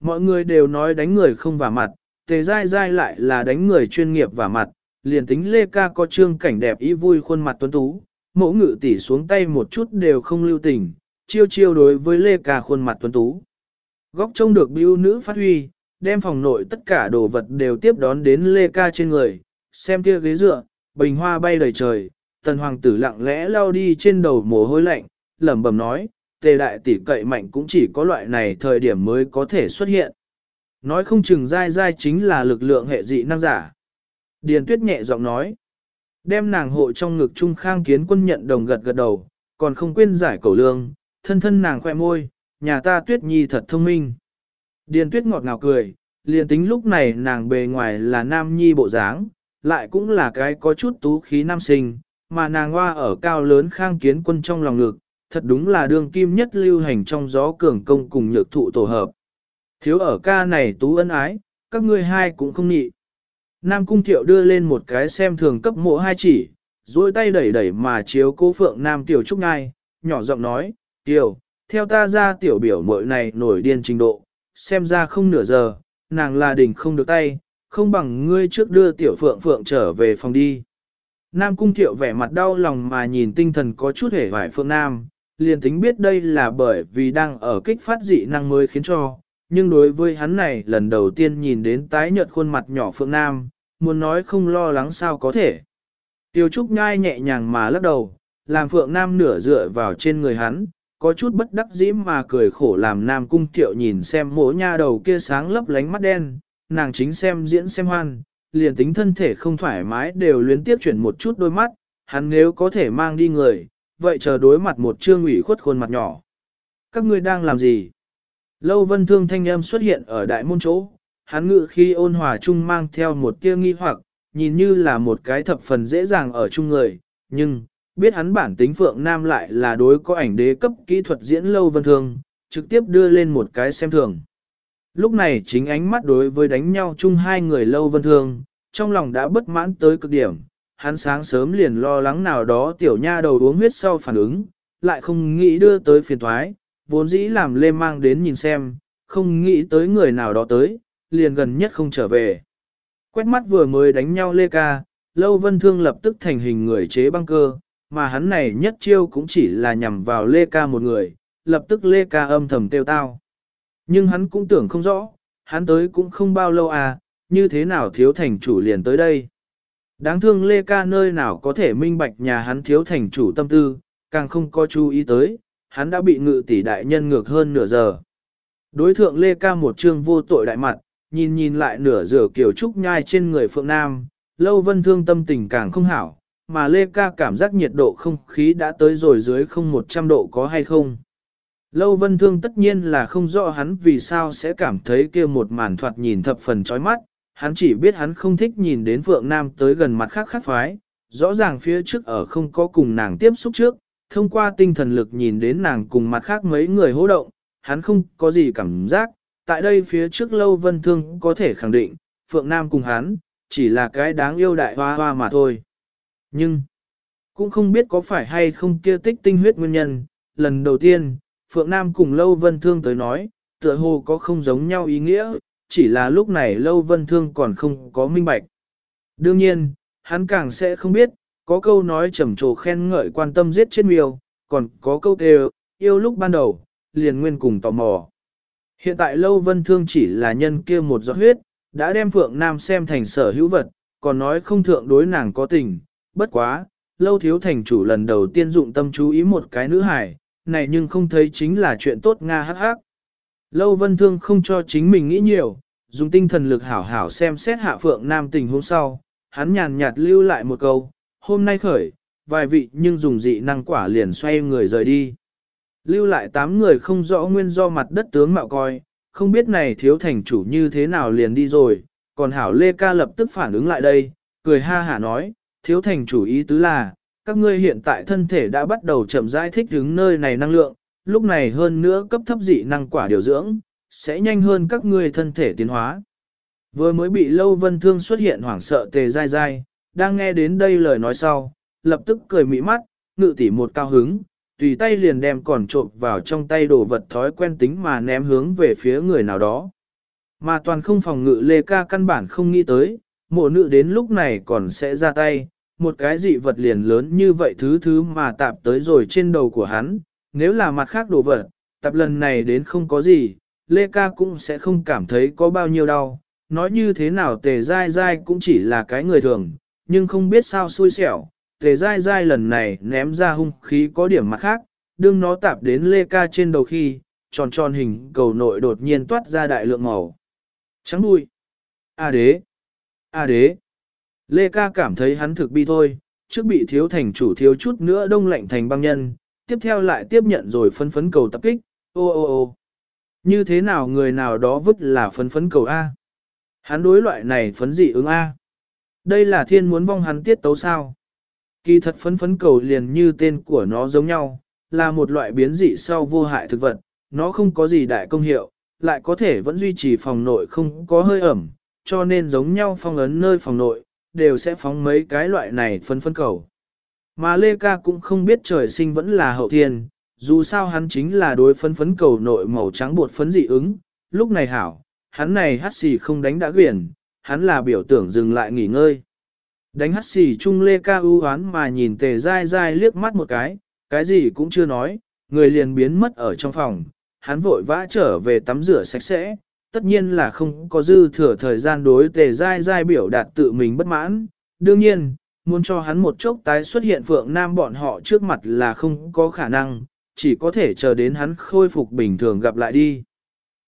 Mọi người đều nói đánh người không vả mặt, tề dai dai lại là đánh người chuyên nghiệp vả mặt, liền tính Lê Ca có trương cảnh đẹp ý vui khuôn mặt tuấn tú, mẫu ngự tỷ xuống tay một chút đều không lưu tình, chiêu chiêu đối với Lê Ca khuôn mặt tuấn tú. Góc trông được biêu nữ phát huy, đem phòng nội tất cả đồ vật đều tiếp đón đến Lê Ca trên người, xem kia ghế dựa, bình hoa bay đầy trời, tần hoàng tử lặng lẽ lao đi trên đầu mồ hôi lạnh, lẩm bẩm nói, tề đại tỷ cậy mạnh cũng chỉ có loại này thời điểm mới có thể xuất hiện. Nói không chừng dai dai chính là lực lượng hệ dị năng giả. Điền tuyết nhẹ giọng nói, đem nàng hộ trong ngực trung khang kiến quân nhận đồng gật gật đầu, còn không quên giải cầu lương, thân thân nàng khoe môi, nhà ta tuyết nhi thật thông minh. Điền tuyết ngọt ngào cười, liền tính lúc này nàng bề ngoài là nam nhi bộ dáng, lại cũng là cái có chút tú khí nam sinh, mà nàng hoa ở cao lớn khang kiến quân trong lòng ngực, thật đúng là đương kim nhất lưu hành trong gió cường công cùng nhược thụ tổ hợp. Thiếu ở ca này tú ân ái, các ngươi hai cũng không nhị. Nam Cung Thiệu đưa lên một cái xem thường cấp mộ hai chỉ, duỗi tay đẩy đẩy mà chiếu cố phượng Nam Tiểu Trúc Ngai, nhỏ giọng nói, Tiểu, theo ta ra tiểu biểu mội này nổi điên trình độ, xem ra không nửa giờ, nàng là đỉnh không được tay, không bằng ngươi trước đưa tiểu phượng phượng trở về phòng đi. Nam Cung Thiệu vẻ mặt đau lòng mà nhìn tinh thần có chút hề vải phượng Nam, liền tính biết đây là bởi vì đang ở kích phát dị năng mới khiến cho, nhưng đối với hắn này lần đầu tiên nhìn đến tái nhợt khuôn mặt nhỏ Phượng Nam, muốn nói không lo lắng sao có thể. Tiêu Trúc nhai nhẹ nhàng mà lắc đầu, làm Phượng Nam nửa dựa vào trên người hắn, có chút bất đắc dĩ mà cười khổ làm Nam Cung Thiệu nhìn xem mỗi nha đầu kia sáng lấp lánh mắt đen, nàng chính xem diễn xem hoan, liền tính thân thể không thoải mái đều luyến tiếp chuyển một chút đôi mắt, hắn nếu có thể mang đi người, vậy chờ đối mặt một trương ủy khuất khuôn mặt nhỏ. Các ngươi đang làm gì? Lâu vân thương thanh âm xuất hiện ở đại môn chỗ, hắn ngự khi ôn hòa chung mang theo một tia nghi hoặc, nhìn như là một cái thập phần dễ dàng ở chung người, nhưng, biết hắn bản tính Phượng Nam lại là đối có ảnh đế cấp kỹ thuật diễn lâu vân thương, trực tiếp đưa lên một cái xem thường. Lúc này chính ánh mắt đối với đánh nhau chung hai người lâu vân thương, trong lòng đã bất mãn tới cực điểm, hắn sáng sớm liền lo lắng nào đó tiểu nha đầu uống huyết sau phản ứng, lại không nghĩ đưa tới phiền thoái, vốn dĩ làm lê mang đến nhìn xem, không nghĩ tới người nào đó tới, liền gần nhất không trở về. Quét mắt vừa mới đánh nhau lê ca, lâu vân thương lập tức thành hình người chế băng cơ, mà hắn này nhất chiêu cũng chỉ là nhằm vào lê ca một người, lập tức lê ca âm thầm tiêu tao. Nhưng hắn cũng tưởng không rõ, hắn tới cũng không bao lâu à, như thế nào thiếu thành chủ liền tới đây. Đáng thương Lê Ca nơi nào có thể minh bạch nhà hắn thiếu thành chủ tâm tư, càng không có chú ý tới, hắn đã bị ngự tỷ đại nhân ngược hơn nửa giờ. Đối thượng Lê Ca một trương vô tội đại mặt, nhìn nhìn lại nửa giờ kiểu trúc nhai trên người Phượng Nam, lâu vân thương tâm tình càng không hảo, mà Lê Ca cảm giác nhiệt độ không khí đã tới rồi dưới không 100 độ có hay không. Lâu vân thương tất nhiên là không rõ hắn vì sao sẽ cảm thấy kia một màn thoạt nhìn thập phần chói mắt, hắn chỉ biết hắn không thích nhìn đến Phượng Nam tới gần mặt khác khác phái, rõ ràng phía trước ở không có cùng nàng tiếp xúc trước, thông qua tinh thần lực nhìn đến nàng cùng mặt khác mấy người hô động, hắn không có gì cảm giác, tại đây phía trước lâu vân thương có thể khẳng định, Phượng Nam cùng hắn, chỉ là cái đáng yêu đại hoa hoa mà thôi. Nhưng, cũng không biết có phải hay không kia tích tinh huyết nguyên nhân, lần đầu tiên, Phượng Nam cùng lâu vân thương tới nói, tựa hồ có không giống nhau ý nghĩa, chỉ là lúc này lâu vân thương còn không có minh bạch. Đương nhiên, hắn càng sẽ không biết, có câu nói trầm trồ khen ngợi quan tâm giết chết miêu, còn có câu kêu, yêu lúc ban đầu, liền nguyên cùng tò mò. Hiện tại lâu vân thương chỉ là nhân kia một giọt huyết, đã đem Phượng Nam xem thành sở hữu vật, còn nói không thượng đối nàng có tình, bất quá, lâu thiếu thành chủ lần đầu tiên dụng tâm chú ý một cái nữ hải, này nhưng không thấy chính là chuyện tốt Nga hắc hắc. Lâu vân thương không cho chính mình nghĩ nhiều, dùng tinh thần lực hảo hảo xem xét hạ phượng nam tình hôm sau, hắn nhàn nhạt lưu lại một câu, hôm nay khởi, vài vị nhưng dùng dị năng quả liền xoay người rời đi. Lưu lại tám người không rõ nguyên do mặt đất tướng mạo coi, không biết này thiếu thành chủ như thế nào liền đi rồi, còn hảo Lê Ca lập tức phản ứng lại đây, cười ha hả nói, thiếu thành chủ ý tứ là, các ngươi hiện tại thân thể đã bắt đầu chậm rãi thích ứng nơi này năng lượng, lúc này hơn nữa cấp thấp dị năng quả điều dưỡng, sẽ nhanh hơn các ngươi thân thể tiến hóa. Vừa mới bị lâu vân thương xuất hiện hoảng sợ tề dai dai, đang nghe đến đây lời nói sau, lập tức cười mỹ mắt, ngự tỉ một cao hứng, tùy tay liền đem còn trộm vào trong tay đồ vật thói quen tính mà ném hướng về phía người nào đó. Mà toàn không phòng ngự Lê Ca căn bản không nghĩ tới, mộ nữ đến lúc này còn sẽ ra tay, một cái dị vật liền lớn như vậy thứ thứ mà tạp tới rồi trên đầu của hắn, nếu là mặt khác đồ vật, tập lần này đến không có gì, Lê Ca cũng sẽ không cảm thấy có bao nhiêu đau, nói như thế nào tề dai dai cũng chỉ là cái người thường, nhưng không biết sao xui xẻo, tề dai dai lần này ném ra hung khí có điểm mặt khác, đương nó tạp đến Lê Ca trên đầu khi, tròn tròn hình cầu nội đột nhiên toát ra đại lượng màu. Trắng đuôi. A đế. A đế. Lê Ca cảm thấy hắn thực bi thôi, trước bị thiếu thành chủ thiếu chút nữa đông lạnh thành băng nhân, tiếp theo lại tiếp nhận rồi phấn phấn cầu tập kích, ô ô ô. Như thế nào người nào đó vứt là phấn phấn cầu A. Hắn đối loại này phấn dị ứng A. Đây là thiên muốn vong hắn tiết tấu sao. Kỳ thật phấn phấn cầu liền như tên của nó giống nhau, là một loại biến dị sau vô hại thực vật, nó không có gì đại công hiệu, lại có thể vẫn duy trì phòng nội không có hơi ẩm, cho nên giống nhau phong ấn nơi phòng nội, đều sẽ phóng mấy cái loại này phấn phấn cầu. Mà Lê Ca cũng không biết trời sinh vẫn là hậu thiên, dù sao hắn chính là đối phấn phấn cầu nội màu trắng bột phấn dị ứng, lúc này hảo, hắn này hát xì không đánh đã quyển, hắn là biểu tưởng dừng lại nghỉ ngơi. Đánh hát xì chung Lê Ca ưu hoán mà nhìn tề dai dai liếc mắt một cái, cái gì cũng chưa nói, người liền biến mất ở trong phòng, hắn vội vã trở về tắm rửa sạch sẽ, tất nhiên là không có dư thừa thời gian đối tề dai dai biểu đạt tự mình bất mãn. Đương nhiên, muốn cho hắn một chốc tái xuất hiện Phượng Nam bọn họ trước mặt là không có khả năng, chỉ có thể chờ đến hắn khôi phục bình thường gặp lại đi.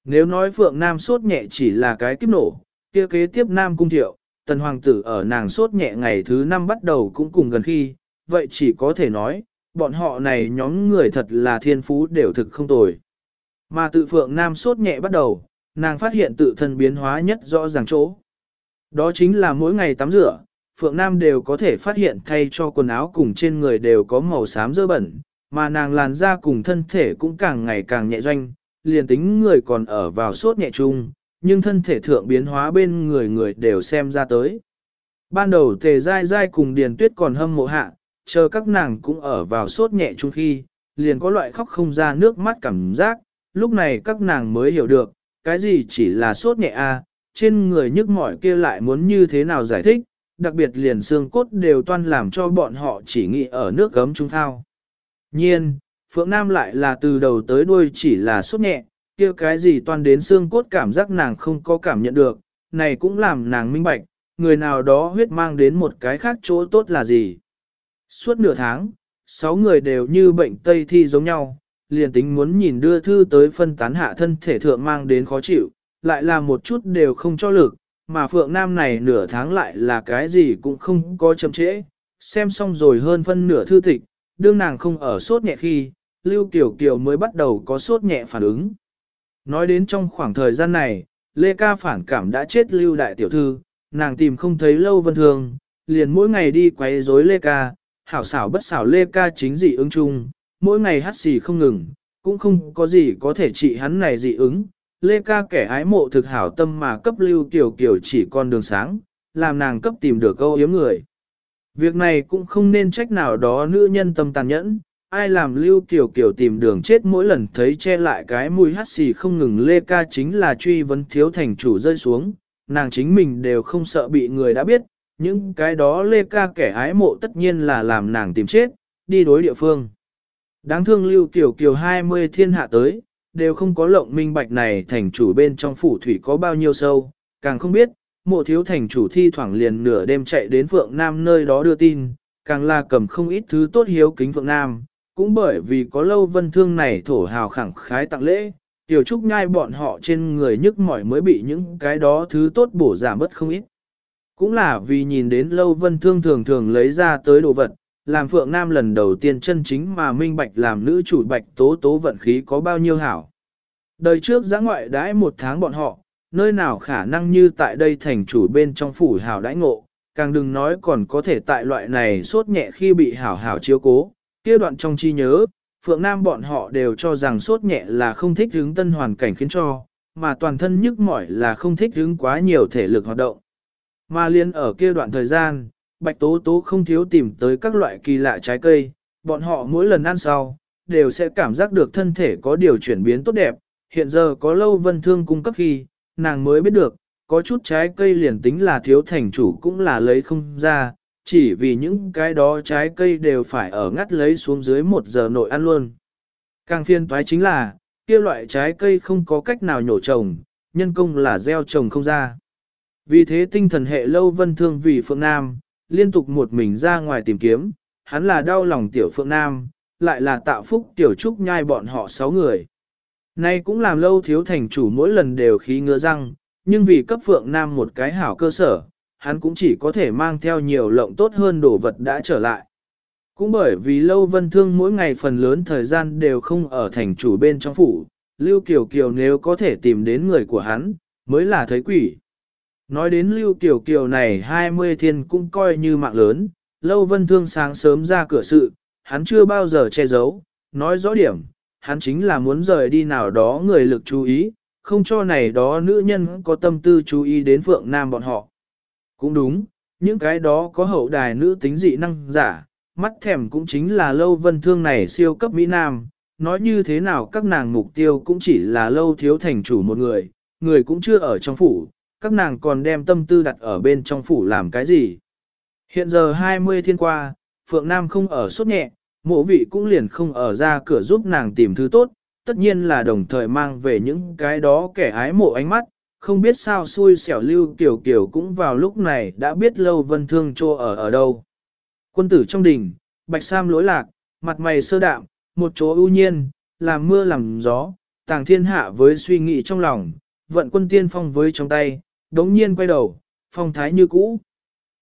Nếu nói Phượng Nam sốt nhẹ chỉ là cái kiếp nổ, kia kế tiếp Nam cung thiệu, tần hoàng tử ở nàng sốt nhẹ ngày thứ năm bắt đầu cũng cùng gần khi, vậy chỉ có thể nói, bọn họ này nhóm người thật là thiên phú đều thực không tồi. Mà tự Phượng Nam sốt nhẹ bắt đầu, nàng phát hiện tự thân biến hóa nhất rõ ràng chỗ. Đó chính là mỗi ngày tắm rửa, Phượng Nam đều có thể phát hiện thay cho quần áo cùng trên người đều có màu xám dơ bẩn, mà nàng làn da cùng thân thể cũng càng ngày càng nhẹ doanh, liền tính người còn ở vào sốt nhẹ chung, nhưng thân thể thượng biến hóa bên người người đều xem ra tới. Ban đầu tề dai dai cùng Điền Tuyết còn hâm mộ hạ, chờ các nàng cũng ở vào sốt nhẹ chung khi, liền có loại khóc không ra nước mắt cảm giác, lúc này các nàng mới hiểu được, cái gì chỉ là sốt nhẹ a, à, trên người nhức mỏi kia lại muốn như thế nào giải thích, đặc biệt liền xương cốt đều toan làm cho bọn họ chỉ nghĩ ở nước gấm trung thao. Nhiên, Phượng Nam lại là từ đầu tới đuôi chỉ là sốt nhẹ, kia cái gì toan đến xương cốt cảm giác nàng không có cảm nhận được, này cũng làm nàng minh bạch, người nào đó huyết mang đến một cái khác chỗ tốt là gì. Suốt nửa tháng, sáu người đều như bệnh tây thi giống nhau, liền tính muốn nhìn đưa thư tới phân tán hạ thân thể thượng mang đến khó chịu, lại là một chút đều không cho lực, mà Phượng Nam này nửa tháng lại là cái gì cũng không có chậm trễ, xem xong rồi hơn phân nửa thư tịch, đương nàng không ở sốt nhẹ khi, Lưu Kiều Kiều mới bắt đầu có sốt nhẹ phản ứng. Nói đến trong khoảng thời gian này, Lê Ca phản cảm đã chết Lưu Đại Tiểu Thư, nàng tìm không thấy lâu vân thường, liền mỗi ngày đi quấy rối Lê Ca, hảo xảo bất xảo Lê Ca chính dị ứng chung, mỗi ngày hát xì không ngừng, cũng không có gì có thể trị hắn này dị ứng. Lê ca kẻ ái mộ thực hảo tâm mà cấp lưu tiểu kiểu chỉ con đường sáng, làm nàng cấp tìm được câu yếm người. Việc này cũng không nên trách nào đó nữ nhân tâm tàn nhẫn, ai làm lưu kiểu kiểu tìm đường chết mỗi lần thấy che lại cái mùi hát xì không ngừng Lê ca chính là truy vấn thiếu thành chủ rơi xuống, nàng chính mình đều không sợ bị người đã biết, những cái đó Lê ca kẻ ái mộ tất nhiên là làm nàng tìm chết, đi đối địa phương. Đáng thương lưu kiểu kiều 20 thiên hạ tới, đều không có lộng minh bạch này thành chủ bên trong phủ thủy có bao nhiêu sâu, càng không biết, mộ thiếu thành chủ thi thoảng liền nửa đêm chạy đến Phượng Nam nơi đó đưa tin, càng là cầm không ít thứ tốt hiếu kính Phượng Nam, cũng bởi vì có lâu vân thương này thổ hào khẳng khái tặng lễ, tiểu trúc nhai bọn họ trên người nhức mỏi mới bị những cái đó thứ tốt bổ giảm bất không ít. Cũng là vì nhìn đến lâu vân thương thường thường lấy ra tới đồ vật, làm Phượng Nam lần đầu tiên chân chính mà minh bạch làm nữ chủ bạch tố tố vận khí có bao nhiêu hảo. Đời trước giã ngoại đãi một tháng bọn họ, nơi nào khả năng như tại đây thành chủ bên trong phủ hảo đãi ngộ, càng đừng nói còn có thể tại loại này sốt nhẹ khi bị hảo hảo chiếu cố, kia đoạn trong chi nhớ, Phượng Nam bọn họ đều cho rằng sốt nhẹ là không thích hướng tân hoàn cảnh khiến cho, mà toàn thân nhức mỏi là không thích hướng quá nhiều thể lực hoạt động. Mà liên ở kia đoạn thời gian, Bạch Tố Tố không thiếu tìm tới các loại kỳ lạ trái cây, bọn họ mỗi lần ăn sau, đều sẽ cảm giác được thân thể có điều chuyển biến tốt đẹp, hiện giờ có lâu vân thương cung cấp khi, nàng mới biết được, có chút trái cây liền tính là thiếu thành chủ cũng là lấy không ra, chỉ vì những cái đó trái cây đều phải ở ngắt lấy xuống dưới một giờ nội ăn luôn. Càng phiên toái chính là, kia loại trái cây không có cách nào nhổ trồng, nhân công là gieo trồng không ra. Vì thế tinh thần hệ lâu vân thương vì Phượng Nam, liên tục một mình ra ngoài tìm kiếm, hắn là đau lòng tiểu Phượng Nam, lại là tạo phúc tiểu trúc nhai bọn họ sáu người. Nay cũng làm lâu thiếu thành chủ mỗi lần đều khí ngứa răng, nhưng vì cấp Phượng Nam một cái hảo cơ sở, hắn cũng chỉ có thể mang theo nhiều lộng tốt hơn đồ vật đã trở lại. Cũng bởi vì Lâu Vân Thương mỗi ngày phần lớn thời gian đều không ở thành chủ bên trong phủ, Lưu Kiều Kiều nếu có thể tìm đến người của hắn, mới là thấy quỷ. Nói đến Lưu Kiều Kiều này 20 thiên cũng coi như mạng lớn, Lâu Vân Thương sáng sớm ra cửa sự, hắn chưa bao giờ che giấu, nói rõ điểm, hắn chính là muốn rời đi nào đó người lực chú ý, không cho này đó nữ nhân có tâm tư chú ý đến Phượng Nam bọn họ. Cũng đúng, những cái đó có hậu đài nữ tính dị năng giả, mắt thèm cũng chính là lâu vân thương này siêu cấp Mỹ Nam, nói như thế nào các nàng mục tiêu cũng chỉ là lâu thiếu thành chủ một người, người cũng chưa ở trong phủ, các nàng còn đem tâm tư đặt ở bên trong phủ làm cái gì. Hiện giờ 20 thiên qua, Phượng Nam không ở sốt nhẹ, mộ vị cũng liền không ở ra cửa giúp nàng tìm thứ tốt, tất nhiên là đồng thời mang về những cái đó kẻ ái mộ ánh mắt, không biết sao xui xẻo lưu kiểu kiểu cũng vào lúc này đã biết lâu vân thương trô ở ở đâu. Quân tử trong đình, bạch sam lỗi lạc, mặt mày sơ đạm, một chỗ ưu nhiên, làm mưa làm gió, tàng thiên hạ với suy nghĩ trong lòng, vận quân tiên phong với trong tay, đống nhiên quay đầu, phong thái như cũ.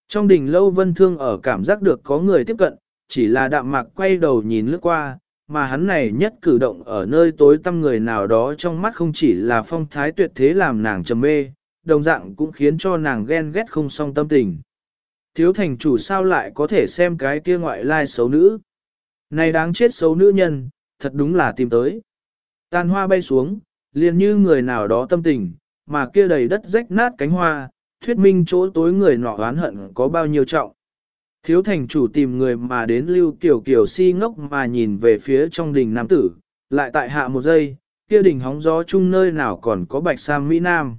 Trong đỉnh lâu vân thương ở cảm giác được có người tiếp cận, chỉ là đạm mạc quay đầu nhìn lướt qua, mà hắn này nhất cử động ở nơi tối tăm người nào đó trong mắt không chỉ là phong thái tuyệt thế làm nàng trầm mê, đồng dạng cũng khiến cho nàng ghen ghét không song tâm tình. Thiếu thành chủ sao lại có thể xem cái kia ngoại lai xấu nữ. Này đáng chết xấu nữ nhân, thật đúng là tìm tới. Tàn hoa bay xuống, liền như người nào đó tâm tình, mà kia đầy đất rách nát cánh hoa, thuyết minh chỗ tối người nọ oán hận có bao nhiêu trọng. Thiếu thành chủ tìm người mà đến lưu kiểu kiểu si ngốc mà nhìn về phía trong đình nam tử, lại tại hạ một giây, kia đỉnh hóng gió chung nơi nào còn có bạch sam Mỹ Nam.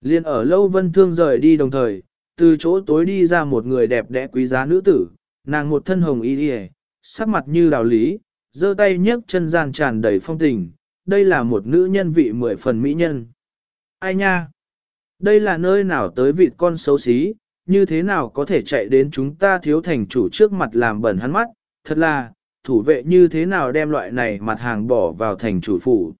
Liên ở lâu vân thương rời đi đồng thời, từ chỗ tối đi ra một người đẹp đẽ quý giá nữ tử, nàng một thân hồng y đi sắc mặt như đào lý, giơ tay nhấc chân gian tràn đầy phong tình, đây là một nữ nhân vị mười phần mỹ nhân. Ai nha? Đây là nơi nào tới vị con xấu xí, như thế nào có thể chạy đến chúng ta thiếu thành chủ trước mặt làm bẩn hắn mắt, thật là, thủ vệ như thế nào đem loại này mặt hàng bỏ vào thành chủ phủ.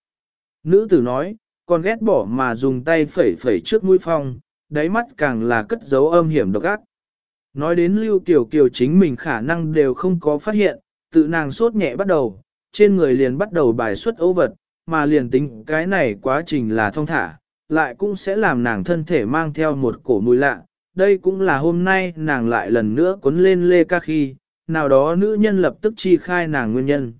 Nữ tử nói, còn ghét bỏ mà dùng tay phẩy phẩy trước mũi phong, đáy mắt càng là cất dấu âm hiểm độc ác. Nói đến Lưu Kiều Kiều chính mình khả năng đều không có phát hiện, tự nàng sốt nhẹ bắt đầu, trên người liền bắt đầu bài xuất ấu vật, mà liền tính cái này quá trình là thông thả, lại cũng sẽ làm nàng thân thể mang theo một cổ mùi lạ. Đây cũng là hôm nay nàng lại lần nữa cuốn lên lê ca khi, nào đó nữ nhân lập tức chi khai nàng nguyên nhân.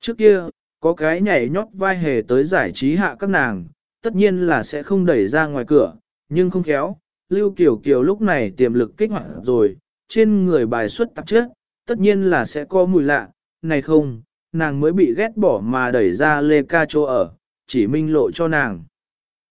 Trước kia, có cái nhảy nhót vai hề tới giải trí hạ các nàng, tất nhiên là sẽ không đẩy ra ngoài cửa, nhưng không khéo, Lưu Kiều Kiều lúc này tiềm lực kích hoạt rồi, trên người bài xuất tạp chất, tất nhiên là sẽ có mùi lạ, này không, nàng mới bị ghét bỏ mà đẩy ra Lê Ca chỗ ở, chỉ minh lộ cho nàng.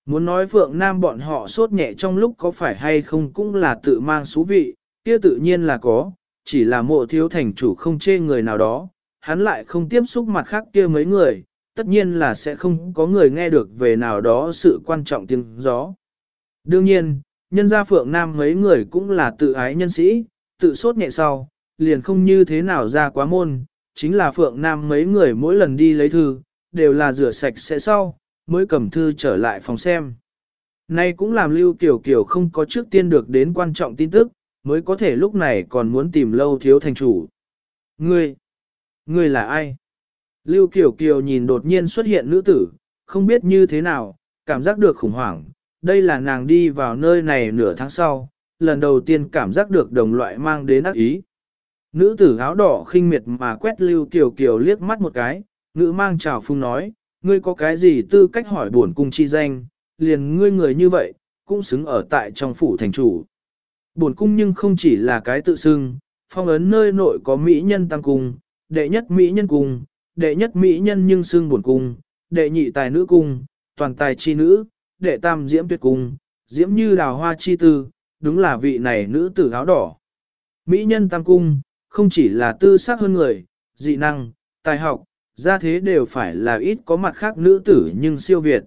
Muốn nói Phượng Nam bọn họ sốt nhẹ trong lúc có phải hay không cũng là tự mang xú vị, kia tự nhiên là có, chỉ là mộ thiếu thành chủ không chê người nào đó, hắn lại không tiếp xúc mặt khác kia mấy người, tất nhiên là sẽ không có người nghe được về nào đó sự quan trọng tiếng gió. Đương nhiên, nhân gia Phượng Nam mấy người cũng là tự ái nhân sĩ, tự sốt nhẹ sau, liền không như thế nào ra quá môn, chính là Phượng Nam mấy người mỗi lần đi lấy thư, đều là rửa sạch sẽ sau, mới cầm thư trở lại phòng xem. Nay cũng làm Lưu Kiều Kiều không có trước tiên được đến quan trọng tin tức, mới có thể lúc này còn muốn tìm lâu thiếu thành chủ. Ngươi, ngươi là ai? Lưu Kiều Kiều nhìn đột nhiên xuất hiện nữ tử, không biết như thế nào, cảm giác được khủng hoảng, đây là nàng đi vào nơi này nửa tháng sau, lần đầu tiên cảm giác được đồng loại mang đến ác ý. Nữ tử áo đỏ khinh miệt mà quét Lưu Kiều Kiều liếc mắt một cái, ngữ mang trào phung nói, ngươi có cái gì tư cách hỏi buồn cung chi danh, liền ngươi người như vậy, cũng xứng ở tại trong phủ thành chủ. Buồn cung nhưng không chỉ là cái tự xưng, phong ấn nơi nội có mỹ nhân tăng cung, đệ nhất mỹ nhân cung, đệ nhất mỹ nhân nhưng xưng buồn cung, đệ nhị tài nữ cung, toàn tài chi nữ, đệ tam diễm tuyệt cung, diễm như đào hoa chi tư, đúng là vị này nữ tử áo đỏ. Mỹ nhân tam cung, không chỉ là tư sắc hơn người, dị năng, tài học, ra thế đều phải là ít có mặt khác nữ tử nhưng siêu việt.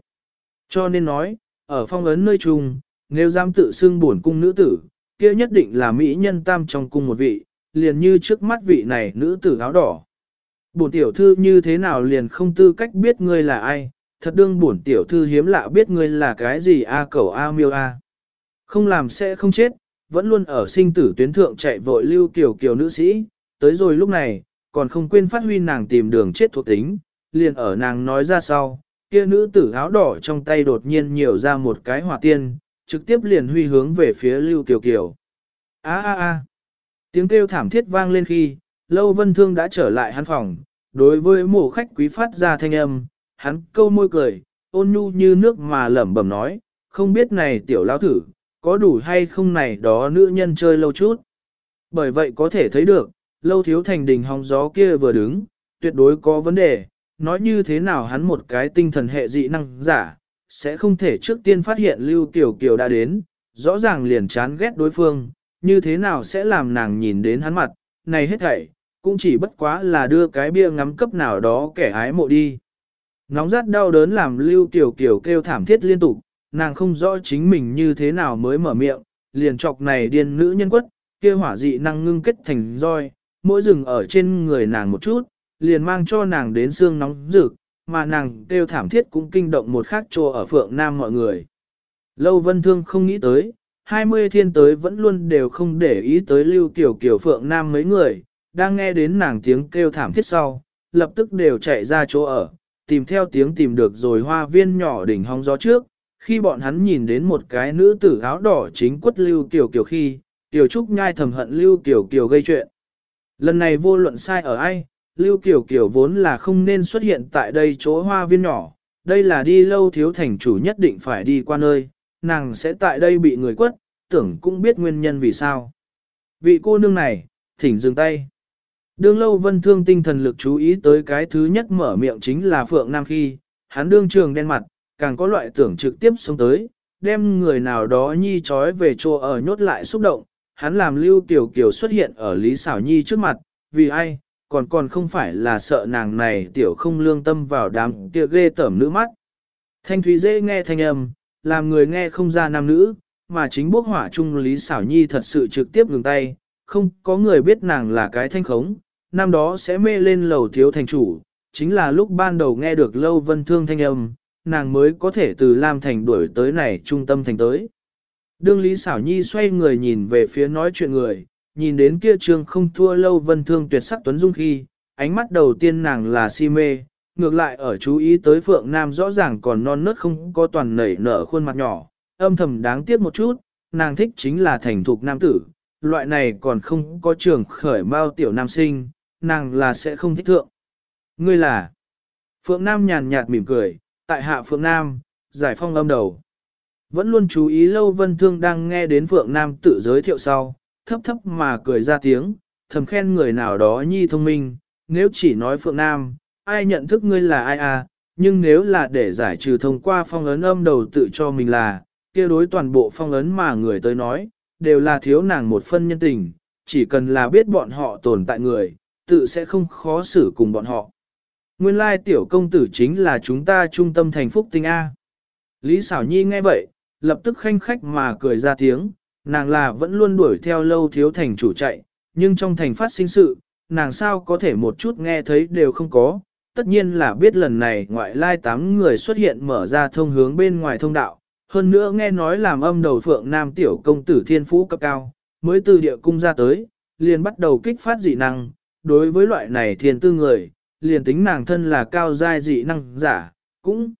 Cho nên nói, ở phong ấn nơi chung, nếu dám tự xưng buồn cung nữ tử, kia nhất định là Mỹ nhân tam trong cung một vị, liền như trước mắt vị này nữ tử áo đỏ. Bổn tiểu thư như thế nào liền không tư cách biết ngươi là ai, thật đương bổn tiểu thư hiếm lạ biết ngươi là cái gì a cầu a miêu a. Không làm sẽ không chết, vẫn luôn ở sinh tử tuyến thượng chạy vội lưu kiểu kiểu nữ sĩ, tới rồi lúc này, còn không quên phát huy nàng tìm đường chết thuộc tính, liền ở nàng nói ra sau, kia nữ tử áo đỏ trong tay đột nhiên nhiều ra một cái hỏa tiên, trực tiếp liền huy hướng về phía lưu kiều kiều. A a a. Tiếng kêu thảm thiết vang lên khi, Lâu Vân Thương đã trở lại hắn phòng, đối với mổ khách quý phát ra thanh âm, hắn câu môi cười, ôn nhu như nước mà lẩm bẩm nói, không biết này tiểu lão thử, có đủ hay không này đó nữ nhân chơi lâu chút. Bởi vậy có thể thấy được, lâu thiếu thành đình hóng gió kia vừa đứng, tuyệt đối có vấn đề, nói như thế nào hắn một cái tinh thần hệ dị năng giả, sẽ không thể trước tiên phát hiện Lưu Kiều Kiều đã đến, rõ ràng liền chán ghét đối phương, như thế nào sẽ làm nàng nhìn đến hắn mặt, này hết thảy, cũng chỉ bất quá là đưa cái bia ngắm cấp nào đó kẻ ái mộ đi. Nóng rát đau đớn làm Lưu Kiều Kiều kêu thảm thiết liên tục, nàng không rõ chính mình như thế nào mới mở miệng, liền chọc này điên nữ nhân quất, kia hỏa dị năng ngưng kết thành roi, mỗi rừng ở trên người nàng một chút, liền mang cho nàng đến xương nóng rực, mà nàng kêu thảm thiết cũng kinh động một khác trô ở phượng nam mọi người. Lâu vân thương không nghĩ tới, 20 thiên tới vẫn luôn đều không để ý tới lưu kiểu kiểu phượng nam mấy người, đang nghe đến nàng tiếng kêu thảm thiết sau, lập tức đều chạy ra chỗ ở, tìm theo tiếng tìm được rồi hoa viên nhỏ đỉnh hóng gió trước, khi bọn hắn nhìn đến một cái nữ tử áo đỏ chính quất lưu Kiều Kiều khi, tiểu trúc nhai thầm hận lưu Kiều Kiều gây chuyện. Lần này vô luận sai ở ai, Lưu Kiều Kiều vốn là không nên xuất hiện tại đây chỗ hoa viên nhỏ, đây là đi lâu thiếu thành chủ nhất định phải đi qua nơi, nàng sẽ tại đây bị người quất, tưởng cũng biết nguyên nhân vì sao. Vị cô nương này, thỉnh dừng tay. Đương lâu vân thương tinh thần lực chú ý tới cái thứ nhất mở miệng chính là Phượng Nam khi, hắn đương trường đen mặt, càng có loại tưởng trực tiếp xuống tới, đem người nào đó nhi trói về chỗ ở nhốt lại xúc động, hắn làm Lưu Kiều Kiều xuất hiện ở Lý Xảo Nhi trước mặt, vì ai, còn còn không phải là sợ nàng này tiểu không lương tâm vào đám kia ghê tởm nữ mắt. Thanh Thúy dễ nghe thanh âm, làm người nghe không ra nam nữ, mà chính bốc hỏa chung Lý Xảo Nhi thật sự trực tiếp ngừng tay, không có người biết nàng là cái thanh khống, năm đó sẽ mê lên lầu thiếu thành chủ, chính là lúc ban đầu nghe được lâu vân thương thanh âm, nàng mới có thể từ Lam Thành đuổi tới này trung tâm thành tới. Đương Lý Xảo Nhi xoay người nhìn về phía nói chuyện người, nhìn đến kia trương không thua lâu vân thương tuyệt sắc tuấn dung khi, ánh mắt đầu tiên nàng là si mê, ngược lại ở chú ý tới Phượng Nam rõ ràng còn non nớt không có toàn nảy nở khuôn mặt nhỏ, âm thầm đáng tiếc một chút, nàng thích chính là thành thục nam tử, loại này còn không có trường khởi bao tiểu nam sinh, nàng là sẽ không thích thượng. Ngươi là Phượng Nam nhàn nhạt mỉm cười, tại hạ Phượng Nam, giải phong âm đầu. Vẫn luôn chú ý lâu vân thương đang nghe đến Phượng Nam tự giới thiệu sau, thấp thấp mà cười ra tiếng, thầm khen người nào đó nhi thông minh, nếu chỉ nói Phượng Nam, ai nhận thức ngươi là ai à, nhưng nếu là để giải trừ thông qua phong ấn âm đầu tự cho mình là, kia đối toàn bộ phong ấn mà người tới nói, đều là thiếu nàng một phân nhân tình, chỉ cần là biết bọn họ tồn tại người, tự sẽ không khó xử cùng bọn họ. Nguyên lai tiểu công tử chính là chúng ta trung tâm thành phúc tinh A. Lý xảo nhi nghe vậy, lập tức khanh khách mà cười ra tiếng, nàng là vẫn luôn đuổi theo lâu thiếu thành chủ chạy, nhưng trong thành phát sinh sự, nàng sao có thể một chút nghe thấy đều không có, tất nhiên là biết lần này ngoại lai tám người xuất hiện mở ra thông hướng bên ngoài thông đạo, hơn nữa nghe nói làm âm đầu phượng nam tiểu công tử thiên phú cấp cao, mới từ địa cung ra tới, liền bắt đầu kích phát dị năng, đối với loại này thiên tư người, liền tính nàng thân là cao giai dị năng giả, cũng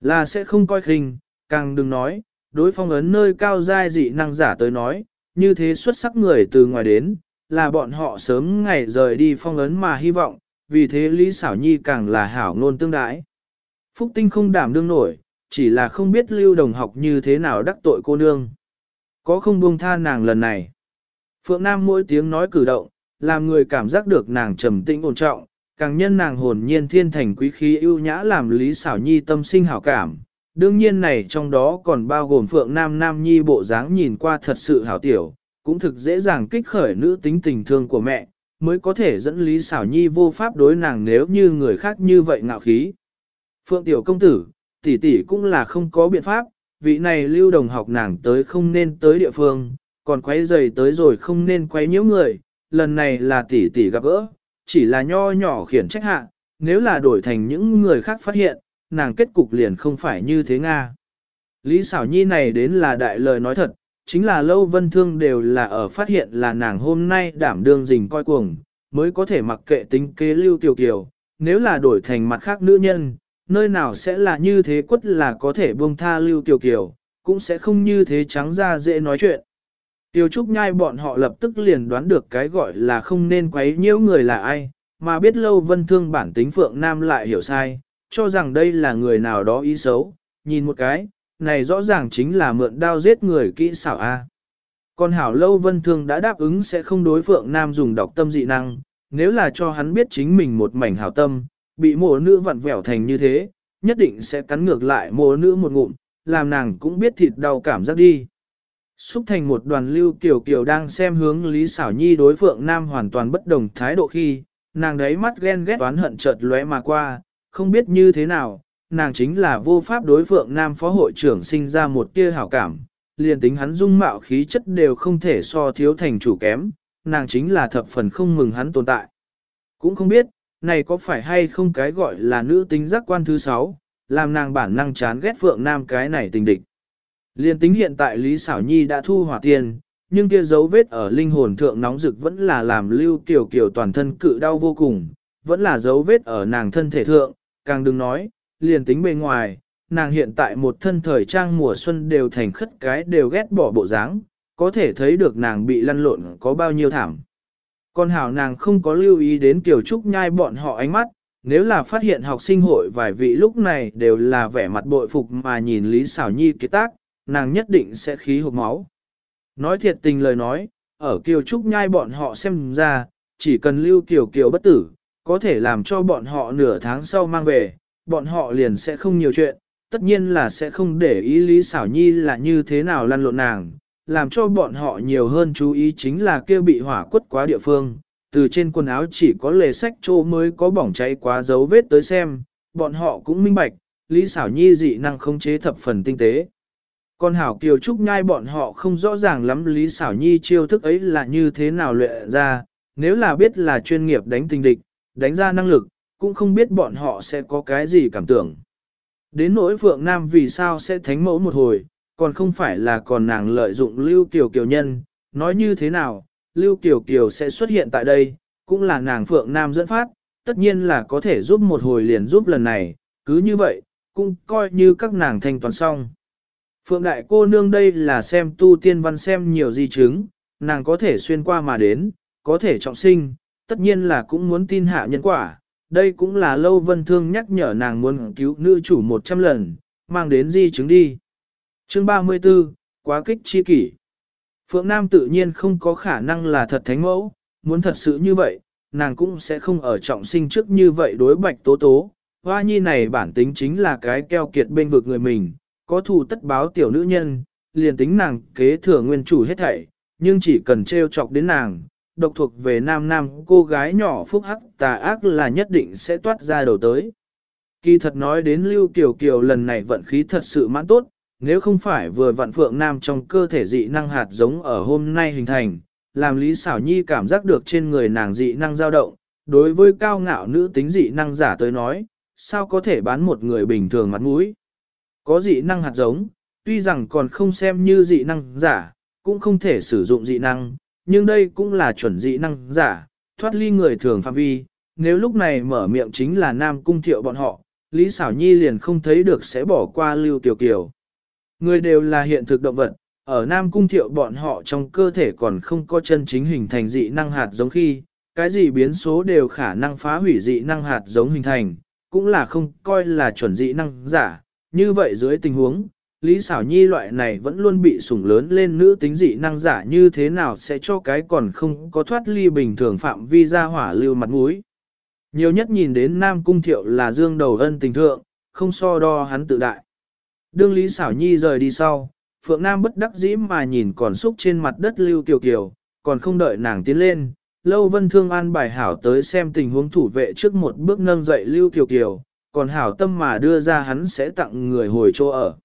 là sẽ không coi khinh, càng đừng nói, đối phong ấn nơi cao giai dị năng giả tới nói, như thế xuất sắc người từ ngoài đến, là bọn họ sớm ngày rời đi phong ấn mà hy vọng, vì thế Lý Xảo Nhi càng là hảo ngôn tương đái. Phúc Tinh không đảm đương nổi, chỉ là không biết lưu đồng học như thế nào đắc tội cô nương. Có không buông tha nàng lần này. Phượng Nam mỗi tiếng nói cử động, làm người cảm giác được nàng trầm tĩnh ổn trọng, càng nhân nàng hồn nhiên thiên thành quý khí ưu nhã làm Lý Xảo Nhi tâm sinh hảo cảm, Đương nhiên này trong đó còn bao gồm Phượng Nam Nam Nhi bộ dáng nhìn qua thật sự hảo tiểu, cũng thực dễ dàng kích khởi nữ tính tình thương của mẹ, mới có thể dẫn Lý Xảo Nhi vô pháp đối nàng nếu như người khác như vậy ngạo khí. Phượng Tiểu Công Tử, tỷ tỷ cũng là không có biện pháp, vị này lưu đồng học nàng tới không nên tới địa phương, còn quấy giày tới rồi không nên quấy nhiễu người, lần này là tỷ tỷ gặp gỡ, chỉ là nho nhỏ khiển trách hạ, nếu là đổi thành những người khác phát hiện, nàng kết cục liền không phải như thế Nga. Lý xảo nhi này đến là đại lời nói thật, chính là lâu vân thương đều là ở phát hiện là nàng hôm nay đảm đương dình coi cuồng, mới có thể mặc kệ tính kế lưu tiểu kiều, nếu là đổi thành mặt khác nữ nhân, nơi nào sẽ là như thế quất là có thể buông tha lưu tiểu kiều, cũng sẽ không như thế trắng ra dễ nói chuyện. Tiêu Trúc Nhai bọn họ lập tức liền đoán được cái gọi là không nên quấy nhiễu người là ai, mà biết lâu vân thương bản tính Phượng Nam lại hiểu sai, cho rằng đây là người nào đó ý xấu, nhìn một cái, này rõ ràng chính là mượn đao giết người kỹ xảo A. Còn hảo lâu vân thương đã đáp ứng sẽ không đối Phượng Nam dùng độc tâm dị năng, nếu là cho hắn biết chính mình một mảnh hảo tâm, bị mộ nữ vặn vẹo thành như thế, nhất định sẽ cắn ngược lại mộ nữ một ngụm, làm nàng cũng biết thịt đau cảm giác đi. Xúc thành một đoàn lưu kiểu kiểu đang xem hướng Lý Xảo Nhi đối Phượng Nam hoàn toàn bất đồng thái độ khi, nàng đấy mắt ghen ghét toán hận chợt lóe mà qua, không biết như thế nào, nàng chính là vô pháp đối Phượng Nam phó hội trưởng sinh ra một tia hảo cảm, liền tính hắn dung mạo khí chất đều không thể so thiếu thành chủ kém, nàng chính là thập phần không mừng hắn tồn tại. Cũng không biết, này có phải hay không cái gọi là nữ tính giác quan thứ sáu, làm nàng bản năng chán ghét Phượng Nam cái này tình địch. Liên tính hiện tại Lý Xảo Nhi đã thu hỏa tiền, nhưng kia dấu vết ở linh hồn thượng nóng rực vẫn là làm lưu kiểu kiểu toàn thân cự đau vô cùng, vẫn là dấu vết ở nàng thân thể thượng, càng đừng nói, liền tính bề ngoài, nàng hiện tại một thân thời trang mùa xuân đều thành khất cái đều ghét bỏ bộ dáng, có thể thấy được nàng bị lăn lộn có bao nhiêu thảm. Còn hảo nàng không có lưu ý đến kiểu trúc nhai bọn họ ánh mắt, nếu là phát hiện học sinh hội vài vị lúc này đều là vẻ mặt bội phục mà nhìn Lý Xảo Nhi kế tác, nàng nhất định sẽ khí hộp máu. Nói thiệt tình lời nói, ở Kiều Trúc Nhai bọn họ xem ra, chỉ cần lưu Kiều Kiều bất tử, có thể làm cho bọn họ nửa tháng sau mang về, bọn họ liền sẽ không nhiều chuyện, tất nhiên là sẽ không để ý Lý Xảo Nhi là như thế nào lăn lộn nàng, làm cho bọn họ nhiều hơn chú ý chính là kia bị hỏa quất quá địa phương, từ trên quần áo chỉ có lề sách chỗ mới có bỏng cháy quá dấu vết tới xem, bọn họ cũng minh bạch, Lý Xảo Nhi dị năng không chế thập phần tinh tế. Còn Hảo Kiều Trúc Nhai bọn họ không rõ ràng lắm Lý Xảo Nhi chiêu thức ấy là như thế nào luyện ra, nếu là biết là chuyên nghiệp đánh tình địch, đánh ra năng lực, cũng không biết bọn họ sẽ có cái gì cảm tưởng. Đến nỗi Phượng Nam vì sao sẽ thánh mẫu một hồi, còn không phải là còn nàng lợi dụng Lưu Kiều Kiều nhân, nói như thế nào, Lưu Kiều Kiều sẽ xuất hiện tại đây, cũng là nàng Phượng Nam dẫn phát, tất nhiên là có thể giúp một hồi liền giúp lần này, cứ như vậy, cũng coi như các nàng thanh toán xong. Phượng Đại cô nương đây là xem tu tiên văn xem nhiều di chứng, nàng có thể xuyên qua mà đến, có thể trọng sinh, tất nhiên là cũng muốn tin hạ nhân quả. Đây cũng là lâu vân thương nhắc nhở nàng muốn cứu nữ chủ 100 lần, mang đến di chứng đi. Chương 34, quá kích chi kỷ. Phượng Nam tự nhiên không có khả năng là thật thánh mẫu, muốn thật sự như vậy, nàng cũng sẽ không ở trọng sinh trước như vậy đối bạch tố tố. Hoa nhi này bản tính chính là cái keo kiệt bên vực người mình, có thù tất báo tiểu nữ nhân, liền tính nàng kế thừa nguyên chủ hết thảy, nhưng chỉ cần treo chọc đến nàng, độc thuộc về nam nam cô gái nhỏ phúc hắc tà ác là nhất định sẽ toát ra đầu tới. Kỳ thật nói đến Lưu Kiều Kiều lần này vận khí thật sự mãn tốt, nếu không phải vừa vặn phượng nam trong cơ thể dị năng hạt giống ở hôm nay hình thành, làm Lý Xảo Nhi cảm giác được trên người nàng dị năng dao động, đối với cao ngạo nữ tính dị năng giả tới nói, sao có thể bán một người bình thường mặt mũi. Có dị năng hạt giống, tuy rằng còn không xem như dị năng giả, cũng không thể sử dụng dị năng, nhưng đây cũng là chuẩn dị năng giả, thoát ly người thường phạm vi. Nếu lúc này mở miệng chính là nam cung thiệu bọn họ, Lý Xảo Nhi liền không thấy được sẽ bỏ qua Lưu Kiều Kiều. Người đều là hiện thực động vật, ở Nam Cung Thiệu bọn họ trong cơ thể còn không có chân chính hình thành dị năng hạt giống khi, cái gì biến số đều khả năng phá hủy dị năng hạt giống hình thành, cũng là không coi là chuẩn dị năng giả, như vậy dưới tình huống, Lý Sảo Nhi loại này vẫn luôn bị sủng lớn lên nữ tính dị năng giả như thế nào sẽ cho cái còn không có thoát ly bình thường phạm vi ra hỏa lưu mặt mũi. Nhiều nhất nhìn đến Nam Cung Thiệu là dương đầu ân tình thượng, không so đo hắn tự đại. Đương Lý Xảo Nhi rời đi sau, Phượng Nam bất đắc dĩ mà nhìn còn xúc trên mặt đất Lưu Kiều Kiều, còn không đợi nàng tiến lên. Lâu Vân Thương an bài hảo tới xem tình huống thủ vệ trước một bước nâng dậy Lưu Kiều Kiều, còn hảo tâm mà đưa ra hắn sẽ tặng người hồi chỗ ở.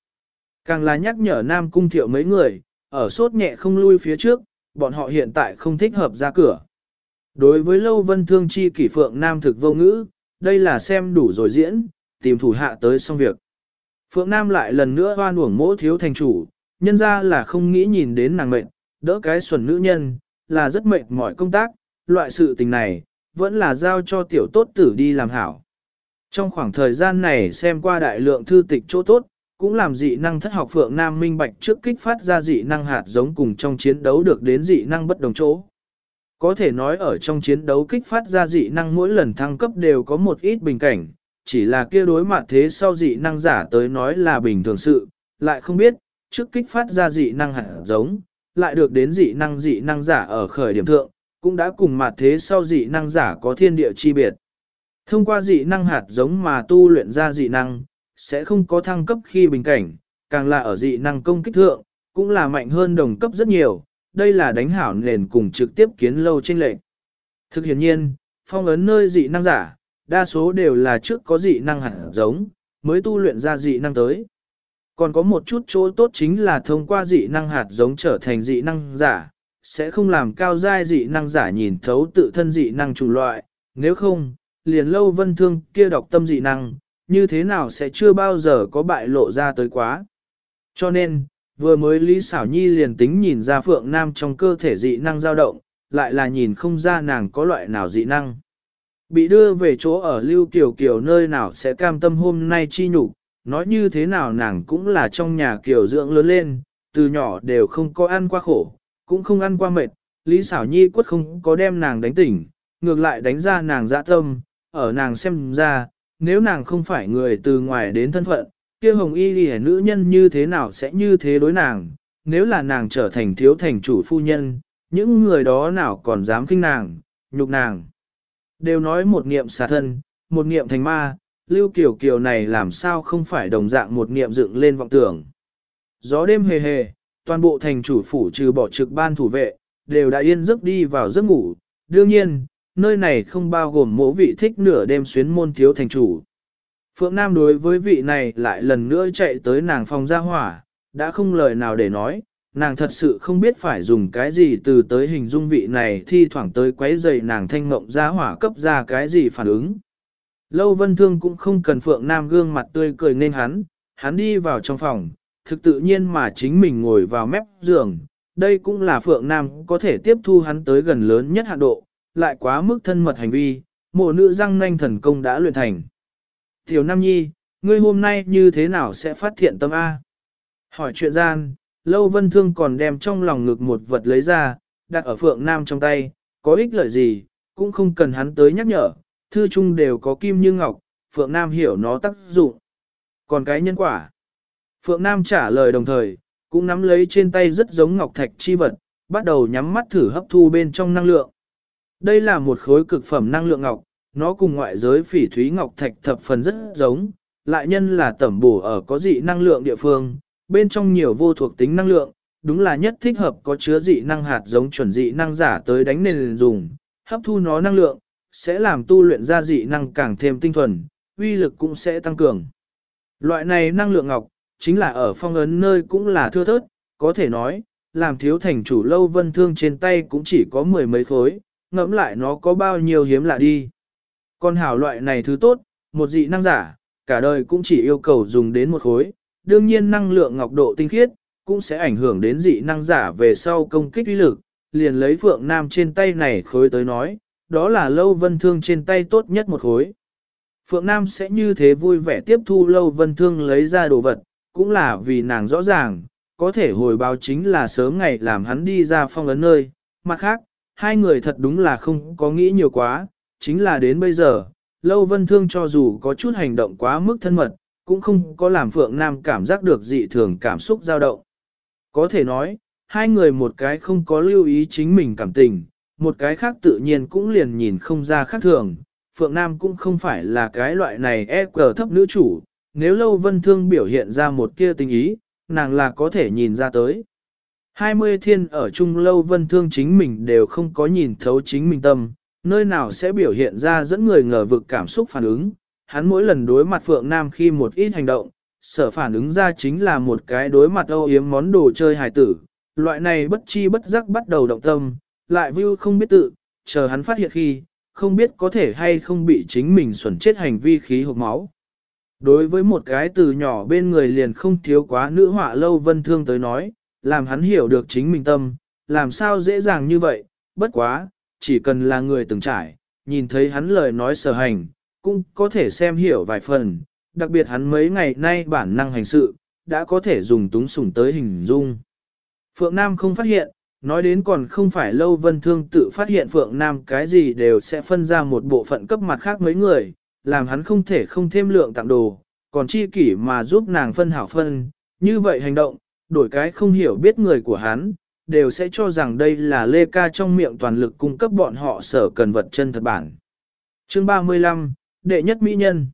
Càng là nhắc nhở Nam Cung Thiệu mấy người, ở sốt nhẹ không lui phía trước, bọn họ hiện tại không thích hợp ra cửa. Đối với Lâu Vân Thương chi kỷ Phượng Nam thực vô ngữ, đây là xem đủ rồi diễn, tìm thủ hạ tới xong việc. Phượng Nam lại lần nữa hoan uổng mỗ thiếu thành chủ, nhân ra là không nghĩ nhìn đến nàng mệnh, đỡ cái xuẩn nữ nhân, là rất mệt mỏi công tác, loại sự tình này, vẫn là giao cho tiểu tốt tử đi làm hảo. Trong khoảng thời gian này xem qua đại lượng thư tịch chỗ tốt, cũng làm dị năng thất học Phượng Nam minh bạch trước kích phát ra dị năng hạt giống cùng trong chiến đấu được đến dị năng bất đồng chỗ. Có thể nói ở trong chiến đấu kích phát ra dị năng mỗi lần thăng cấp đều có một ít bình cảnh, chỉ là kia đối mặt thế sau dị năng giả tới nói là bình thường sự, lại không biết, trước kích phát ra dị năng hạt giống, lại được đến dị năng dị năng giả ở khởi điểm thượng, cũng đã cùng mặt thế sau dị năng giả có thiên địa chi biệt. Thông qua dị năng hạt giống mà tu luyện ra dị năng, sẽ không có thăng cấp khi bình cảnh, càng là ở dị năng công kích thượng, cũng là mạnh hơn đồng cấp rất nhiều, đây là đánh hảo nền cùng trực tiếp kiến lâu trên lệnh. Thực hiện nhiên, phong ấn nơi dị năng giả, đa số đều là trước có dị năng hạt giống, mới tu luyện ra dị năng tới. Còn có một chút chỗ tốt chính là thông qua dị năng hạt giống trở thành dị năng giả, sẽ không làm cao giai dị năng giả nhìn thấu tự thân dị năng chủng loại, nếu không, liền lâu vân thương kia đọc tâm dị năng, như thế nào sẽ chưa bao giờ có bại lộ ra tới quá. Cho nên, vừa mới Lý Xảo Nhi liền tính nhìn ra Phượng Nam trong cơ thể dị năng dao động, lại là nhìn không ra nàng có loại nào dị năng. Bị đưa về chỗ ở Lưu Kiều Kiều nơi nào sẽ cam tâm hôm nay chi nhục, nói như thế nào nàng cũng là trong nhà Kiều dưỡng lớn lên, từ nhỏ đều không có ăn qua khổ, cũng không ăn qua mệt, Lý Xảo Nhi quất không có đem nàng đánh tỉnh, ngược lại đánh ra nàng dạ tâm, ở nàng xem ra, nếu nàng không phải người từ ngoài đến thân phận, kia hồng y ghi nữ nhân như thế nào sẽ như thế đối nàng, nếu là nàng trở thành thiếu thành chủ phu nhân, những người đó nào còn dám khinh nàng, nhục nàng. Đều nói một niệm xả thân, một niệm thành ma, lưu kiểu kiểu này làm sao không phải đồng dạng một niệm dựng lên vọng tưởng. Gió đêm hề hề, toàn bộ thành chủ phủ trừ bỏ trực ban thủ vệ, đều đã yên giấc đi vào giấc ngủ. Đương nhiên, nơi này không bao gồm mỗi vị thích nửa đêm xuyến môn thiếu thành chủ. Phượng Nam đối với vị này lại lần nữa chạy tới nàng phòng ra hỏa, đã không lời nào để nói, nàng thật sự không biết phải dùng cái gì từ tới hình dung vị này thi thoảng tới quấy dày nàng thanh mộng ra hỏa cấp ra cái gì phản ứng. Lâu vân thương cũng không cần Phượng Nam gương mặt tươi cười nên hắn, hắn đi vào trong phòng, thực tự nhiên mà chính mình ngồi vào mép giường, đây cũng là Phượng Nam có thể tiếp thu hắn tới gần lớn nhất hạn độ, lại quá mức thân mật hành vi, mộ nữ răng nanh thần công đã luyện thành. Tiểu Nam Nhi, ngươi hôm nay như thế nào sẽ phát thiện tâm A? Hỏi chuyện gian, Lâu Vân Thương còn đem trong lòng ngực một vật lấy ra, đặt ở Phượng Nam trong tay, có ích lợi gì, cũng không cần hắn tới nhắc nhở, thư chung đều có kim như ngọc, Phượng Nam hiểu nó tác dụng. Còn cái nhân quả? Phượng Nam trả lời đồng thời, cũng nắm lấy trên tay rất giống ngọc thạch chi vật, bắt đầu nhắm mắt thử hấp thu bên trong năng lượng. Đây là một khối cực phẩm năng lượng ngọc, nó cùng ngoại giới phỉ thúy ngọc thạch thập phần rất giống, lại nhân là tẩm bổ ở có dị năng lượng địa phương, bên trong nhiều vô thuộc tính năng lượng, đúng là nhất thích hợp có chứa dị năng hạt giống chuẩn dị năng giả tới đánh nền dùng, hấp thu nó năng lượng, sẽ làm tu luyện ra dị năng càng thêm tinh thuần, uy lực cũng sẽ tăng cường. Loại này năng lượng ngọc, chính là ở phong ấn nơi cũng là thưa thớt, có thể nói, làm thiếu thành chủ lâu vân thương trên tay cũng chỉ có mười mấy khối, ngẫm lại nó có bao nhiêu hiếm lạ đi. Con hảo loại này thứ tốt, một dị năng giả, cả đời cũng chỉ yêu cầu dùng đến một khối, đương nhiên năng lượng ngọc độ tinh khiết, cũng sẽ ảnh hưởng đến dị năng giả về sau công kích uy lực, liền lấy Phượng Nam trên tay này khối tới nói, đó là Lâu Vân Thương trên tay tốt nhất một khối. Phượng Nam sẽ như thế vui vẻ tiếp thu Lâu Vân Thương lấy ra đồ vật, cũng là vì nàng rõ ràng, có thể hồi báo chính là sớm ngày làm hắn đi ra phong ấn nơi, mặt khác, hai người thật đúng là không có nghĩ nhiều quá, chính là đến bây giờ, Lâu Vân Thương cho dù có chút hành động quá mức thân mật, cũng không có làm Phượng Nam cảm giác được dị thường cảm xúc dao động. Có thể nói, hai người một cái không có lưu ý chính mình cảm tình, một cái khác tự nhiên cũng liền nhìn không ra khác thường. Phượng Nam cũng không phải là cái loại này e cờ thấp nữ chủ, nếu Lâu Vân Thương biểu hiện ra một kia tình ý, nàng là có thể nhìn ra tới. Hai mươi thiên ở chung Lâu Vân Thương chính mình đều không có nhìn thấu chính mình tâm, nơi nào sẽ biểu hiện ra dẫn người ngờ vực cảm xúc phản ứng. Hắn mỗi lần đối mặt Phượng Nam khi một ít hành động, sở phản ứng ra chính là một cái đối mặt âu yếm món đồ chơi hài tử. Loại này bất chi bất giác bắt đầu động tâm, lại view không biết tự, chờ hắn phát hiện khi, không biết có thể hay không bị chính mình xuẩn chết hành vi khí hộp máu. Đối với một cái từ nhỏ bên người liền không thiếu quá nữ họa lâu vân thương tới nói, làm hắn hiểu được chính mình tâm, làm sao dễ dàng như vậy, bất quá, chỉ cần là người từng trải, nhìn thấy hắn lời nói sở hành, cũng có thể xem hiểu vài phần, đặc biệt hắn mấy ngày nay bản năng hành sự, đã có thể dùng túng sủng tới hình dung. Phượng Nam không phát hiện, nói đến còn không phải lâu vân thương tự phát hiện Phượng Nam cái gì đều sẽ phân ra một bộ phận cấp mặt khác mấy người, làm hắn không thể không thêm lượng tặng đồ, còn chi kỷ mà giúp nàng phân hảo phân, như vậy hành động, đổi cái không hiểu biết người của hắn, đều sẽ cho rằng đây là Lê Ca trong miệng toàn lực cung cấp bọn họ sở cần vật chân thật bản. Chương 35, Đệ nhất Mỹ Nhân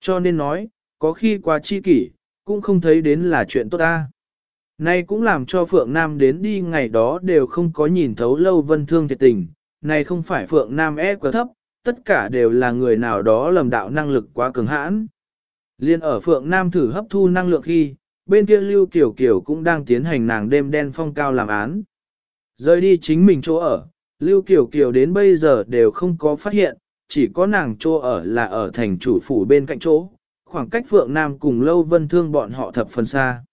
Cho nên nói, có khi quá chi kỷ, cũng không thấy đến là chuyện tốt ta. Nay cũng làm cho Phượng Nam đến đi ngày đó đều không có nhìn thấu lâu vân thương thiệt tình, này không phải Phượng Nam e quá thấp, tất cả đều là người nào đó lầm đạo năng lực quá cường hãn. Liên ở Phượng Nam thử hấp thu năng lượng khi, bên kia Lưu Kiều Kiều cũng đang tiến hành nàng đêm đen phong cao làm án. Rời đi chính mình chỗ ở, Lưu Kiều Kiều đến bây giờ đều không có phát hiện, chỉ có nàng chỗ ở là ở thành chủ phủ bên cạnh chỗ, khoảng cách Phượng Nam cùng Lâu Vân Thương bọn họ thập phần xa.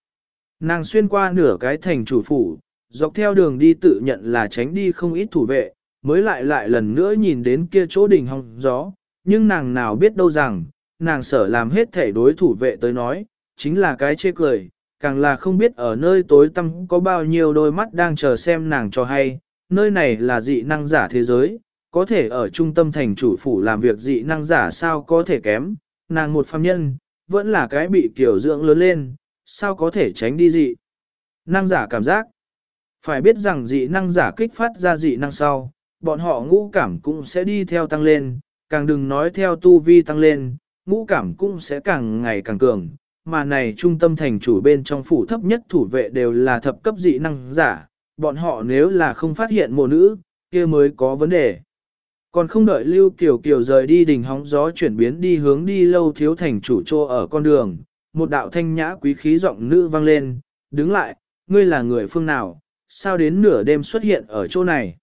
Nàng xuyên qua nửa cái thành chủ phủ, dọc theo đường đi tự nhận là tránh đi không ít thủ vệ, mới lại lại lần nữa nhìn đến kia chỗ đỉnh hong gió, nhưng nàng nào biết đâu rằng, nàng sở làm hết thể đối thủ vệ tới nói, chính là cái chê cười, càng là không biết ở nơi tối tăm có bao nhiêu đôi mắt đang chờ xem nàng cho hay, nơi này là dị năng giả thế giới, có thể ở trung tâm thành chủ phủ làm việc dị năng giả sao có thể kém, nàng một phàm nhân, vẫn là cái bị kiểu dưỡng lớn lên, sao có thể tránh đi dị. Năng giả cảm giác, phải biết rằng dị năng giả kích phát ra dị năng sau, bọn họ ngũ cảm cũng sẽ đi theo tăng lên, càng đừng nói theo tu vi tăng lên, ngũ cảm cũng sẽ càng ngày càng cường, mà này trung tâm thành chủ bên trong phủ thấp nhất thủ vệ đều là thập cấp dị năng giả, bọn họ nếu là không phát hiện mộ nữ, kia mới có vấn đề. Còn không đợi Lưu Kiều Kiều rời đi đỉnh hóng gió chuyển biến đi hướng đi lâu thiếu thành chủ trô ở con đường, một đạo thanh nhã quý khí giọng nữ vang lên, đứng lại, ngươi là người phương nào, sao đến nửa đêm xuất hiện ở chỗ này.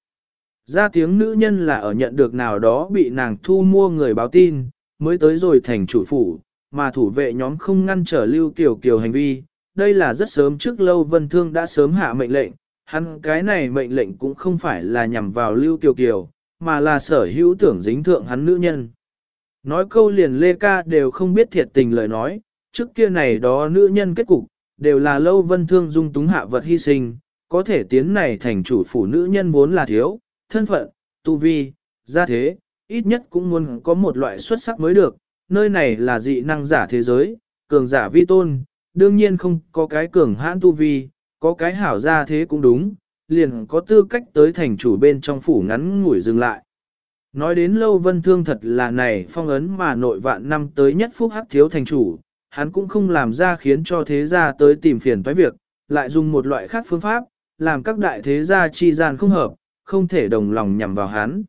Ra tiếng nữ nhân là ở nhận được nào đó bị nàng thu mua người báo tin, mới tới rồi thành chủ phủ, mà thủ vệ nhóm không ngăn trở Lưu Kiều Kiều hành vi, đây là rất sớm trước lâu Vân Thương đã sớm hạ mệnh lệnh, hắn cái này mệnh lệnh cũng không phải là nhằm vào Lưu Kiều Kiều, mà là sở hữu tưởng dính thượng hắn nữ nhân. Nói câu liền Lê Ca đều không biết thiệt tình lời nói, trước kia này đó nữ nhân kết cục, đều là lâu Vân Thương dung túng hạ vật hy sinh, có thể tiến này thành chủ phủ nữ nhân vốn là thiếu, thân phận, tu vi, gia thế, ít nhất cũng muốn có một loại xuất sắc mới được, nơi này là dị năng giả thế giới, cường giả vi tôn, đương nhiên không có cái cường hãn tu vi, có cái hảo ra thế cũng đúng, liền có tư cách tới thành chủ bên trong phủ ngắn ngủi dừng lại. Nói đến lâu vân thương thật là này phong ấn mà nội vạn năm tới nhất phúc hắc thiếu thành chủ, hắn cũng không làm ra khiến cho thế gia tới tìm phiền toái việc, lại dùng một loại khác phương pháp, làm các đại thế gia chi gian không hợp, không thể đồng lòng nhằm vào hắn.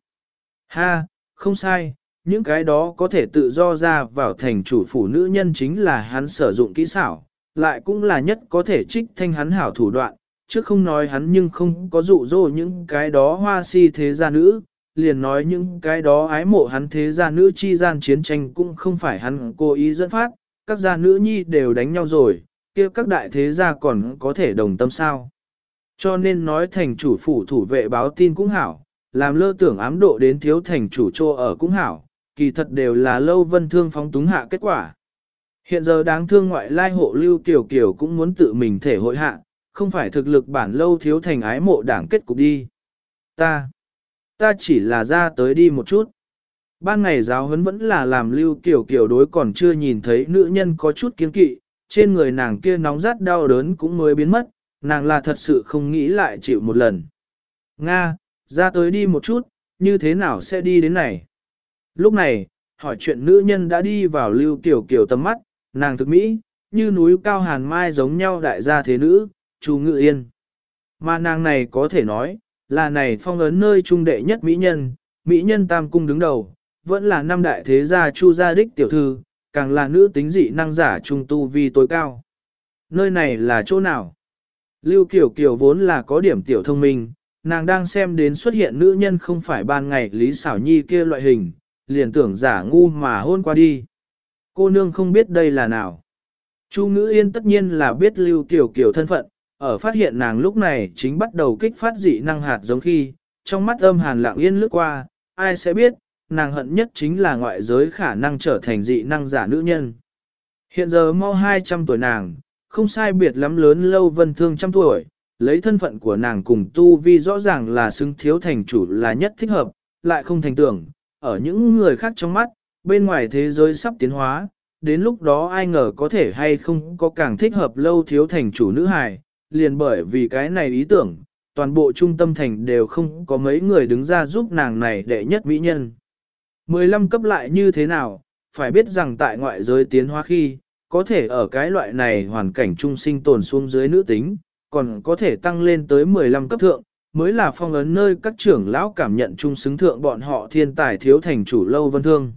Ha, không sai, những cái đó có thể tự do ra vào thành chủ phủ nữ nhân chính là hắn sử dụng kỹ xảo, lại cũng là nhất có thể trích thanh hắn hảo thủ đoạn, chứ không nói hắn nhưng không có dụ dỗ những cái đó hoa si thế gia nữ, liền nói những cái đó ái mộ hắn thế gia nữ chi gian chiến tranh cũng không phải hắn cố ý dẫn phát, các gia nữ nhi đều đánh nhau rồi, kia các đại thế gia còn có thể đồng tâm sao. Cho nên nói thành chủ phủ thủ vệ báo tin cũng hảo, làm lơ tưởng ám độ đến thiếu thành chủ trô ở cũng hảo, kỳ thật đều là lâu vân thương phóng túng hạ kết quả. Hiện giờ đáng thương ngoại lai hộ lưu kiểu kiểu cũng muốn tự mình thể hội hạ, không phải thực lực bản lâu thiếu thành ái mộ đảng kết cục đi. Ta, ta chỉ là ra tới đi một chút. Ban ngày giáo huấn vẫn là làm lưu kiểu kiểu đối còn chưa nhìn thấy nữ nhân có chút kiến kỵ, trên người nàng kia nóng rát đau đớn cũng mới biến mất, nàng là thật sự không nghĩ lại chịu một lần. Nga, ra tới đi một chút, như thế nào sẽ đi đến này? Lúc này, hỏi chuyện nữ nhân đã đi vào lưu kiểu kiểu tầm mắt, nàng thực mỹ, như núi cao hàn mai giống nhau đại gia thế nữ, Chu Ngự Yên. Mà nàng này có thể nói, là này phong ấn nơi trung đệ nhất mỹ nhân, mỹ nhân tam cung đứng đầu, vẫn là năm đại thế gia Chu gia đích tiểu thư, càng là nữ tính dị năng giả trung tu vi tối cao. Nơi này là chỗ nào? Lưu Kiều Kiều vốn là có điểm tiểu thông minh, nàng đang xem đến xuất hiện nữ nhân không phải ban ngày Lý Xảo Nhi kia loại hình, liền tưởng giả ngu mà hôn qua đi. Cô nương không biết đây là nào. Chu ngữ yên tất nhiên là biết Lưu Kiều Kiều thân phận, ở phát hiện nàng lúc này chính bắt đầu kích phát dị năng hạt giống khi, trong mắt âm hàn lặng yên lướt qua, ai sẽ biết, nàng hận nhất chính là ngoại giới khả năng trở thành dị năng giả nữ nhân. Hiện giờ mau 200 tuổi nàng, không sai biệt lắm lớn lâu vân thương trăm tuổi, lấy thân phận của nàng cùng tu vi rõ ràng là xứng thiếu thành chủ là nhất thích hợp, lại không thành tưởng, ở những người khác trong mắt, bên ngoài thế giới sắp tiến hóa, đến lúc đó ai ngờ có thể hay không có càng thích hợp lâu thiếu thành chủ nữ hài, liền bởi vì cái này ý tưởng, toàn bộ trung tâm thành đều không có mấy người đứng ra giúp nàng này đệ nhất mỹ nhân. 15 cấp lại như thế nào, phải biết rằng tại ngoại giới tiến hóa khi, có thể ở cái loại này hoàn cảnh trung sinh tồn xuống dưới nữ tính, còn có thể tăng lên tới 15 cấp thượng, mới là phong ấn nơi các trưởng lão cảm nhận trung xứng thượng bọn họ thiên tài thiếu thành chủ lâu vân thương.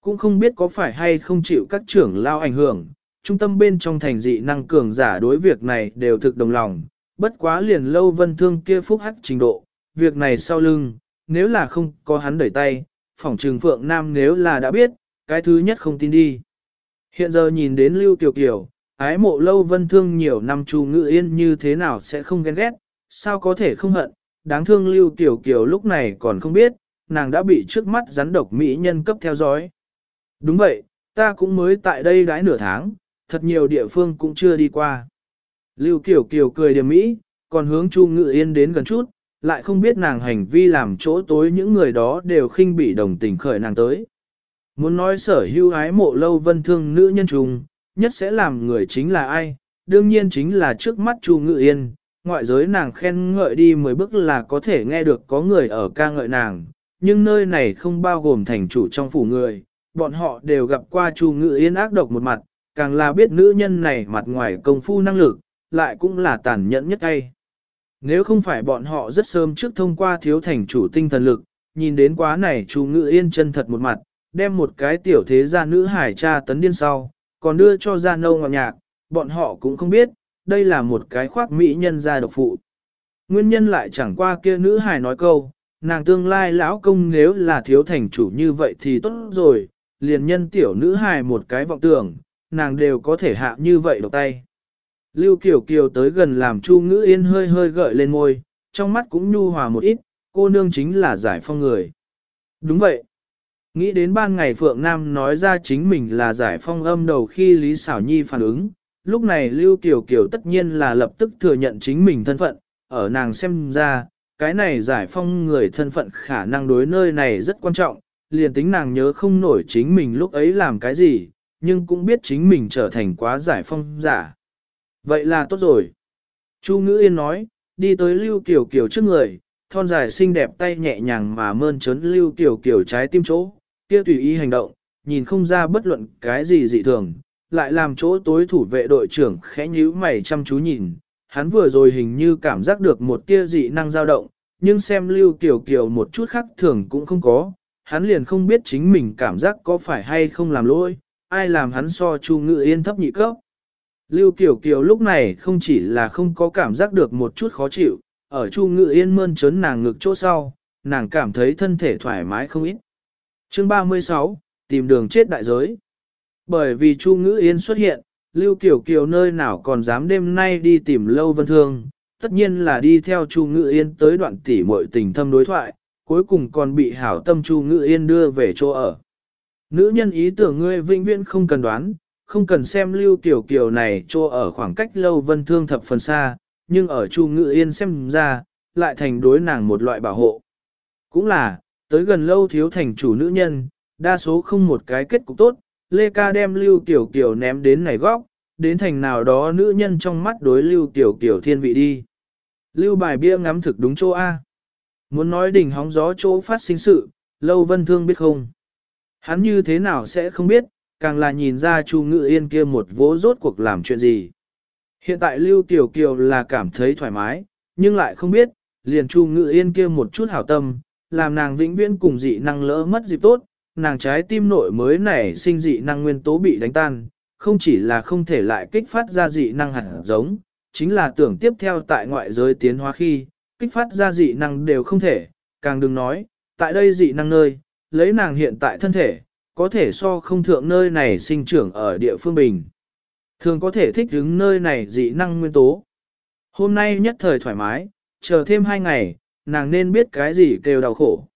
Cũng không biết có phải hay không chịu các trưởng lão ảnh hưởng, trung tâm bên trong thành dị năng cường giả đối việc này đều thực đồng lòng, bất quá liền lâu vân thương kia phúc hắc trình độ, việc này sau lưng, nếu là không có hắn đẩy tay, phỏng trừng Phượng Nam nếu là đã biết, cái thứ nhất không tin đi. Hiện giờ nhìn đến Lưu Kiều Kiều, ái mộ lâu vân thương nhiều năm chu ngự yên như thế nào sẽ không ghen ghét, sao có thể không hận, đáng thương Lưu Tiểu Kiều lúc này còn không biết, nàng đã bị trước mắt rắn độc mỹ nhân cấp theo dõi. Đúng vậy, ta cũng mới tại đây đãi nửa tháng, thật nhiều địa phương cũng chưa đi qua. Lưu Kiều Kiều cười điểm mỹ, còn hướng Chu Ngự Yên đến gần chút, lại không biết nàng hành vi làm chỗ tối những người đó đều khinh bị đồng tình khởi nàng tới. Muốn nói sở hưu ái mộ lâu vân thương nữ nhân trùng, nhất sẽ làm người chính là ai, đương nhiên chính là trước mắt Chu Ngự Yên, ngoại giới nàng khen ngợi đi mười bước là có thể nghe được có người ở ca ngợi nàng, nhưng nơi này không bao gồm thành chủ trong phủ người, bọn họ đều gặp qua Chu Ngự Yên ác độc một mặt, càng là biết nữ nhân này mặt ngoài công phu năng lực, lại cũng là tàn nhẫn nhất tay. Nếu không phải bọn họ rất sớm trước thông qua thiếu thành chủ tinh thần lực, nhìn đến quá này Chu Ngự Yên chân thật một mặt, đem một cái tiểu thế gia nữ hải cha tấn điên sau, còn đưa cho gia nâu ngọt nhạc, bọn họ cũng không biết, đây là một cái khoác mỹ nhân gia độc phụ. Nguyên nhân lại chẳng qua kia nữ hài nói câu, nàng tương lai lão công nếu là thiếu thành chủ như vậy thì tốt rồi, liền nhân tiểu nữ hài một cái vọng tưởng, nàng đều có thể hạ như vậy độc tay. Lưu Kiều Kiều tới gần làm Chu Ngữ Yên hơi hơi gợi lên môi, trong mắt cũng nhu hòa một ít, cô nương chính là giải phong người. Đúng vậy. Nghĩ đến ban ngày Phượng Nam nói ra chính mình là giải phong âm đầu khi Lý Sảo Nhi phản ứng, lúc này Lưu Kiều Kiều tất nhiên là lập tức thừa nhận chính mình thân phận, ở nàng xem ra, cái này giải phong người thân phận khả năng đối nơi này rất quan trọng, liền tính nàng nhớ không nổi chính mình lúc ấy làm cái gì, nhưng cũng biết chính mình trở thành quá giải phong giả. Vậy là tốt rồi. Chu Ngữ Yên nói, đi tới Lưu Kiều Kiều trước người, thon dài xinh đẹp tay nhẹ nhàng mà mơn trớn Lưu Kiều Kiều trái tim chỗ, kia tùy ý hành động, nhìn không ra bất luận cái gì dị thường, lại làm chỗ tối thủ vệ đội trưởng khẽ nhíu mày chăm chú nhìn, hắn vừa rồi hình như cảm giác được một tia dị năng dao động, nhưng xem Lưu Kiều Kiều một chút khác thường cũng không có, hắn liền không biết chính mình cảm giác có phải hay không làm lỗi, ai làm hắn so Chu Ngự Yên thấp nhị cấp. Lưu Kiều Kiều lúc này không chỉ là không có cảm giác được một chút khó chịu, ở Chu Ngự Yên mơn trớn nàng ngực chỗ sau, nàng cảm thấy thân thể thoải mái không ít. Chương 36, tìm đường chết đại giới. Bởi vì Chu Ngữ Yên xuất hiện, Lưu Kiều Kiều nơi nào còn dám đêm nay đi tìm Lâu Vân Thương, tất nhiên là đi theo Chu Ngữ Yên tới đoạn tỉ muội tình thâm đối thoại, cuối cùng còn bị hảo tâm Chu Ngữ Yên đưa về chỗ ở. Nữ nhân ý tưởng ngươi vĩnh viễn không cần đoán, không cần xem Lưu Kiều Kiều này chỗ ở khoảng cách Lâu Vân Thương thập phần xa, nhưng ở Chu Ngữ Yên xem ra, lại thành đối nàng một loại bảo hộ. Cũng là, tới gần lâu thiếu thành chủ nữ nhân, đa số không một cái kết cục tốt, Lê Ca đem Lưu Tiểu Kiều ném đến này góc, đến thành nào đó nữ nhân trong mắt đối Lưu Tiểu Kiều thiên vị đi. Lưu bài bia ngắm thực đúng chỗ A. Muốn nói đỉnh hóng gió chỗ phát sinh sự, Lâu Vân Thương biết không? Hắn như thế nào sẽ không biết, càng là nhìn ra Chu Ngự Yên kia một vố rốt cuộc làm chuyện gì. Hiện tại Lưu Tiểu Kiều là cảm thấy thoải mái, nhưng lại không biết, liền Chu Ngự Yên kia một chút hảo tâm, làm nàng vĩnh viễn cùng dị năng lỡ mất dịp tốt, nàng trái tim nội mới nảy sinh dị năng nguyên tố bị đánh tan, không chỉ là không thể lại kích phát ra dị năng hẳn giống, chính là tưởng tiếp theo tại ngoại giới tiến hóa khi, kích phát ra dị năng đều không thể, càng đừng nói, tại đây dị năng nơi, lấy nàng hiện tại thân thể, có thể so không thượng nơi này sinh trưởng ở địa phương bình. Thường có thể thích ứng nơi này dị năng nguyên tố. Hôm nay nhất thời thoải mái, chờ thêm hai ngày, nàng nên biết cái gì kêu đau khổ.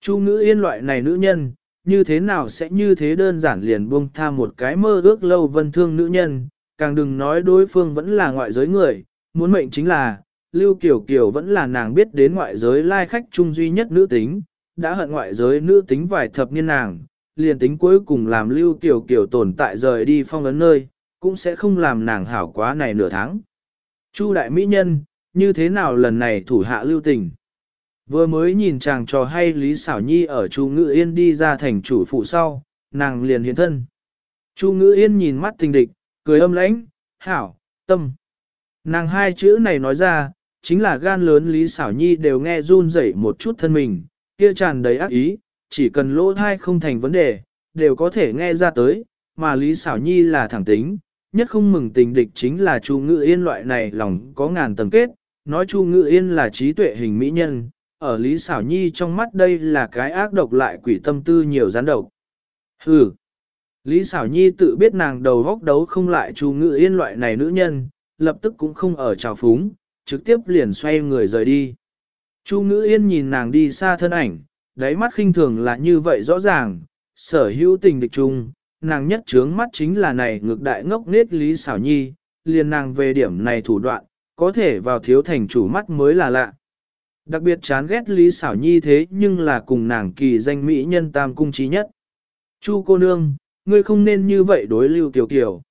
Chu ngữ yên loại này nữ nhân, như thế nào sẽ như thế đơn giản liền buông tha một cái mơ ước lâu vân thương nữ nhân, càng đừng nói đối phương vẫn là ngoại giới người, muốn mệnh chính là, Lưu Kiều Kiều vẫn là nàng biết đến ngoại giới lai khách chung duy nhất nữ tính, đã hận ngoại giới nữ tính vài thập niên nàng, liền tính cuối cùng làm Lưu Kiều Kiều tồn tại rời đi phong ấn nơi, cũng sẽ không làm nàng hảo quá này nửa tháng. Chu đại mỹ nhân, như thế nào lần này thủ hạ lưu tình? Vừa mới nhìn chàng trò hay Lý Xảo Nhi ở Chu Ngữ Yên đi ra thành chủ phụ sau, nàng liền hiện thân. Chu Ngữ Yên nhìn mắt tình địch, cười âm lãnh, hảo, tâm. Nàng hai chữ này nói ra, chính là gan lớn Lý Xảo Nhi đều nghe run rẩy một chút thân mình, kia tràn đầy ác ý, chỉ cần lỗ thai không thành vấn đề, đều có thể nghe ra tới, mà Lý Xảo Nhi là thẳng tính, nhất không mừng tình địch chính là Chu Ngự Yên loại này lòng có ngàn tầng kết, nói Chu Ngự Yên là trí tuệ hình mỹ nhân, ở Lý Xảo Nhi trong mắt đây là cái ác độc lại quỷ tâm tư nhiều gián độc. Hừ! Lý Xảo Nhi tự biết nàng đầu góc đấu không lại Chu Ngự Yên loại này nữ nhân, lập tức cũng không ở trào phúng, trực tiếp liền xoay người rời đi. Chu Ngữ Yên nhìn nàng đi xa thân ảnh, đáy mắt khinh thường là như vậy rõ ràng, sở hữu tình địch chung, nàng nhất trướng mắt chính là này ngược đại ngốc nết Lý Xảo Nhi, liền nàng về điểm này thủ đoạn, có thể vào thiếu thành chủ mắt mới là lạ. Đặc biệt chán ghét Lý Xảo Nhi thế nhưng là cùng nàng kỳ danh mỹ nhân tam cung trí nhất. Chu cô nương, ngươi không nên như vậy đối lưu tiểu kiểu.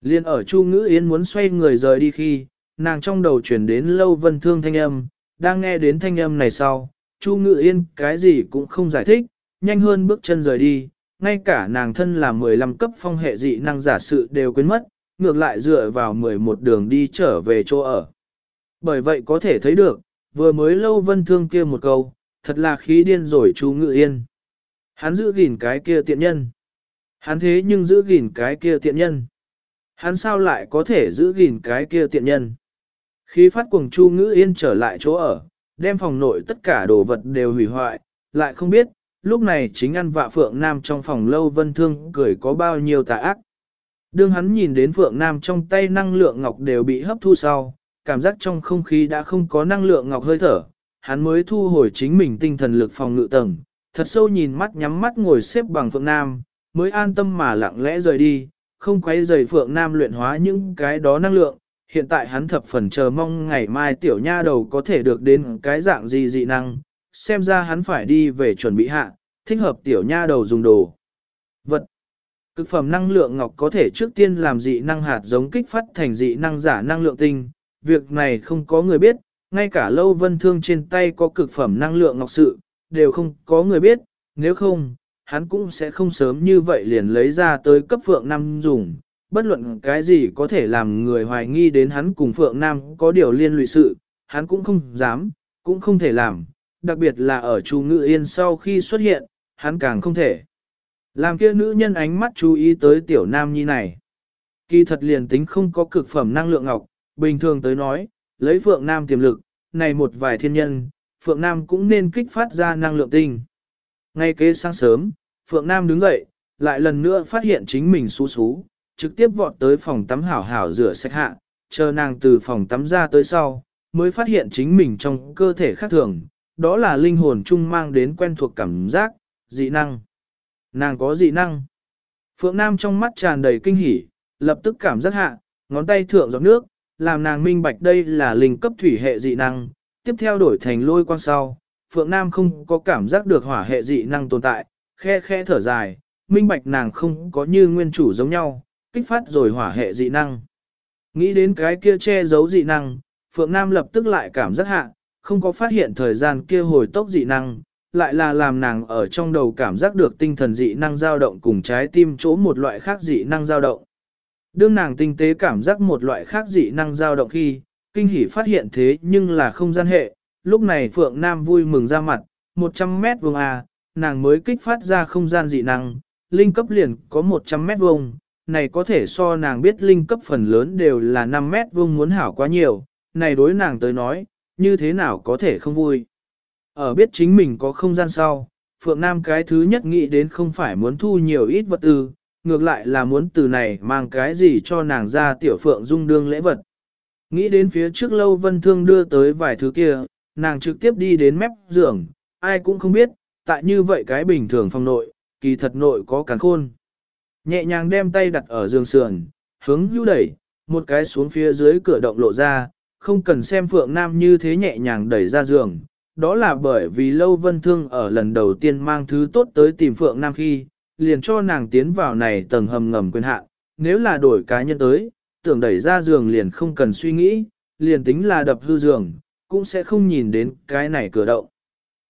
Liên ở Chu Ngữ yến muốn xoay người rời đi khi, nàng trong đầu chuyển đến lâu vân thương thanh âm, đang nghe đến thanh âm này sau, Chu Ngữ Yên cái gì cũng không giải thích, nhanh hơn bước chân rời đi, ngay cả nàng thân là 15 cấp phong hệ dị năng giả sự đều quên mất, ngược lại dựa vào 11 đường đi trở về chỗ ở. Bởi vậy có thể thấy được, vừa mới lâu vân thương kia một câu, thật là khí điên rồi Chu ngự Yên. Hắn giữ gìn cái kia tiện nhân. Hắn thế nhưng giữ gìn cái kia tiện nhân. Hắn sao lại có thể giữ gìn cái kia tiện nhân? Khi phát cuồng Chu Ngữ Yên trở lại chỗ ở, đem phòng nội tất cả đồ vật đều hủy hoại, lại không biết, lúc này chính ăn vạ Phượng Nam trong phòng lâu vân thương cười có bao nhiêu tà ác. Đương hắn nhìn đến Phượng Nam trong tay năng lượng ngọc đều bị hấp thu sau, cảm giác trong không khí đã không có năng lượng ngọc hơi thở, hắn mới thu hồi chính mình tinh thần lực phòng ngự tầng, thật sâu nhìn mắt nhắm mắt ngồi xếp bằng Phượng Nam, mới an tâm mà lặng lẽ rời đi, không quấy rời Phượng Nam luyện hóa những cái đó năng lượng, hiện tại hắn thập phần chờ mong ngày mai tiểu nha đầu có thể được đến cái dạng gì dị năng, xem ra hắn phải đi về chuẩn bị hạ, thích hợp tiểu nha đầu dùng đồ. Vật Cực phẩm năng lượng ngọc có thể trước tiên làm dị năng hạt giống kích phát thành dị năng giả năng lượng tinh, việc này không có người biết, ngay cả lâu vân thương trên tay có cực phẩm năng lượng ngọc sự, đều không có người biết, nếu không, hắn cũng sẽ không sớm như vậy liền lấy ra tới cấp phượng nam dùng, bất luận cái gì có thể làm người hoài nghi đến hắn cùng Phượng Nam có điều liên lụy sự, hắn cũng không dám, cũng không thể làm, đặc biệt là ở Chu Ngự Yên sau khi xuất hiện, hắn càng không thể. Làm kia nữ nhân ánh mắt chú ý tới tiểu nam nhi này. Kỳ thật liền tính không có cực phẩm năng lượng ngọc, bình thường tới nói, lấy Phượng Nam tiềm lực, này một vài thiên nhân, Phượng Nam cũng nên kích phát ra năng lượng tinh. Ngay kế sáng sớm, Phượng Nam đứng dậy, lại lần nữa phát hiện chính mình xú xú, trực tiếp vọt tới phòng tắm hảo hảo rửa sạch hạ, chờ nàng từ phòng tắm ra tới sau, mới phát hiện chính mình trong cơ thể khác thường, đó là linh hồn chung mang đến quen thuộc cảm giác, dị năng. Nàng có dị năng. Phượng Nam trong mắt tràn đầy kinh hỉ, lập tức cảm giác hạ, ngón tay thượng giọt nước, làm nàng minh bạch đây là linh cấp thủy hệ dị năng, tiếp theo đổi thành lôi quang sau. Phượng Nam không có cảm giác được hỏa hệ dị năng tồn tại, khe khe thở dài, minh bạch nàng không có như nguyên chủ giống nhau, kích phát rồi hỏa hệ dị năng. Nghĩ đến cái kia che giấu dị năng, Phượng Nam lập tức lại cảm giác hạ, không có phát hiện thời gian kia hồi tốc dị năng, lại là làm nàng ở trong đầu cảm giác được tinh thần dị năng dao động cùng trái tim chỗ một loại khác dị năng dao động. Đương nàng tinh tế cảm giác một loại khác dị năng dao động khi, kinh hỉ phát hiện thế nhưng là không gian hệ, lúc này Phượng Nam vui mừng ra mặt, 100 mét vuông à nàng mới kích phát ra không gian dị năng, linh cấp liền có 100 mét vuông, này có thể so nàng biết linh cấp phần lớn đều là 5 mét vuông muốn hảo quá nhiều, này đối nàng tới nói, như thế nào có thể không vui. Ở biết chính mình có không gian sau, Phượng Nam cái thứ nhất nghĩ đến không phải muốn thu nhiều ít vật tư, ngược lại là muốn từ này mang cái gì cho nàng ra tiểu Phượng dung đương lễ vật. Nghĩ đến phía trước lâu vân thương đưa tới vài thứ kia, nàng trực tiếp đi đến mép giường, ai cũng không biết, tại như vậy cái bình thường phòng nội, kỳ thật nội có càn khôn. Nhẹ nhàng đem tay đặt ở giường sườn, hướng hữu đẩy, một cái xuống phía dưới cửa động lộ ra, không cần xem Phượng Nam như thế nhẹ nhàng đẩy ra giường. Đó là bởi vì Lâu Vân Thương ở lần đầu tiên mang thứ tốt tới tìm Phượng Nam khi, liền cho nàng tiến vào này tầng hầm ngầm quyền hạn. Nếu là đổi cá nhân tới, tưởng đẩy ra giường liền không cần suy nghĩ, liền tính là đập hư giường, cũng sẽ không nhìn đến cái này cửa động.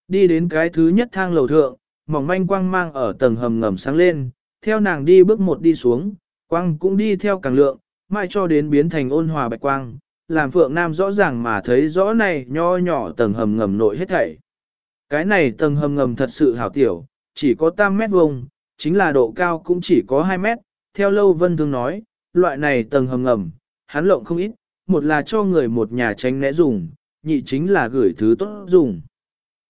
Đi đến cái thứ nhất thang lầu thượng, mỏng manh quang mang ở tầng hầm ngầm sáng lên, theo nàng đi bước một đi xuống, quang cũng đi theo càng lượng, mai cho đến biến thành ôn hòa bạch quang, làm Phượng Nam rõ ràng mà thấy rõ này nho nhỏ tầng hầm ngầm nội hết thảy. Cái này tầng hầm ngầm thật sự hảo tiểu, chỉ có tam mét vuông, chính là độ cao cũng chỉ có 2 mét, theo Lâu Vân Thương nói, loại này tầng hầm ngầm, hắn lộng không ít, một là cho người một nhà tránh né dùng, nhị chính là gửi thứ tốt dùng.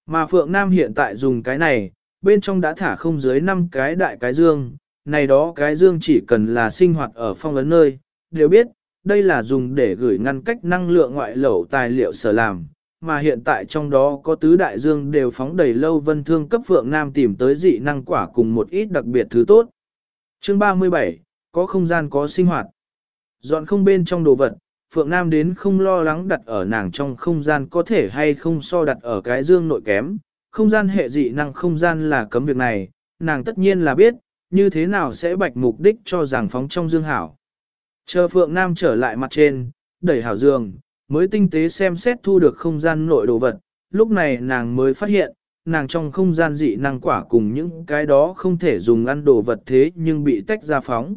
Mà Phượng Nam hiện tại dùng cái này, bên trong đã thả không dưới 5 cái đại cái dương, này đó cái dương chỉ cần là sinh hoạt ở phong ấn nơi, đều biết, đây là dùng để gửi ngăn cách năng lượng ngoại lẩu tài liệu sở làm, mà hiện tại trong đó có tứ đại dương đều phóng đầy lâu vân thương cấp Phượng Nam tìm tới dị năng quả cùng một ít đặc biệt thứ tốt. Chương 37, có không gian có sinh hoạt. Dọn không bên trong đồ vật, Phượng Nam đến không lo lắng đặt ở nàng trong không gian có thể hay không so đặt ở cái dương nội kém. Không gian hệ dị năng không gian là cấm việc này, nàng tất nhiên là biết, như thế nào sẽ bạch mục đích cho rằng phóng trong dương hảo. Chờ Phượng Nam trở lại mặt trên, đẩy hảo dương mới tinh tế xem xét thu được không gian nội đồ vật, lúc này nàng mới phát hiện, nàng trong không gian dị năng quả cùng những cái đó không thể dùng ăn đồ vật thế nhưng bị tách ra phóng.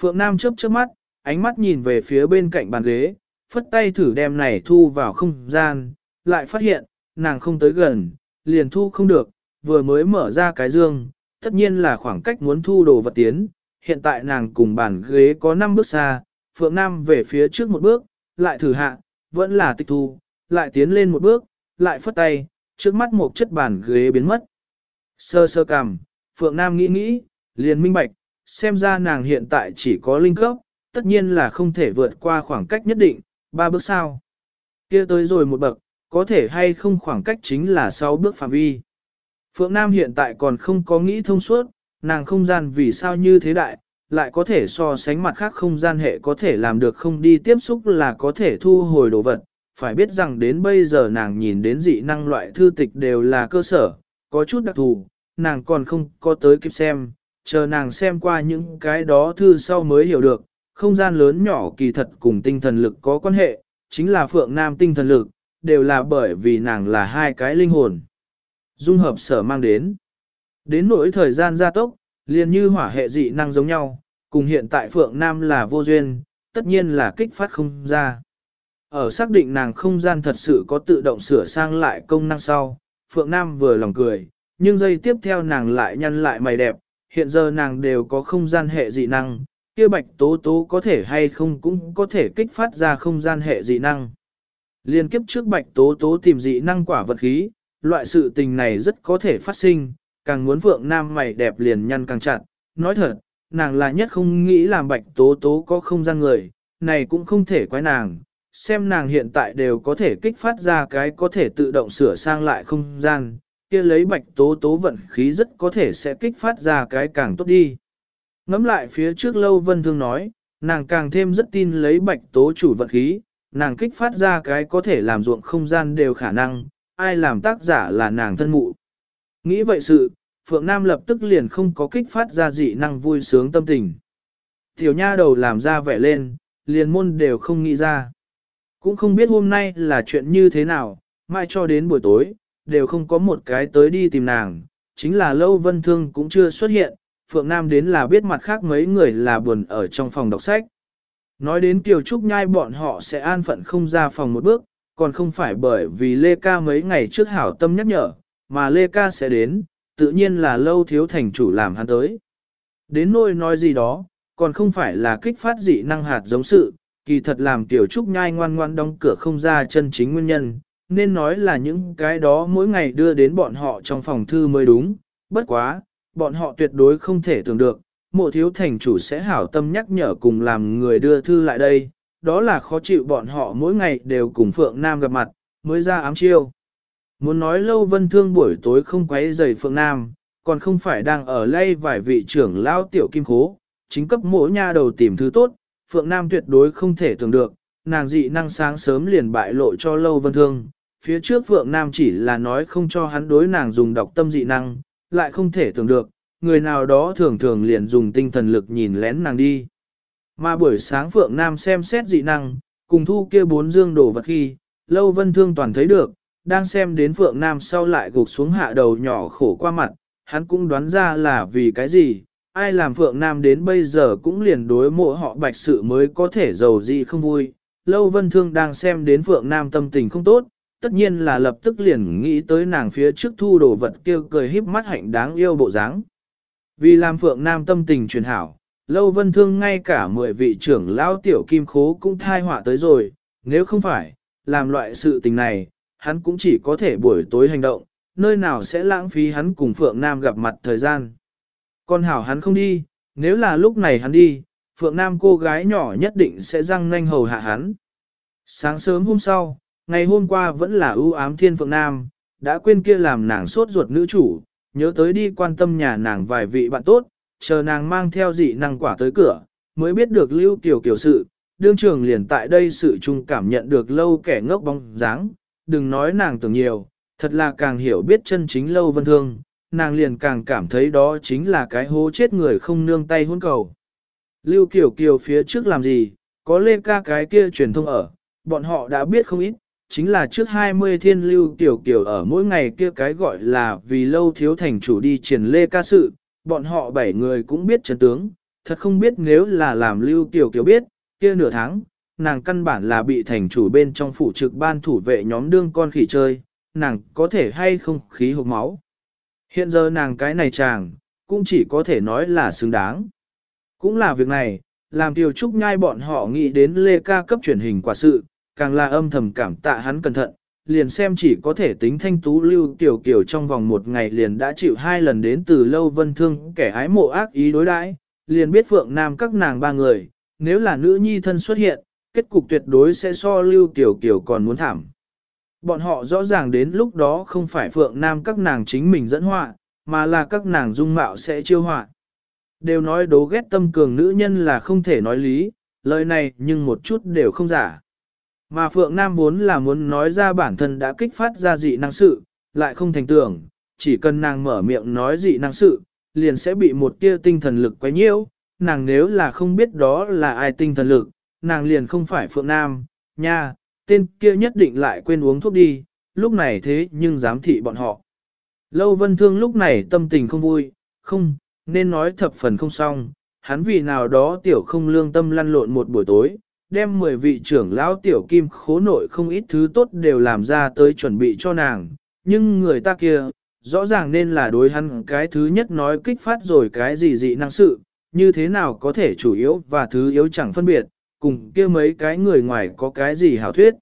Phượng Nam chớp chớp mắt, ánh mắt nhìn về phía bên cạnh bàn ghế, phất tay thử đem này thu vào không gian, lại phát hiện, nàng không tới gần, liền thu không được, vừa mới mở ra cái dương, tất nhiên là khoảng cách muốn thu đồ vật tiến, hiện tại nàng cùng bàn ghế có 5 bước xa, Phượng Nam về phía trước một bước, lại thử hạ, vẫn là tịch thu, lại tiến lên một bước, lại phất tay, trước mắt một chất bàn ghế biến mất. Sơ sơ cằm, Phượng Nam nghĩ nghĩ, liền minh bạch, xem ra nàng hiện tại chỉ có linh cấp, tất nhiên là không thể vượt qua khoảng cách nhất định, ba bước sau. kia tới rồi một bậc, có thể hay không khoảng cách chính là sau bước phạm vi. Phượng Nam hiện tại còn không có nghĩ thông suốt, nàng không gian vì sao như thế đại, lại có thể so sánh mặt khác không gian hệ có thể làm được không đi tiếp xúc là có thể thu hồi đồ vật. Phải biết rằng đến bây giờ nàng nhìn đến dị năng loại thư tịch đều là cơ sở, có chút đặc thù, nàng còn không có tới kịp xem, chờ nàng xem qua những cái đó thư sau mới hiểu được, không gian lớn nhỏ kỳ thật cùng tinh thần lực có quan hệ, chính là phượng nam tinh thần lực, đều là bởi vì nàng là hai cái linh hồn. Dung hợp sở mang đến. Đến nỗi thời gian gia tốc, liền như hỏa hệ dị năng giống nhau, cùng hiện tại Phượng Nam là vô duyên, tất nhiên là kích phát không ra. Ở xác định nàng không gian thật sự có tự động sửa sang lại công năng sau, Phượng Nam vừa lòng cười, nhưng giây tiếp theo nàng lại nhăn lại mày đẹp, hiện giờ nàng đều có không gian hệ dị năng, kia bạch tố tố có thể hay không cũng có thể kích phát ra không gian hệ dị năng. Liên kiếp trước bạch tố tố tìm dị năng quả vật khí, loại sự tình này rất có thể phát sinh, càng muốn vượng nam mày đẹp liền nhăn càng chặt. Nói thật, nàng là nhất không nghĩ làm bạch tố tố có không gian người, này cũng không thể quái nàng. Xem nàng hiện tại đều có thể kích phát ra cái có thể tự động sửa sang lại không gian, kia lấy bạch tố tố vận khí rất có thể sẽ kích phát ra cái càng tốt đi. Ngắm lại phía trước lâu vân thương nói, nàng càng thêm rất tin lấy bạch tố chủ vận khí, nàng kích phát ra cái có thể làm ruộng không gian đều khả năng, ai làm tác giả là nàng thân mụ. Nghĩ vậy sự, Phượng Nam lập tức liền không có kích phát ra dị năng vui sướng tâm tình. Tiểu nha đầu làm ra vẻ lên, liền môn đều không nghĩ ra. Cũng không biết hôm nay là chuyện như thế nào, mai cho đến buổi tối, đều không có một cái tới đi tìm nàng, chính là lâu vân thương cũng chưa xuất hiện, Phượng Nam đến là biết mặt khác mấy người là buồn ở trong phòng đọc sách. Nói đến Kiều Trúc Nhai bọn họ sẽ an phận không ra phòng một bước, còn không phải bởi vì Lê Ca mấy ngày trước hảo tâm nhắc nhở, mà Lê Ca sẽ đến, tự nhiên là lâu thiếu thành chủ làm hắn tới. Đến nôi nói gì đó, còn không phải là kích phát dị năng hạt giống sự, kỳ thật làm Tiểu Trúc Nhai ngoan ngoan đóng cửa không ra chân chính nguyên nhân, nên nói là những cái đó mỗi ngày đưa đến bọn họ trong phòng thư mới đúng, bất quá, bọn họ tuyệt đối không thể tưởng được, mộ thiếu thành chủ sẽ hảo tâm nhắc nhở cùng làm người đưa thư lại đây, đó là khó chịu bọn họ mỗi ngày đều cùng Phượng Nam gặp mặt, mới ra ám chiêu. Muốn nói lâu vân thương buổi tối không quấy rầy Phượng Nam, còn không phải đang ở lây vài vị trưởng lao tiểu kim khố, chính cấp mỗi nha đầu tìm thứ tốt, Phượng Nam tuyệt đối không thể tưởng được, nàng dị năng sáng sớm liền bại lộ cho lâu vân thương. Phía trước Phượng Nam chỉ là nói không cho hắn đối nàng dùng độc tâm dị năng, lại không thể tưởng được, người nào đó thường thường liền dùng tinh thần lực nhìn lén nàng đi. Mà buổi sáng Phượng Nam xem xét dị năng, cùng thu kia bốn dương đồ vật khi, Lâu Vân Thương toàn thấy được, đang xem đến Phượng Nam sau lại gục xuống hạ đầu nhỏ khổ qua mặt, hắn cũng đoán ra là vì cái gì, ai làm Phượng Nam đến bây giờ cũng liền đối mộ họ bạch sự mới có thể giàu gì không vui. Lâu Vân Thương đang xem đến Phượng Nam tâm tình không tốt, tất nhiên là lập tức liền nghĩ tới nàng phía trước thu đồ vật kia cười híp mắt hạnh đáng yêu bộ dáng. Vì làm Phượng Nam tâm tình truyền hảo, Lâu Vân Thương ngay cả 10 vị trưởng lão tiểu kim khố cũng thai họa tới rồi, nếu không phải, làm loại sự tình này, hắn cũng chỉ có thể buổi tối hành động, nơi nào sẽ lãng phí hắn cùng Phượng Nam gặp mặt thời gian. Còn hảo hắn không đi, nếu là lúc này hắn đi, Phượng Nam cô gái nhỏ nhất định sẽ răng nanh hầu hạ hắn. Sáng sớm hôm sau, ngày hôm qua vẫn là ưu ám thiên Phượng Nam, đã quên kia làm nàng sốt ruột nữ chủ, nhớ tới đi quan tâm nhà nàng vài vị bạn tốt, chờ nàng mang theo dị năng quả tới cửa, mới biết được lưu tiểu kiểu sự, đương trường liền tại đây sự chung cảm nhận được lâu kẻ ngốc bóng dáng, đừng nói nàng tưởng nhiều, thật là càng hiểu biết chân chính lâu vân thương, nàng liền càng cảm thấy đó chính là cái hố chết người không nương tay hôn cầu. Lưu Kiều Kiều phía trước làm gì, có lê ca cái kia truyền thông ở, bọn họ đã biết không ít, chính là trước 20 thiên lưu Kiều Kiều ở mỗi ngày kia cái gọi là vì lâu thiếu thành chủ đi triển lê ca sự, bọn họ bảy người cũng biết chân tướng, thật không biết nếu là làm lưu Kiều Kiều biết, kia nửa tháng, nàng căn bản là bị thành chủ bên trong phủ trực ban thủ vệ nhóm đương con khỉ chơi, nàng có thể hay không khí hộp máu. Hiện giờ nàng cái này chàng, cũng chỉ có thể nói là xứng đáng. Cũng là việc này, làm tiêu trúc nhai bọn họ nghĩ đến lê ca cấp truyền hình quả sự, càng là âm thầm cảm tạ hắn cẩn thận, liền xem chỉ có thể tính thanh tú lưu tiểu kiểu trong vòng một ngày liền đã chịu hai lần đến từ lâu vân thương kẻ ái mộ ác ý đối đãi, liền biết phượng nam các nàng ba người, nếu là nữ nhi thân xuất hiện, kết cục tuyệt đối sẽ so lưu tiểu kiểu còn muốn thảm. Bọn họ rõ ràng đến lúc đó không phải phượng nam các nàng chính mình dẫn họa, mà là các nàng dung mạo sẽ chiêu họa. Đều nói đố ghét tâm cường nữ nhân là không thể nói lý, lời này nhưng một chút đều không giả. Mà Phượng Nam vốn là muốn nói ra bản thân đã kích phát ra dị năng sự, lại không thành tưởng, chỉ cần nàng mở miệng nói dị năng sự, liền sẽ bị một tia tinh thần lực quấy nhiễu, nàng nếu là không biết đó là ai tinh thần lực, nàng liền không phải Phượng Nam, nha, tên kia nhất định lại quên uống thuốc đi, lúc này thế nhưng dám thị bọn họ. Lâu Vân Thương lúc này tâm tình không vui, không, nên nói thập phần không xong, hắn vì nào đó tiểu không lương tâm lăn lộn một buổi tối, đem 10 vị trưởng lão tiểu kim khố nội không ít thứ tốt đều làm ra tới chuẩn bị cho nàng, nhưng người ta kia, rõ ràng nên là đối hắn cái thứ nhất nói kích phát rồi cái gì dị năng sự, như thế nào có thể chủ yếu và thứ yếu chẳng phân biệt, cùng kia mấy cái người ngoài có cái gì hảo thuyết.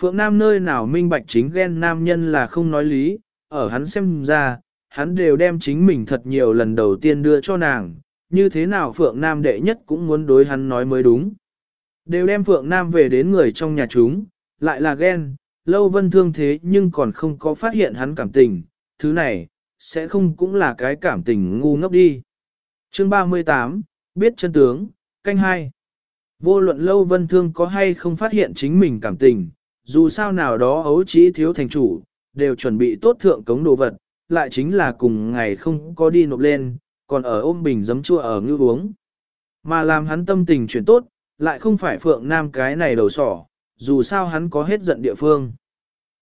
Phượng Nam nơi nào minh bạch chính ghen nam nhân là không nói lý, ở hắn xem ra, hắn đều đem chính mình thật nhiều lần đầu tiên đưa cho nàng, như thế nào Phượng Nam đệ nhất cũng muốn đối hắn nói mới đúng. Đều đem Phượng Nam về đến người trong nhà chúng, lại là ghen, lâu vân thương thế nhưng còn không có phát hiện hắn cảm tình, thứ này, sẽ không cũng là cái cảm tình ngu ngốc đi. Chương 38, biết chân tướng, canh hai. Vô luận lâu vân thương có hay không phát hiện chính mình cảm tình, dù sao nào đó ấu trí thiếu thành chủ, đều chuẩn bị tốt thượng cống đồ vật, lại chính là cùng ngày không có đi nộp lên, còn ở ôm bình giấm chua ở ngư uống. Mà làm hắn tâm tình chuyển tốt, lại không phải Phượng Nam cái này đầu sỏ, dù sao hắn có hết giận địa phương.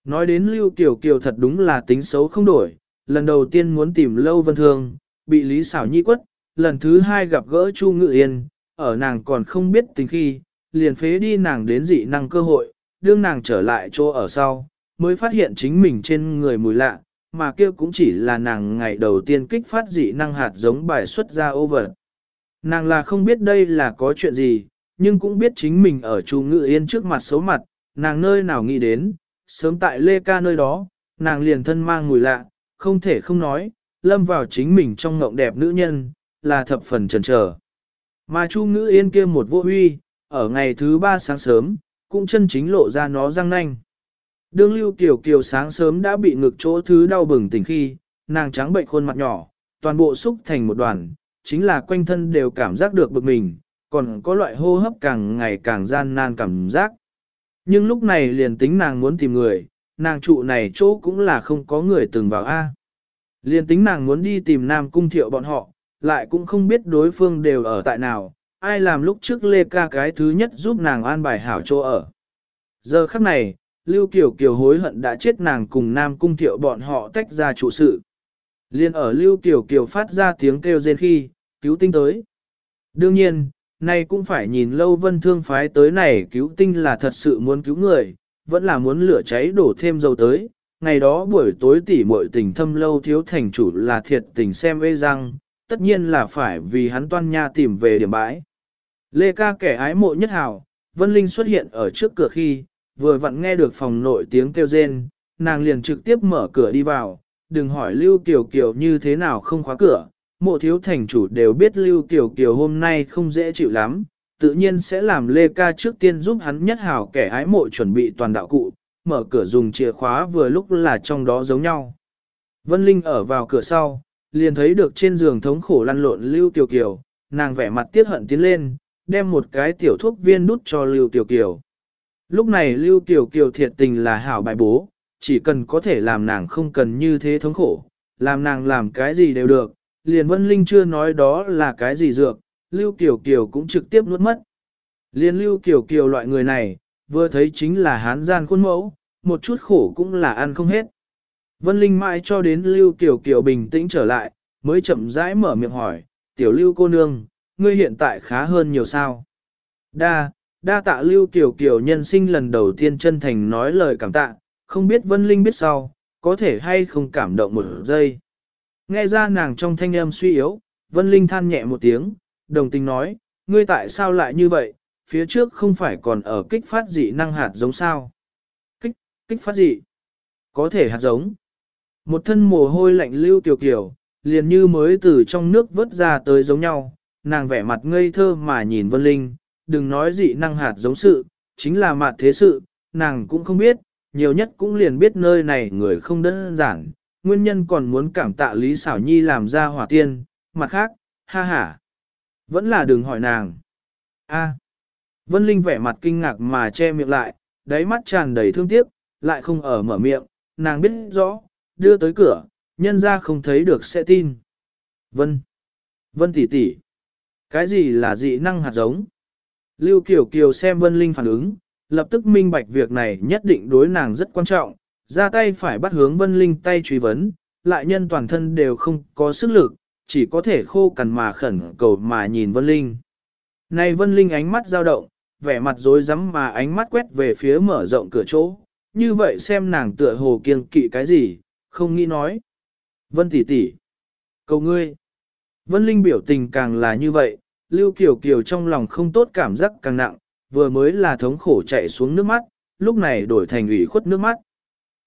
Nói đến Lưu Kiều Kiều thật đúng là tính xấu không đổi, lần đầu tiên muốn tìm Lâu Vân Thương, bị Lý Xảo Nhi quất, lần thứ hai gặp gỡ Chu Ngự Yên, ở nàng còn không biết tính khi, liền phế đi nàng đến dị năng cơ hội, đương nàng trở lại chỗ ở sau, mới phát hiện chính mình trên người mùi lạ, mà kia cũng chỉ là nàng ngày đầu tiên kích phát dị năng hạt giống bài xuất ra over. Nàng là không biết đây là có chuyện gì, nhưng cũng biết chính mình ở Chu Ngự Yên trước mặt xấu mặt, nàng nơi nào nghĩ đến, sớm tại Lê Ca nơi đó, nàng liền thân mang mùi lạ, không thể không nói, lâm vào chính mình trong ngộng đẹp nữ nhân, là thập phần trần trở. Mà Chu Ngữ Yên kia một vô huy, ở ngày thứ ba sáng sớm, cũng chân chính lộ ra nó răng nanh. Đương lưu kiều kiều sáng sớm đã bị ngực chỗ thứ đau bừng tỉnh khi, nàng trắng bệnh khuôn mặt nhỏ, toàn bộ xúc thành một đoàn, chính là quanh thân đều cảm giác được bực mình, còn có loại hô hấp càng ngày càng gian nan cảm giác. Nhưng lúc này liền tính nàng muốn tìm người, nàng trụ này chỗ cũng là không có người từng vào A. Liền tính nàng muốn đi tìm Nam Cung Thiệu bọn họ, lại cũng không biết đối phương đều ở tại nào, ai làm lúc trước Lê Ca cái thứ nhất giúp nàng an bài hảo chỗ ở. Giờ khắc này, Lưu Kiều Kiều hối hận đã chết nàng cùng Nam Cung Thiệu bọn họ tách ra trụ sự. Liên ở Lưu Kiều Kiều phát ra tiếng kêu rên khi, cứu tinh tới. Đương nhiên, nay cũng phải nhìn lâu vân thương phái tới này cứu tinh là thật sự muốn cứu người, vẫn là muốn lửa cháy đổ thêm dầu tới. Ngày đó buổi tối tỉ muội tình thâm lâu thiếu thành chủ là thiệt tình xem ê răng, tất nhiên là phải vì hắn toan nha tìm về điểm bãi. Lê ca kẻ ái mộ nhất hào, Vân Linh xuất hiện ở trước cửa khi, vừa vặn nghe được phòng nội tiếng kêu rên, nàng liền trực tiếp mở cửa đi vào, đừng hỏi Lưu Kiều Kiều như thế nào không khóa cửa, mộ thiếu thành chủ đều biết Lưu Kiều Kiều hôm nay không dễ chịu lắm, tự nhiên sẽ làm Lê Ca trước tiên giúp hắn nhất hảo kẻ ái mộ chuẩn bị toàn đạo cụ, mở cửa dùng chìa khóa vừa lúc là trong đó giống nhau. Vân Linh ở vào cửa sau, liền thấy được trên giường thống khổ lăn lộn Lưu Kiều Kiều, nàng vẻ mặt tiếc hận tiến lên, đem một cái tiểu thuốc viên đút cho Lưu Kiều Kiều. Lúc này Lưu Kiều Kiều thiệt tình là hảo bài bố, chỉ cần có thể làm nàng không cần như thế thống khổ, làm nàng làm cái gì đều được, liền Vân Linh chưa nói đó là cái gì dược, Lưu Kiều Kiều cũng trực tiếp nuốt mất. Liền Lưu Kiều Kiều loại người này, vừa thấy chính là hán gian khuôn mẫu, một chút khổ cũng là ăn không hết. Vân Linh mãi cho đến Lưu Kiều Kiều bình tĩnh trở lại, mới chậm rãi mở miệng hỏi, tiểu Lưu cô nương, ngươi hiện tại khá hơn nhiều sao? Đa, đa tạ Lưu Kiều Kiều nhân sinh lần đầu tiên chân thành nói lời cảm tạ, không biết Vân Linh biết sau, có thể hay không cảm động một giây. Nghe ra nàng trong thanh âm suy yếu, Vân Linh than nhẹ một tiếng, đồng tình nói, ngươi tại sao lại như vậy, phía trước không phải còn ở kích phát dị năng hạt giống sao? Kích, kích phát dị? Có thể hạt giống. Một thân mồ hôi lạnh lưu kiều kiều, liền như mới từ trong nước vớt ra tới giống nhau, nàng vẻ mặt ngây thơ mà nhìn Vân Linh, đừng nói dị năng hạt giống sự, chính là mặt thế sự, nàng cũng không biết, nhiều nhất cũng liền biết nơi này người không đơn giản, nguyên nhân còn muốn cảm tạ Lý Sảo Nhi làm ra hỏa tiên, mặt khác, ha ha. Vẫn là đừng hỏi nàng. A. Vân Linh vẻ mặt kinh ngạc mà che miệng lại, đáy mắt tràn đầy thương tiếc, lại không ở mở miệng, nàng biết rõ, đưa tới cửa, nhân ra không thấy được sẽ tin. Vân. Vân tỷ tỷ. Cái gì là dị năng hạt giống? Lưu Kiều Kiều xem Vân Linh phản ứng, lập tức minh bạch việc này nhất định đối nàng rất quan trọng, ra tay phải bắt hướng Vân Linh tay truy vấn, lại nhân toàn thân đều không có sức lực, chỉ có thể khô cằn mà khẩn cầu mà nhìn Vân Linh. Này Vân Linh ánh mắt dao động, vẻ mặt rối rắm mà ánh mắt quét về phía mở rộng cửa chỗ, như vậy xem nàng tựa hồ kiêng kỵ cái gì, không nghĩ nói. Vân tỷ tỷ, cầu ngươi. Vân Linh biểu tình càng là như vậy, Lưu Kiều Kiều trong lòng không tốt cảm giác càng nặng, vừa mới là thống khổ chạy xuống nước mắt, lúc này đổi thành ủy khuất nước mắt.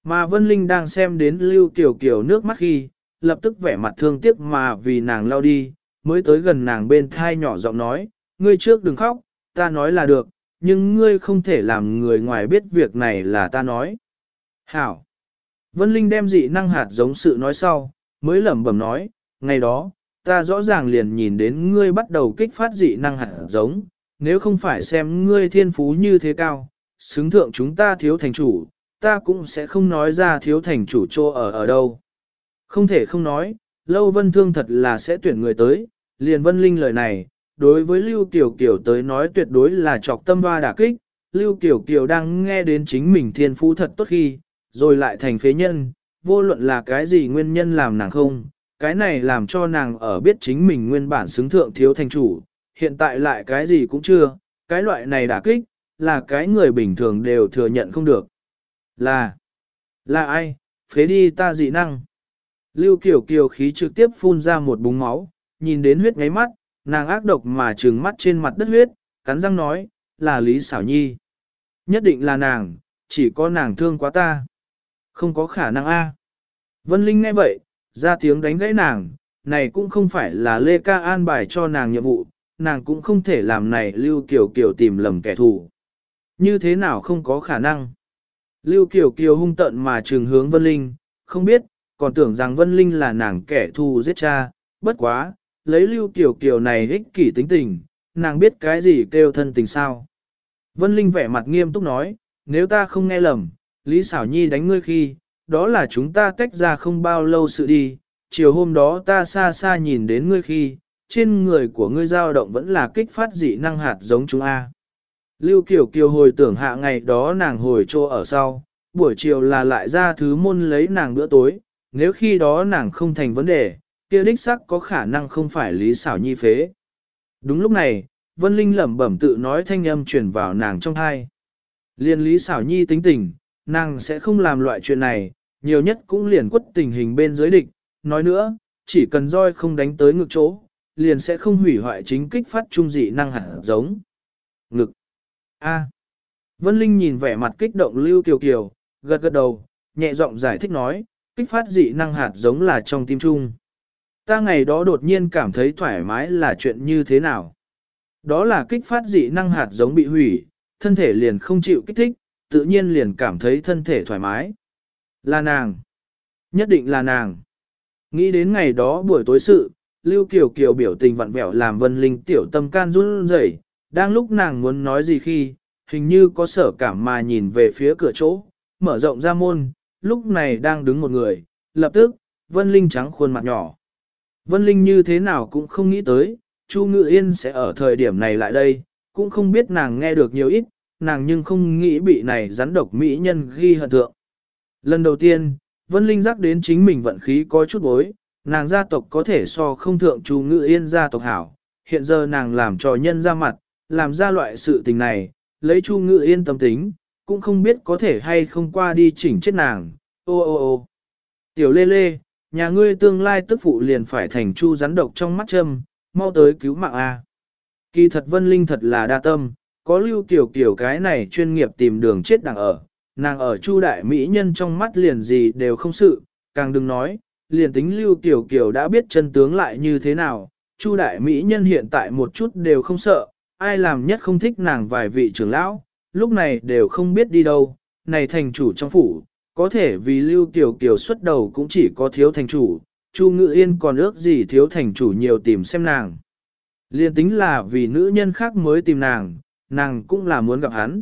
Mà Vân Linh đang xem đến Lưu Kiều Kiều nước mắt khi, lập tức vẻ mặt thương tiếc mà vì nàng lao đi, mới tới gần nàng bên thai nhỏ giọng nói, ngươi trước đừng khóc, ta nói là được, nhưng ngươi không thể làm người ngoài biết việc này là ta nói. Hảo! Vân Linh đem dị năng hạt giống sự nói sau, mới lẩm bẩm nói, ngày đó, ta rõ ràng liền nhìn đến ngươi bắt đầu kích phát dị năng hạt giống, nếu không phải xem ngươi thiên phú như thế cao, xứng thượng chúng ta thiếu thành chủ, ta cũng sẽ không nói ra thiếu thành chủ chỗ ở ở đâu. Không thể không nói, Lâu Vân Thương thật là sẽ tuyển người tới, liền Vân Linh lời này, đối với Lưu Kiều Kiều tới nói tuyệt đối là trọc tâm hoa đả kích, Lưu Kiều Kiều đang nghe đến chính mình thiên phú thật tốt khi, rồi lại thành phế nhân, vô luận là cái gì nguyên nhân làm nàng không, cái này làm cho nàng ở biết chính mình nguyên bản xứng thượng thiếu thành chủ, hiện tại lại cái gì cũng chưa, cái loại này đả kích, là cái người bình thường đều thừa nhận không được. Là, là ai, phế đi ta dị năng. Lưu Kiều Kiều khí trực tiếp phun ra một búng máu, nhìn đến huyết ngáy mắt, nàng ác độc mà trừng mắt trên mặt đất huyết, cắn răng nói, là Lý Xảo Nhi. Nhất định là nàng, chỉ có nàng thương quá ta. Không có khả năng a. Vân Linh nghe vậy, ra tiếng đánh gãy nàng, này cũng không phải là Lê Ca an bài cho nàng nhiệm vụ, nàng cũng không thể làm này Lưu Kiều Kiều tìm lầm kẻ thù. Như thế nào không có khả năng? Lưu Kiều Kiều hung tận mà trường hướng Vân Linh, không biết, còn tưởng rằng Vân Linh là nàng kẻ thù giết cha, bất quá, lấy Lưu Kiều Kiều này ích kỷ tính tình, nàng biết cái gì kêu thân tình sao. Vân Linh vẻ mặt nghiêm túc nói, nếu ta không nghe lầm, Lý Sảo Nhi đánh ngươi khi, đó là chúng ta tách ra không bao lâu sự đi, chiều hôm đó ta xa xa nhìn đến ngươi khi, trên người của ngươi dao động vẫn là kích phát dị năng hạt giống chúng A. Lưu Kiều Kiều hồi tưởng hạ ngày đó nàng hồi trô ở sau, buổi chiều là lại ra thứ môn lấy nàng bữa tối, nếu khi đó nàng không thành vấn đề, kia đích sắc có khả năng không phải Lý Sảo Nhi phế. Đúng lúc này, Vân Linh lẩm bẩm tự nói thanh âm truyền vào nàng trong thai. Liên Lý Sảo Nhi tính tình, nàng sẽ không làm loại chuyện này, nhiều nhất cũng liền quất tình hình bên dưới địch, nói nữa, chỉ cần roi không đánh tới ngực chỗ, liền sẽ không hủy hoại chính kích phát trung dị năng hẳn giống. Ngực. A. Vân Linh nhìn vẻ mặt kích động Lưu Kiều Kiều, gật gật đầu, nhẹ giọng giải thích nói, kích phát dị năng hạt giống là trong tim trung. Ta ngày đó đột nhiên cảm thấy thoải mái là chuyện như thế nào? Đó là kích phát dị năng hạt giống bị hủy, thân thể liền không chịu kích thích, tự nhiên liền cảm thấy thân thể thoải mái. Là nàng. Nhất định là nàng. Nghĩ đến ngày đó buổi tối sự, Lưu Kiều Kiều biểu tình vặn vẹo làm Vân Linh tiểu tâm can run rẩy, đang lúc nàng muốn nói gì khi, hình như có sở cảm mà nhìn về phía cửa chỗ, mở rộng ra môn, lúc này đang đứng một người, lập tức, Vân Linh trắng khuôn mặt nhỏ. Vân Linh như thế nào cũng không nghĩ tới, Chu Ngự Yên sẽ ở thời điểm này lại đây, cũng không biết nàng nghe được nhiều ít, nàng nhưng không nghĩ bị này rắn độc mỹ nhân ghi hận thượng. Lần đầu tiên, Vân Linh giác đến chính mình vận khí có chút bối, nàng gia tộc có thể so không thượng Chu Ngự Yên gia tộc hảo, hiện giờ nàng làm trò nhân ra mặt, làm ra loại sự tình này, lấy Chu Ngự Yên tâm tính, cũng không biết có thể hay không qua đi chỉnh chết nàng. Ô ô ô tiểu lê lê, nhà ngươi tương lai tức phụ liền phải thành chu rắn độc trong mắt châm, mau tới cứu mạng A. Kỳ thật Vân Linh thật là đa tâm, có lưu kiểu kiểu cái này chuyên nghiệp tìm đường chết đằng ở, nàng ở chu đại mỹ nhân trong mắt liền gì đều không sự, càng đừng nói, liền tính lưu kiểu kiểu đã biết chân tướng lại như thế nào, chu đại mỹ nhân hiện tại một chút đều không sợ, ai làm nhất không thích nàng vài vị trưởng lão, lúc này đều không biết đi đâu, này thành chủ trong phủ, có thể vì lưu tiểu kiểu xuất đầu cũng chỉ có thiếu thành chủ, Chu Ngự Yên còn ước gì thiếu thành chủ nhiều tìm xem nàng. Liên tính là vì nữ nhân khác mới tìm nàng, nàng cũng là muốn gặp hắn.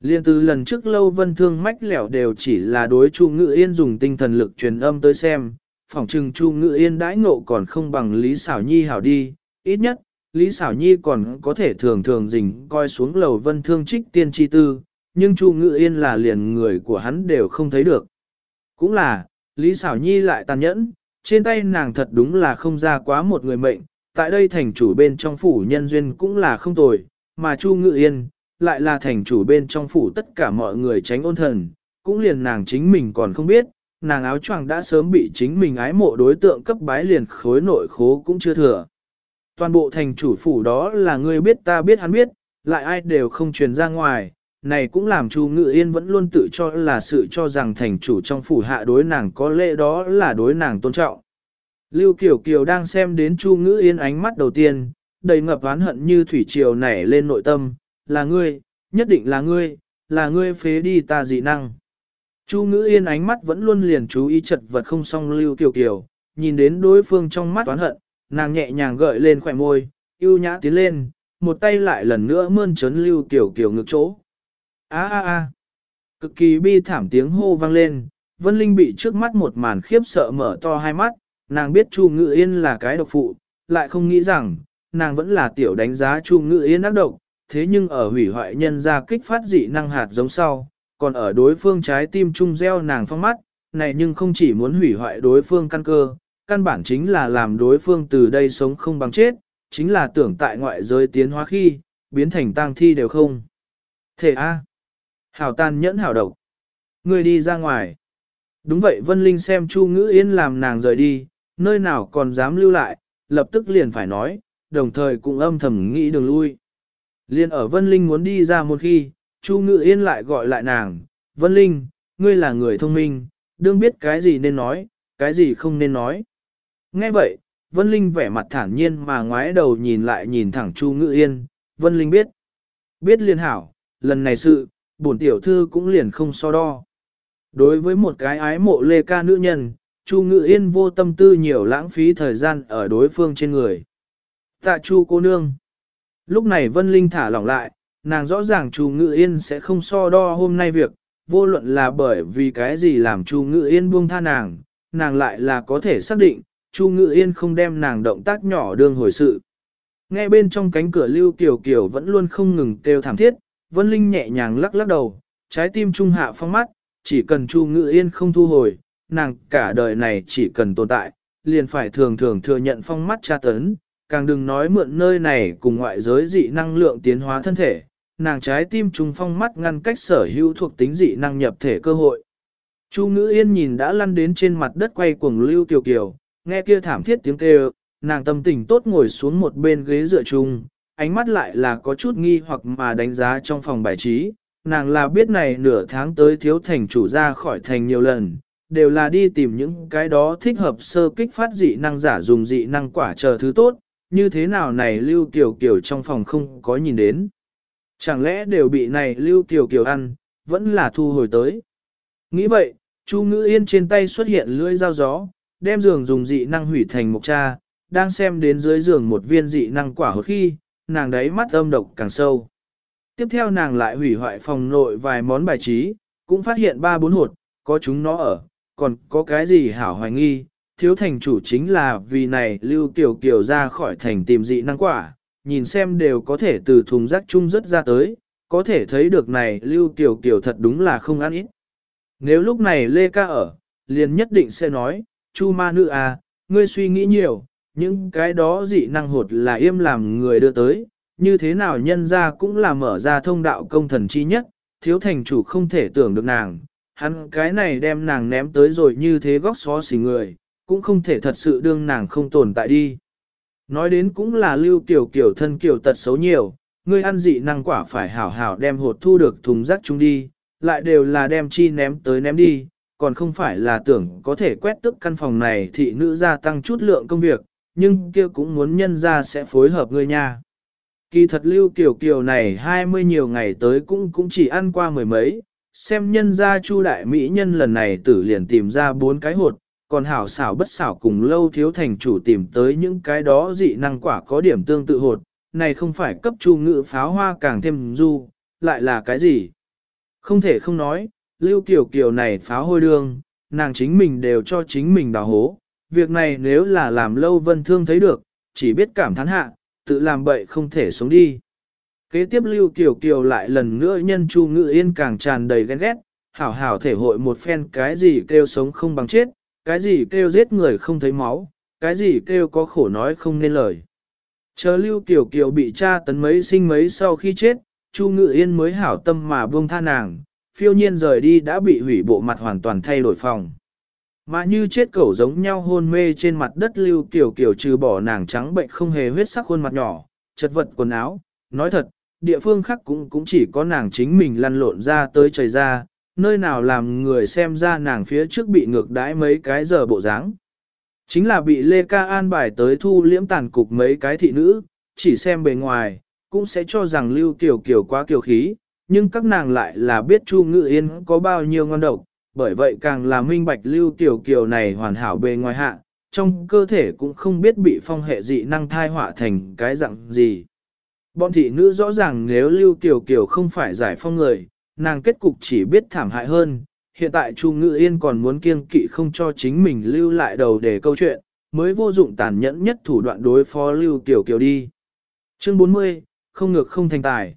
Liên từ lần trước lâu vân thương mách lẻo đều chỉ là đối Chu Ngự Yên dùng tinh thần lực truyền âm tới xem, phỏng chừng Chu Ngự Yên đãi ngộ còn không bằng Lý Xảo Nhi hảo đi, ít nhất, Lý Xảo Nhi còn có thể thường thường dình coi xuống lầu vân thương trích tiên tri tư, nhưng Chu Ngự Yên là liền người của hắn đều không thấy được. Cũng là, Lý Xảo Nhi lại tàn nhẫn, trên tay nàng thật đúng là không ra quá một người mệnh, tại đây thành chủ bên trong phủ nhân duyên cũng là không tồi, mà Chu Ngự Yên, lại là thành chủ bên trong phủ tất cả mọi người tránh ôn thần, cũng liền nàng chính mình còn không biết, nàng áo choàng đã sớm bị chính mình ái mộ đối tượng cấp bái liền khối nội khố cũng chưa thừa. Toàn bộ thành chủ phủ đó là người biết ta biết hắn biết, lại ai đều không truyền ra ngoài, này cũng làm Chu Ngự Yên vẫn luôn tự cho là sự cho rằng thành chủ trong phủ hạ đối nàng có lẽ đó là đối nàng tôn trọng. Lưu Kiều Kiều đang xem đến Chu Ngự Yên ánh mắt đầu tiên, đầy ngập oán hận như thủy triều nảy lên nội tâm, là ngươi, nhất định là ngươi, là ngươi phế đi ta dị năng. Chu Ngữ Yên ánh mắt vẫn luôn liền chú ý chật vật không song Lưu Kiều Kiều, nhìn đến đối phương trong mắt oán hận, nàng nhẹ nhàng gợi lên khỏe môi, yêu nhã tiến lên, một tay lại lần nữa mơn trớn Lưu Kiều Kiều ngược chỗ. A a a. Cực kỳ bi thảm tiếng hô vang lên, Vân Linh bị trước mắt một màn khiếp sợ mở to hai mắt, nàng biết Chu Ngữ Yên là cái độc phụ, lại không nghĩ rằng, nàng vẫn là tiểu đánh giá Chu Ngự Yên ác độc, thế nhưng ở hủy hoại nhân ra kích phát dị năng hạt giống sau, còn ở đối phương trái tim trung gieo nàng phong mắt, này nhưng không chỉ muốn hủy hoại đối phương căn cơ, căn bản chính là làm đối phương từ đây sống không bằng chết, chính là tưởng tại ngoại giới tiến hóa khi, biến thành tang thi đều không. Thể A. Hảo tàn nhẫn hảo độc. Người đi ra ngoài. Đúng vậy Vân Linh xem Chu Ngữ Yên làm nàng rời đi, nơi nào còn dám lưu lại, lập tức liền phải nói, đồng thời cũng âm thầm nghĩ đường lui. Liên ở Vân Linh muốn đi ra một khi, Chu Ngữ Yên lại gọi lại nàng, Vân Linh, ngươi là người thông minh, đương biết cái gì nên nói, cái gì không nên nói. Nghe vậy, Vân Linh vẻ mặt thản nhiên mà ngoái đầu nhìn lại nhìn thẳng Chu Ngữ Yên, Vân Linh biết. Biết liên hảo, lần này sự, bổn tiểu thư cũng liền không so đo. Đối với một cái ái mộ lê ca nữ nhân, Chu Ngữ Yên vô tâm tư nhiều lãng phí thời gian ở đối phương trên người. Tạ Chu cô nương. Lúc này Vân Linh thả lỏng lại, nàng rõ ràng Chu Ngự Yên sẽ không so đo hôm nay việc, vô luận là bởi vì cái gì làm Chu Ngự Yên buông tha nàng, nàng lại là có thể xác định, Chu Ngự Yên không đem nàng động tác nhỏ đương hồi sự. Nghe bên trong cánh cửa Lưu Kiều Kiều vẫn luôn không ngừng kêu thảm thiết, Vân Linh nhẹ nhàng lắc lắc đầu, trái tim trung hạ phong mắt, chỉ cần Chu Ngự Yên không thu hồi, nàng cả đời này chỉ cần tồn tại, liền phải thường thường thừa nhận phong mắt tra tấn, càng đừng nói mượn nơi này cùng ngoại giới dị năng lượng tiến hóa thân thể, nàng trái tim trùng phong mắt ngăn cách sở hữu thuộc tính dị năng nhập thể cơ hội. Chu Ngữ Yên nhìn đã lăn đến trên mặt đất quay cuồng lưu tiểu kiều, nghe kia thảm thiết tiếng kêu, nàng tâm tình tốt ngồi xuống một bên ghế dựa chung, ánh mắt lại là có chút nghi hoặc mà đánh giá trong phòng bài trí, nàng là biết này nửa tháng tới thiếu thành chủ ra khỏi thành nhiều lần, đều là đi tìm những cái đó thích hợp sơ kích phát dị năng giả dùng dị năng quả chờ thứ tốt, như thế nào này Lưu Kiều Kiều trong phòng không có nhìn đến. Chẳng lẽ đều bị này Lưu Kiều Kiều ăn, vẫn là thu hồi tới. Nghĩ vậy, Chu Ngữ Yên trên tay xuất hiện lưỡi dao gió, đem giường dùng dị năng hủy thành một cha, đang xem đến dưới giường một viên dị năng quả hột khi, nàng đấy mắt âm độc càng sâu. Tiếp theo nàng lại hủy hoại phòng nội vài món bài trí, cũng phát hiện ba bốn hột, có chúng nó ở, còn có cái gì hảo hoài nghi, thiếu thành chủ chính là vì này lưu tiểu kiều ra khỏi thành tìm dị năng quả, nhìn xem đều có thể từ thùng rác chung rất ra tới, có thể thấy được này lưu tiểu kiều thật đúng là không ăn ít. Nếu lúc này Lê Ca ở, liền nhất định sẽ nói, Chu ma nữ à, ngươi suy nghĩ nhiều, những cái đó dị năng hột là im làm người đưa tới, như thế nào nhân ra cũng là mở ra thông đạo công thần chi nhất, thiếu thành chủ không thể tưởng được nàng, hắn cái này đem nàng ném tới rồi như thế góc xó xỉ người, cũng không thể thật sự đương nàng không tồn tại đi. Nói đến cũng là lưu kiểu kiểu thân kiểu tật xấu nhiều, ngươi ăn dị năng quả phải hảo hảo đem hột thu được thùng rác chung đi, lại đều là đem chi ném tới ném đi, còn không phải là tưởng có thể quét tức căn phòng này thị nữ gia tăng chút lượng công việc, nhưng kia cũng muốn nhân ra sẽ phối hợp ngươi nha. Kỳ thật lưu kiểu kiểu này hai mươi nhiều ngày tới cũng cũng chỉ ăn qua mười mấy, xem nhân ra chu đại mỹ nhân lần này tử liền tìm ra bốn cái hột, còn hảo xảo bất xảo cùng lâu thiếu thành chủ tìm tới những cái đó dị năng quả có điểm tương tự hột, này không phải cấp chu ngự pháo hoa càng thêm du, lại là cái gì? Không thể không nói, lưu kiểu kiểu này pháo hôi đương, nàng chính mình đều cho chính mình đào hố, việc này nếu là làm lâu vân thương thấy được, chỉ biết cảm thán hạ, tự làm bậy không thể sống đi. Kế tiếp Lưu Kiều Kiều lại lần nữa nhân Chu Ngự Yên càng tràn đầy ghen ghét, hảo hảo thể hội một phen cái gì kêu sống không bằng chết, cái gì kêu giết người không thấy máu, cái gì kêu có khổ nói không nên lời. Chờ Lưu Kiều Kiều bị cha tấn mấy sinh mấy sau khi chết, Chu Ngự Yên mới hảo tâm mà buông tha nàng, phiêu nhiên rời đi đã bị hủy bộ mặt hoàn toàn thay đổi phòng. Mà như chết cẩu giống nhau hôn mê trên mặt đất Lưu Kiều Kiều trừ bỏ nàng trắng bệnh không hề huyết sắc khuôn mặt nhỏ, chật vật quần áo, nói thật, địa phương khác cũng cũng chỉ có nàng chính mình lăn lộn ra tới trời ra, nơi nào làm người xem ra nàng phía trước bị ngược đãi mấy cái giờ bộ dáng. Chính là bị Lê Ca an bài tới thu liễm tàn cục mấy cái thị nữ, chỉ xem bề ngoài, cũng sẽ cho rằng Lưu Kiều Kiều quá kiều khí, nhưng các nàng lại là biết Chu Ngự Yên có bao nhiêu ngon độc, bởi vậy càng là minh bạch Lưu Kiều Kiều này hoàn hảo bề ngoài hạ, trong cơ thể cũng không biết bị phong hệ dị năng thai họa thành cái dạng gì. Bọn thị nữ rõ ràng nếu Lưu Kiều Kiều không phải giải phong người, nàng kết cục chỉ biết thảm hại hơn. Hiện tại Chu Ngự Yên còn muốn kiêng kỵ không cho chính mình lưu lại đầu để câu chuyện, mới vô dụng tàn nhẫn nhất thủ đoạn đối phó Lưu Kiều Kiều đi. Chương 40, không ngược không thành tài.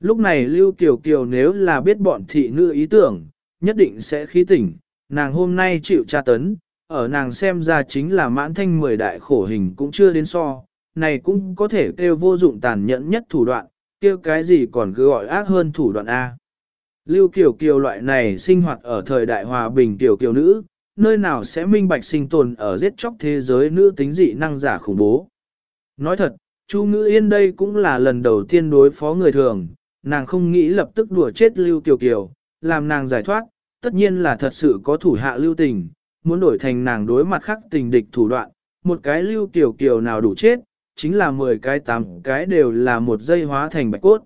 Lúc này Lưu Kiều Kiều nếu là biết bọn thị nữ ý tưởng, nhất định sẽ khí tỉnh, nàng hôm nay chịu tra tấn, ở nàng xem ra chính là mãn thanh mười đại khổ hình cũng chưa đến so, này cũng có thể kêu vô dụng tàn nhẫn nhất thủ đoạn, kêu cái gì còn cứ gọi ác hơn thủ đoạn A. Lưu Kiều Kiều loại này sinh hoạt ở thời đại hòa bình Kiều Kiều nữ, nơi nào sẽ minh bạch sinh tồn ở giết chóc thế giới nữ tính dị năng giả khủng bố. Nói thật, Chu Ngữ Yên đây cũng là lần đầu tiên đối phó người thường, nàng không nghĩ lập tức đùa chết Lưu Kiều Kiều, làm nàng giải thoát, tất nhiên là thật sự có thủ hạ lưu tình, muốn đổi thành nàng đối mặt khắc tình địch thủ đoạn, một cái Lưu Kiều Kiều nào đủ chết, chính là 10 cái 8 cái đều là một dây hóa thành bạch cốt.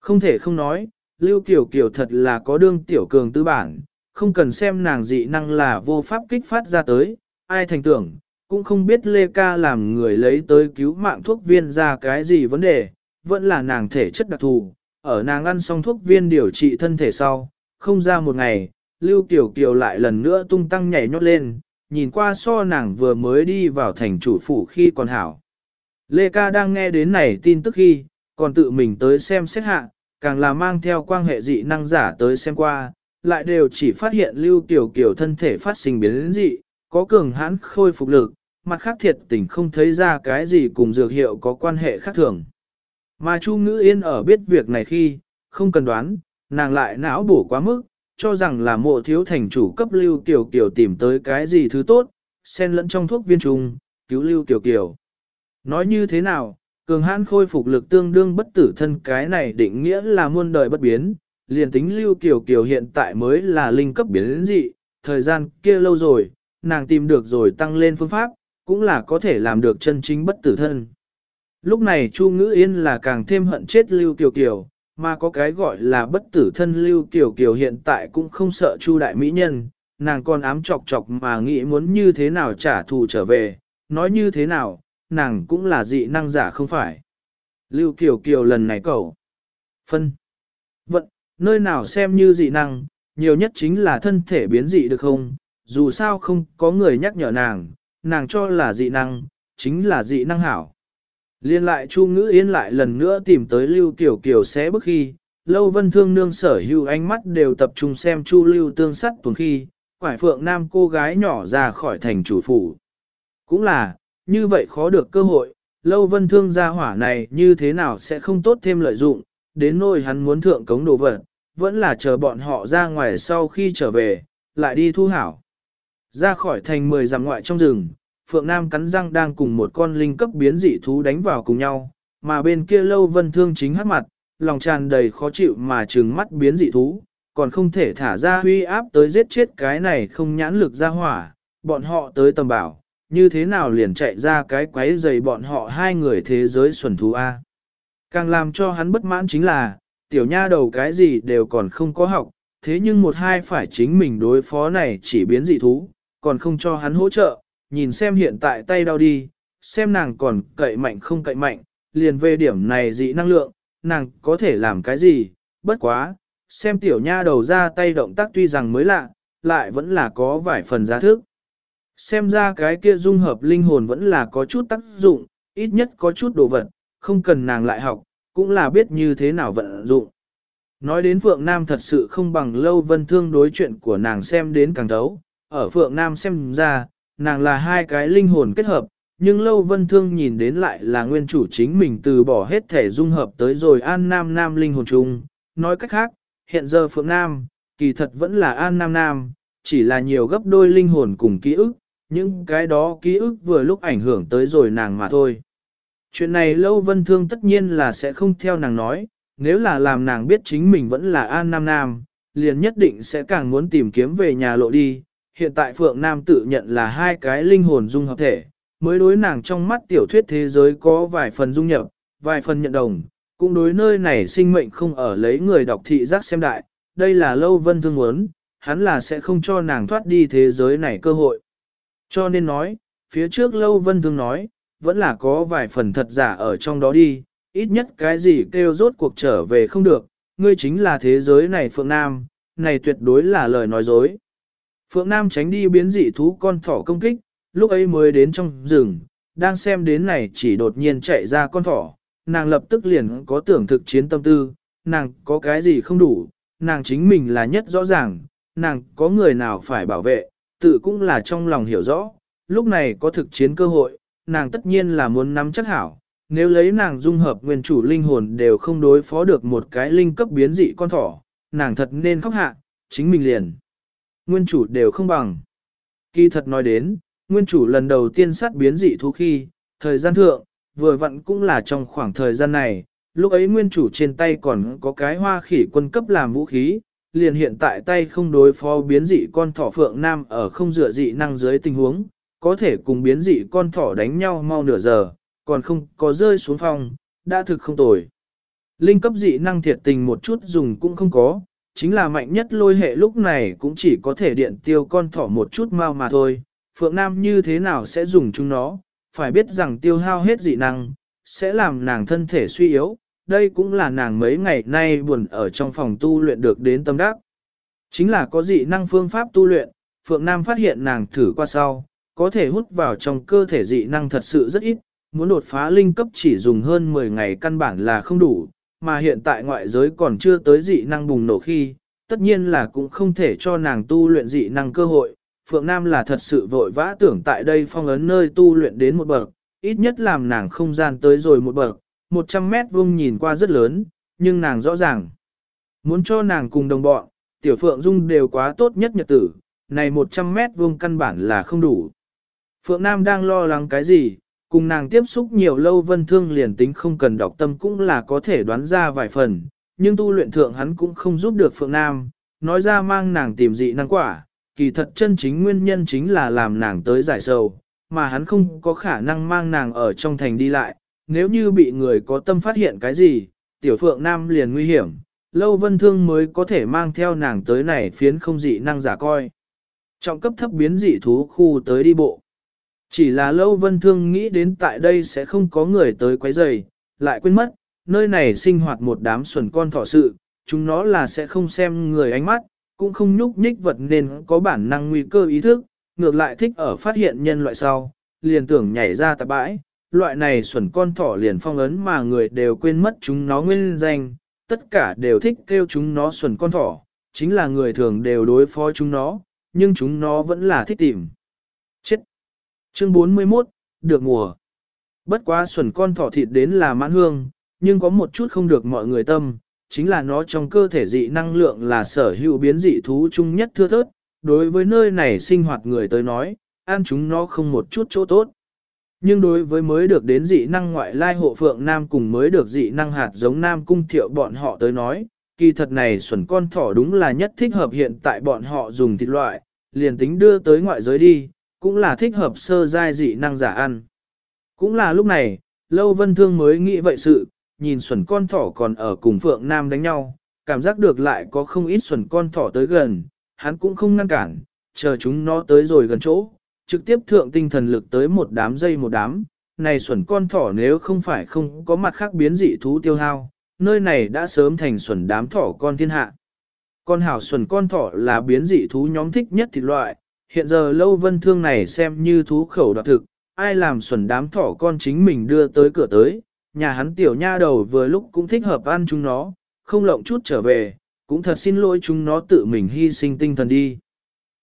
Không thể không nói, Lưu Kiều Kiều thật là có đương tiểu cường tư bản, không cần xem nàng dị năng là vô pháp kích phát ra tới, ai thành tưởng, cũng không biết Lê Ca làm người lấy tới cứu mạng thuốc viên ra cái gì vấn đề, vẫn là nàng thể chất đặc thù, ở nàng ăn xong thuốc viên điều trị thân thể sau, không ra một ngày, Lưu Kiều Kiều lại lần nữa tung tăng nhảy nhót lên, nhìn qua so nàng vừa mới đi vào thành chủ phủ khi còn hảo. Lê Ca đang nghe đến này tin tức khi, còn tự mình tới xem xét hạ, càng là mang theo quan hệ dị năng giả tới xem qua, lại đều chỉ phát hiện Lưu Kiều Kiều thân thể phát sinh biến dị, có cường hãn khôi phục lực, mặt khác thiệt tình không thấy ra cái gì cùng dược hiệu có quan hệ khác thường. Mà Chu Ngữ Yên ở biết việc này khi, không cần đoán, nàng lại não bổ quá mức, cho rằng là mộ thiếu thành chủ cấp Lưu Kiều Kiều tìm tới cái gì thứ tốt, xen lẫn trong thuốc viên trùng, cứu Lưu Kiều Kiều. Nói như thế nào, cường hãn khôi phục lực tương đương bất tử thân cái này định nghĩa là muôn đời bất biến, liền tính Lưu Kiều Kiều hiện tại mới là linh cấp biến dị, thời gian kia lâu rồi, nàng tìm được rồi tăng lên phương pháp, cũng là có thể làm được chân chính bất tử thân. Lúc này Chu Ngữ Yên là càng thêm hận chết Lưu Kiều Kiều, mà có cái gọi là bất tử thân Lưu Kiều Kiều hiện tại cũng không sợ Chu Đại Mỹ Nhân, nàng còn ám chọc chọc mà nghĩ muốn như thế nào trả thù trở về, nói như thế nào, nàng cũng là dị năng giả không phải. Lưu Kiều Kiều lần này cầu. Phân. Vận, nơi nào xem như dị năng, nhiều nhất chính là thân thể biến dị được không, dù sao không có người nhắc nhở nàng, nàng cho là dị năng, chính là dị năng hảo. Liên lại Chu Ngữ Yên lại lần nữa tìm tới Lưu Kiều Kiều xé bức khi, Lâu Vân Thương nương sở hữu ánh mắt đều tập trung xem Chu Lưu tương sắt tuần khi, quải phượng nam cô gái nhỏ ra khỏi thành chủ phủ. Cũng là, như vậy khó được cơ hội, Lâu Vân Thương gia hỏa này như thế nào sẽ không tốt thêm lợi dụng, đến nỗi hắn muốn thượng cống đồ vật, vẫn là chờ bọn họ ra ngoài sau khi trở về, lại đi thu hảo. Ra khỏi thành mười dặm ngoại trong rừng, Phượng Nam cắn răng đang cùng một con linh cấp biến dị thú đánh vào cùng nhau, mà bên kia lâu vân thương chính hát mặt, lòng tràn đầy khó chịu mà trừng mắt biến dị thú, còn không thể thả ra huy áp tới giết chết cái này không nhãn lực ra hỏa, bọn họ tới tầm bảo, như thế nào liền chạy ra cái quấy dày bọn họ hai người thế giới xuẩn thú A. Càng làm cho hắn bất mãn chính là, tiểu nha đầu cái gì đều còn không có học, thế nhưng một hai phải chính mình đối phó này chỉ biến dị thú, còn không cho hắn hỗ trợ, nhìn xem hiện tại tay đau đi, xem nàng còn cậy mạnh không cậy mạnh, liền về điểm này dị năng lượng, nàng có thể làm cái gì, bất quá, xem tiểu nha đầu ra tay động tác tuy rằng mới lạ, lại vẫn là có vài phần giá thức. Xem ra cái kia dung hợp linh hồn vẫn là có chút tác dụng, ít nhất có chút đồ vật, không cần nàng lại học, cũng là biết như thế nào vận dụng. Nói đến Phượng Nam thật sự không bằng lâu vân thương đối chuyện của nàng xem đến càng thấu, ở Phượng Nam xem ra, nàng là hai cái linh hồn kết hợp, nhưng lâu vân thương nhìn đến lại là nguyên chủ chính mình từ bỏ hết thể dung hợp tới rồi an nam nam linh hồn chung. Nói cách khác, hiện giờ Phượng Nam, kỳ thật vẫn là an nam nam, chỉ là nhiều gấp đôi linh hồn cùng ký ức, những cái đó ký ức vừa lúc ảnh hưởng tới rồi nàng mà thôi. Chuyện này lâu vân thương tất nhiên là sẽ không theo nàng nói, nếu là làm nàng biết chính mình vẫn là an nam nam, liền nhất định sẽ càng muốn tìm kiếm về nhà lộ đi, hiện tại Phượng Nam tự nhận là hai cái linh hồn dung hợp thể, mới đối nàng trong mắt tiểu thuyết thế giới có vài phần dung nhập, vài phần nhận đồng, cũng đối nơi này sinh mệnh không ở lấy người đọc thị giác xem đại, đây là lâu vân thương muốn, hắn là sẽ không cho nàng thoát đi thế giới này cơ hội. Cho nên nói, phía trước lâu vân thương nói, vẫn là có vài phần thật giả ở trong đó đi, ít nhất cái gì kêu rốt cuộc trở về không được, ngươi chính là thế giới này Phượng Nam, này tuyệt đối là lời nói dối. Phượng Nam tránh đi biến dị thú con thỏ công kích, lúc ấy mới đến trong rừng, đang xem đến này chỉ đột nhiên chạy ra con thỏ, nàng lập tức liền có tưởng thực chiến tâm tư, nàng có cái gì không đủ, nàng chính mình là nhất rõ ràng, nàng có người nào phải bảo vệ, tự cũng là trong lòng hiểu rõ, lúc này có thực chiến cơ hội, nàng tất nhiên là muốn nắm chắc hảo, nếu lấy nàng dung hợp nguyên chủ linh hồn đều không đối phó được một cái linh cấp biến dị con thỏ, nàng thật nên khóc hạ, chính mình liền. Nguyên chủ đều không bằng. Kỳ thật nói đến, nguyên chủ lần đầu tiên sát biến dị thú khi, thời gian thượng, vừa vặn cũng là trong khoảng thời gian này, lúc ấy nguyên chủ trên tay còn có cái hoa khỉ quân cấp làm vũ khí, liền hiện tại tay không đối phó biến dị con thỏ phượng nam ở không dựa dị năng dưới tình huống, có thể cùng biến dị con thỏ đánh nhau mau nửa giờ, còn không có rơi xuống phòng, đã thực không tồi. Linh cấp dị năng thiệt tình một chút dùng cũng không có, chính là mạnh nhất lôi hệ lúc này cũng chỉ có thể điện tiêu con thỏ một chút mau mà thôi. Phượng Nam như thế nào sẽ dùng chúng nó, phải biết rằng tiêu hao hết dị năng, sẽ làm nàng thân thể suy yếu, đây cũng là nàng mấy ngày nay buồn ở trong phòng tu luyện được đến tâm đắc. Chính là có dị năng phương pháp tu luyện, Phượng Nam phát hiện nàng thử qua sau, có thể hút vào trong cơ thể dị năng thật sự rất ít, muốn đột phá linh cấp chỉ dùng hơn 10 ngày căn bản là không đủ, mà hiện tại ngoại giới còn chưa tới dị năng bùng nổ khi, tất nhiên là cũng không thể cho nàng tu luyện dị năng cơ hội. Phượng Nam là thật sự vội vã tưởng tại đây phong ấn nơi tu luyện đến một bậc, ít nhất làm nàng không gian tới rồi một bậc, 100 mét vuông nhìn qua rất lớn, nhưng nàng rõ ràng. Muốn cho nàng cùng đồng bọn, tiểu Phượng Dung đều quá tốt nhất nhật tử, này 100 mét vuông căn bản là không đủ. Phượng Nam đang lo lắng cái gì, cùng nàng tiếp xúc nhiều lâu vân thương liền tính không cần đọc tâm cũng là có thể đoán ra vài phần, nhưng tu luyện thượng hắn cũng không giúp được Phượng Nam, nói ra mang nàng tìm dị năng quả, kỳ thật chân chính nguyên nhân chính là làm nàng tới giải sầu, mà hắn không có khả năng mang nàng ở trong thành đi lại, nếu như bị người có tâm phát hiện cái gì, tiểu Phượng Nam liền nguy hiểm, lâu vân thương mới có thể mang theo nàng tới này phiến không dị năng giả coi. Trọng cấp thấp biến dị thú khu tới đi bộ. Chỉ là lâu vân thương nghĩ đến tại đây sẽ không có người tới quấy rầy, lại quên mất, nơi này sinh hoạt một đám xuẩn con thỏ sự, chúng nó là sẽ không xem người ánh mắt, cũng không nhúc nhích vật nên có bản năng nguy cơ ý thức, ngược lại thích ở phát hiện nhân loại sau, liền tưởng nhảy ra tạp bãi, loại này xuẩn con thỏ liền phong ấn mà người đều quên mất chúng nó nguyên danh, tất cả đều thích kêu chúng nó xuẩn con thỏ, chính là người thường đều đối phó chúng nó, nhưng chúng nó vẫn là thích tìm. Chết! Chương 41, được mùa. Bất quá xuẩn con thỏ thịt đến là mãn hương, nhưng có một chút không được mọi người tâm, chính là nó trong cơ thể dị năng lượng là sở hữu biến dị thú chung nhất thưa thớt, đối với nơi này sinh hoạt người tới nói, ăn chúng nó không một chút chỗ tốt. Nhưng đối với mới được đến dị năng ngoại lai hộ phượng nam cùng mới được dị năng hạt giống nam cung thiệu bọn họ tới nói, kỳ thật này xuẩn con thỏ đúng là nhất thích hợp hiện tại bọn họ dùng thịt loại, liền tính đưa tới ngoại giới đi, cũng là thích hợp sơ giai dị năng giả ăn. Cũng là lúc này, Lâu Vân Thương mới nghĩ vậy sự, nhìn xuẩn con thỏ còn ở cùng Phượng Nam đánh nhau, cảm giác được lại có không ít xuẩn con thỏ tới gần, hắn cũng không ngăn cản, chờ chúng nó tới rồi gần chỗ, trực tiếp thượng tinh thần lực tới một đám dây một đám, này xuẩn con thỏ nếu không phải không có mặt khác biến dị thú tiêu hao, nơi này đã sớm thành xuẩn đám thỏ con thiên hạ. Con hảo xuẩn con thỏ là biến dị thú nhóm thích nhất thịt loại, hiện giờ lâu vân thương này xem như thú khẩu đoạt thực, ai làm xuẩn đám thỏ con chính mình đưa tới cửa tới, nhà hắn tiểu nha đầu vừa lúc cũng thích hợp ăn chúng nó, không lộng chút trở về, cũng thật xin lỗi chúng nó tự mình hy sinh tinh thần đi.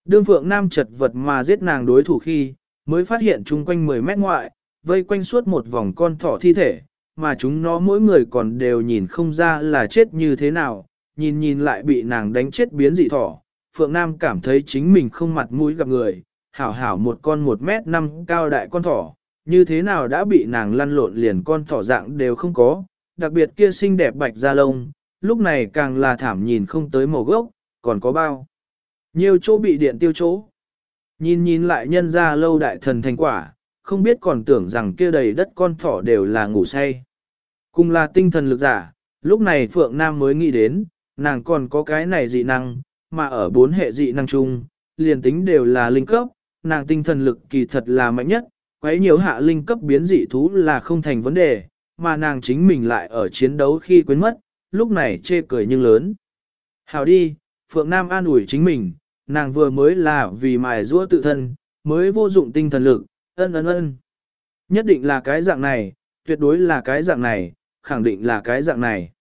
Đương Phượng Nam chật vật mà giết nàng đối thủ khi, mới phát hiện chung quanh 10 mét ngoại, vây quanh suốt một vòng con thỏ thi thể, mà chúng nó mỗi người còn đều nhìn không ra là chết như thế nào, nhìn nhìn lại bị nàng đánh chết biến dị thỏ. Phượng Nam cảm thấy chính mình không mặt mũi gặp người, hảo hảo một con một mét năm cao đại con thỏ, như thế nào đã bị nàng lăn lộn liền con thỏ dạng đều không có, đặc biệt kia xinh đẹp bạch da lông, lúc này càng là thảm nhìn không tới màu gốc, còn có bao. Nhiều chỗ bị điện tiêu chỗ. Nhìn nhìn lại nhân ra lâu đại thần thành quả, không biết còn tưởng rằng kia đầy đất con thỏ đều là ngủ say. Cùng là tinh thần lực giả, lúc này Phượng Nam mới nghĩ đến, nàng còn có cái này dị năng, mà ở bốn hệ dị năng chung, liền tính đều là linh cấp, nàng tinh thần lực kỳ thật là mạnh nhất, quấy nhiều hạ linh cấp biến dị thú là không thành vấn đề, mà nàng chính mình lại ở chiến đấu khi quên mất, lúc này chê cười nhưng lớn. Hào đi, Phượng Nam an ủi chính mình, nàng vừa mới là vì mài giũa tự thân, mới vô dụng tinh thần lực, ân ân ân. Nhất định là cái dạng này, tuyệt đối là cái dạng này, khẳng định là cái dạng này.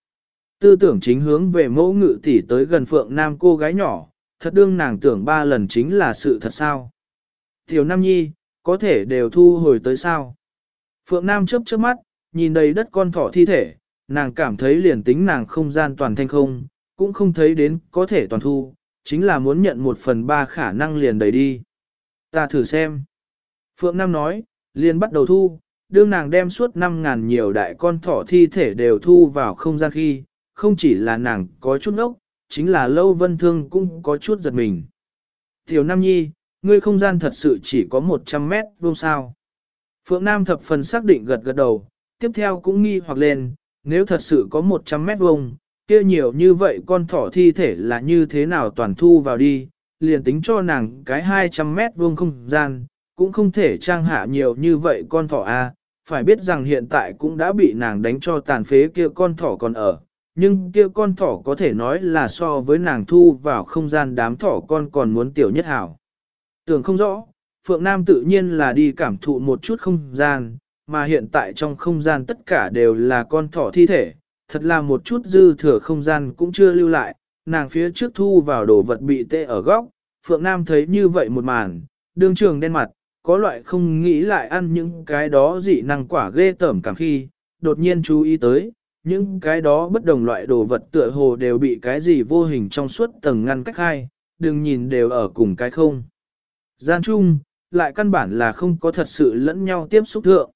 Tư tưởng chính hướng về mẫu ngự tỷ tới gần Phượng Nam cô gái nhỏ, thật đương nàng tưởng ba lần chính là sự thật sao. Tiểu Nam Nhi, có thể đều thu hồi tới sao. Phượng Nam chớp chớp mắt, nhìn đầy đất con thỏ thi thể, nàng cảm thấy liền tính nàng không gian toàn thanh không, cũng không thấy đến có thể toàn thu, chính là muốn nhận một phần ba khả năng liền đầy đi. Ta thử xem. Phượng Nam nói, liền bắt đầu thu, đương nàng đem suốt 5.000 nhiều đại con thỏ thi thể đều thu vào không gian khi, không chỉ là nàng có chút ốc, chính là lâu vân thương cũng có chút giật mình. Tiểu Nam Nhi, ngươi không gian thật sự chỉ có 100 mét vuông sao. Phượng Nam thập phần xác định gật gật đầu, tiếp theo cũng nghi hoặc lên, nếu thật sự có 100 mét vuông, kia nhiều như vậy con thỏ thi thể là như thế nào toàn thu vào đi, liền tính cho nàng cái 200 mét vuông không gian, cũng không thể trang hạ nhiều như vậy con thỏ a. phải biết rằng hiện tại cũng đã bị nàng đánh cho tàn phế kia con thỏ còn ở, nhưng kia con thỏ có thể nói là so với nàng thu vào không gian đám thỏ con còn muốn tiểu nhất hảo. Tưởng không rõ, Phượng Nam tự nhiên là đi cảm thụ một chút không gian, mà hiện tại trong không gian tất cả đều là con thỏ thi thể, thật là một chút dư thừa không gian cũng chưa lưu lại, nàng phía trước thu vào đồ vật bị tê ở góc, Phượng Nam thấy như vậy một màn, đương trường đen mặt, có loại không nghĩ lại ăn những cái đó dị năng quả ghê tởm cảm khi, đột nhiên chú ý tới, những cái đó bất đồng loại đồ vật tựa hồ đều bị cái gì vô hình trong suốt tầng ngăn cách hai, đừng nhìn đều ở cùng cái không. Gian chung, lại căn bản là không có thật sự lẫn nhau tiếp xúc thượng.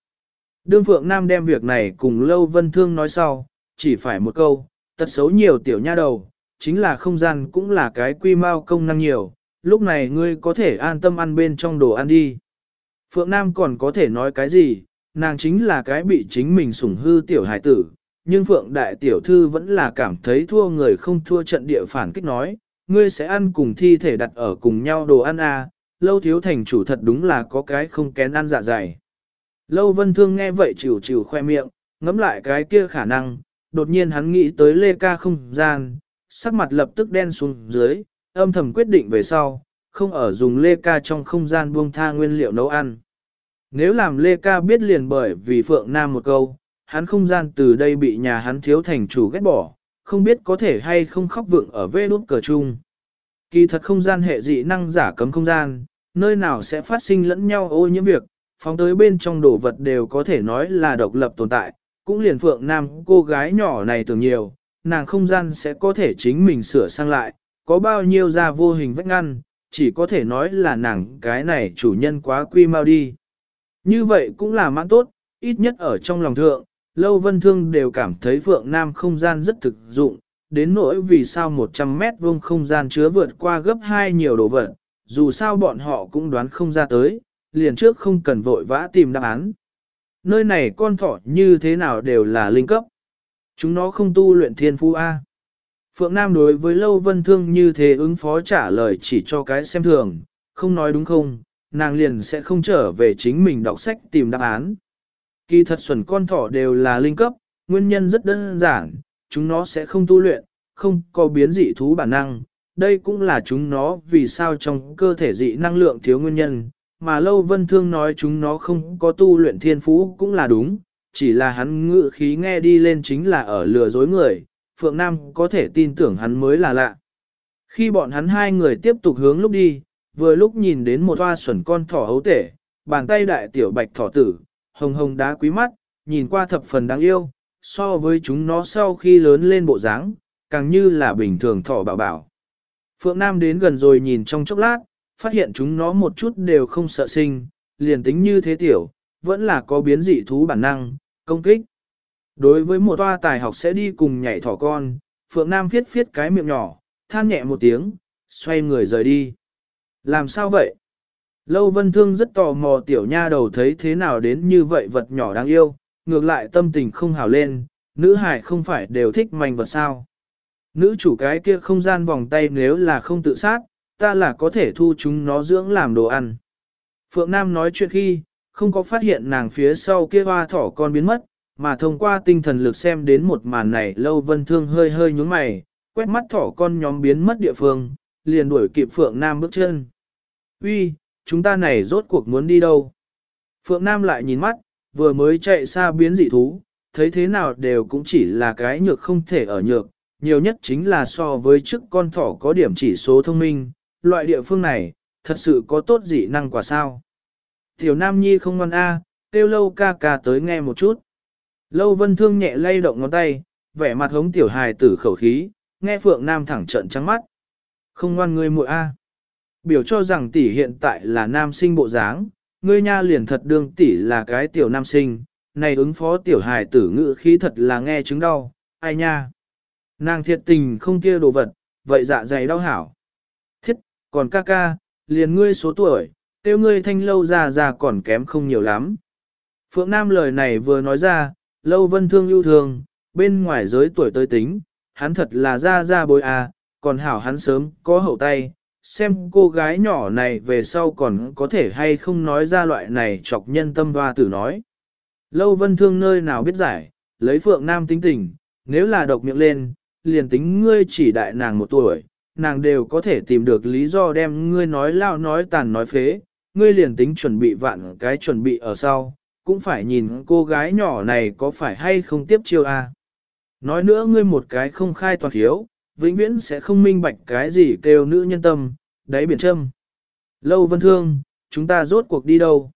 Đương Phượng Nam đem việc này cùng Lâu Vân Thương nói sau, chỉ phải một câu, tật xấu nhiều tiểu nha đầu, chính là không gian cũng là cái quy mau công năng nhiều, lúc này ngươi có thể an tâm ăn bên trong đồ ăn đi. Phượng Nam còn có thể nói cái gì, nàng chính là cái bị chính mình sủng hư tiểu hải tử, nhưng Phượng Đại Tiểu Thư vẫn là cảm thấy thua người không thua trận địa phản kích nói, ngươi sẽ ăn cùng thi thể đặt ở cùng nhau đồ ăn à, lâu thiếu thành chủ thật đúng là có cái không kén ăn dạ dày. Lâu vân thương nghe vậy chịu chịu khoe miệng, ngẫm lại cái kia khả năng, đột nhiên hắn nghĩ tới lê ca không gian, sắc mặt lập tức đen xuống dưới, âm thầm quyết định về sau, không ở dùng lê ca trong không gian buông tha nguyên liệu nấu ăn. Nếu làm lê ca biết liền bởi vì Phượng Nam một câu, hắn không gian từ đây bị nhà hắn thiếu thành chủ ghét bỏ, không biết có thể hay không khóc vượng ở vê đốt cờ chung. Kỳ thật không gian hệ dị năng giả cấm không gian, nơi nào sẽ phát sinh lẫn nhau ô nhiễm việc, phóng tới bên trong đồ vật đều có thể nói là độc lập tồn tại, cũng liền phượng nam cô gái nhỏ này tưởng nhiều, nàng không gian sẽ có thể chính mình sửa sang lại, có bao nhiêu ra vô hình vách ngăn, chỉ có thể nói là nàng cái này chủ nhân quá quy mau đi. Như vậy cũng là mãn tốt, ít nhất ở trong lòng thượng, Lâu Vân Thương đều cảm thấy Phượng Nam không gian rất thực dụng, đến nỗi vì sao 100 mét vuông không gian chứa vượt qua gấp hai nhiều đồ vật, dù sao bọn họ cũng đoán không ra tới, liền trước không cần vội vã tìm đáp án. Nơi này con thỏ như thế nào đều là linh cấp. Chúng nó không tu luyện thiên phú A. Phượng Nam đối với Lâu Vân Thương như thế ứng phó trả lời chỉ cho cái xem thường, không nói đúng không, nàng liền sẽ không trở về chính mình đọc sách tìm đáp án. Kỳ thật xuẩn con thỏ đều là linh cấp, nguyên nhân rất đơn giản, chúng nó sẽ không tu luyện, không có biến dị thú bản năng. Đây cũng là chúng nó vì sao trong cơ thể dị năng lượng thiếu nguyên nhân, mà Lâu Vân Thương nói chúng nó không có tu luyện thiên phú cũng là đúng, chỉ là hắn ngự khí nghe đi lên chính là ở lừa dối người, Phượng Nam có thể tin tưởng hắn mới là lạ. Khi bọn hắn hai người tiếp tục hướng lúc đi, vừa lúc nhìn đến một toa xuẩn con thỏ hấu tể, bàn tay đại tiểu bạch thỏ tử, hồng hồng đá quý mắt, nhìn qua thập phần đáng yêu, so với chúng nó sau khi lớn lên bộ dáng, càng như là bình thường thỏ bảo bảo. Phượng Nam đến gần rồi nhìn trong chốc lát, phát hiện chúng nó một chút đều không sợ sinh, liền tính như thế tiểu, vẫn là có biến dị thú bản năng, công kích. Đối với một toa tài học sẽ đi cùng nhảy thỏ con, Phượng Nam viết viết cái miệng nhỏ, than nhẹ một tiếng, xoay người rời đi. Làm sao vậy? Lâu Vân Thương rất tò mò tiểu nha đầu thấy thế nào đến như vậy vật nhỏ đáng yêu, ngược lại tâm tình không hào lên, nữ hải không phải đều thích manh vật sao. Nữ chủ cái kia không gian vòng tay nếu là không tự sát, ta là có thể thu chúng nó dưỡng làm đồ ăn. Phượng Nam nói chuyện khi, không có phát hiện nàng phía sau kia hoa thỏ con biến mất, mà thông qua tinh thần lực xem đến một màn này lâu vân thương hơi hơi nhúng mày, quét mắt thỏ con nhóm biến mất địa phương, liền đuổi kịp Phượng Nam bước chân. Uy, chúng ta này rốt cuộc muốn đi đâu? Phượng Nam lại nhìn mắt, vừa mới chạy xa biến dị thú, thấy thế nào đều cũng chỉ là cái nhược không thể ở nhược, nhiều nhất chính là so với trước con thỏ có điểm chỉ số thông minh, loại địa phương này, thật sự có tốt dị năng quả sao. Tiểu Nam Nhi không ngoan a, kêu lâu ca ca tới nghe một chút. Lâu vân thương nhẹ lay động ngón tay, vẻ mặt hống tiểu hài tử khẩu khí, nghe Phượng Nam thẳng trận trắng mắt. Không ngoan ngươi muội a. Biểu cho rằng tỷ hiện tại là nam sinh bộ dáng, ngươi nha liền thật đương tỷ là cái tiểu nam sinh, này ứng phó tiểu hài tử ngữ khí thật là nghe chứng đau, ai nha. Nàng thiệt tình không kia đồ vật, vậy dạ dày đau hảo. Còn ca ca, liền ngươi số tuổi, tiêu ngươi thanh lâu già già còn kém không nhiều lắm. Phượng Nam lời này vừa nói ra, lâu vân thương yêu thương, bên ngoài giới tuổi tới tính, hắn thật là ra ra bối à, còn hảo hắn sớm có hậu tay, xem cô gái nhỏ này về sau còn có thể hay không nói ra loại này chọc nhân tâm hoa tử nói. Lâu vân thương nơi nào biết giải, lấy phượng nam tính tình, nếu là độc miệng lên, liền tính ngươi chỉ đại nàng một tuổi, nàng đều có thể tìm được lý do đem ngươi nói lao nói tàn nói phế, ngươi liền tính chuẩn bị vạn cái chuẩn bị ở sau, cũng phải nhìn cô gái nhỏ này có phải hay không tiếp chiêu a. Nói nữa ngươi một cái không khai toàn thiếu, vĩnh viễn sẽ không minh bạch cái gì kêu nữ nhân tâm, đáy biển châm. Lâu vân thương, chúng ta rốt cuộc đi đâu?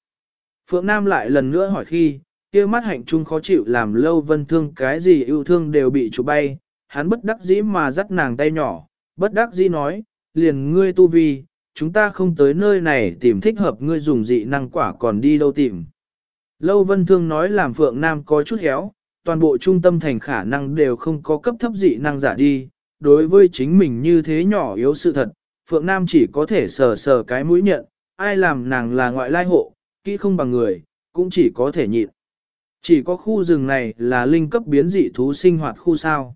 Phượng Nam lại lần nữa hỏi khi, kia mắt hạnh trung khó chịu làm lâu vân thương cái gì yêu thương đều bị chụp bay, hắn bất đắc dĩ mà dắt nàng tay nhỏ, bất đắc dĩ nói, liền ngươi tu vi, chúng ta không tới nơi này tìm thích hợp ngươi dùng dị năng quả còn đi đâu tìm. Lâu vân thương nói làm Phượng Nam có chút héo, toàn bộ trung tâm thành khả năng đều không có cấp thấp dị năng giả đi, đối với chính mình như thế nhỏ yếu sự thật, Phượng Nam chỉ có thể sờ sờ cái mũi nhận, ai làm nàng là ngoại lai hộ, kỹ không bằng người, cũng chỉ có thể nhịn. Chỉ có khu rừng này là linh cấp biến dị thú sinh hoạt khu sao.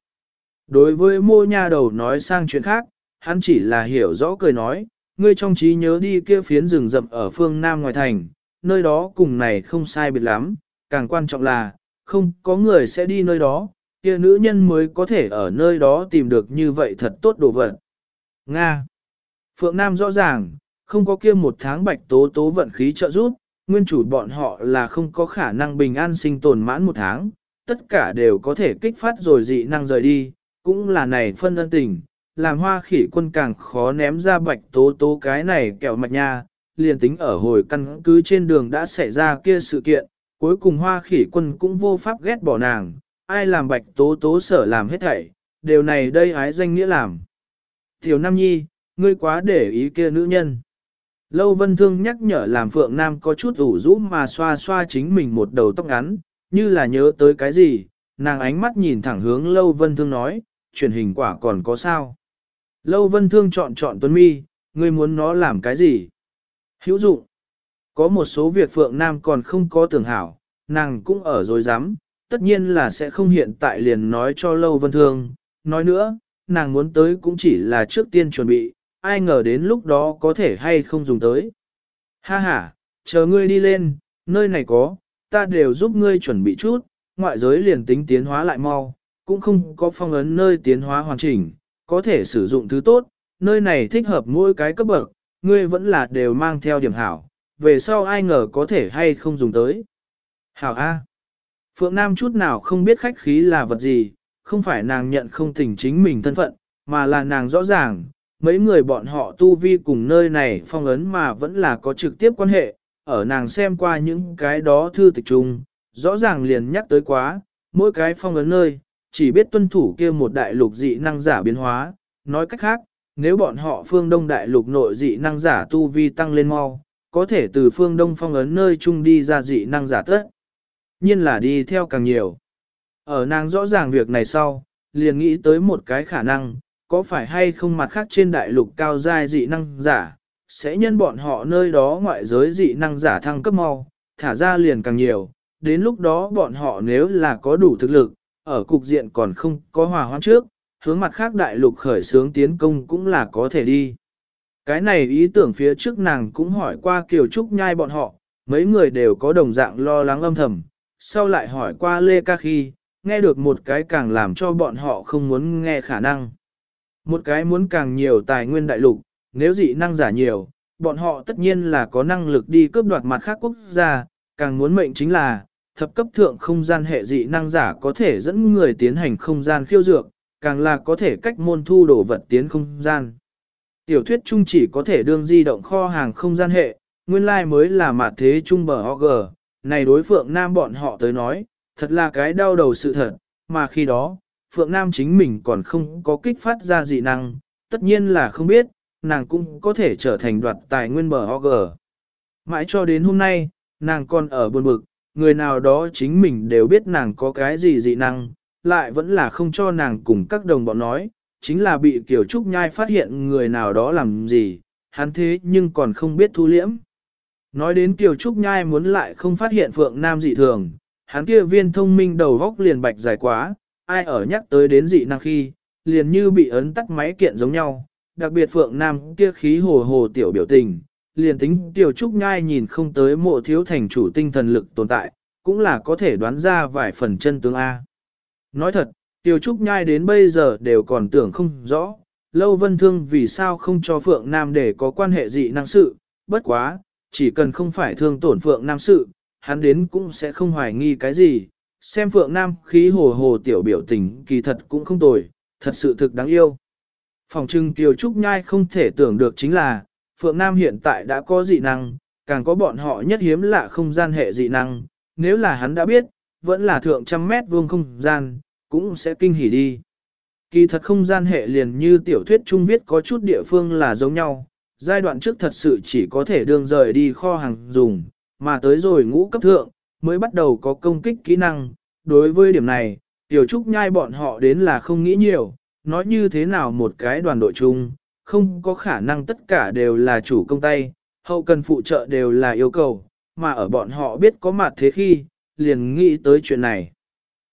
Đối với mô nha đầu nói sang chuyện khác, hắn chỉ là hiểu rõ cười nói, ngươi trong trí nhớ đi kia phiến rừng rậm ở phương Nam ngoài thành, nơi đó cùng này không sai biệt lắm, càng quan trọng là, không có người sẽ đi nơi đó, kia nữ nhân mới có thể ở nơi đó tìm được như vậy thật tốt đồ vật. Nga Phượng Nam rõ ràng, không có kia một tháng bạch tố tố vận khí trợ giúp, nguyên chủ bọn họ là không có khả năng bình an sinh tồn mãn một tháng, tất cả đều có thể kích phát rồi dị năng rời đi, cũng là này phân ân tình, làm hoa khỉ quân càng khó ném ra bạch tố tố cái này kẹo mạch nha, liền tính ở hồi căn cứ trên đường đã xảy ra kia sự kiện, cuối cùng hoa khỉ quân cũng vô pháp ghét bỏ nàng, ai làm bạch tố tố sở làm hết thảy, điều này đây ái danh nghĩa làm. Tiểu Nam Nhi, ngươi quá để ý kia nữ nhân. Lâu Vân Thương nhắc nhở làm Phượng Nam có chút ủ rũ mà xoa xoa chính mình một đầu tóc ngắn, như là nhớ tới cái gì, nàng ánh mắt nhìn thẳng hướng Lâu Vân Thương nói, truyền hình quả còn có sao. Lâu Vân Thương chọn chọn Tuấn Mi, ngươi muốn nó làm cái gì? Hữu dụng. Có một số việc Phượng Nam còn không có tưởng hảo, nàng cũng ở dối rắm tất nhiên là sẽ không hiện tại liền nói cho Lâu Vân Thương. Nói nữa, nàng muốn tới cũng chỉ là trước tiên chuẩn bị, ai ngờ đến lúc đó có thể hay không dùng tới. Ha ha, chờ ngươi đi lên, nơi này có, ta đều giúp ngươi chuẩn bị chút, ngoại giới liền tính tiến hóa lại mau, cũng không có phong ấn nơi tiến hóa hoàn chỉnh, có thể sử dụng thứ tốt, nơi này thích hợp mỗi cái cấp bậc, ngươi vẫn là đều mang theo điểm hảo, về sau ai ngờ có thể hay không dùng tới. Hảo A. Phượng Nam chút nào không biết khách khí là vật gì, không phải nàng nhận không tình chính mình thân phận, mà là nàng rõ ràng, mấy người bọn họ tu vi cùng nơi này phong ấn mà vẫn là có trực tiếp quan hệ, ở nàng xem qua những cái đó thư tịch chung, rõ ràng liền nhắc tới quá, mỗi cái phong ấn nơi, chỉ biết tuân thủ kia một đại lục dị năng giả biến hóa, nói cách khác, nếu bọn họ phương đông đại lục nội dị năng giả tu vi tăng lên mau, có thể từ phương đông phong ấn nơi chung đi ra dị năng giả tất. Nhiên là đi theo càng nhiều. Ở nàng rõ ràng việc này sau, liền nghĩ tới một cái khả năng, có phải hay không mặt khác trên đại lục cao giai dị năng giả, sẽ nhân bọn họ nơi đó ngoại giới dị năng giả thăng cấp mau, thả ra liền càng nhiều, đến lúc đó bọn họ nếu là có đủ thực lực, ở cục diện còn không có hòa hoãn trước, hướng mặt khác đại lục khởi sướng tiến công cũng là có thể đi. Cái này ý tưởng phía trước nàng cũng hỏi qua Kiều Trúc Nhai bọn họ, mấy người đều có đồng dạng lo lắng âm thầm, sau lại hỏi qua Lê Ca khi, nghe được một cái càng làm cho bọn họ không muốn nghe khả năng. Một cái muốn càng nhiều tài nguyên đại lục, nếu dị năng giả nhiều, bọn họ tất nhiên là có năng lực đi cướp đoạt mặt khác quốc gia, càng muốn mệnh chính là, thập cấp thượng không gian hệ dị năng giả có thể dẫn người tiến hành không gian khiêu dược, càng là có thể cách môn thu đồ vật tiến không gian. Tiểu thuyết chung chỉ có thể đương di động kho hàng không gian hệ, nguyên lai like mới là mặt thế trung bờ OG, này đối Phượng Nam bọn họ tới nói, thật là cái đau đầu sự thật, mà khi đó, Phượng Nam chính mình còn không có kích phát ra dị năng, tất nhiên là không biết, nàng cũng có thể trở thành đoạt tài nguyên bờ OG. Mãi cho đến hôm nay, nàng còn ở buồn bực, người nào đó chính mình đều biết nàng có cái gì dị năng, lại vẫn là không cho nàng cùng các đồng bọn nói, chính là bị Kiều Trúc Nhai phát hiện người nào đó làm gì, hắn thế nhưng còn không biết thu liễm. Nói đến Kiều Trúc Nhai muốn lại không phát hiện Phượng Nam dị thường, hắn kia viên thông minh đầu góc liền bạch dài quá, ai ở nhắc tới đến dị năng khi, liền như bị ấn tắt máy kiện giống nhau, đặc biệt Phượng Nam kia khí hồ hồ tiểu biểu tình, liền tính Tiểu Trúc Nhai nhìn không tới mộ thiếu thành chủ tinh thần lực tồn tại, cũng là có thể đoán ra vài phần chân tướng A. Nói thật, Tiểu Trúc Nhai đến bây giờ đều còn tưởng không rõ, Lâu Vân Thương vì sao không cho Phượng Nam để có quan hệ dị năng sự, bất quá, chỉ cần không phải thương tổn Phượng Nam sự, hắn đến cũng sẽ không hoài nghi cái gì. Xem Phượng Nam khí hồ hồ tiểu biểu tình kỳ thật cũng không tồi, thật sự thực đáng yêu. Phòng trưng Tiểu Trúc Nhai không thể tưởng được chính là, Phượng Nam hiện tại đã có dị năng, càng có bọn họ nhất hiếm lạ không gian hệ dị năng, nếu là hắn đã biết, vẫn là thượng trăm mét vuông không gian, cũng sẽ kinh hỉ đi. Kỳ thật không gian hệ liền như tiểu thuyết trung viết có chút địa phương là giống nhau, giai đoạn trước thật sự chỉ có thể đường rời đi kho hàng dùng, mà tới rồi ngũ cấp thượng, mới bắt đầu có công kích kỹ năng. Đối với điểm này, tiểu trúc nhai bọn họ đến là không nghĩ nhiều, nói như thế nào một cái đoàn đội chung, không có khả năng tất cả đều là chủ công tay, hậu cần phụ trợ đều là yêu cầu, mà ở bọn họ biết có mặt thế khi, liền nghĩ tới chuyện này.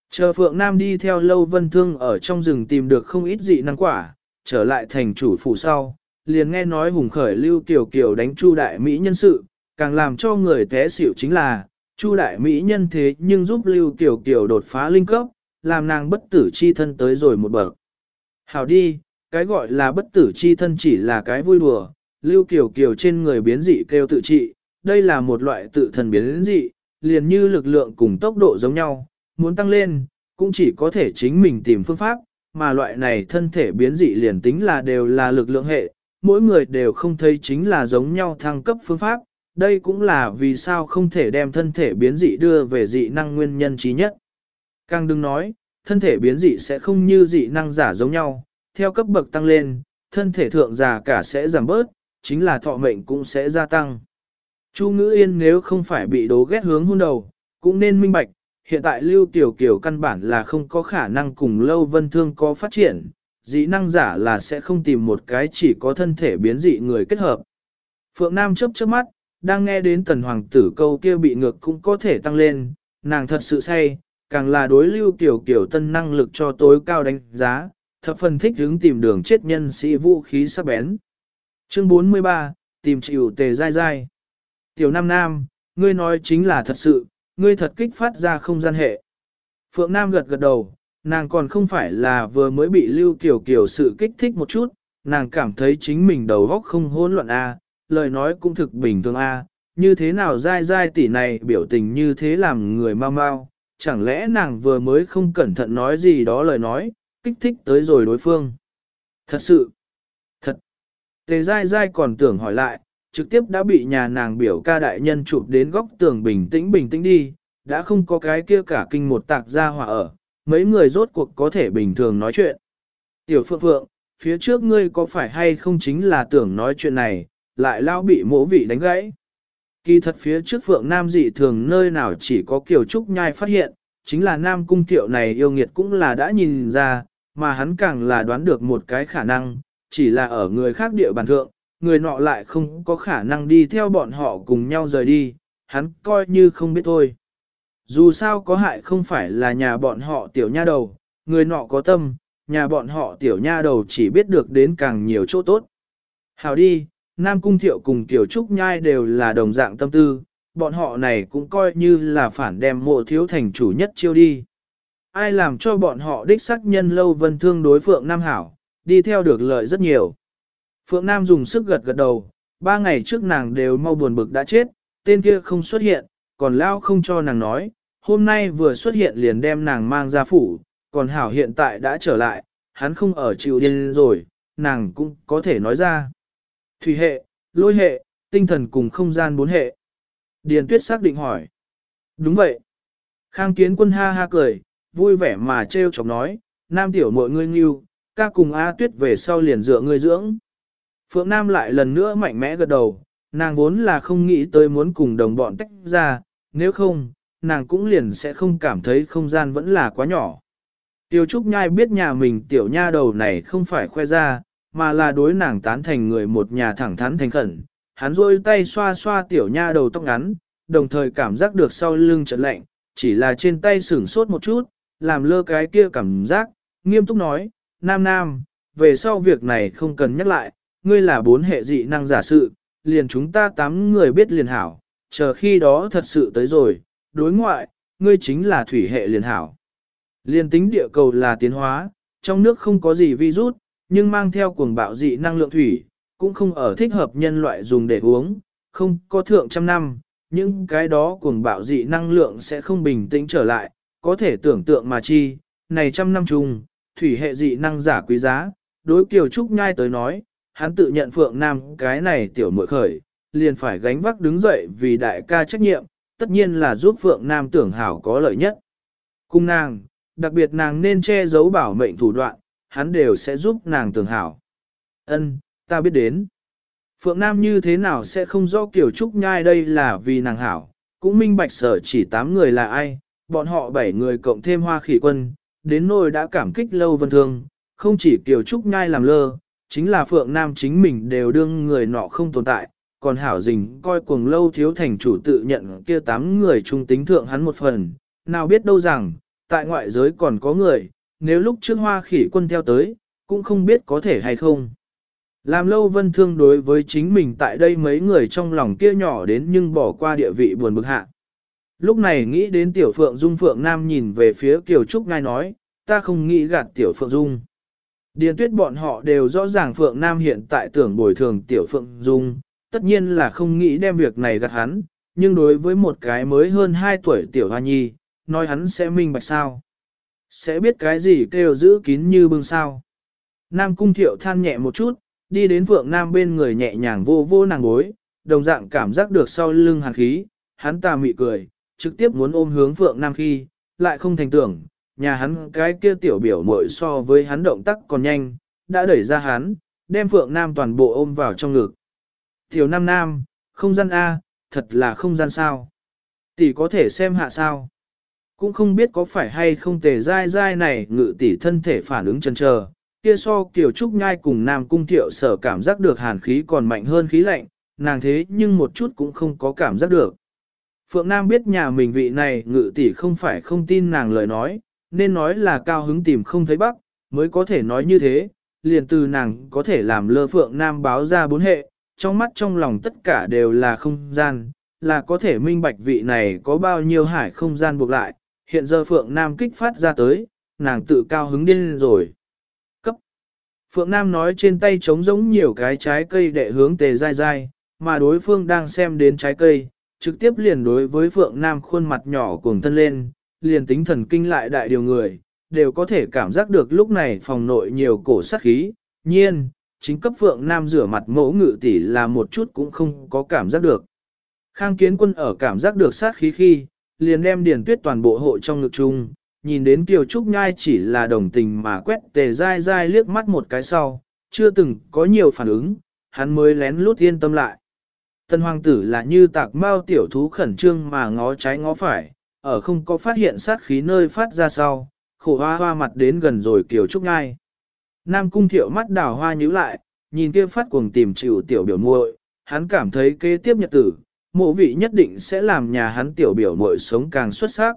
Chờ Phượng Nam đi theo Lâu Vân Thương ở trong rừng tìm được không ít dị năng quả, trở lại thành chủ phủ sau, liền nghe nói hùng khởi Lưu Kiều Kiều đánh Chu Đại Mỹ nhân sự, càng làm cho người té xỉu chính là, Chu Đại Mỹ nhân thế nhưng giúp Lưu Kiều Kiều đột phá linh cấp, làm nàng bất tử chi thân tới rồi một bậc. Hảo đi, cái gọi là bất tử chi thân chỉ là cái vui đùa, Lưu Kiều Kiều trên người biến dị kêu tự trị, đây là một loại tự thần biến dị, liền như lực lượng cùng tốc độ giống nhau, muốn tăng lên, cũng chỉ có thể chính mình tìm phương pháp, mà loại này thân thể biến dị liền tính là đều là lực lượng hệ, mỗi người đều không thấy chính là giống nhau thăng cấp phương pháp, đây cũng là vì sao không thể đem thân thể biến dị đưa về dị năng nguyên nhân trí nhất. Càng đừng nói, thân thể biến dị sẽ không như dị năng giả giống nhau, theo cấp bậc tăng lên, thân thể thượng già cả sẽ giảm bớt, chính là thọ mệnh cũng sẽ gia tăng. Chu ngữ yên nếu không phải bị đố ghét hướng hôn đầu, cũng nên minh bạch, hiện tại lưu tiểu kiểu căn bản là không có khả năng cùng lâu vân thương có phát triển, dị năng giả là sẽ không tìm một cái chỉ có thân thể biến dị người kết hợp. Phượng Nam chớp chớp mắt, đang nghe đến tần hoàng tử câu kia bị ngược cũng có thể tăng lên, nàng thật sự say, càng là đối lưu tiểu kiểu tân năng lực cho tối cao đánh giá, thập phần thích hướng tìm đường chết nhân sĩ vũ khí sắc bén. Chương 43, tìm chịu tề dai dai. Tiểu Nam Nam, ngươi nói chính là thật sự, ngươi thật kích phát ra không gian hệ. Phượng Nam gật gật đầu, nàng còn không phải là vừa mới bị lưu kiểu kiểu sự kích thích một chút, nàng cảm thấy chính mình đầu óc không hỗn loạn a, lời nói cũng thực bình thường a, như thế nào dai dai tỷ này biểu tình như thế làm người mau mau, chẳng lẽ nàng vừa mới không cẩn thận nói gì đó lời nói, kích thích tới rồi đối phương. Thật sự, thật, tề dai dai còn tưởng hỏi lại, trực tiếp đã bị nhà nàng biểu ca đại nhân chụp đến góc tường bình tĩnh bình tĩnh đi, đã không có cái kia cả kinh một tạc ra hòa ở, mấy người rốt cuộc có thể bình thường nói chuyện. Tiểu Phượng Phượng, phía trước ngươi có phải hay không chính là tưởng nói chuyện này, lại lao bị mỗ vị đánh gãy. Kỳ thật phía trước Phượng Nam dị thường nơi nào chỉ có kiểu trúc nhai phát hiện, chính là Nam Cung tiểu này yêu nghiệt cũng là đã nhìn ra, mà hắn càng là đoán được một cái khả năng, chỉ là ở người khác địa bàn thượng, người nọ lại không có khả năng đi theo bọn họ cùng nhau rời đi, hắn coi như không biết thôi. Dù sao có hại không phải là nhà bọn họ tiểu nha đầu, người nọ có tâm, nhà bọn họ tiểu nha đầu chỉ biết được đến càng nhiều chỗ tốt. Hào đi, Nam Cung Thiệu cùng Tiểu Trúc Nhai đều là đồng dạng tâm tư, bọn họ này cũng coi như là phản đem mộ thiếu thành chủ nhất chiêu đi. Ai làm cho bọn họ đích sắc nhân lâu vân thương đối phượng Nam Hảo, đi theo được lợi rất nhiều. Phượng Nam dùng sức gật gật đầu, ba ngày trước nàng đều mau buồn bực đã chết, tên kia không xuất hiện, còn lao không cho nàng nói, hôm nay vừa xuất hiện liền đem nàng mang ra phủ, còn hảo hiện tại đã trở lại, hắn không ở chịu điên rồi, nàng cũng có thể nói ra. Thủy hệ, lôi hệ, tinh thần cùng không gian bốn hệ. Điền tuyết xác định hỏi. Đúng vậy. Khang kiến quân ha ha cười, vui vẻ mà trêu chọc nói, nam tiểu muội ngươi nghiêu, ca cùng A tuyết về sau liền dựa ngươi dưỡng. Phượng Nam lại lần nữa mạnh mẽ gật đầu, nàng vốn là không nghĩ tới muốn cùng đồng bọn tách ra, nếu không, nàng cũng liền sẽ không cảm thấy không gian vẫn là quá nhỏ. Tiêu Trúc Nhai biết nhà mình tiểu nha đầu này không phải khoe ra, mà là đối nàng tán thành người một nhà thẳng thắn thành khẩn. Hắn rôi tay xoa xoa tiểu nha đầu tóc ngắn, đồng thời cảm giác được sau lưng trận lạnh, chỉ là trên tay sửng sốt một chút, làm lơ cái kia cảm giác, nghiêm túc nói, nam nam, về sau việc này không cần nhắc lại, ngươi là bốn hệ dị năng giả sự, liền chúng ta tám người biết liền hảo, chờ khi đó thật sự tới rồi, đối ngoại, ngươi chính là thủy hệ liền hảo. liền tính địa cầu là tiến hóa, trong nước không có gì virus, nhưng mang theo cuồng bạo dị năng lượng thủy, cũng không ở thích hợp nhân loại dùng để uống, không có thượng trăm năm, những cái đó cuồng bạo dị năng lượng sẽ không bình tĩnh trở lại, có thể tưởng tượng mà chi, này trăm năm chung, thủy hệ dị năng giả quý giá, đối Kiều Trúc Nhai tới nói, hắn tự nhận Phượng Nam cái này tiểu muội khởi, liền phải gánh vác đứng dậy vì đại ca trách nhiệm, tất nhiên là giúp Phượng Nam tưởng hảo có lợi nhất. Cung nàng, đặc biệt nàng nên che giấu bảo mệnh thủ đoạn, hắn đều sẽ giúp nàng tưởng hảo. Ân, ta biết đến. Phượng Nam như thế nào sẽ không rõ kiểu trúc nhai đây là vì nàng hảo, cũng minh bạch sở chỉ tám người là ai, bọn họ bảy người cộng thêm hoa khỉ quân, đến nỗi đã cảm kích lâu vân thương, không chỉ kiều trúc nhai làm lơ, chính là Phượng Nam chính mình đều đương người nọ không tồn tại, còn hảo dình coi cuồng lâu thiếu thành chủ tự nhận kia tám người trung tính thượng hắn một phần, nào biết đâu rằng, tại ngoại giới còn có người, nếu lúc trước hoa khỉ quân theo tới, cũng không biết có thể hay không. Làm lâu vân thương đối với chính mình tại đây mấy người trong lòng kia nhỏ đến nhưng bỏ qua địa vị buồn bực hạ. Lúc này nghĩ đến tiểu phượng dung phượng nam nhìn về phía kiều trúc ngay nói, ta không nghĩ gạt tiểu phượng dung. Điền tuyết bọn họ đều rõ ràng phượng nam hiện tại tưởng bồi thường tiểu phượng dung, tất nhiên là không nghĩ đem việc này gạt hắn, nhưng đối với một cái mới hơn 2 tuổi tiểu hoa nhi, nói hắn sẽ minh bạch sao. Sẽ biết cái gì kêu giữ kín như bưng sao. Nam cung thiệu than nhẹ một chút, đi đến Phượng Nam bên người nhẹ nhàng vô vô nàng gối, đồng dạng cảm giác được sau lưng hàn khí, hắn ta mị cười, trực tiếp muốn ôm hướng Phượng Nam khi, lại không thành tưởng, nhà hắn cái kia tiểu biểu muội so với hắn động tác còn nhanh, đã đẩy ra hắn, đem Phượng Nam toàn bộ ôm vào trong ngực. Tiểu Nam Nam, không gian A, thật là không gian sao. Tỷ có thể xem hạ sao. Cũng không biết có phải hay không tề dai dai này ngự tỷ thân thể phản ứng chân chờ, kia so kiểu trúc nhai cùng nam cung thiệu sở cảm giác được hàn khí còn mạnh hơn khí lạnh, nàng thế nhưng một chút cũng không có cảm giác được. Phượng Nam biết nhà mình vị này ngự tỷ không phải không tin nàng lời nói, nên nói là cao hứng tìm không thấy bắc, mới có thể nói như thế, liền từ nàng có thể làm lơ Phượng Nam báo ra bốn hệ, trong mắt trong lòng tất cả đều là không gian, là có thể minh bạch vị này có bao nhiêu hải không gian buộc lại, hiện giờ Phượng Nam kích phát ra tới, nàng tự cao hứng điên rồi. Cấp. Phượng Nam nói trên tay trống giống nhiều cái trái cây để hướng tề dai dai, mà đối phương đang xem đến trái cây, trực tiếp liền đối với Phượng Nam khuôn mặt nhỏ cuồng thân lên, liền tính thần kinh lại đại điều người, đều có thể cảm giác được lúc này phòng nội nhiều cổ sát khí, nhiên, chính cấp Phượng Nam rửa mặt mẫu ngự tỷ là một chút cũng không có cảm giác được. Khang kiến quân ở cảm giác được sát khí khi, liền đem điền tuyết toàn bộ hộ trong ngực chung, nhìn đến Kiều Trúc Nhai chỉ là đồng tình mà quét tề dai dai liếc mắt một cái sau, chưa từng có nhiều phản ứng, hắn mới lén lút yên tâm lại. Tân hoàng tử là như tạc mao tiểu thú khẩn trương mà ngó trái ngó phải, ở không có phát hiện sát khí nơi phát ra sau, khổ hoa hoa mặt đến gần rồi Kiều Trúc ngai. Nam cung thiệu mắt đào hoa nhíu lại, nhìn kia phát cuồng tìm chịu tiểu biểu muội, hắn cảm thấy kế tiếp nhật tử, mộ vị nhất định sẽ làm nhà hắn tiểu biểu muội sống càng xuất sắc.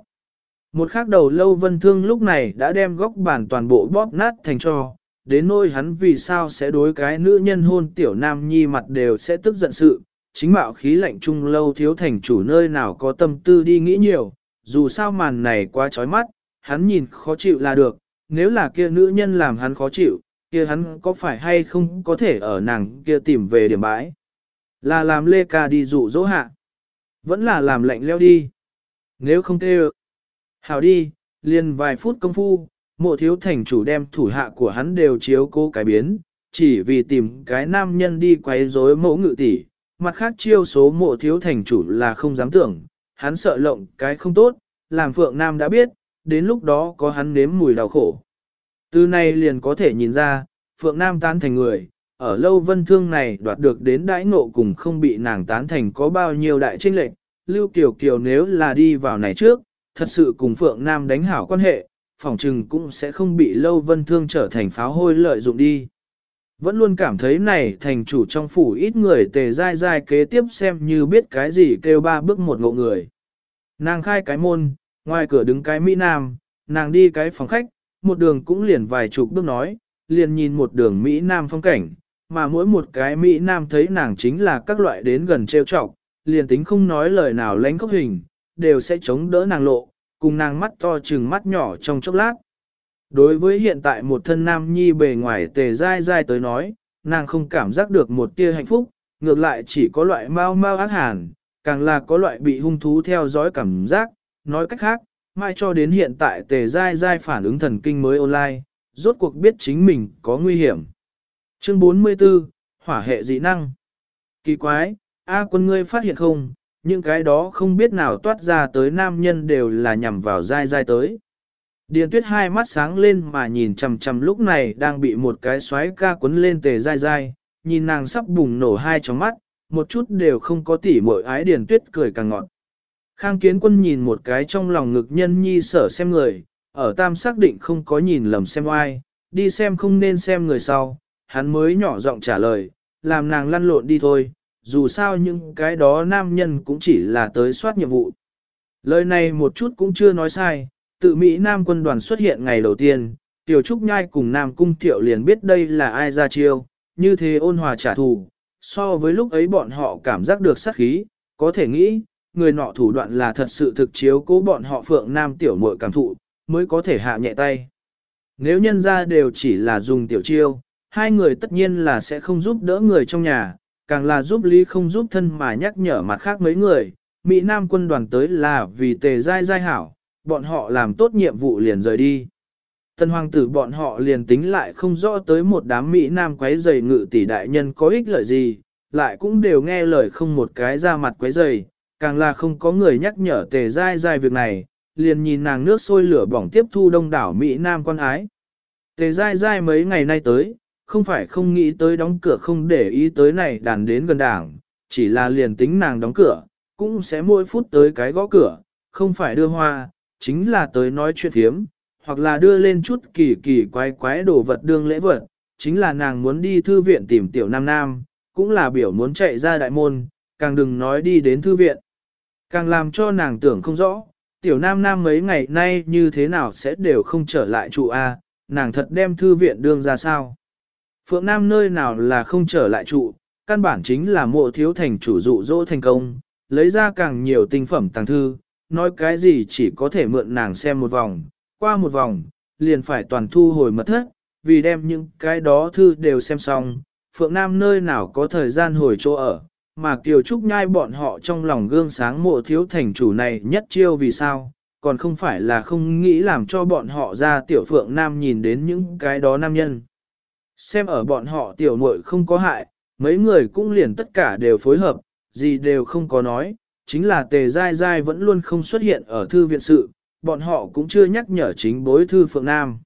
Một khắc đầu lâu vân thương lúc này đã đem góc bàn toàn bộ bóp nát thành cho, đến nỗi hắn vì sao sẽ đối cái nữ nhân hôn tiểu nam nhi mặt đều sẽ tức giận sự, chính mạo khí lạnh trung lâu thiếu thành chủ nơi nào có tâm tư đi nghĩ nhiều, dù sao màn này quá chói mắt, hắn nhìn khó chịu là được, nếu là kia nữ nhân làm hắn khó chịu, kia hắn có phải hay không có thể ở nàng kia tìm về điểm bãi. Là làm Lê Ca đi dụ dỗ hạ. Vẫn là làm lạnh leo đi. Nếu không tê Hào đi, liền vài phút công phu, mộ thiếu thành chủ đem thủ hạ của hắn đều chiếu cố cái biến, chỉ vì tìm cái nam nhân đi quấy rối mẫu ngự tỷ. Mặt khác chiêu số mộ thiếu thành chủ là không dám tưởng, hắn sợ lộng cái không tốt, làm phượng nam đã biết, đến lúc đó có hắn nếm mùi đau khổ. Từ này liền có thể nhìn ra, phượng nam tán thành người, ở lâu vân thương này đoạt được đến đãi ngộ cùng không bị nàng tán thành có bao nhiêu đại trinh lệch, Lưu Kiều Kiều nếu là đi vào này trước, thật sự cùng Phượng Nam đánh hảo quan hệ, phỏng trừng cũng sẽ không bị lâu vân thương trở thành pháo hôi lợi dụng đi. Vẫn luôn cảm thấy này thành chủ trong phủ ít người tề dai dai kế tiếp xem như biết cái gì kêu ba bước một ngộ người. Nàng khai cái môn, ngoài cửa đứng cái Mỹ Nam, nàng đi cái phòng khách, một đường cũng liền vài chục bước nói, liền nhìn một đường Mỹ Nam phong cảnh, mà mỗi một cái Mỹ Nam thấy nàng chính là các loại đến gần trêu chọc, liền tính không nói lời nào lánh khóc hình, đều sẽ chống đỡ nàng lộ, cùng nàng mắt to chừng mắt nhỏ trong chốc lát. Đối với hiện tại một thân nam nhi bề ngoài tề dai dai tới nói, nàng không cảm giác được một tia hạnh phúc, ngược lại chỉ có loại mau mau ác hàn, càng là có loại bị hung thú theo dõi cảm giác, nói cách khác, mai cho đến hiện tại tề dai dai phản ứng thần kinh mới online, rốt cuộc biết chính mình có nguy hiểm. Chương 44, Hỏa hệ dị năng. Kỳ quái, A quân ngươi phát hiện không, những cái đó không biết nào toát ra tới nam nhân đều là nhằm vào dai dai tới. Điền tuyết hai mắt sáng lên mà nhìn chằm chằm lúc này đang bị một cái xoáy ca quấn lên tề dai dai, nhìn nàng sắp bùng nổ hai tròng mắt, một chút đều không có tỉ mội ái điền tuyết cười càng ngọt. Khang kiến quân nhìn một cái trong lòng ngực nhân nhi sở xem người, ở tam xác định không có nhìn lầm xem ai, đi xem không nên xem người sau, hắn mới nhỏ giọng trả lời, làm nàng lăn lộn đi thôi, dù sao những cái đó nam nhân cũng chỉ là tới soát nhiệm vụ. Lời này một chút cũng chưa nói sai, tự Mỹ Nam quân đoàn xuất hiện ngày đầu tiên, Tiểu Trúc Nhai cùng Nam Cung Thiệu liền biết đây là ai ra chiêu, như thế ôn hòa trả thù, so với lúc ấy bọn họ cảm giác được sát khí, có thể nghĩ, người nọ thủ đoạn là thật sự thực chiếu cố bọn họ Phượng Nam Tiểu muội cảm thụ, mới có thể hạ nhẹ tay. Nếu nhân ra đều chỉ là dùng tiểu chiêu, hai người tất nhiên là sẽ không giúp đỡ người trong nhà, càng là giúp lý không giúp thân mà nhắc nhở mặt khác mấy người. Mỹ Nam quân đoàn tới là vì tề dai giai hảo, bọn họ làm tốt nhiệm vụ liền rời đi. Tân hoàng tử bọn họ liền tính lại không rõ tới một đám Mỹ Nam quấy giày ngự tỷ đại nhân có ích lợi gì, lại cũng đều nghe lời không một cái ra mặt quấy giày, càng là không có người nhắc nhở tề dai dai việc này, liền nhìn nàng nước sôi lửa bỏng tiếp thu đông đảo Mỹ Nam quan ái. Tề dai dai mấy ngày nay tới, không phải không nghĩ tới đóng cửa không để ý tới này đàn đến gần đảng, chỉ là liền tính nàng đóng cửa, cũng sẽ mỗi phút tới cái gõ cửa, không phải đưa hoa, chính là tới nói chuyện thiếm, hoặc là đưa lên chút kỳ kỳ quái quái đồ vật đương lễ vật, chính là nàng muốn đi thư viện tìm tiểu nam nam, cũng là biểu muốn chạy ra đại môn, càng đừng nói đi đến thư viện. Càng làm cho nàng tưởng không rõ, tiểu nam nam mấy ngày nay như thế nào sẽ đều không trở lại trụ A, nàng thật đem thư viện đương ra sao. Phượng Nam nơi nào là không trở lại trụ, căn bản chính là mộ thiếu thành chủ dụ dỗ thành công, lấy ra càng nhiều tinh phẩm tàng thư, nói cái gì chỉ có thể mượn nàng xem một vòng, qua một vòng, liền phải toàn thu hồi mật thất, vì đem những cái đó thư đều xem xong, Phượng Nam nơi nào có thời gian hồi chỗ ở, mà Kiều Trúc nhai bọn họ trong lòng gương sáng mộ thiếu thành chủ này nhất chiêu vì sao, còn không phải là không nghĩ làm cho bọn họ ra tiểu Phượng Nam nhìn đến những cái đó nam nhân. Xem ở bọn họ tiểu muội không có hại, mấy người cũng liền tất cả đều phối hợp, gì đều không có nói, chính là tề dai dai vẫn luôn không xuất hiện ở thư viện sự, bọn họ cũng chưa nhắc nhở chính bối thư Phượng Nam.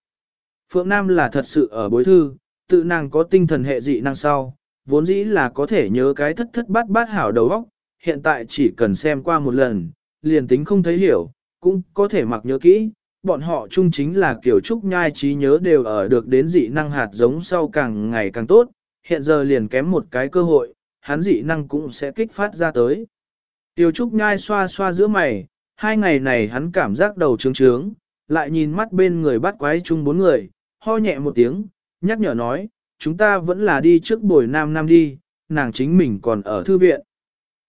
Phượng Nam là thật sự ở bối thư, tự nàng có tinh thần hệ dị năng sau, vốn dĩ là có thể nhớ cái thất thất bát bát hảo đầu óc, hiện tại chỉ cần xem qua một lần, liền tính không thấy hiểu, cũng có thể mặc nhớ kỹ, bọn họ chung chính là kiểu trúc nhai trí nhớ đều ở được đến dị năng hạt giống sau càng ngày càng tốt, hiện giờ liền kém một cái cơ hội, hắn dị năng cũng sẽ kích phát ra tới. Tiêu trúc nhai xoa xoa giữa mày, hai ngày này hắn cảm giác đầu trướng trướng, lại nhìn mắt bên người bắt quái chung bốn người, ho nhẹ một tiếng, nhắc nhở nói, chúng ta vẫn là đi trước buổi nam nam đi, nàng chính mình còn ở thư viện.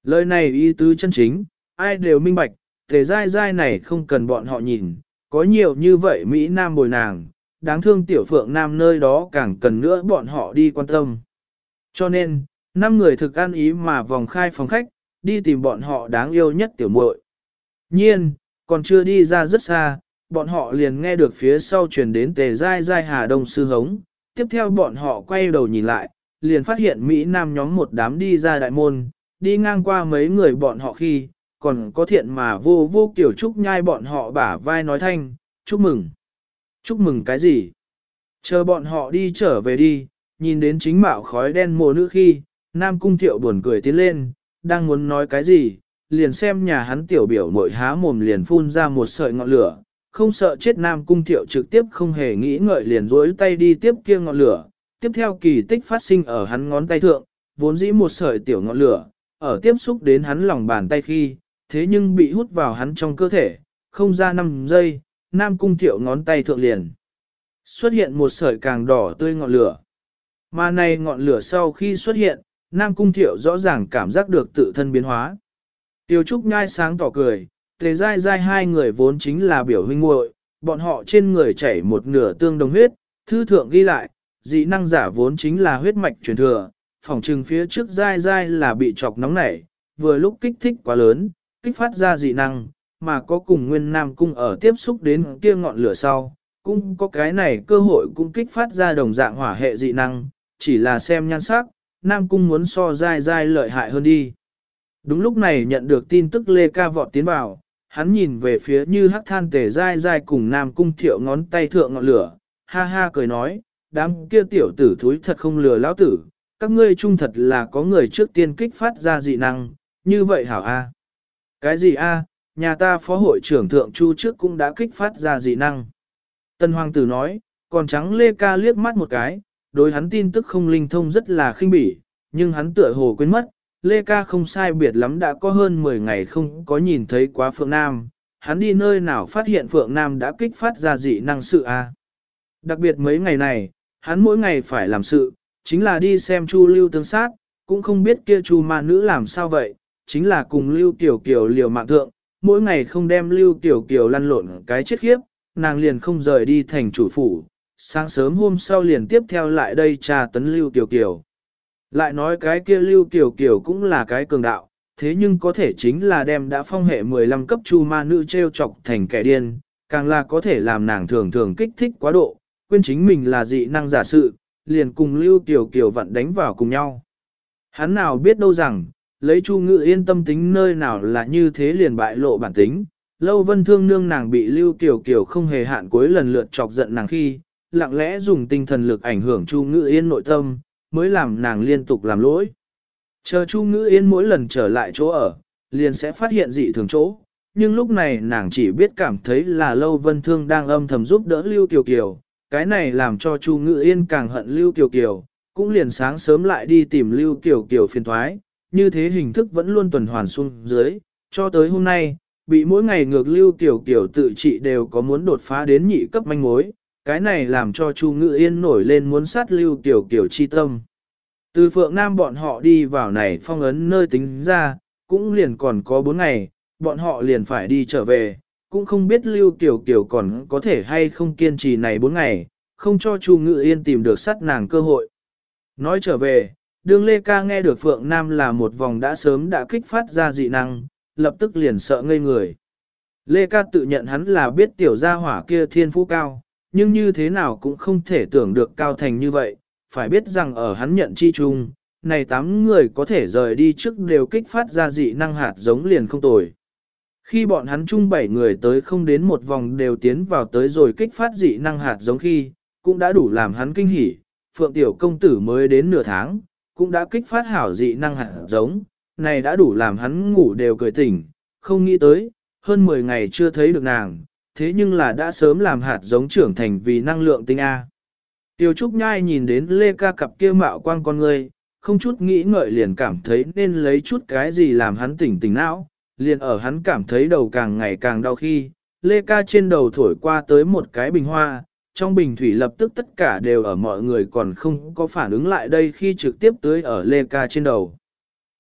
Lời này ý tứ chân chính, ai đều minh bạch, tề dai dai này không cần bọn họ nhìn, có nhiều như vậy Mỹ Nam bồi nàng, đáng thương tiểu phượng Nam nơi đó càng cần nữa bọn họ đi quan tâm. Cho nên, năm người thực ăn ý mà vòng khai phòng khách, đi tìm bọn họ đáng yêu nhất tiểu muội. Nhiên, còn chưa đi ra rất xa, bọn họ liền nghe được phía sau truyền đến tề dai dai hà đông sư hống. Tiếp theo bọn họ quay đầu nhìn lại, liền phát hiện Mỹ Nam nhóm một đám đi ra đại môn, đi ngang qua mấy người bọn họ khi, còn có thiện mà vô vô kiểu trúc nhai bọn họ bả vai nói thanh, chúc mừng. Chúc mừng cái gì? Chờ bọn họ đi trở về đi, nhìn đến chính mạo khói đen mồ nữ khi, Nam Cung Thiệu buồn cười tiến lên, đang muốn nói cái gì, liền xem nhà hắn tiểu biểu mội há mồm liền phun ra một sợi ngọn lửa, không sợ chết Nam Cung Thiệu trực tiếp không hề nghĩ ngợi liền rối tay đi tiếp kia ngọn lửa, tiếp theo kỳ tích phát sinh ở hắn ngón tay thượng, vốn dĩ một sợi tiểu ngọn lửa, ở tiếp xúc đến hắn lòng bàn tay khi, thế nhưng bị hút vào hắn trong cơ thể, không ra 5 giây, Nam Cung Thiệu ngón tay thượng liền. Xuất hiện một sợi càng đỏ tươi ngọn lửa. Mà này ngọn lửa sau khi xuất hiện, Nam Cung Thiệu rõ ràng cảm giác được tự thân biến hóa. Tiêu Trúc nhai sáng tỏ cười, tề dai dai hai người vốn chính là biểu huynh muội, bọn họ trên người chảy một nửa tương đồng huyết, thư thượng ghi lại, dị năng giả vốn chính là huyết mạch truyền thừa, phòng trừng phía trước dai dai là bị chọc nóng nảy, vừa lúc kích thích quá lớn, kích phát ra dị năng, mà có cùng nguyên nam cung ở tiếp xúc đến kia ngọn lửa sau, cũng có cái này cơ hội cũng kích phát ra đồng dạng hỏa hệ dị năng, chỉ là xem nhan sắc, nam cung muốn so dai dai lợi hại hơn đi. Đúng lúc này nhận được tin tức Lê Ca vọt tiến vào, hắn nhìn về phía như hắc than tề dai dai cùng nam cung thiệu ngón tay thượng ngọn lửa, ha ha cười nói, đám kia tiểu tử thúi thật không lừa lão tử, các ngươi trung thật là có người trước tiên kích phát ra dị năng, như vậy hảo a. Cái gì a? nhà ta phó hội trưởng thượng chu trước cũng đã kích phát ra dị năng. Tân hoàng tử nói, còn trắng Lê Ca liếc mắt một cái, đối hắn tin tức không linh thông rất là khinh bỉ, nhưng hắn tựa hồ quên mất, Lê Ca không sai biệt lắm đã có hơn 10 ngày không có nhìn thấy quá Phượng Nam, hắn đi nơi nào phát hiện Phượng Nam đã kích phát ra dị năng sự a. Đặc biệt mấy ngày này, hắn mỗi ngày phải làm sự, chính là đi xem Chu Lưu tương sát, cũng không biết kia Chu ma nữ làm sao vậy, chính là cùng Lưu Tiểu Kiều liều mạng thượng, mỗi ngày không đem Lưu Tiểu Kiều lăn lộn cái chết khiếp, nàng liền không rời đi thành chủ phủ, sáng sớm hôm sau liền tiếp theo lại đây trà tấn Lưu Kiều Kiều. Lại nói cái kia Lưu Kiều Kiều cũng là cái cường đạo, thế nhưng có thể chính là đem đã phong hệ 15 cấp chu ma nữ treo chọc thành kẻ điên, càng là có thể làm nàng thường thường kích thích quá độ, quên chính mình là dị năng giả sự, liền cùng Lưu Kiều Kiều vận đánh vào cùng nhau. Hắn nào biết đâu rằng, lấy Chu Ngự yên tâm tính nơi nào là như thế liền bại lộ bản tính, Lâu Vân Thương nương nàng bị Lưu Kiều Kiều không hề hạn cuối lần lượt chọc giận nàng khi, lặng lẽ dùng tinh thần lực ảnh hưởng Chu Ngữ Yên nội tâm, mới làm nàng liên tục làm lỗi. Chờ Chu Ngữ Yên mỗi lần trở lại chỗ ở, liền sẽ phát hiện dị thường chỗ, nhưng lúc này nàng chỉ biết cảm thấy là Lâu Vân Thương đang âm thầm giúp đỡ Lưu Kiều Kiều, cái này làm cho Chu Ngữ Yên càng hận Lưu Kiều Kiều, cũng liền sáng sớm lại đi tìm Lưu Kiều Kiều phiền thoái, như thế hình thức vẫn luôn tuần hoàn xuống dưới, cho tới hôm nay, bị mỗi ngày ngược Lưu Kiều Kiều tự trị đều có muốn đột phá đến nhị cấp manh mối, cái này làm cho Chu ngự Yên nổi lên muốn sát Lưu Kiều Kiều chi tâm. Từ Phượng Nam bọn họ đi vào này phong ấn nơi tính ra, cũng liền còn có 4 ngày, bọn họ liền phải đi trở về, cũng không biết Lưu Kiều Kiều còn có thể hay không kiên trì này 4 ngày, không cho Chu Ngự Yên tìm được sát nàng cơ hội. Nói trở về, đương Lê Ca nghe được Phượng Nam là một vòng đã sớm đã kích phát ra dị năng, lập tức liền sợ ngây người. Lê Ca tự nhận hắn là biết tiểu gia hỏa kia thiên phú cao, nhưng như thế nào cũng không thể tưởng được cao thành như vậy, phải biết rằng ở hắn nhận chi chung, này tám người có thể rời đi trước đều kích phát ra dị năng hạt giống liền không tồi. Khi bọn hắn chung bảy người tới không đến một vòng đều tiến vào tới rồi kích phát dị năng hạt giống khi, cũng đã đủ làm hắn kinh hỉ, Phượng Tiểu Công Tử mới đến nửa tháng, cũng đã kích phát hảo dị năng hạt giống, này đã đủ làm hắn ngủ đều cười tỉnh, không nghĩ tới, hơn 10 ngày chưa thấy được nàng, thế nhưng là đã sớm làm hạt giống trưởng thành vì năng lượng tinh A. Tiêu Trúc Nhai nhìn đến Lê Ca cặp kia mạo quang con người, không chút nghĩ ngợi liền cảm thấy nên lấy chút cái gì làm hắn tỉnh tỉnh não, liền ở hắn cảm thấy đầu càng ngày càng đau khi, Lê Ca trên đầu thổi qua tới một cái bình hoa, trong bình thủy lập tức tất cả đều ở mọi người còn không có phản ứng lại đây khi trực tiếp tưới ở Lê Ca trên đầu.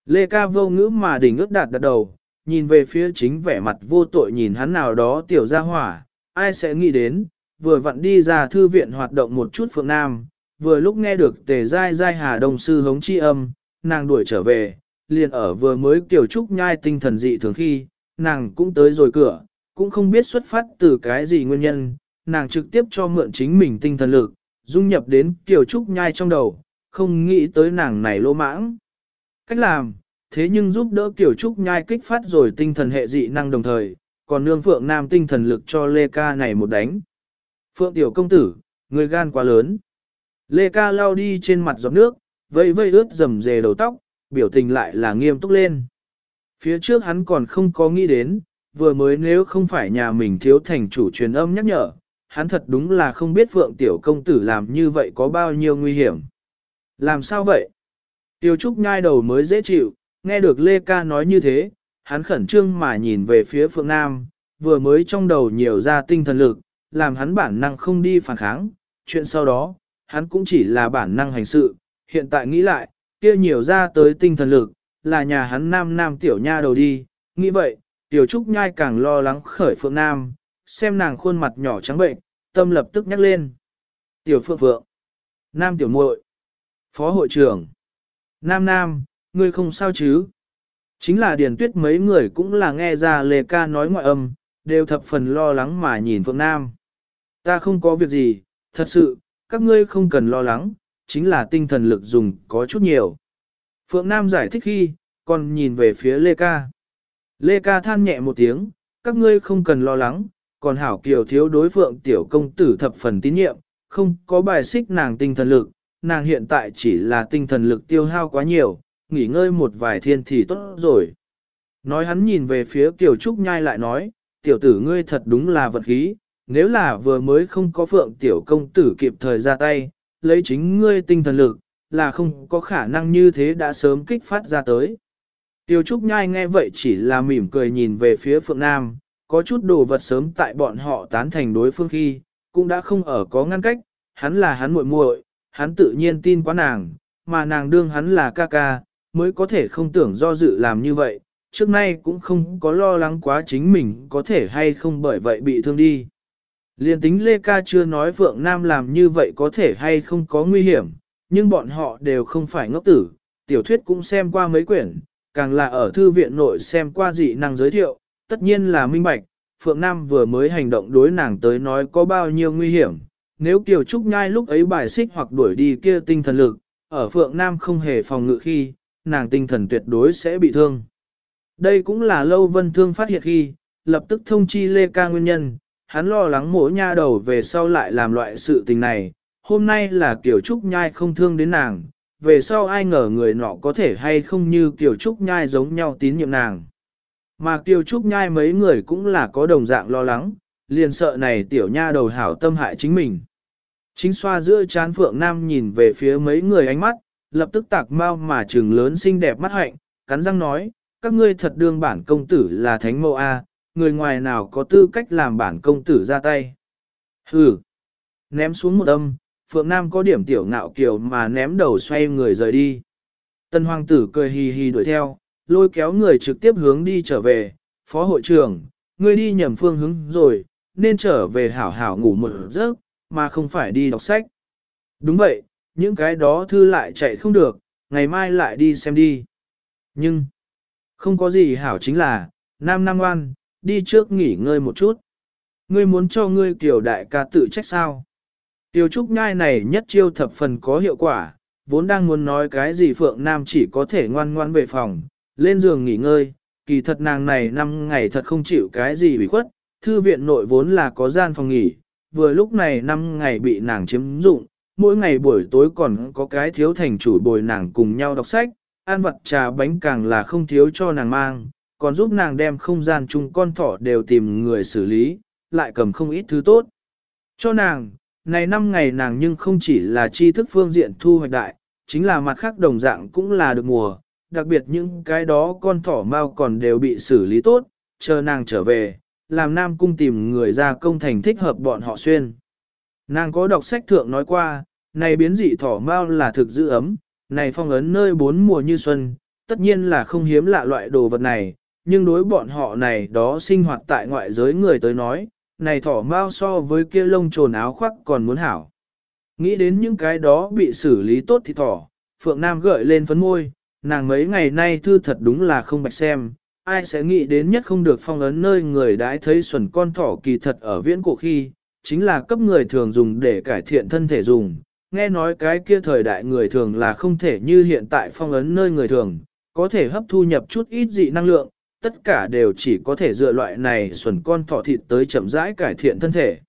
Lê Ca vô ngữ mà đỉnh ước đạt đặt đầu, nhìn về phía chính vẻ mặt vô tội nhìn hắn nào đó tiểu ra hỏa, ai sẽ nghĩ đến, vừa vặn đi ra thư viện hoạt động một chút phượng nam, vừa lúc nghe được tề dai dai hà đông sư hống chi âm, nàng đuổi trở về, liền ở vừa mới tiểu trúc nhai tinh thần dị thường khi, nàng cũng tới rồi cửa, cũng không biết xuất phát từ cái gì nguyên nhân, nàng trực tiếp cho mượn chính mình tinh thần lực, dung nhập đến tiểu Trúc nhai trong đầu, không nghĩ tới nàng này lô mãng. Cách làm, thế nhưng giúp đỡ Kiều Trúc nhai kích phát rồi tinh thần hệ dị năng đồng thời, còn nương Phượng Nam tinh thần lực cho Lê Ca này một đánh. Phượng Tiểu Công Tử, người gan quá lớn. Lê Ca lao đi trên mặt giọt nước, vây vây ướt rầm rề đầu tóc, biểu tình lại là nghiêm túc lên. Phía trước hắn còn không có nghĩ đến, vừa mới nếu không phải nhà mình thiếu thành chủ truyền âm nhắc nhở, hắn thật đúng là không biết Phượng Tiểu Công Tử làm như vậy có bao nhiêu nguy hiểm. Làm sao vậy? Tiêu Trúc nhai đầu mới dễ chịu, nghe được Lê Ca nói như thế, hắn khẩn trương mà nhìn về phía Phượng Nam, vừa mới trong đầu nhiều ra tinh thần lực, làm hắn bản năng không đi phản kháng, chuyện sau đó, hắn cũng chỉ là bản năng hành sự, hiện tại nghĩ lại, kia nhiều ra tới tinh thần lực, là nhà hắn nam nam tiểu nha đầu đi, nghĩ vậy, tiểu trúc nhai càng lo lắng khởi Phượng Nam, xem nàng khuôn mặt nhỏ trắng bệnh, tâm lập tức nhắc lên. Tiểu Phượng Phượng, Nam Tiểu muội Phó hội trưởng, Nam Nam, ngươi không sao chứ? Chính là Điền Tuyết mấy người cũng là nghe ra Lê Ca nói ngoại âm, đều thập phần lo lắng mà nhìn Phượng Nam. Ta không có việc gì, thật sự, các ngươi không cần lo lắng, chính là tinh thần lực dùng có chút nhiều. Phượng Nam giải thích khi, còn nhìn về phía Lê Ca. Lê Ca than nhẹ một tiếng, các ngươi không cần lo lắng, còn Hảo Kiều thiếu đối Phượng tiểu công tử thập phần tín nhiệm, không có bài xích nàng tinh thần lực, nàng hiện tại chỉ là tinh thần lực tiêu hao quá nhiều, nghỉ ngơi một vài thiên thì tốt rồi. Nói hắn nhìn về phía Kiều Trúc Nhai lại nói, tiểu tử ngươi thật đúng là vật khí, nếu là vừa mới không có Phượng tiểu công tử kịp thời ra tay, lấy chính ngươi tinh thần lực, là không có khả năng như thế đã sớm kích phát ra tới. Tiêu Trúc Nhai nghe vậy chỉ là mỉm cười nhìn về phía Phượng Nam, có chút đồ vật sớm tại bọn họ tán thành đối phương khi, cũng đã không ở có ngăn cách, hắn là hắn muội muội, hắn tự nhiên tin quá nàng, mà nàng đương hắn là ca ca, mới có thể không tưởng do dự làm như vậy, trước nay cũng không có lo lắng quá chính mình có thể hay không bởi vậy bị thương đi. Liên tính Lê Ca chưa nói Phượng Nam làm như vậy có thể hay không có nguy hiểm, nhưng bọn họ đều không phải ngốc tử, tiểu thuyết cũng xem qua mấy quyển, càng là ở thư viện nội xem qua dị năng giới thiệu, tất nhiên là minh bạch, Phượng Nam vừa mới hành động đối nàng tới nói có bao nhiêu nguy hiểm, nếu Kiều Trúc Nhai lúc ấy bài xích hoặc đuổi đi kia tinh thần lực, ở Phượng Nam không hề phòng ngự khi, nàng tinh thần tuyệt đối sẽ bị thương. Đây cũng là lâu vân thương phát hiện khi, lập tức thông chi Lê Ca nguyên nhân, hắn lo lắng mỗi nha đầu về sau lại làm loại sự tình này, hôm nay là kiểu Trúc Nhai không thương đến nàng, về sau ai ngờ người nọ có thể hay không như kiểu Trúc Nhai giống nhau tín nhiệm nàng. Mà kiểu Trúc Nhai mấy người cũng là có đồng dạng lo lắng, liền sợ này tiểu nha đầu hảo tâm hại chính mình. Chính xoa giữa chán Phượng Nam nhìn về phía mấy người ánh mắt, lập tức tạc mau mà trừng lớn xinh đẹp mắt hạnh, cắn răng nói, các ngươi thật đương bản công tử là thánh mẫu A, người ngoài nào có tư cách làm bản công tử ra tay. Hừ, ném xuống một âm, Phượng Nam có điểm tiểu ngạo kiều mà ném đầu xoay người rời đi. Tân hoàng tử cười hì hì đuổi theo, lôi kéo người trực tiếp hướng đi trở về, phó hội trưởng, ngươi đi nhầm phương hướng rồi, nên trở về hảo hảo ngủ một giấc, mà không phải đi đọc sách. Đúng vậy, những cái đó thư lại chạy không được, ngày mai lại đi xem đi. Nhưng, không có gì hảo chính là, nam nam ngoan, đi trước nghỉ ngơi một chút. Ngươi muốn cho ngươi kiểu đại ca tự trách sao? Tiêu trúc nhai này nhất chiêu thập phần có hiệu quả, vốn đang muốn nói cái gì Phượng Nam chỉ có thể ngoan ngoan về phòng, lên giường nghỉ ngơi, kỳ thật nàng này năm ngày thật không chịu cái gì bị khuất, thư viện nội vốn là có gian phòng nghỉ, vừa lúc này năm ngày bị nàng chiếm dụng, mỗi ngày buổi tối còn có cái thiếu thành chủ bồi nàng cùng nhau đọc sách, ăn vật trà bánh càng là không thiếu cho nàng mang, còn giúp nàng đem không gian chung con thỏ đều tìm người xử lý, lại cầm không ít thứ tốt. Cho nàng, này năm ngày nàng nhưng không chỉ là tri thức phương diện thu hoạch đại, chính là mặt khác đồng dạng cũng là được mùa, đặc biệt những cái đó con thỏ mau còn đều bị xử lý tốt, chờ nàng trở về, làm Nam Cung tìm người ra công thành thích hợp bọn họ xuyên. Nàng có đọc sách thượng nói qua, này biến dị thỏ mau là thực giữ ấm, này phong ấn nơi bốn mùa như xuân, tất nhiên là không hiếm lạ loại đồ vật này, nhưng đối bọn họ này đó sinh hoạt tại ngoại giới người tới nói, này thỏ mau so với kia lông trồn áo khoác còn muốn hảo. Nghĩ đến những cái đó bị xử lý tốt thì thỏ, Phượng Nam gợi lên phấn môi, nàng mấy ngày nay thư thật đúng là không bạch xem, ai sẽ nghĩ đến nhất không được phong ấn nơi người đãi thấy xuẩn con thỏ kỳ thật ở viễn cổ khi, chính là cấp người thường dùng để cải thiện thân thể dùng. Nghe nói cái kia thời đại người thường là không thể như hiện tại phong ấn nơi người thường, có thể hấp thu nhập chút ít dị năng lượng, tất cả đều chỉ có thể dựa loại này xuẩn con thỏ thịt tới chậm rãi cải thiện thân thể.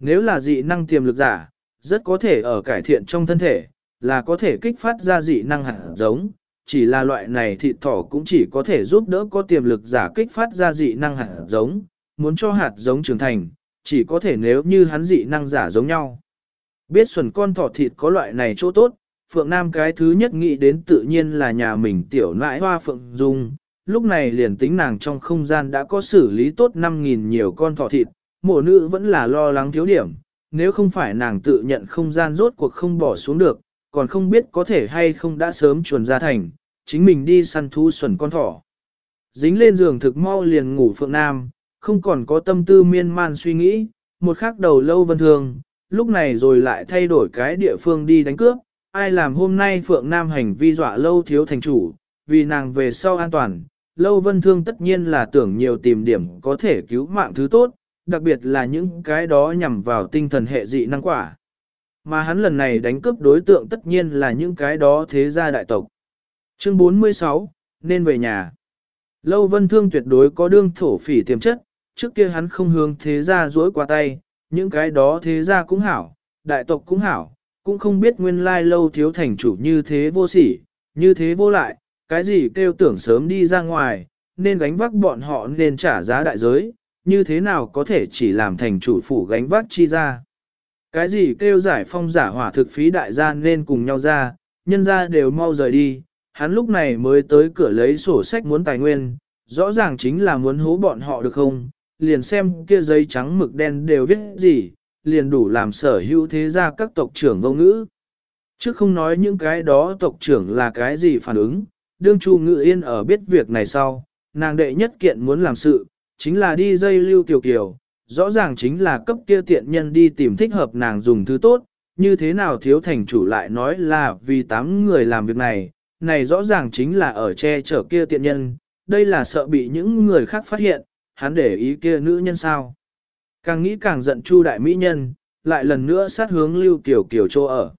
Nếu là dị năng tiềm lực giả, rất có thể ở cải thiện trong thân thể, là có thể kích phát ra dị năng hạt giống, chỉ là loại này thịt thỏ cũng chỉ có thể giúp đỡ có tiềm lực giả kích phát ra dị năng hạt giống, muốn cho hạt giống trưởng thành, chỉ có thể nếu như hắn dị năng giả giống nhau. Biết xuẩn con thỏ thịt có loại này chỗ tốt, Phượng Nam cái thứ nhất nghĩ đến tự nhiên là nhà mình tiểu nãi hoa Phượng Dung, lúc này liền tính nàng trong không gian đã có xử lý tốt 5.000 nhiều con thỏ thịt, mộ nữ vẫn là lo lắng thiếu điểm, nếu không phải nàng tự nhận không gian rốt cuộc không bỏ xuống được, còn không biết có thể hay không đã sớm chuồn ra thành, chính mình đi săn thú xuẩn con thỏ. Dính lên giường thực mau liền ngủ Phượng Nam, không còn có tâm tư miên man suy nghĩ, một khắc đầu lâu vân thường, lúc này rồi lại thay đổi cái địa phương đi đánh cướp, ai làm hôm nay Phượng Nam hành vi dọa lâu thiếu thành chủ, vì nàng về sau an toàn, lâu vân thương tất nhiên là tưởng nhiều tìm điểm có thể cứu mạng thứ tốt, đặc biệt là những cái đó nhằm vào tinh thần hệ dị năng quả. Mà hắn lần này đánh cướp đối tượng tất nhiên là những cái đó thế gia đại tộc. Chương 46, nên về nhà. Lâu vân thương tuyệt đối có đương thổ phỉ tiềm chất, trước kia hắn không hướng thế gia dối qua tay, những cái đó thế gia cũng hảo, đại tộc cũng hảo, cũng không biết nguyên lai lâu thiếu thành chủ như thế vô sỉ, như thế vô lại, cái gì kêu tưởng sớm đi ra ngoài, nên gánh vác bọn họ nên trả giá đại giới, như thế nào có thể chỉ làm thành chủ phủ gánh vác chi ra. Cái gì kêu giải phong giả hỏa thực phí đại gia nên cùng nhau ra, nhân ra đều mau rời đi, hắn lúc này mới tới cửa lấy sổ sách muốn tài nguyên, rõ ràng chính là muốn hố bọn họ được không, liền xem kia giấy trắng mực đen đều viết gì, liền đủ làm sở hữu thế gia các tộc trưởng vô ngữ. Chứ không nói những cái đó tộc trưởng là cái gì phản ứng, đương Chu Ngự Yên ở biết việc này sau, nàng đệ nhất kiện muốn làm sự, chính là đi dây lưu kiều kiều, rõ ràng chính là cấp kia tiện nhân đi tìm thích hợp nàng dùng thứ tốt, như thế nào thiếu thành chủ lại nói là vì tám người làm việc này, này rõ ràng chính là ở che chở kia tiện nhân, đây là sợ bị những người khác phát hiện, hắn để ý kia nữ nhân sao. Càng nghĩ càng giận Chu đại mỹ nhân, lại lần nữa sát hướng lưu kiều kiều chỗ ở.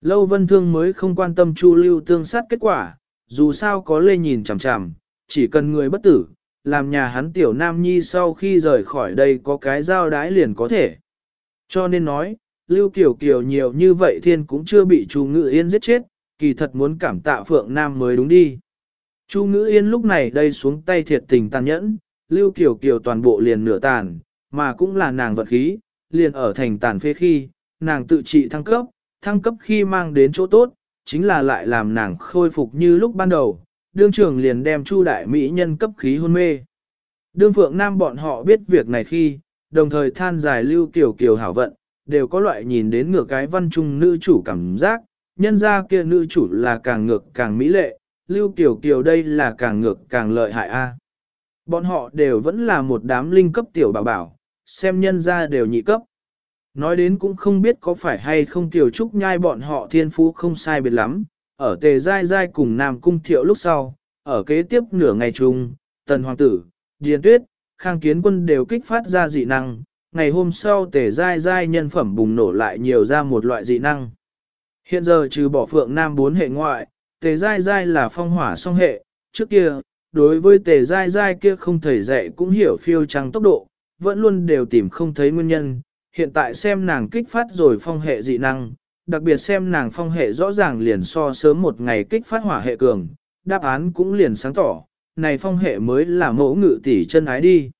Lâu vân thương mới không quan tâm Chu lưu tương sát kết quả, dù sao có lê nhìn chằm chằm, chỉ cần người bất tử, làm nhà hắn tiểu nam nhi sau khi rời khỏi đây có cái giao đái liền có thể. Cho nên nói, Lưu Kiều Kiều nhiều như vậy thiên cũng chưa bị Chu Ngự Yên giết chết, kỳ thật muốn cảm tạ Phượng Nam mới đúng đi. Chu Ngự Yên lúc này đây xuống tay thiệt tình tàn nhẫn, Lưu Kiều Kiều toàn bộ liền nửa tàn, mà cũng là nàng vật khí, liền ở thành tàn phê khi, nàng tự trị thăng cấp, thăng cấp khi mang đến chỗ tốt, chính là lại làm nàng khôi phục như lúc ban đầu, đương trưởng liền đem Chu đại mỹ nhân cấp khí hôn mê. Đương Phượng Nam bọn họ biết việc này khi, đồng thời than dài lưu kiểu kiều hảo vận, đều có loại nhìn đến ngược cái văn trung nữ chủ cảm giác, nhân ra kia nữ chủ là càng ngược càng mỹ lệ, lưu kiểu kiều đây là càng ngược càng lợi hại a. Bọn họ đều vẫn là một đám linh cấp tiểu bảo bảo, xem nhân ra đều nhị cấp. Nói đến cũng không biết có phải hay không tiểu trúc nhai bọn họ thiên phú không sai biệt lắm, ở tề giai giai cùng Nam Cung Thiệu lúc sau, ở kế tiếp nửa ngày chung, Tần Hoàng tử, Điền Tuyết, Khang Kiến Quân đều kích phát ra dị năng, ngày hôm sau tề giai giai nhân phẩm bùng nổ lại nhiều ra một loại dị năng. Hiện giờ trừ bỏ phượng Nam bốn hệ ngoại, tề giai giai là phong hỏa song hệ, trước kia, đối với tề giai giai kia không thể dạy cũng hiểu phiêu trăng tốc độ, vẫn luôn đều tìm không thấy nguyên nhân, hiện tại xem nàng kích phát rồi phong hệ dị năng, đặc biệt xem nàng phong hệ rõ ràng liền so sớm một ngày kích phát hỏa hệ cường, đáp án cũng liền sáng tỏ, này phong hệ mới là mẫu ngự tỷ chân ái đi.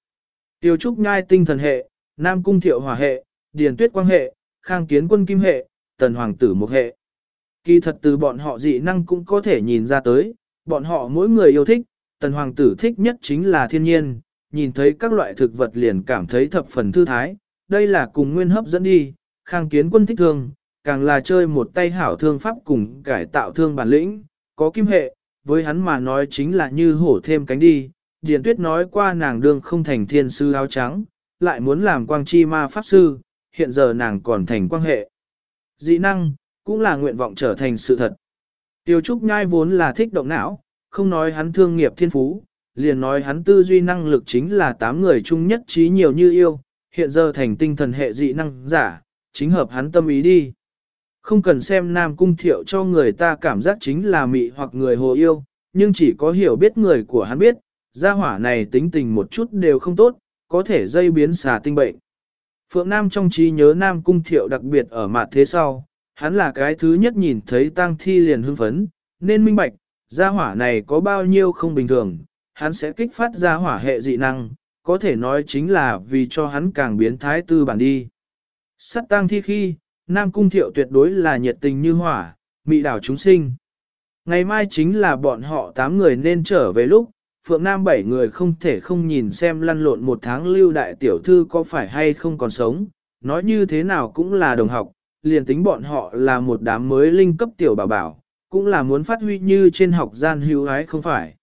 Tiêu trúc nhai tinh thần hệ, nam cung thiệu hỏa hệ, điền tuyết quang hệ, khang kiến quân kim hệ, tần hoàng tử một hệ. Kỳ thật từ bọn họ dị năng cũng có thể nhìn ra tới, bọn họ mỗi người yêu thích, tần hoàng tử thích nhất chính là thiên nhiên, nhìn thấy các loại thực vật liền cảm thấy thập phần thư thái, đây là cùng nguyên hấp dẫn đi, khang kiến quân thích thương, càng là chơi một tay hảo thương pháp cùng cải tạo thương bản lĩnh, có kim hệ, với hắn mà nói chính là như hổ thêm cánh đi. Điền tuyết nói qua nàng đương không thành thiên sư áo trắng, lại muốn làm quang chi ma pháp sư, hiện giờ nàng còn thành quang hệ. Dị năng, cũng là nguyện vọng trở thành sự thật. Tiêu Trúc Nhai vốn là thích động não, không nói hắn thương nghiệp thiên phú, liền nói hắn tư duy năng lực chính là tám người chung nhất trí nhiều như yêu, hiện giờ thành tinh thần hệ dị năng giả, chính hợp hắn tâm ý đi. Không cần xem Nam Cung Thiệu cho người ta cảm giác chính là mị hoặc người hồ yêu, nhưng chỉ có hiểu biết người của hắn biết, gia hỏa này tính tình một chút đều không tốt, có thể dây biến xà tinh bệnh. Phượng Nam trong trí nhớ Nam Cung Thiệu đặc biệt ở mặt thế sau, hắn là cái thứ nhất nhìn thấy tang thi liền hưng phấn, nên minh bạch, gia hỏa này có bao nhiêu không bình thường, hắn sẽ kích phát gia hỏa hệ dị năng, có thể nói chính là vì cho hắn càng biến thái tư bản đi. Sắt tang thi khi, Nam Cung Thiệu tuyệt đối là nhiệt tình như hỏa, mị đảo chúng sinh. Ngày mai chính là bọn họ 8 người nên trở về lúc, Phượng Nam 7 người không thể không nhìn xem lăn lộn một tháng lưu đại tiểu thư có phải hay không còn sống, nói như thế nào cũng là đồng học, liền tính bọn họ là một đám mới linh cấp tiểu bảo bảo, cũng là muốn phát huy như trên học gian hữu ái không phải.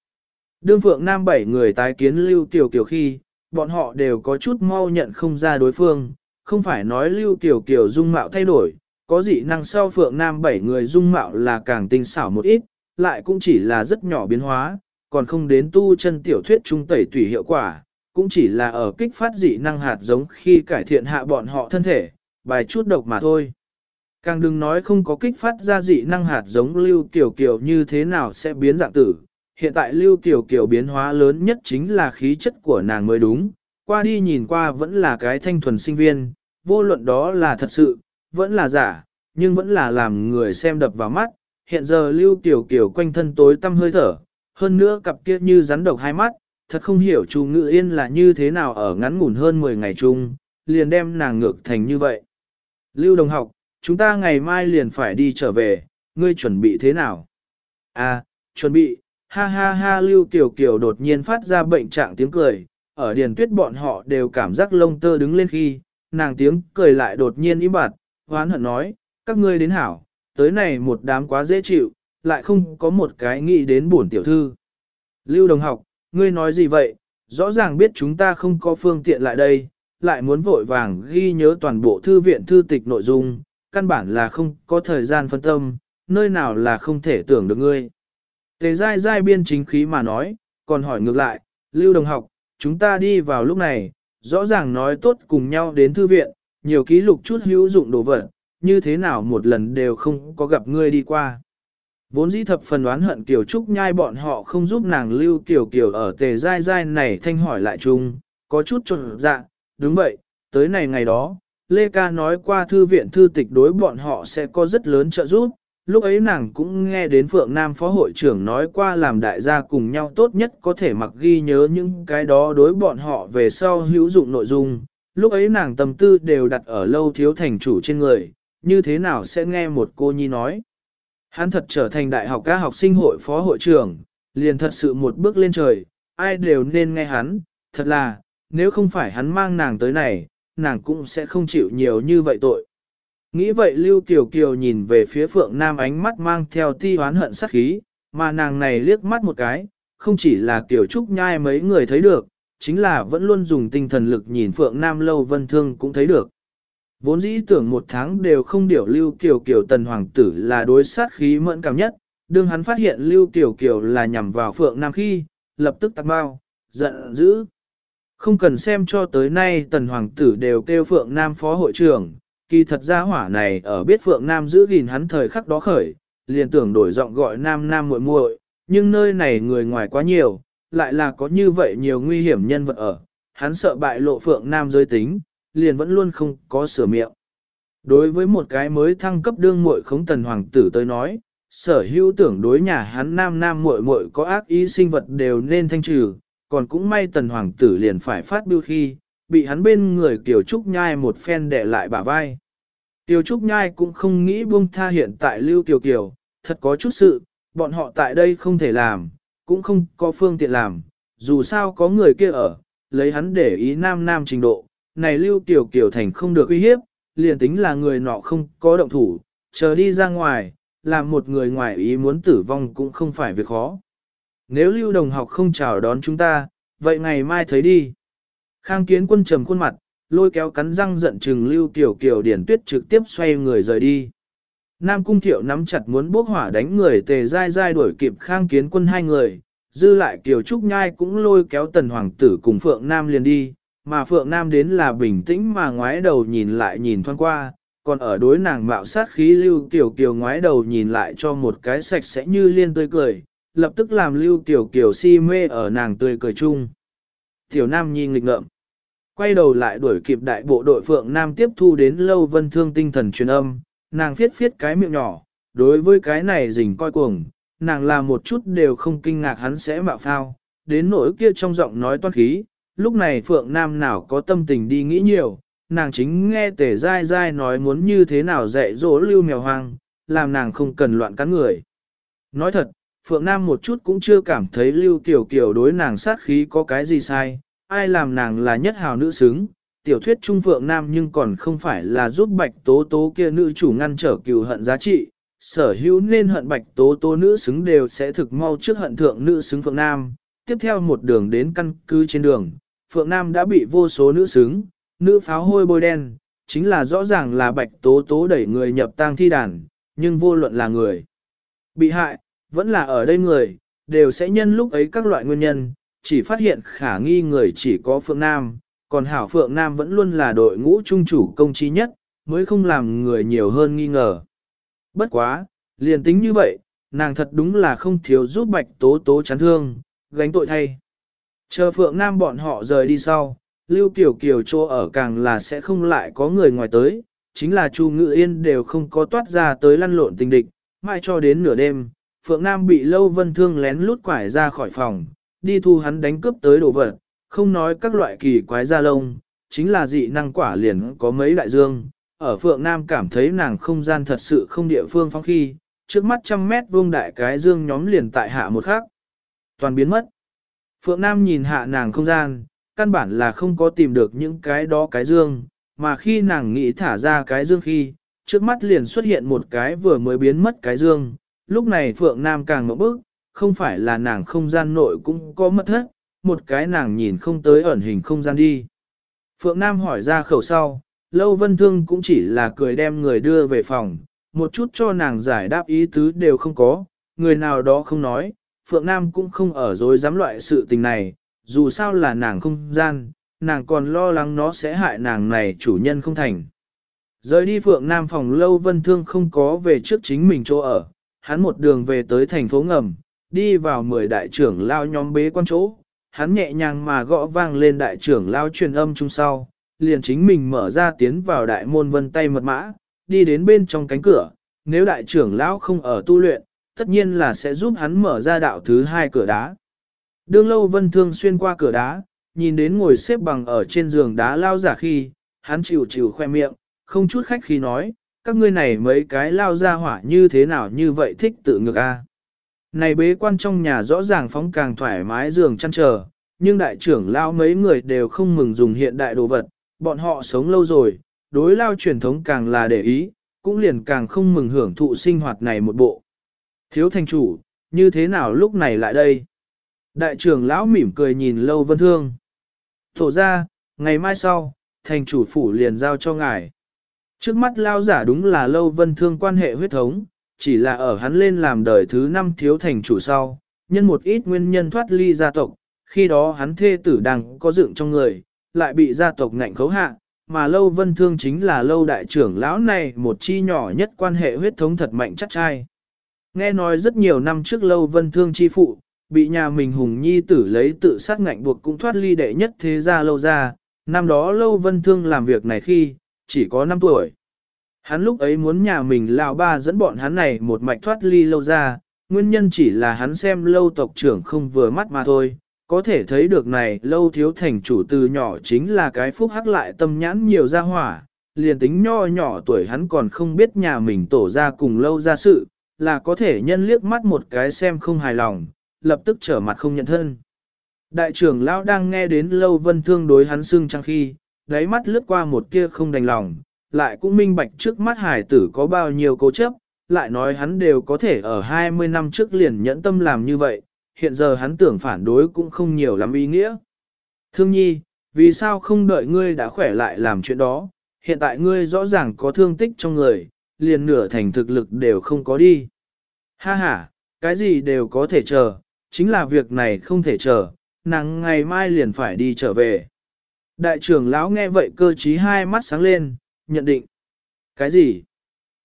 Đương Phượng Nam bảy người tái kiến lưu tiểu Kiều khi, bọn họ đều có chút mau nhận không ra đối phương, không phải nói lưu tiểu Kiều dung mạo thay đổi, có dị năng sau Phượng Nam bảy người dung mạo là càng tinh xảo một ít, lại cũng chỉ là rất nhỏ biến hóa, còn không đến tu chân tiểu thuyết trung tẩy tùy hiệu quả, cũng chỉ là ở kích phát dị năng hạt giống khi cải thiện hạ bọn họ thân thể, bài chút độc mà thôi. Càng đừng nói không có kích phát ra dị năng hạt giống lưu kiểu kiểu như thế nào sẽ biến dạng tử. Hiện tại lưu kiểu kiểu biến hóa lớn nhất chính là khí chất của nàng mới đúng. Qua đi nhìn qua vẫn là cái thanh thuần sinh viên, vô luận đó là thật sự, vẫn là giả, nhưng vẫn là làm người xem đập vào mắt. Hiện giờ lưu kiểu kiểu quanh thân tối tăm hơi thở, hơn nữa cặp kia như rắn độc hai mắt, thật không hiểu chú ngự yên là như thế nào ở ngắn ngủn hơn 10 ngày chung, liền đem nàng ngược thành như vậy. Lưu đồng học, chúng ta ngày mai liền phải đi trở về, ngươi chuẩn bị thế nào? À, chuẩn bị, ha ha ha Lưu Kiều Kiều đột nhiên phát ra bệnh trạng tiếng cười, ở điền tuyết bọn họ đều cảm giác lông tơ đứng lên khi, nàng tiếng cười lại đột nhiên im bặt, hoán hận nói, các ngươi đến hảo, tới này một đám quá dễ chịu, lại không có một cái nghĩ đến bổn tiểu thư. Lưu đồng học, ngươi nói gì vậy, rõ ràng biết chúng ta không có phương tiện lại đây, lại muốn vội vàng ghi nhớ toàn bộ thư viện thư tịch nội dung, căn bản là không có thời gian phân tâm, nơi nào là không thể tưởng được ngươi. Tề dai dai biên chính khí mà nói, còn hỏi ngược lại, Lưu đồng học, chúng ta đi vào lúc này, rõ ràng nói tốt cùng nhau đến thư viện, nhiều ký lục chút hữu dụng đồ vật, như thế nào một lần đều không có gặp ngươi đi qua. Vốn dĩ thập phần đoán hận Kiều Trúc nhai bọn họ không giúp nàng lưu Kiều Kiều ở tề dai dai này thanh hỏi lại chung, có chút trộn dạ, đúng vậy, tới này ngày đó, Lê Ca nói qua thư viện thư tịch đối bọn họ sẽ có rất lớn trợ giúp, lúc ấy nàng cũng nghe đến Phượng Nam Phó Hội trưởng nói qua làm đại gia cùng nhau tốt nhất có thể mặc ghi nhớ những cái đó đối bọn họ về sau hữu dụng nội dung, lúc ấy nàng tâm tư đều đặt ở lâu thiếu thành chủ trên người, như thế nào sẽ nghe một cô nhi nói. Hắn thật trở thành đại học các học sinh hội phó hội trưởng, liền thật sự một bước lên trời, ai đều nên nghe hắn, thật là, nếu không phải hắn mang nàng tới này, nàng cũng sẽ không chịu nhiều như vậy tội. Nghĩ vậy Lưu Kiều Kiều nhìn về phía Phượng Nam ánh mắt mang theo ti hoán hận sắc khí, mà nàng này liếc mắt một cái, không chỉ là Kiều Trúc nhai mấy người thấy được, chính là vẫn luôn dùng tinh thần lực nhìn Phượng Nam lâu vân thương cũng thấy được. Vốn dĩ tưởng một tháng đều không điểu Lưu Kiều Kiều tần hoàng tử là đối sát khí mẫn cảm nhất, đương hắn phát hiện Lưu Kiều Kiều là nhằm vào Phượng Nam khi, lập tức tắt bao, giận dữ. Không cần xem cho tới nay tần hoàng tử đều kêu Phượng Nam phó hội trưởng, kỳ thật ra hỏa này ở biết Phượng Nam giữ gìn hắn thời khắc đó khởi, liền tưởng đổi giọng gọi Nam Nam muội muội, nhưng nơi này người ngoài quá nhiều, lại là có như vậy nhiều nguy hiểm nhân vật ở, hắn sợ bại lộ Phượng Nam giới tính, liền vẫn luôn không có sửa miệng. Đối với một cái mới thăng cấp đương muội khống tần hoàng tử tới nói, sở hữu tưởng đối nhà hắn nam nam muội muội có ác ý sinh vật đều nên thanh trừ, còn cũng may tần hoàng tử liền phải phát biểu khi, bị hắn bên người Kiều Trúc Nhai một phen đẻ lại bả vai. Kiều Trúc Nhai cũng không nghĩ buông tha hiện tại Lưu Kiều Kiều, thật có chút sự, bọn họ tại đây không thể làm, cũng không có phương tiện làm, dù sao có người kia ở, lấy hắn để ý nam nam trình độ, này Lưu Kiều Kiều thành không được uy hiếp, liền tính là người nọ không có động thủ, chờ đi ra ngoài, làm một người ngoài ý muốn tử vong cũng không phải việc khó. Nếu lưu đồng học không chào đón chúng ta, vậy ngày mai thấy đi. Khang kiến quân trầm khuôn mặt, lôi kéo cắn răng giận chừng lưu tiểu kiều điển tuyết trực tiếp xoay người rời đi. Nam cung thiệu nắm chặt muốn bốc hỏa đánh người tề dai dai đuổi kịp khang kiến quân hai người, dư lại Kiều Trúc Nhai cũng lôi kéo tần hoàng tử cùng Phượng Nam liền đi, mà Phượng Nam đến là bình tĩnh mà ngoái đầu nhìn lại nhìn thoáng qua, còn ở đối nàng mạo sát khí Lưu tiểu Kiều ngoái đầu nhìn lại cho một cái sạch sẽ như liên tươi cười, lập tức làm Lưu tiểu Kiều si mê ở nàng tươi cười chung. Tiểu Nam Nhi nghịch ngợm. Quay đầu lại đuổi kịp đại bộ đội Phượng Nam tiếp thu đến lâu vân thương tinh thần truyền âm, nàng phiết phiết cái miệng nhỏ, đối với cái này rình coi cuồng, nàng làm một chút đều không kinh ngạc hắn sẽ mạo phao, đến nỗi kia trong giọng nói toan khí, lúc này Phượng Nam nào có tâm tình đi nghĩ nhiều, nàng chính nghe tể dai dai nói muốn như thế nào dạy dỗ lưu mèo hoang, làm nàng không cần loạn cắn người. Nói thật, Phượng Nam một chút cũng chưa cảm thấy lưu Kiều Kiều đối nàng sát khí có cái gì sai, ai làm nàng là nhất hào nữ xứng, tiểu thuyết trung Phượng Nam nhưng còn không phải là giúp bạch tố tố kia nữ chủ ngăn trở cừu hận giá trị, sở hữu nên hận bạch tố tố nữ xứng đều sẽ thực mau trước hận thượng nữ xứng Phượng Nam, tiếp theo một đường đến căn cứ trên đường, Phượng Nam đã bị vô số nữ xứng, nữ pháo hôi bôi đen, chính là rõ ràng là bạch tố tố đẩy người nhập tang thi đàn, nhưng vô luận là người. Bị hại, vẫn là ở đây người, đều sẽ nhân lúc ấy các loại nguyên nhân, chỉ phát hiện khả nghi người chỉ có Phượng Nam, còn Hảo Phượng Nam vẫn luôn là đội ngũ trung chủ công trí nhất, mới không làm người nhiều hơn nghi ngờ. Bất quá, liền tính như vậy, nàng thật đúng là không thiếu giúp bạch tố tố chán thương, gánh tội thay. Chờ Phượng Nam bọn họ rời đi sau, Lưu Kiều Kiều chỗ ở càng là sẽ không lại có người ngoài tới, chính là Chu Ngự Yên đều không có toát ra tới lăn lộn tình địch, mãi cho đến nửa đêm, Phượng Nam bị Lâu Vân Thương lén lút quải ra khỏi phòng, đi thu hắn đánh cướp tới đồ vật, không nói các loại kỳ quái da lông, chính là dị năng quả liền có mấy đại dương. Ở Phượng Nam cảm thấy nàng không gian thật sự không địa phương phong khi, trước mắt trăm mét vuông đại cái dương nhóm liền tại hạ một khắc. Toàn biến mất. Phượng Nam nhìn hạ nàng không gian, căn bản là không có tìm được những cái đó cái dương, mà khi nàng nghĩ thả ra cái dương khi, trước mắt liền xuất hiện một cái vừa mới biến mất cái dương. Lúc này Phượng Nam càng ngỡ bức, không phải là nàng không gian nội cũng có mất thất, một cái nàng nhìn không tới ẩn hình không gian đi. Phượng Nam hỏi ra khẩu sau, Lâu Vân Thương cũng chỉ là cười đem người đưa về phòng, một chút cho nàng giải đáp ý tứ đều không có, người nào đó không nói, Phượng Nam cũng không ở dối dám loại sự tình này, dù sao là nàng không gian, nàng còn lo lắng nó sẽ hại nàng này chủ nhân không thành. Rời đi Phượng Nam phòng Lâu Vân Thương không có về trước chính mình chỗ ở, hắn một đường về tới thành phố ngầm, đi vào mười đại trưởng lao nhóm bế quan chỗ, hắn nhẹ nhàng mà gõ vang lên đại trưởng lao truyền âm chung sau, liền chính mình mở ra tiến vào đại môn vân tay mật mã, đi đến bên trong cánh cửa, nếu đại trưởng lão không ở tu luyện, tất nhiên là sẽ giúp hắn mở ra đạo thứ hai cửa đá. Đương lâu vân thương xuyên qua cửa đá, nhìn đến ngồi xếp bằng ở trên giường đá lao giả khi, hắn chịu chịu khoe miệng, không chút khách khi nói, các ngươi này mấy cái lao ra hỏa như thế nào như vậy thích tự ngược a. Này bế quan trong nhà rõ ràng phóng càng thoải mái giường chăn trở, nhưng đại trưởng lao mấy người đều không mừng dùng hiện đại đồ vật, bọn họ sống lâu rồi, đối lao truyền thống càng là để ý, cũng liền càng không mừng hưởng thụ sinh hoạt này một bộ. Thiếu thành chủ, như thế nào lúc này lại đây? Đại trưởng lão mỉm cười nhìn lâu vân thương. Thổ ra, ngày mai sau, thành chủ phủ liền giao cho ngài. Trước mắt lao giả đúng là lâu vân thương quan hệ huyết thống, chỉ là ở hắn lên làm đời thứ năm thiếu thành chủ sau, nhân một ít nguyên nhân thoát ly gia tộc, khi đó hắn thê tử đang có dựng trong người, lại bị gia tộc ngạnh khấu hạ, mà lâu vân thương chính là lâu đại trưởng lão này một chi nhỏ nhất quan hệ huyết thống thật mạnh chắc trai. Nghe nói rất nhiều năm trước lâu vân thương chi phụ, bị nhà mình hùng nhi tử lấy tự sát ngạnh buộc cũng thoát ly đệ nhất thế gia lâu ra, năm đó lâu vân thương làm việc này khi, chỉ có 5 tuổi. Hắn lúc ấy muốn nhà mình lão ba dẫn bọn hắn này một mạch thoát ly lâu ra, nguyên nhân chỉ là hắn xem lâu tộc trưởng không vừa mắt mà thôi. Có thể thấy được này lâu thiếu thành chủ từ nhỏ chính là cái phúc hắc lại tâm nhãn nhiều ra hỏa, liền tính nho nhỏ tuổi hắn còn không biết nhà mình tổ ra cùng lâu ra sự, là có thể nhân liếc mắt một cái xem không hài lòng, lập tức trở mặt không nhận thân. Đại trưởng lão đang nghe đến lâu vân thương đối hắn xưng trăng khi, đáy mắt lướt qua một tia không đành lòng, lại cũng minh bạch trước mắt hải tử có bao nhiêu cố chấp, lại nói hắn đều có thể ở 20 năm trước liền nhẫn tâm làm như vậy, hiện giờ hắn tưởng phản đối cũng không nhiều lắm ý nghĩa. Thương nhi, vì sao không đợi ngươi đã khỏe lại làm chuyện đó, hiện tại ngươi rõ ràng có thương tích trong người, liền nửa thành thực lực đều không có đi. Ha ha, cái gì đều có thể chờ, chính là việc này không thể chờ, nàng ngày mai liền phải đi trở về. Đại trưởng lão nghe vậy cơ trí hai mắt sáng lên, nhận định. Cái gì?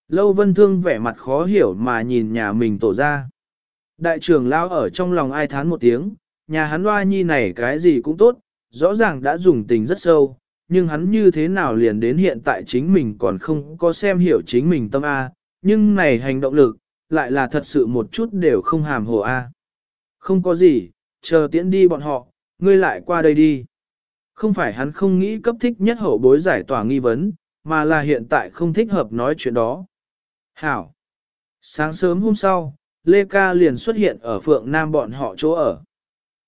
Lâu vân thương vẻ mặt khó hiểu mà nhìn nhà mình tổ ra. Đại trưởng lão ở trong lòng ai thán một tiếng, nhà hắn hoa nhi này cái gì cũng tốt, rõ ràng đã dùng tình rất sâu, nhưng hắn như thế nào liền đến hiện tại chính mình còn không có xem hiểu chính mình tâm A, nhưng này hành động lực, lại là thật sự một chút đều không hàm hồ A. Không có gì, chờ tiễn đi bọn họ, ngươi lại qua đây đi. Không phải hắn không nghĩ cấp thích nhất hậu bối giải tỏa nghi vấn, mà là hiện tại không thích hợp nói chuyện đó. Hảo. Sáng sớm hôm sau, Lê Ca liền xuất hiện ở Phượng Nam bọn họ chỗ ở.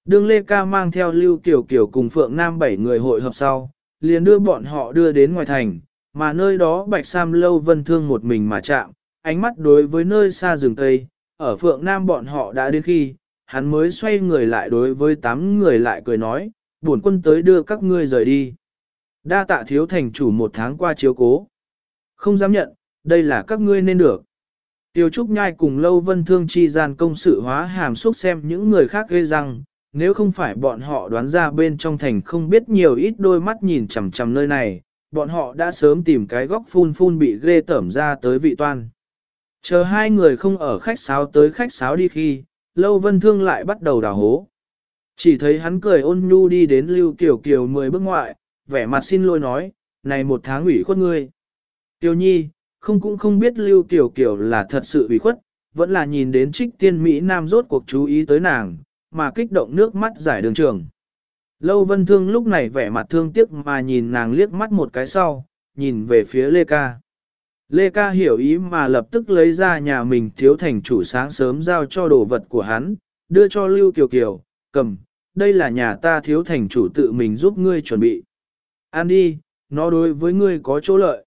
Đương Lê Ca mang theo Lưu Kiều Kiều cùng Phượng Nam bảy người hội hợp sau, liền đưa bọn họ đưa đến ngoài thành, mà nơi đó Bạch Sam Lâu Vân Thương một mình mà chạm, ánh mắt đối với nơi xa rừng Tây, ở Phượng Nam bọn họ đã đến khi, hắn mới xoay người lại đối với tám người lại cười nói, buồn quân tới đưa các ngươi rời đi. Đa tạ thiếu thành chủ một tháng qua chiếu cố. Không dám nhận, đây là các ngươi nên được. Tiêu Trúc Nhai cùng Lâu Vân Thương chi gian công sự hóa hàm xúc xem những người khác gây rằng, nếu không phải bọn họ đoán ra bên trong thành không biết nhiều ít đôi mắt nhìn chằm chằm nơi này, bọn họ đã sớm tìm cái góc phun phun bị ghê tẩm ra tới vị toan. Chờ hai người không ở khách sáo tới khách sáo đi khi, Lâu Vân Thương lại bắt đầu đào hố. Chỉ thấy hắn cười ôn nhu đi đến Lưu Kiều Kiều mười bước ngoại, vẻ mặt xin lỗi nói, này một tháng ủy khuất ngươi. Kiều Nhi, không cũng không biết Lưu Kiều Kiều là thật sự ủy khuất, vẫn là nhìn đến trích tiên Mỹ Nam rốt cuộc chú ý tới nàng, mà kích động nước mắt giải đường trường. Lâu Vân Thương lúc này vẻ mặt thương tiếc mà nhìn nàng liếc mắt một cái sau, nhìn về phía Lê Ca. Lê Ca hiểu ý mà lập tức lấy ra nhà mình thiếu thành chủ sáng sớm giao cho đồ vật của hắn, đưa cho Lưu Kiều Kiều, cầm, đây là nhà ta thiếu thành chủ tự mình giúp ngươi chuẩn bị. Ăn đi, nó đối với ngươi có chỗ lợi.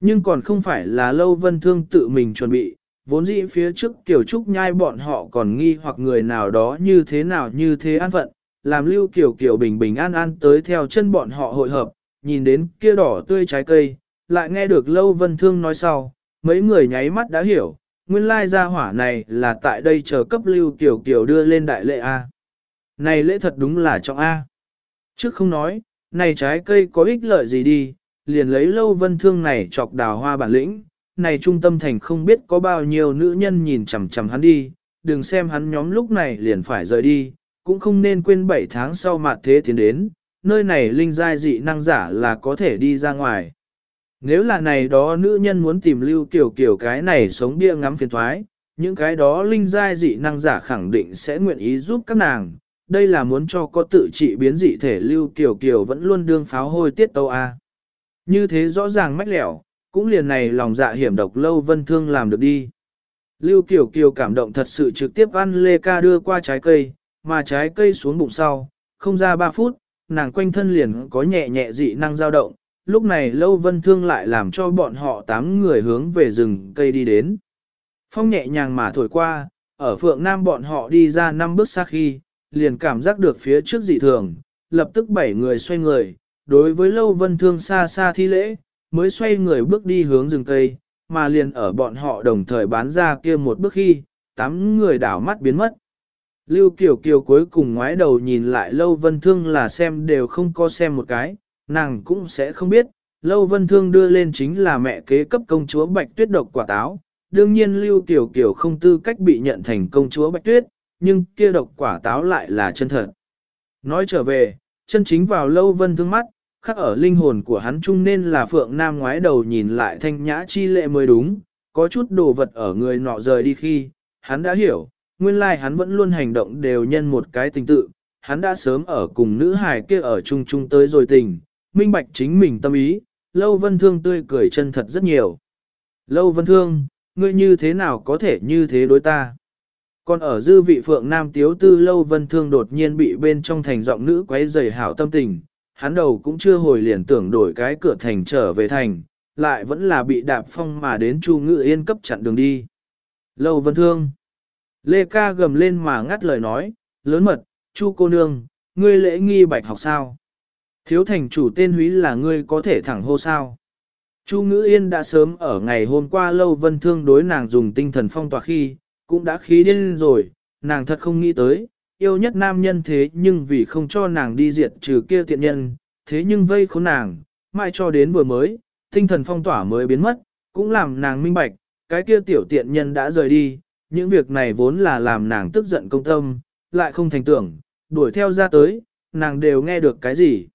Nhưng còn không phải là lâu vân thương tự mình chuẩn bị, vốn dĩ phía trước Kiều Trúc nhai bọn họ còn nghi hoặc người nào đó như thế nào như thế an phận, làm lưu Kiều Kiều bình bình an an tới theo chân bọn họ hội hợp, nhìn đến kia đỏ tươi trái cây, lại nghe được lâu vân thương nói sau, mấy người nháy mắt đã hiểu, nguyên lai gia hỏa này là tại đây chờ cấp lưu Kiều Kiều đưa lên đại lệ A. Này lễ thật đúng là trọng A. Trước không nói, này trái cây có ích lợi gì đi, liền lấy lâu vân thương này chọc đào hoa bản lĩnh, này trung tâm thành không biết có bao nhiêu nữ nhân nhìn chằm chằm hắn đi, đừng xem hắn nhóm lúc này liền phải rời đi, cũng không nên quên 7 tháng sau mặt thế tiến đến, nơi này linh giai dị năng giả là có thể đi ra ngoài. Nếu là này đó nữ nhân muốn tìm lưu kiểu kiểu cái này sống bia ngắm phiền thoái, những cái đó linh giai dị năng giả khẳng định sẽ nguyện ý giúp các nàng, đây là muốn cho có tự trị biến dị thể lưu kiểu kiểu vẫn luôn đương pháo hôi tiết tâu A. Như thế rõ ràng mách lẻo, cũng liền này lòng dạ hiểm độc lâu vân thương làm được đi. Lưu Kiều Kiều cảm động thật sự trực tiếp ăn Lê Ca đưa qua trái cây, mà trái cây xuống bụng sau, không ra 3 phút, nàng quanh thân liền có nhẹ nhẹ dị năng dao động, lúc này Lâu Vân Thương lại làm cho bọn họ 8 người hướng về rừng cây đi đến. Phong nhẹ nhàng mà thổi qua, ở Phượng Nam bọn họ đi ra năm bước xa khi, liền cảm giác được phía trước dị thường, lập tức bảy người xoay người, đối với Lâu Vân Thương xa xa thi lễ, mới xoay người bước đi hướng rừng cây, mà liền ở bọn họ đồng thời bán ra kia một bước khi, tám người đảo mắt biến mất. Lưu Kiều Kiều cuối cùng ngoái đầu nhìn lại Lâu Vân Thương là xem đều không có xem một cái, nàng cũng sẽ không biết, Lâu Vân Thương đưa lên chính là mẹ kế cấp công chúa Bạch Tuyết độc quả táo. Đương nhiên Lưu Kiều Kiều không tư cách bị nhận thành công chúa Bạch Tuyết, nhưng kia độc quả táo lại là chân thật. Nói trở về, chân chính vào Lâu Vân Thương mắt, khắc ở linh hồn của hắn chung nên là Phượng Nam ngoái đầu nhìn lại thanh nhã chi lệ mới đúng, có chút đồ vật ở người nọ rời đi khi, hắn đã hiểu, nguyên lai hắn vẫn luôn hành động đều nhân một cái tình tự, hắn đã sớm ở cùng nữ hài kia ở chung chung tới rồi tình, minh bạch chính mình tâm ý, Lâu Vân Thương tươi cười chân thật rất nhiều. Lâu Vân Thương, ngươi như thế nào có thể như thế đối ta? Còn ở dư vị Phượng Nam Tiếu Tư Lâu Vân Thương đột nhiên bị bên trong thành giọng nữ quấy rầy hảo tâm tình, hắn đầu cũng chưa hồi liền tưởng đổi cái cửa thành trở về thành, lại vẫn là bị đạp phong mà đến Chu Ngự Yên cấp chặn đường đi. Lâu Vân Thương. Lê Ca gầm lên mà ngắt lời nói, lớn mật, Chu cô nương, ngươi lễ nghi bạch học sao? Thiếu thành chủ tên húy là ngươi có thể thẳng hô sao? Chu Ngữ Yên đã sớm ở ngày hôm qua Lâu Vân Thương đối nàng dùng tinh thần phong tỏa khi, cũng đã khí điên rồi, nàng thật không nghĩ tới, yêu nhất nam nhân thế nhưng vì không cho nàng đi diệt trừ kia tiện nhân, thế nhưng vây khốn nàng, mãi cho đến vừa mới, tinh thần phong tỏa mới biến mất, cũng làm nàng minh bạch, cái kia tiểu tiện nhân đã rời đi, những việc này vốn là làm nàng tức giận công tâm, lại không thành tưởng, đuổi theo ra tới, nàng đều nghe được cái gì.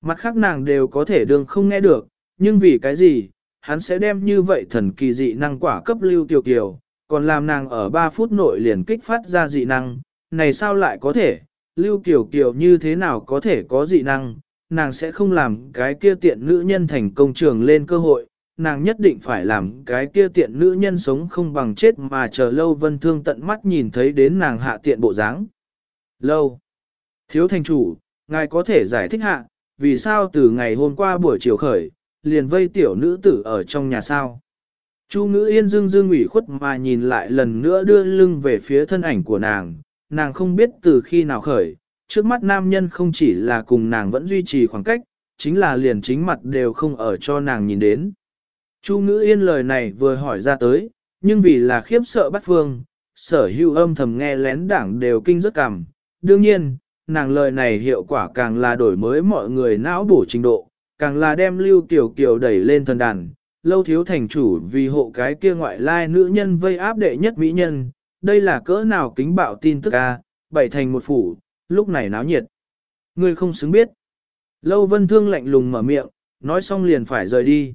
Mặt khác nàng đều có thể đường không nghe được, nhưng vì cái gì, hắn sẽ đem như vậy thần kỳ dị năng quả cấp lưu tiểu kiều, còn làm nàng ở 3 phút nội liền kích phát ra dị năng, này sao lại có thể, lưu kiều kiều như thế nào có thể có dị năng, nàng sẽ không làm cái kia tiện nữ nhân thành công trường lên cơ hội, nàng nhất định phải làm cái kia tiện nữ nhân sống không bằng chết mà chờ lâu vân thương tận mắt nhìn thấy đến nàng hạ tiện bộ dáng. Lâu. Thiếu thành chủ, ngài có thể giải thích hạ, vì sao từ ngày hôm qua buổi chiều khởi, liền vây tiểu nữ tử ở trong nhà sao. Chu ngữ yên dương dương ủy khuất mà nhìn lại lần nữa đưa lưng về phía thân ảnh của nàng, nàng không biết từ khi nào khởi, trước mắt nam nhân không chỉ là cùng nàng vẫn duy trì khoảng cách, chính là liền chính mặt đều không ở cho nàng nhìn đến. Chu ngữ yên lời này vừa hỏi ra tới, nhưng vì là khiếp sợ bắt phương, sở hữu âm thầm nghe lén đảng đều kinh rất cảm. Đương nhiên, nàng lời này hiệu quả càng là đổi mới mọi người não bổ trình độ, càng là đem lưu tiểu kiều đẩy lên thần đàn. Lâu thiếu thành chủ vì hộ cái kia ngoại lai nữ nhân vây áp đệ nhất mỹ nhân, đây là cỡ nào kính bạo tin tức a bảy thành một phủ, lúc này náo nhiệt. Người không xứng biết. Lâu vân thương lạnh lùng mở miệng, nói xong liền phải rời đi.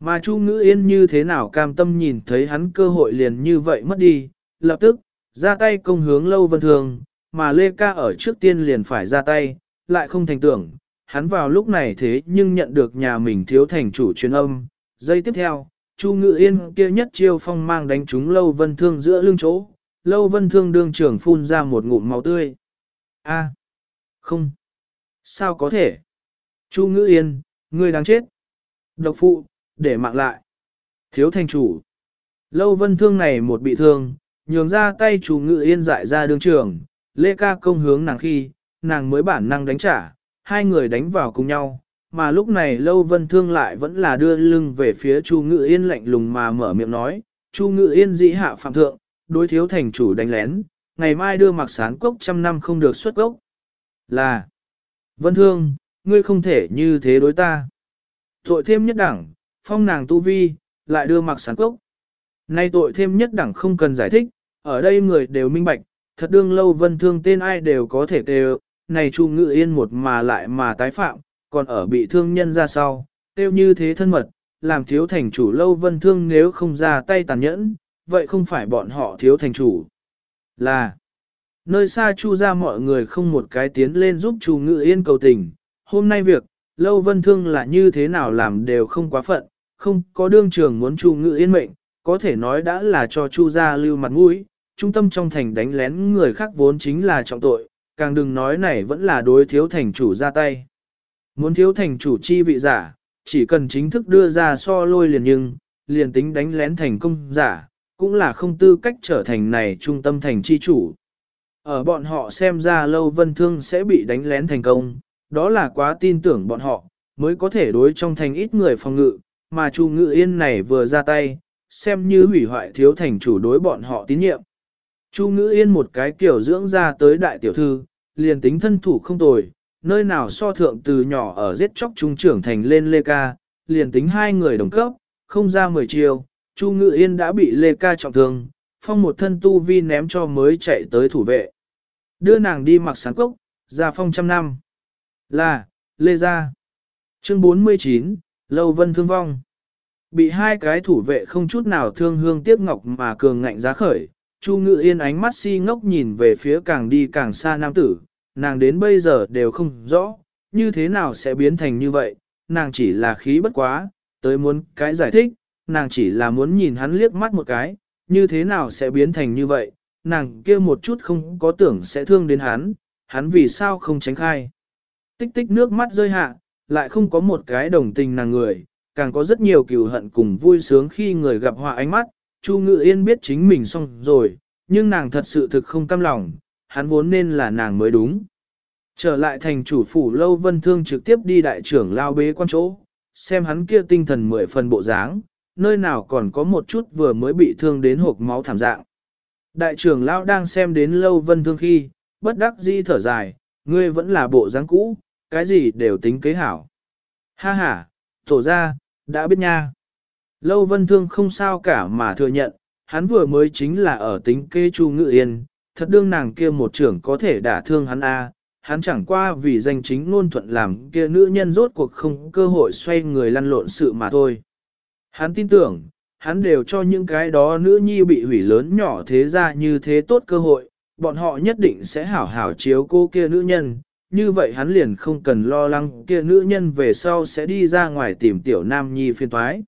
Mà Chu Ngữ Yên như thế nào cam tâm nhìn thấy hắn cơ hội liền như vậy mất đi, lập tức, ra tay công hướng Lâu Vân thương mà Lê Ca ở trước tiên liền phải ra tay, lại không thành tưởng, hắn vào lúc này thế nhưng nhận được nhà mình thiếu thành chủ truyền âm. Giây tiếp theo, Chu ngự Yên kia nhất chiêu phong mang đánh trúng Lâu Vân Thương giữa lưng chỗ, Lâu Vân Thương đương trưởng phun ra một ngụm máu tươi. A, không, sao có thể? Chu ngự Yên, ngươi đáng chết. Độc phụ, để mạng lại. Thiếu thành chủ. Lâu vân thương này một bị thương, nhường ra tay chu ngự yên dại ra đương trưởng, lê ca công hướng nàng khi, nàng mới bản năng đánh trả, hai người đánh vào cùng nhau, mà lúc này lâu vân thương lại vẫn là đưa lưng về phía chu ngự yên lạnh lùng mà mở miệng nói, chu ngự yên dĩ hạ phạm thượng, đối thiếu thành chủ đánh lén, ngày mai đưa mặc sán cốc trăm năm không được xuất cốc. Là, vân thương, ngươi không thể như thế đối ta. Tội thêm nhất đẳng, phong nàng tu vi, lại đưa mặc sán cốc. Nay tội thêm nhất đẳng không cần giải thích, ở đây người đều minh bạch, thật đương lâu vân thương tên ai đều có thể đều, này chu ngự yên một mà lại mà tái phạm, còn ở bị thương nhân ra sau, tiêu như thế thân mật, làm thiếu thành chủ lâu vân thương nếu không ra tay tàn nhẫn, vậy không phải bọn họ thiếu thành chủ. Là, nơi xa chu ra mọi người không một cái tiến lên giúp chu ngự yên cầu tình, hôm nay việc, lâu vân thương là như thế nào làm đều không quá phận, không có đương trường muốn Chu Ngự Yên mệnh, có thể nói đã là cho Chu gia lưu mặt mũi, trung tâm trong thành đánh lén người khác vốn chính là trọng tội, càng đừng nói này vẫn là đối thiếu thành chủ ra tay. Muốn thiếu thành chủ chi vị giả, chỉ cần chính thức đưa ra so lôi liền nhưng, liền tính đánh lén thành công giả, cũng là không tư cách trở thành này trung tâm thành chi chủ. Ở bọn họ xem ra lâu vân thương sẽ bị đánh lén thành công, đó là quá tin tưởng bọn họ, mới có thể đối trong thành ít người phòng ngự, mà Chu Ngự Yên này vừa ra tay, xem như hủy hoại thiếu thành chủ đối bọn họ tín nhiệm. Chu Ngự Yên một cái kiểu dưỡng ra tới đại tiểu thư, liền tính thân thủ không tồi, nơi nào so thượng từ nhỏ ở giết chóc trung trưởng thành lên Lê Ca, liền tính hai người đồng cấp, không ra mười chiều, Chu Ngự Yên đã bị Lê Ca trọng thương, phong một thân tu vi ném cho mới chạy tới thủ vệ. Đưa nàng đi mặc sáng cốc, ra phong trăm năm. Là, Lê Gia. Chương 49, Lâu vân thương vong. Bị hai cái thủ vệ không chút nào thương hương tiếc ngọc mà cường ngạnh giá khởi, Chu Ngự Yên ánh mắt si ngốc nhìn về phía càng đi càng xa nam tử, nàng đến bây giờ đều không rõ, như thế nào sẽ biến thành như vậy, nàng chỉ là khí bất quá, tới muốn cái giải thích, nàng chỉ là muốn nhìn hắn liếc mắt một cái, như thế nào sẽ biến thành như vậy, nàng kia một chút không có tưởng sẽ thương đến hắn, hắn vì sao không tránh khai. Tích tích nước mắt rơi hạ, lại không có một cái đồng tình nàng người, càng có rất nhiều cừu hận cùng vui sướng khi người gặp họa ánh mắt. Chu Ngự Yên biết chính mình xong rồi, nhưng nàng thật sự thực không cam lòng, hắn vốn nên là nàng mới đúng. Trở lại thành chủ phủ lâu vân thương trực tiếp đi đại trưởng lao bế quan chỗ, xem hắn kia tinh thần mười phần bộ dáng, nơi nào còn có một chút vừa mới bị thương đến hộp máu thảm dạng. Đại trưởng lao đang xem đến lâu vân thương khi, bất đắc dĩ thở dài, ngươi vẫn là bộ dáng cũ, cái gì đều tính kế hảo. Ha ha, tổ ra, đã biết nha. Lâu vân thương không sao cả mà thừa nhận, hắn vừa mới chính là ở tính kê chu ngự yên, thật đương nàng kia một trưởng có thể đả thương hắn a, hắn chẳng qua vì danh chính ngôn thuận làm kia nữ nhân rốt cuộc không cơ hội xoay người lăn lộn sự mà thôi. Hắn tin tưởng, hắn đều cho những cái đó nữ nhi bị hủy lớn nhỏ thế ra như thế tốt cơ hội, bọn họ nhất định sẽ hảo hảo chiếu cô kia nữ nhân, như vậy hắn liền không cần lo lắng kia nữ nhân về sau sẽ đi ra ngoài tìm tiểu nam nhi phiên toái.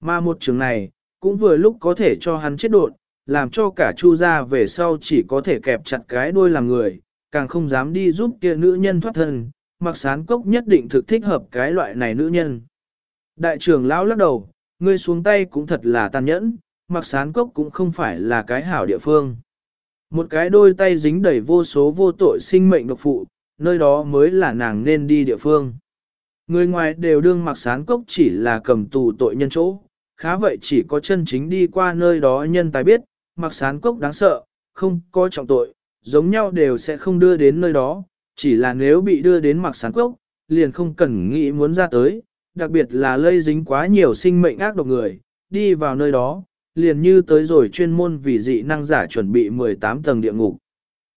Mà một trường này, cũng vừa lúc có thể cho hắn chết đột, làm cho cả chu gia về sau chỉ có thể kẹp chặt cái đuôi làm người, càng không dám đi giúp kia nữ nhân thoát thân, mặc sán cốc nhất định thực thích hợp cái loại này nữ nhân. Đại trưởng lão lắc đầu, ngươi xuống tay cũng thật là tàn nhẫn, mặc sán cốc cũng không phải là cái hảo địa phương. Một cái đôi tay dính đầy vô số vô tội sinh mệnh độc phụ, nơi đó mới là nàng nên đi địa phương. Người ngoài đều đương mặc sán cốc chỉ là cầm tù tội nhân chỗ, khá vậy chỉ có chân chính đi qua nơi đó nhân tài biết, mặc sán cốc đáng sợ, không có trọng tội, giống nhau đều sẽ không đưa đến nơi đó, chỉ là nếu bị đưa đến mặc sán cốc, liền không cần nghĩ muốn ra tới, đặc biệt là lây dính quá nhiều sinh mệnh ác độc người, đi vào nơi đó, liền như tới rồi chuyên môn vì dị năng giả chuẩn bị 18 tầng địa ngục.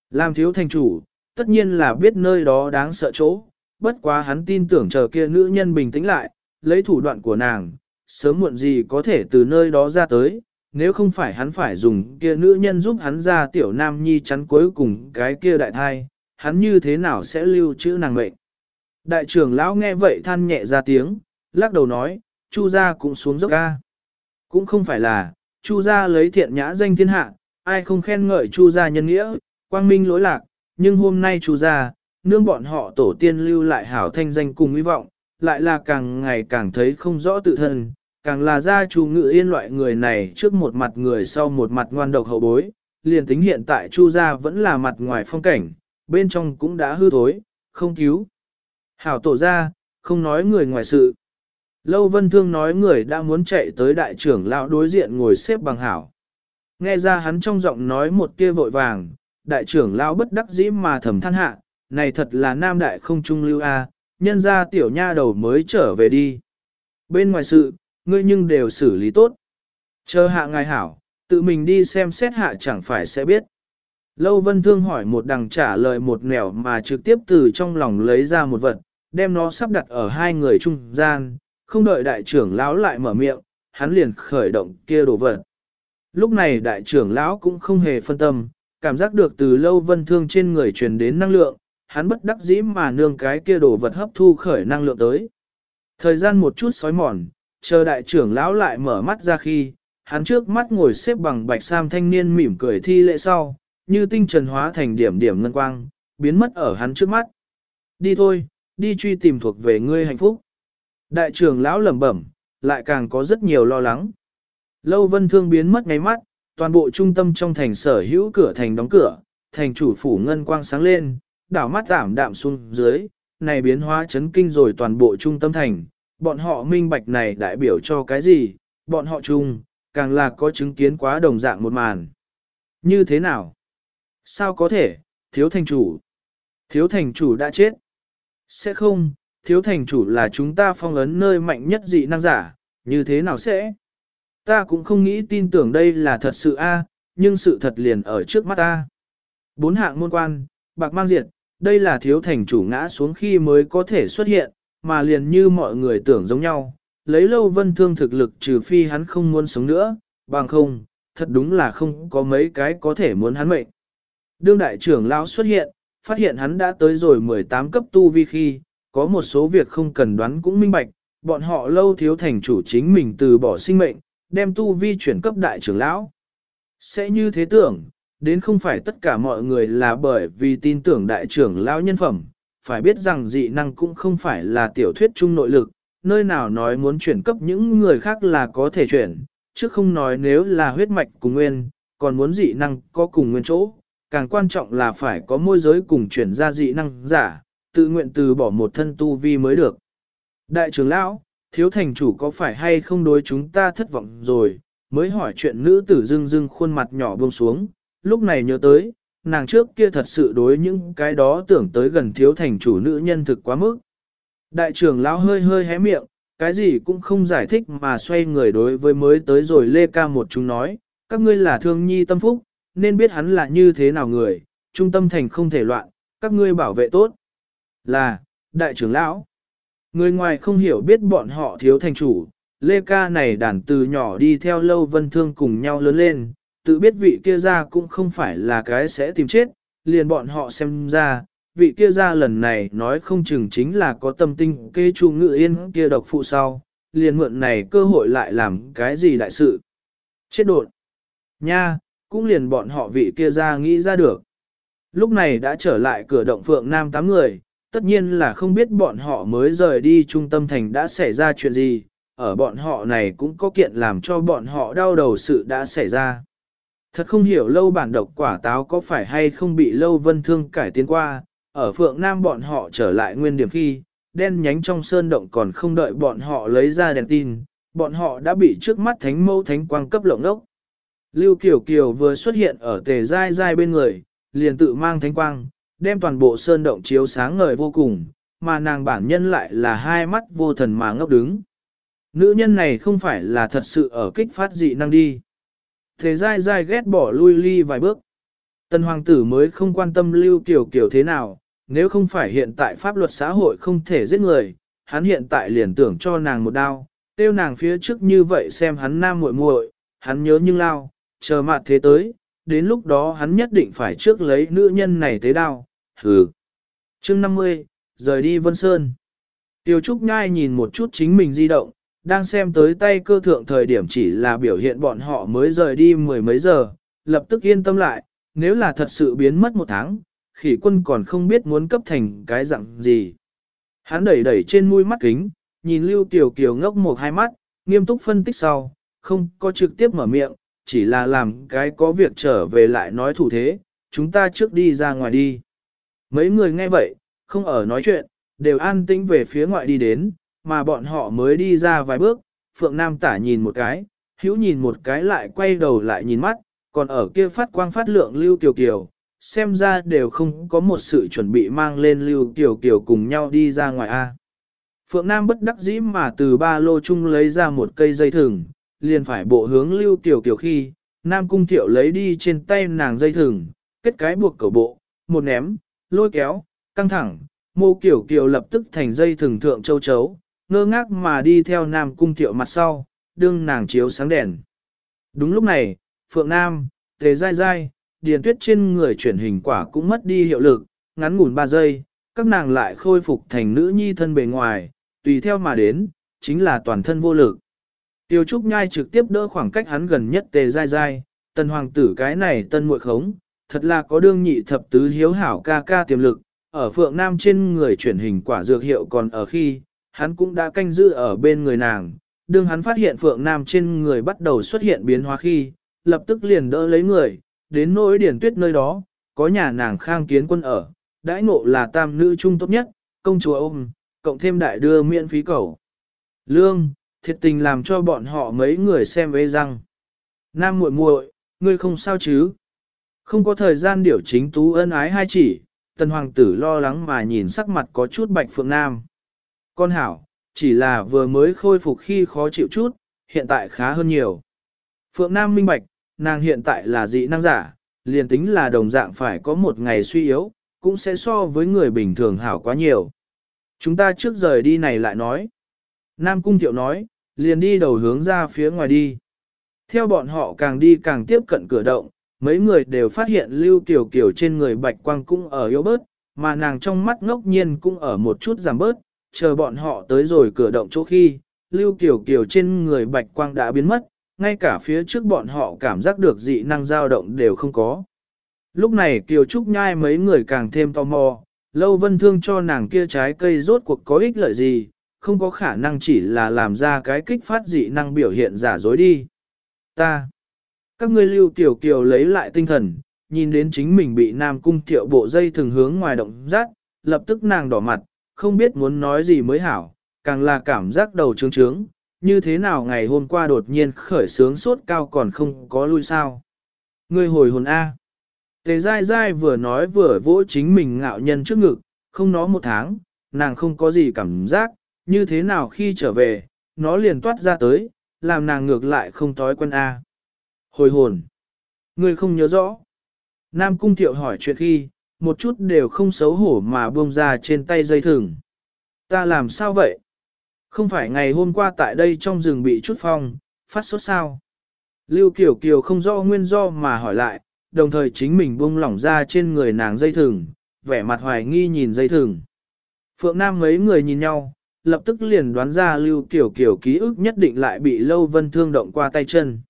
Làm thiếu thành chủ, tất nhiên là biết nơi đó đáng sợ chỗ, bất quá hắn tin tưởng chờ kia nữ nhân bình tĩnh lại, lấy thủ đoạn của nàng, sớm muộn gì có thể từ nơi đó ra tới, nếu không phải hắn phải dùng kia nữ nhân giúp hắn ra tiểu nam nhi chắn cuối cùng cái kia đại thai, hắn như thế nào sẽ lưu trữ nàng mệnh. Đại trưởng lão nghe vậy than nhẹ ra tiếng, lắc đầu nói, chu gia cũng xuống dốc ca. Cũng không phải là, chu gia lấy thiện nhã danh thiên hạ, ai không khen ngợi chu gia nhân nghĩa, quang minh lỗi lạc, nhưng hôm nay chu gia, nương bọn họ tổ tiên lưu lại hảo thanh danh cùng hy vọng, lại là càng ngày càng thấy không rõ tự thân, càng là gia chủ ngự yên loại người này trước một mặt người sau một mặt ngoan độc hậu bối, liền tính hiện tại chu gia vẫn là mặt ngoài phong cảnh, bên trong cũng đã hư thối, không cứu. Hảo tổ gia, không nói người ngoài sự. Lâu Vân Thương nói người đã muốn chạy tới đại trưởng lão đối diện ngồi xếp bằng hảo. Nghe ra hắn trong giọng nói một kia vội vàng, đại trưởng lão bất đắc dĩ mà thầm than hạ, này thật là nam đại không trung lưu a, nhân ra tiểu nha đầu mới trở về đi. Bên ngoài sự, ngươi nhưng đều xử lý tốt. Chờ hạ ngài hảo, tự mình đi xem xét hạ chẳng phải sẽ biết. Lâu Vân Thương hỏi một đằng trả lời một nẻo mà trực tiếp từ trong lòng lấy ra một vật, đem nó sắp đặt ở hai người trung gian, không đợi đại trưởng lão lại mở miệng, hắn liền khởi động kia đồ vật. Lúc này đại trưởng lão cũng không hề phân tâm, cảm giác được từ lâu vân thương trên người truyền đến năng lượng, hắn bất đắc dĩ mà nương cái kia đồ vật hấp thu khởi năng lượng tới. Thời gian một chút sói mòn, chờ đại trưởng lão lại mở mắt ra khi, hắn trước mắt ngồi xếp bằng bạch sam thanh niên mỉm cười thi lễ sau, như tinh trần hóa thành điểm điểm ngân quang, biến mất ở hắn trước mắt. Đi thôi, đi truy tìm thuộc về ngươi hạnh phúc. Đại trưởng lão lẩm bẩm, lại càng có rất nhiều lo lắng. Lâu vân thương biến mất ngay mắt, toàn bộ trung tâm trong thành sở hữu cửa thành đóng cửa, thành chủ phủ ngân quang sáng lên, đảo mắt giảm đạm xuống dưới, này biến hóa chấn kinh rồi toàn bộ trung tâm thành, bọn họ minh bạch này đại biểu cho cái gì, bọn họ chung, càng là có chứng kiến quá đồng dạng một màn. Như thế nào? Sao có thể, thiếu thành chủ? Thiếu thành chủ đã chết. Sẽ không, thiếu thành chủ là chúng ta phong ấn nơi mạnh nhất dị năng giả, như thế nào sẽ? Ta cũng không nghĩ tin tưởng đây là thật sự a, nhưng sự thật liền ở trước mắt ta. Bốn hạng môn quan, bạc mang diệt, đây là thiếu thành chủ ngã xuống khi mới có thể xuất hiện, mà liền như mọi người tưởng giống nhau, lấy lâu vân thương thực lực trừ phi hắn không muốn sống nữa, bằng không, thật đúng là không có mấy cái có thể muốn hắn mệnh. Đương đại trưởng lão xuất hiện, phát hiện hắn đã tới rồi 18 cấp tu vi khi, có một số việc không cần đoán cũng minh bạch, bọn họ lâu thiếu thành chủ chính mình từ bỏ sinh mệnh, đem tu vi chuyển cấp đại trưởng lão. Sẽ như thế tưởng, đến không phải tất cả mọi người là bởi vì tin tưởng đại trưởng lão nhân phẩm, phải biết rằng dị năng cũng không phải là tiểu thuyết trung nội lực, nơi nào nói muốn chuyển cấp những người khác là có thể chuyển, chứ không nói nếu là huyết mạch cùng nguyên, còn muốn dị năng có cùng nguyên chỗ, càng quan trọng là phải có môi giới cùng chuyển ra dị năng giả, tự nguyện từ bỏ một thân tu vi mới được. Đại trưởng lão, thiếu thành chủ có phải hay không đối chúng ta thất vọng rồi, mới hỏi chuyện nữ tử dưng dưng khuôn mặt nhỏ buông xuống, lúc này nhớ tới, nàng trước kia thật sự đối những cái đó tưởng tới gần thiếu thành chủ nữ nhân thực quá mức. Đại trưởng lão hơi hơi hé miệng, cái gì cũng không giải thích mà xoay người đối với mới tới rồi Lê Ca một chúng nói, các ngươi là thương nhi tâm phúc, nên biết hắn là như thế nào người, trung tâm thành không thể loạn, các ngươi bảo vệ tốt. Là, đại trưởng lão, người ngoài không hiểu biết bọn họ thiếu thành chủ, Lê Ca này đàn từ nhỏ đi theo lâu vân thương cùng nhau lớn lên, tự biết vị kia ra cũng không phải là cái sẽ tìm chết, liền bọn họ xem ra, vị kia ra lần này nói không chừng chính là có tâm tinh kê chu ngự yên kia độc phụ sau, liền mượn này cơ hội lại làm cái gì đại sự. Chết đột. Nha, cũng liền bọn họ vị kia ra nghĩ ra được. Lúc này đã trở lại cửa động phượng nam tám người, tất nhiên là không biết bọn họ mới rời đi trung tâm thành đã xảy ra chuyện gì, ở bọn họ này cũng có kiện làm cho bọn họ đau đầu sự đã xảy ra. Thật không hiểu lâu bản độc quả táo có phải hay không bị lâu vân thương cải tiến qua, ở phượng nam bọn họ trở lại nguyên điểm khi, đen nhánh trong sơn động còn không đợi bọn họ lấy ra đèn tin, bọn họ đã bị trước mắt thánh mâu thánh quang cấp lộng ốc. Lưu Kiều Kiều vừa xuất hiện ở tề dai dai bên người, liền tự mang thánh quang, đem toàn bộ sơn động chiếu sáng ngời vô cùng, mà nàng bản nhân lại là hai mắt vô thần mà ngốc đứng. Nữ nhân này không phải là thật sự ở kích phát dị năng đi. Thế dai dai ghét bỏ lui ly vài bước. Tân hoàng tử mới không quan tâm lưu kiểu kiểu thế nào, nếu không phải hiện tại pháp luật xã hội không thể giết người, hắn hiện tại liền tưởng cho nàng một đao, tiêu nàng phía trước như vậy xem hắn nam muội muội, hắn nhớ nhưng lao, chờ mặt thế tới, đến lúc đó hắn nhất định phải trước lấy nữ nhân này tế đao, hừ. chương 50, rời đi Vân Sơn. Tiêu Trúc Nhai nhìn một chút chính mình di động, đang xem tới tay cơ thượng thời điểm chỉ là biểu hiện bọn họ mới rời đi mười mấy giờ, lập tức yên tâm lại, nếu là thật sự biến mất một tháng, khỉ quân còn không biết muốn cấp thành cái dạng gì. Hắn đẩy đẩy trên mũi mắt kính, nhìn Lưu Kiều Kiều ngốc một hai mắt, nghiêm túc phân tích sau, không có trực tiếp mở miệng, chỉ là làm cái có việc trở về lại nói thủ thế, chúng ta trước đi ra ngoài đi. Mấy người nghe vậy, không ở nói chuyện, đều an tĩnh về phía ngoại đi đến, mà bọn họ mới đi ra vài bước, Phượng Nam tả nhìn một cái, hữu nhìn một cái lại quay đầu lại nhìn mắt, còn ở kia phát quang phát lượng Lưu Kiều Kiều, xem ra đều không có một sự chuẩn bị mang lên Lưu Kiều Kiều cùng nhau đi ra ngoài A. Phượng Nam bất đắc dĩ mà từ ba lô chung lấy ra một cây dây thừng, liền phải bộ hướng Lưu Kiều Kiều khi, Nam Cung Thiệu lấy đi trên tay nàng dây thừng, kết cái buộc cầu bộ, một ném, lôi kéo, căng thẳng, mô Kiều Kiều lập tức thành dây thừng thượng châu chấu, ngơ ngác mà đi theo Nam Cung Thiệu mặt sau, đương nàng chiếu sáng đèn. Đúng lúc này, Phượng Nam, Tề Giai Giai, Điền Tuyết trên người chuyển hình quả cũng mất đi hiệu lực, ngắn ngủn 3 giây, các nàng lại khôi phục thành nữ nhi thân bề ngoài, tùy theo mà đến, chính là toàn thân vô lực. Tiêu Trúc Nhai trực tiếp đỡ khoảng cách hắn gần nhất Tề Giai Giai, tân hoàng tử cái này tân muội khống, thật là có đương nhị thập tứ hiếu hảo ca ca tiềm lực, ở Phượng Nam trên người chuyển hình quả dược hiệu còn ở khi, hắn cũng đã canh giữ ở bên người nàng. Đương hắn phát hiện Phượng Nam trên người bắt đầu xuất hiện biến hóa khi, lập tức liền đỡ lấy người, đến nỗi điển tuyết nơi đó, có nhà nàng khang kiến quân ở, đãi ngộ là tam nữ trung tốt nhất, công chúa ôm, cộng thêm đại đưa miễn phí cầu. Lương, thiệt tình làm cho bọn họ mấy người xem với răng. Nam muội muội, ngươi không sao chứ? Không có thời gian điều chính tú ân ái hai chỉ, tần hoàng tử lo lắng mà nhìn sắc mặt có chút bạch phượng nam. Con hảo, chỉ là vừa mới khôi phục khi khó chịu chút, hiện tại khá hơn nhiều. Phượng Nam minh bạch, nàng hiện tại là dị năng giả, liền tính là đồng dạng phải có một ngày suy yếu, cũng sẽ so với người bình thường hảo quá nhiều. Chúng ta trước rời đi này lại nói. Nam Cung Thiệu nói, liền đi đầu hướng ra phía ngoài đi. Theo bọn họ càng đi càng tiếp cận cửa động, mấy người đều phát hiện Lưu Kiều Kiều trên người bạch quang cũng ở yếu bớt, mà nàng trong mắt ngốc nhiên cũng ở một chút giảm bớt, chờ bọn họ tới rồi cửa động chỗ khi, Lưu Kiều Kiều trên người bạch quang đã biến mất, ngay cả phía trước bọn họ cảm giác được dị năng dao động đều không có. Lúc này Kiều Trúc Nhai mấy người càng thêm tò mò, Lâu Vân Thương cho nàng kia trái cây rốt cuộc có ích lợi gì, không có khả năng chỉ là làm ra cái kích phát dị năng biểu hiện giả dối đi. Ta, các ngươi Lưu Kiều Kiều lấy lại tinh thần, nhìn đến chính mình bị Nam Cung thiệu bộ dây thường hướng ngoài động rát, lập tức nàng đỏ mặt, không biết muốn nói gì mới hảo, càng là cảm giác đầu trướng trướng, như thế nào ngày hôm qua đột nhiên khởi sướng sốt cao còn không có lui sao. Ngươi hồi hồn A. Tề dai dai vừa nói vừa vỗ chính mình ngạo nhân trước ngực, không nó một tháng, nàng không có gì cảm giác, như thế nào khi trở về, nó liền toát ra tới, làm nàng ngược lại không thói quen a. Hồi hồn, ngươi không nhớ rõ. Nam Cung Thiệu hỏi chuyện khi, một chút đều không xấu hổ mà buông ra trên tay dây thừng. Ta làm sao vậy? Không phải ngày hôm qua tại đây trong rừng bị chút phong, phát sốt sao? Lưu Kiều Kiều không rõ nguyên do mà hỏi lại, đồng thời chính mình buông lỏng ra trên người nàng dây thừng, vẻ mặt hoài nghi nhìn dây thừng. Phượng Nam mấy người nhìn nhau, lập tức liền đoán ra Lưu Kiều Kiều ký ức nhất định lại bị Lâu Vân thương động qua tay chân.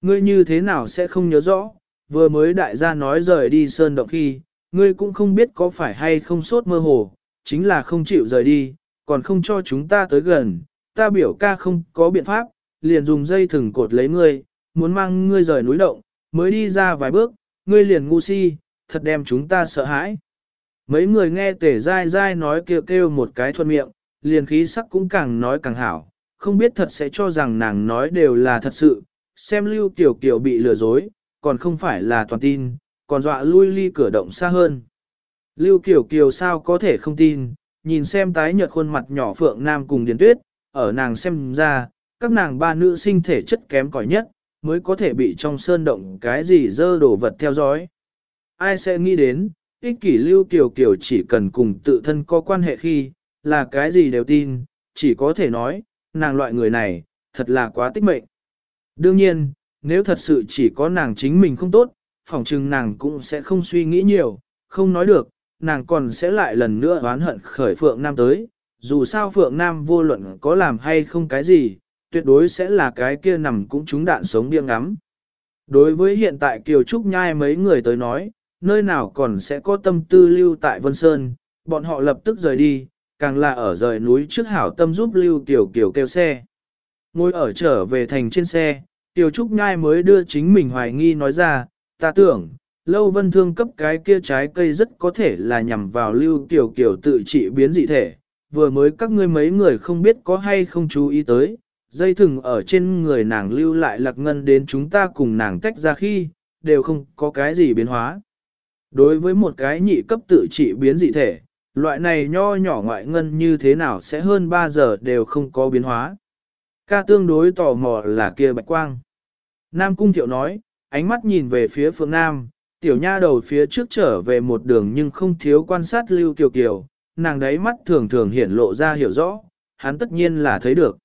Ngươi như thế nào sẽ không nhớ rõ, vừa mới đại gia nói rời đi sơn động khi, ngươi cũng không biết có phải hay không sốt mơ hồ, chính là không chịu rời đi, còn không cho chúng ta tới gần, ta biểu ca không có biện pháp, liền dùng dây thừng cột lấy ngươi, muốn mang ngươi rời núi động, mới đi ra vài bước, ngươi liền ngu si, thật đem chúng ta sợ hãi. Mấy người nghe tể dai dai nói kêu kêu một cái thuận miệng, liền khí sắc cũng càng nói càng hảo, không biết thật sẽ cho rằng nàng nói đều là thật sự, xem lưu tiểu kiểu bị lừa dối, còn không phải là toàn tin, còn dọa lui ly cửa động xa hơn. Lưu Kiều Kiều sao có thể không tin, nhìn xem tái nhợt khuôn mặt nhỏ Phượng Nam cùng Điền Tuyết, ở nàng xem ra, các nàng ba nữ sinh thể chất kém cỏi nhất, mới có thể bị trong sơn động cái gì dơ đổ vật theo dõi. Ai sẽ nghĩ đến, ích kỷ Lưu Kiều Kiều chỉ cần cùng tự thân có quan hệ khi, là cái gì đều tin, chỉ có thể nói, nàng loại người này, thật là quá tích mệnh. Đương nhiên, nếu thật sự chỉ có nàng chính mình không tốt, phỏng chừng nàng cũng sẽ không suy nghĩ nhiều, không nói được, nàng còn sẽ lại lần nữa oán hận khởi Phượng Nam tới, dù sao Phượng Nam vô luận có làm hay không cái gì, tuyệt đối sẽ là cái kia nằm cũng trúng đạn sống điên ngắm. Đối với hiện tại Kiều Trúc Nhai mấy người tới nói, nơi nào còn sẽ có tâm tư lưu tại Vân Sơn, bọn họ lập tức rời đi, càng là ở rời núi trước hảo tâm giúp lưu Kiều Kiều kêu xe. Ngồi ở trở về thành trên xe, Tiểu Trúc Nhai mới đưa chính mình hoài nghi nói ra, ta tưởng, Lâu Vân Thương cấp cái kia trái cây rất có thể là nhằm vào lưu tiểu kiểu tự trị biến dị thể. Vừa mới các ngươi mấy người không biết có hay không chú ý tới, dây thừng ở trên người nàng lưu lại lạc ngân đến chúng ta cùng nàng tách ra khi, đều không có cái gì biến hóa. Đối với một cái nhị cấp tự trị biến dị thể, loại này nho nhỏ ngoại ngân như thế nào sẽ hơn 3 giờ đều không có biến hóa. Ca tương đối tò mò là kia bạch quang. Nam Cung Thiệu nói, ánh mắt nhìn về phía phương Nam, tiểu nha đầu phía trước trở về một đường nhưng không thiếu quan sát Lưu Kiều Kiều, nàng đấy mắt thường thường hiển lộ ra hiểu rõ, hắn tất nhiên là thấy được.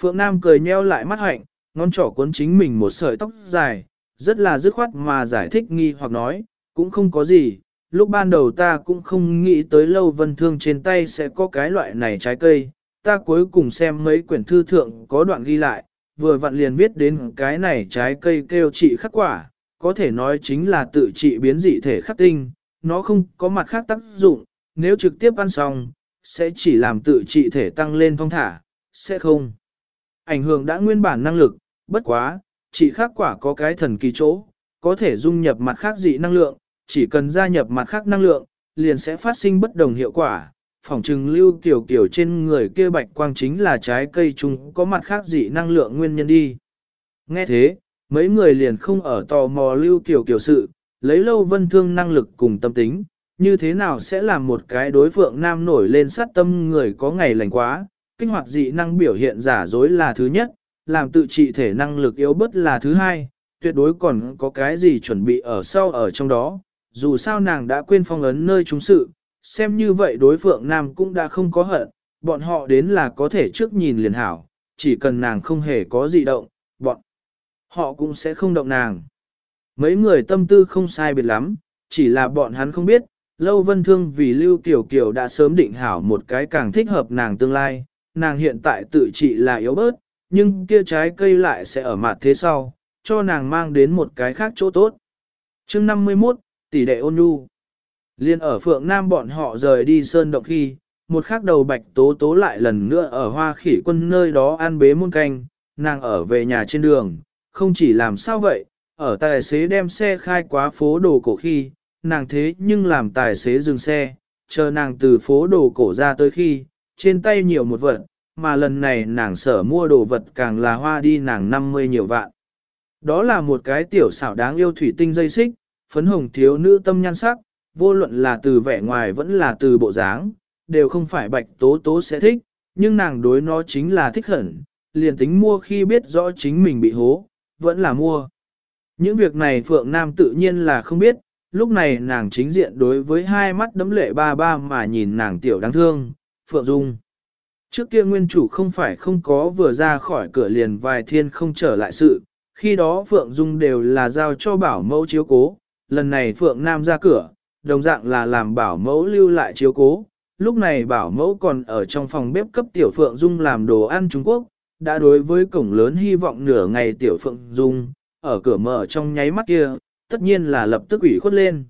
Phượng Nam cười nheo lại mắt hạnh, ngón trỏ cuốn chính mình một sợi tóc dài, rất là dứt khoát mà giải thích nghi hoặc nói, cũng không có gì, lúc ban đầu ta cũng không nghĩ tới lâu vân thương trên tay sẽ có cái loại này trái cây, ta cuối cùng xem mấy quyển thư thượng có đoạn ghi lại, vừa vặn liền biết đến cái này trái cây kêu trị khắc quả, có thể nói chính là tự trị biến dị thể khắc tinh, nó không có mặt khác tác dụng, nếu trực tiếp ăn xong, sẽ chỉ làm tự trị thể tăng lên phong thả, sẽ không. Ảnh hưởng đã nguyên bản năng lực, bất quá, trị khắc quả có cái thần kỳ chỗ, có thể dung nhập mặt khác dị năng lượng, chỉ cần gia nhập mặt khác năng lượng, liền sẽ phát sinh bất đồng hiệu quả, phỏng trừng lưu kiểu kiểu trên người kia bạch quang chính là trái cây chúng có mặt khác dị năng lượng nguyên nhân đi. Nghe thế, mấy người liền không ở tò mò lưu kiểu kiểu sự, lấy lâu vân thương năng lực cùng tâm tính, như thế nào sẽ làm một cái đối phượng nam nổi lên sát tâm người có ngày lành quá, kinh hoạt dị năng biểu hiện giả dối là thứ nhất, làm tự trị thể năng lực yếu bớt là thứ hai, tuyệt đối còn có cái gì chuẩn bị ở sau ở trong đó, dù sao nàng đã quên phong ấn nơi chúng sự, xem như vậy đối phượng nam cũng đã không có hận, bọn họ đến là có thể trước nhìn liền hảo, chỉ cần nàng không hề có gì động, bọn họ cũng sẽ không động nàng. Mấy người tâm tư không sai biệt lắm, chỉ là bọn hắn không biết, Lâu Vân Thương vì Lưu Kiều Kiều đã sớm định hảo một cái càng thích hợp nàng tương lai, nàng hiện tại tự trị là yếu bớt, nhưng kia trái cây lại sẽ ở mặt thế sau, cho nàng mang đến một cái khác chỗ tốt. chương 51, tỷ đệ ôn nhu. Liên ở Phượng Nam bọn họ rời đi sơn động khi, một khắc đầu bạch tố tố lại lần nữa ở hoa khỉ quân nơi đó ăn bế muôn canh, nàng ở về nhà trên đường, không chỉ làm sao vậy, ở tài xế đem xe khai quá phố đồ cổ khi, nàng thế nhưng làm tài xế dừng xe, chờ nàng từ phố đồ cổ ra tới khi, trên tay nhiều một vật, mà lần này nàng sở mua đồ vật càng là hoa đi nàng 50 nhiều vạn. Đó là một cái tiểu xảo đáng yêu thủy tinh dây xích, phấn hồng thiếu nữ tâm nhan sắc, vô luận là từ vẻ ngoài vẫn là từ bộ dáng, đều không phải bạch tố tố sẽ thích, nhưng nàng đối nó chính là thích hẳn, liền tính mua khi biết rõ chính mình bị hố, vẫn là mua. Những việc này Phượng Nam tự nhiên là không biết, lúc này nàng chính diện đối với hai mắt đấm lệ ba ba mà nhìn nàng tiểu đáng thương, Phượng Dung. Trước kia nguyên chủ không phải không có vừa ra khỏi cửa liền vài thiên không trở lại sự, khi đó Phượng Dung đều là giao cho bảo mẫu chiếu cố, lần này Phượng Nam ra cửa, đồng dạng là làm bảo mẫu lưu lại chiếu cố. Lúc này bảo mẫu còn ở trong phòng bếp cấp tiểu Phượng Dung làm đồ ăn Trung Quốc, đã đối với cổng lớn hy vọng nửa ngày tiểu Phượng Dung, ở cửa mở trong nháy mắt kia, tất nhiên là lập tức ủy khuất lên.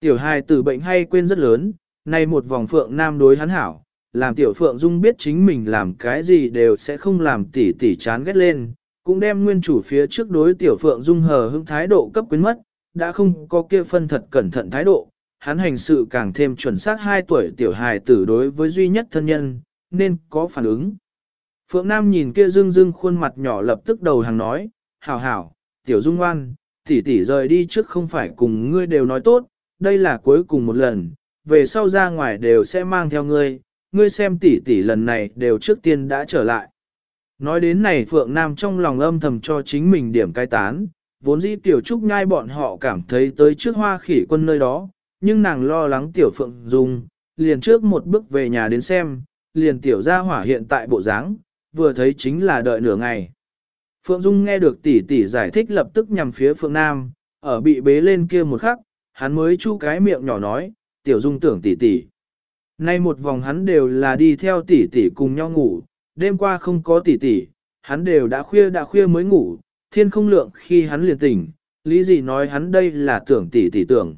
Tiểu hài tử bệnh hay quên rất lớn, nay một vòng Phượng Nam đối hắn hảo, làm tiểu Phượng Dung biết chính mình làm cái gì đều sẽ không làm tỉ tỉ chán ghét lên, cũng đem nguyên chủ phía trước đối tiểu Phượng Dung hờ hững thái độ cấp quyến mất, đã không có kia phân thật cẩn thận thái độ, hắn hành sự càng thêm chuẩn xác 2 tuổi tiểu hài tử đối với duy nhất thân nhân, nên có phản ứng. Phượng Nam nhìn kia dưng dưng khuôn mặt nhỏ lập tức đầu hàng nói, hảo hảo, tiểu dung ngoan, tỷ tỷ rời đi trước không phải cùng ngươi đều nói tốt, đây là cuối cùng một lần, về sau ra ngoài đều sẽ mang theo ngươi, ngươi xem tỷ tỷ lần này đều trước tiên đã trở lại. Nói đến này Phượng Nam trong lòng âm thầm cho chính mình điểm cai tán, vốn dĩ tiểu trúc nhai bọn họ cảm thấy tới trước hoa khỉ quân nơi đó, nhưng nàng lo lắng tiểu Phượng Dung, liền trước một bước về nhà đến xem, liền tiểu gia hỏa hiện tại bộ dáng, vừa thấy chính là đợi nửa ngày. Phượng Dung nghe được tỷ tỷ giải thích lập tức nhằm phía Phượng Nam, ở bị bế lên kia một khắc, hắn mới chu cái miệng nhỏ nói, tiểu Dung tưởng tỷ tỷ. Nay một vòng hắn đều là đi theo tỷ tỷ cùng nhau ngủ, đêm qua không có tỷ tỷ, hắn đều đã khuya đã khuya mới ngủ, thiên không lượng khi hắn liền tỉnh, lý gì nói hắn đây là tưởng tỷ tỷ tưởng.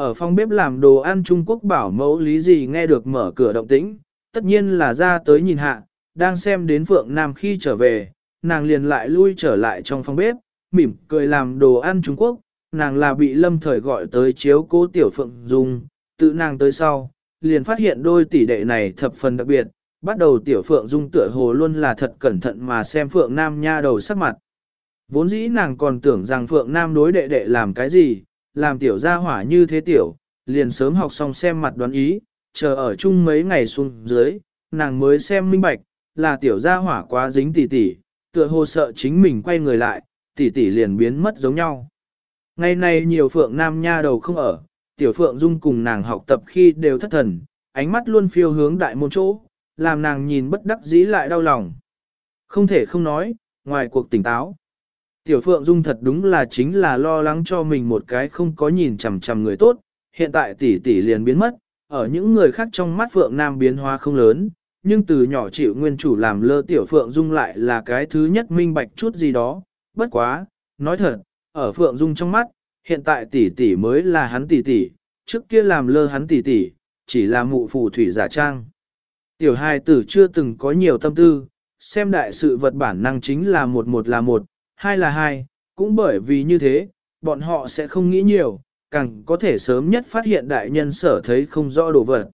Ở phòng bếp làm đồ ăn Trung Quốc bảo mẫu lý gì nghe được mở cửa động tĩnh, tất nhiên là ra tới nhìn hạ, đang xem đến Phượng Nam khi trở về, nàng liền lại lui trở lại trong phòng bếp, mỉm cười làm đồ ăn Trung Quốc, nàng là bị lâm thời gọi tới chiếu cố tiểu Phượng Dung, tự nàng tới sau, liền phát hiện đôi tỷ đệ này thập phần đặc biệt, bắt đầu tiểu Phượng Dung tựa hồ luôn là thật cẩn thận mà xem Phượng Nam nha đầu sắc mặt. Vốn dĩ nàng còn tưởng rằng Phượng Nam đối đệ đệ làm cái gì, làm tiểu gia hỏa như thế tiểu, liền sớm học xong xem mặt đoán ý, chờ ở chung mấy ngày xuống dưới, nàng mới xem minh bạch, là tiểu gia hỏa quá dính tỷ tỷ, tựa hồ sợ chính mình quay người lại, tỷ tỷ liền biến mất giống nhau. Ngày nay nhiều Phượng Nam nha đầu không ở, tiểu Phượng Dung cùng nàng học tập khi đều thất thần, ánh mắt luôn phiêu hướng đại môn chỗ, làm nàng nhìn bất đắc dĩ lại đau lòng. Không thể không nói, ngoài cuộc tỉnh táo. Tiểu Phượng Dung thật đúng là chính là lo lắng cho mình một cái không có nhìn chằm chằm người tốt, hiện tại tỷ tỷ liền biến mất, ở những người khác trong mắt Phượng Nam biến hóa không lớn, nhưng từ nhỏ chịu nguyên chủ làm lơ Tiểu Phượng Dung lại là cái thứ nhất minh bạch chút gì đó, bất quá, nói thật, ở Phượng Dung trong mắt, hiện tại tỷ tỷ mới là hắn tỷ tỷ, trước kia làm lơ hắn tỷ tỷ, chỉ là mụ phù thủy giả trang. Tiểu hài tử chưa từng có nhiều tâm tư, xem đại sự vật bản năng chính là một một là một, hai là hai, cũng bởi vì như thế, bọn họ sẽ không nghĩ nhiều, càng có thể sớm nhất phát hiện đại nhân sở thấy không rõ đồ vật.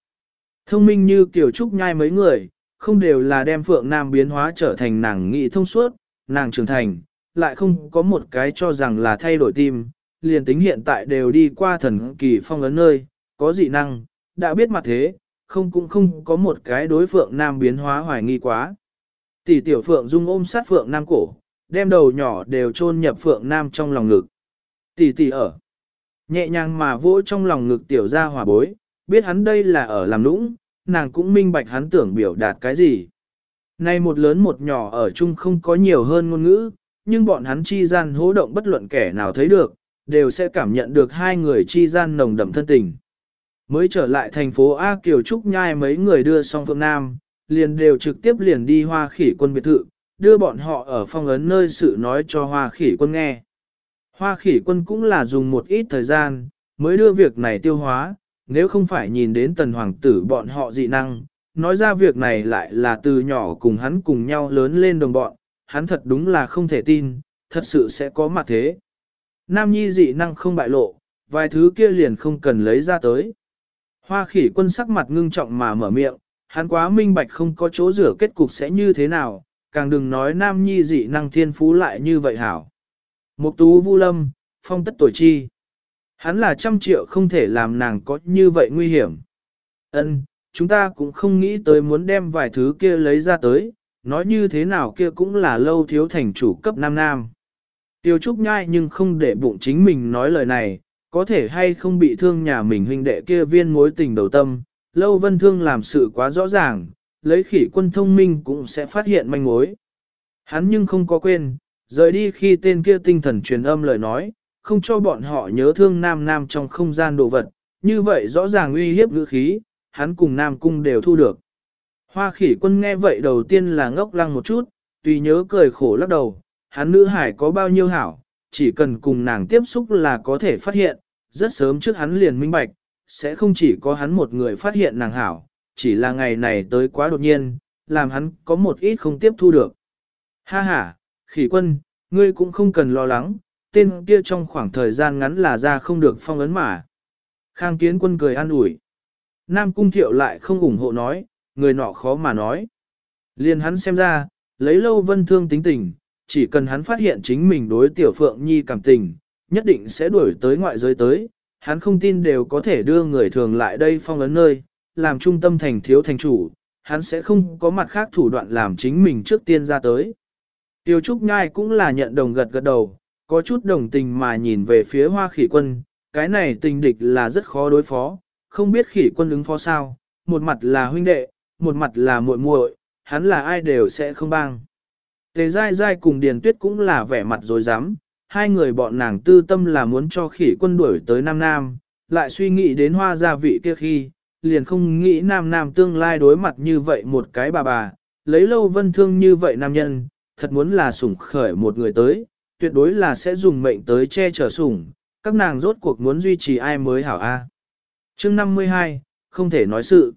Thông minh như kiểu Trúc nhai mấy người, không đều là đem Phượng Nam biến hóa trở thành nàng nghị thông suốt, nàng trưởng thành, lại không có một cái cho rằng là thay đổi tim, liền tính hiện tại đều đi qua thần kỳ phong ấn nơi, có dị năng, đã biết mặt thế, không cũng không có một cái đối Phượng Nam biến hóa hoài nghi quá. Tỷ tiểu Phượng Dung ôm sát Phượng Nam cổ, đem đầu nhỏ đều chôn nhập Phượng Nam trong lòng ngực. Tỷ tỷ ở. Nhẹ nhàng mà vỗ trong lòng ngực tiểu ra hòa bối, biết hắn đây là ở làm nũng, nàng cũng minh bạch hắn tưởng biểu đạt cái gì. Nay một lớn một nhỏ ở chung không có nhiều hơn ngôn ngữ, nhưng bọn hắn chi gian hố động bất luận kẻ nào thấy được, đều sẽ cảm nhận được hai người chi gian nồng đậm thân tình. Mới trở lại thành phố A Kiều Trúc nhai mấy người đưa xong Phượng Nam, liền đều trực tiếp liền đi hoa khỉ quân biệt thự, đưa bọn họ ở phong ấn nơi sự nói cho hoa khỉ quân nghe. Hoa khỉ quân cũng là dùng một ít thời gian, mới đưa việc này tiêu hóa, nếu không phải nhìn đến tần hoàng tử bọn họ dị năng, nói ra việc này lại là từ nhỏ cùng hắn cùng nhau lớn lên đồng bọn, hắn thật đúng là không thể tin, thật sự sẽ có mặt thế. Nam nhi dị năng không bại lộ, vài thứ kia liền không cần lấy ra tới. Hoa khỉ quân sắc mặt ngưng trọng mà mở miệng, hắn quá minh bạch không có chỗ rửa kết cục sẽ như thế nào, càng đừng nói nam nhi dị năng thiên phú lại như vậy hảo. Mục tú vu lâm, phong tất tuổi chi. Hắn là trăm triệu không thể làm nàng có như vậy nguy hiểm. Ân, chúng ta cũng không nghĩ tới muốn đem vài thứ kia lấy ra tới, nói như thế nào kia cũng là lâu thiếu thành chủ cấp nam nam. Tiêu Trúc nhai nhưng không để bụng chính mình nói lời này, có thể hay không bị thương nhà mình huynh đệ kia viên mối tình đầu tâm, lâu vân thương làm sự quá rõ ràng, lấy khỉ quân thông minh cũng sẽ phát hiện manh mối. Hắn nhưng không có quên, rời đi khi tên kia tinh thần truyền âm lời nói, không cho bọn họ nhớ thương nam nam trong không gian đồ vật, như vậy rõ ràng uy hiếp ngữ khí, hắn cùng nam cung đều thu được. Hoa khỉ quân nghe vậy đầu tiên là ngốc lăng một chút, tùy nhớ cười khổ lắc đầu, hắn nữ hải có bao nhiêu hảo, chỉ cần cùng nàng tiếp xúc là có thể phát hiện, rất sớm trước hắn liền minh bạch, sẽ không chỉ có hắn một người phát hiện nàng hảo, chỉ là ngày này tới quá đột nhiên, làm hắn có một ít không tiếp thu được. Ha ha, khỉ quân, ngươi cũng không cần lo lắng, tên kia trong khoảng thời gian ngắn là ra không được phong ấn mà. Khang kiến quân cười an ủi. Nam cung thiệu lại không ủng hộ nói, người nọ khó mà nói. Liền hắn xem ra, lấy lâu vân thương tính tình, chỉ cần hắn phát hiện chính mình đối tiểu phượng nhi cảm tình, nhất định sẽ đuổi tới ngoại giới tới, hắn không tin đều có thể đưa người thường lại đây phong ấn nơi, làm trung tâm thành thiếu thành chủ, hắn sẽ không có mặt khác thủ đoạn làm chính mình trước tiên ra tới. Tiêu Trúc Nhai cũng là nhận đồng gật gật đầu, có chút đồng tình mà nhìn về phía hoa khỉ quân, cái này tình địch là rất khó đối phó, không biết khỉ quân ứng phó sao, một mặt là huynh đệ, một mặt là muội muội, hắn là ai đều sẽ không bang. Tề dai dai cùng Điền Tuyết cũng là vẻ mặt rồi dám, hai người bọn nàng tư tâm là muốn cho khỉ quân đuổi tới Nam Nam, lại suy nghĩ đến hoa gia vị kia khi, liền không nghĩ Nam Nam tương lai đối mặt như vậy một cái bà bà, lấy lâu vân thương như vậy nam nhân, thật muốn là sủng khởi một người tới, tuyệt đối là sẽ dùng mệnh tới che chở sủng, các nàng rốt cuộc muốn duy trì ai mới hảo a. À. Chương 52, không thể nói sự.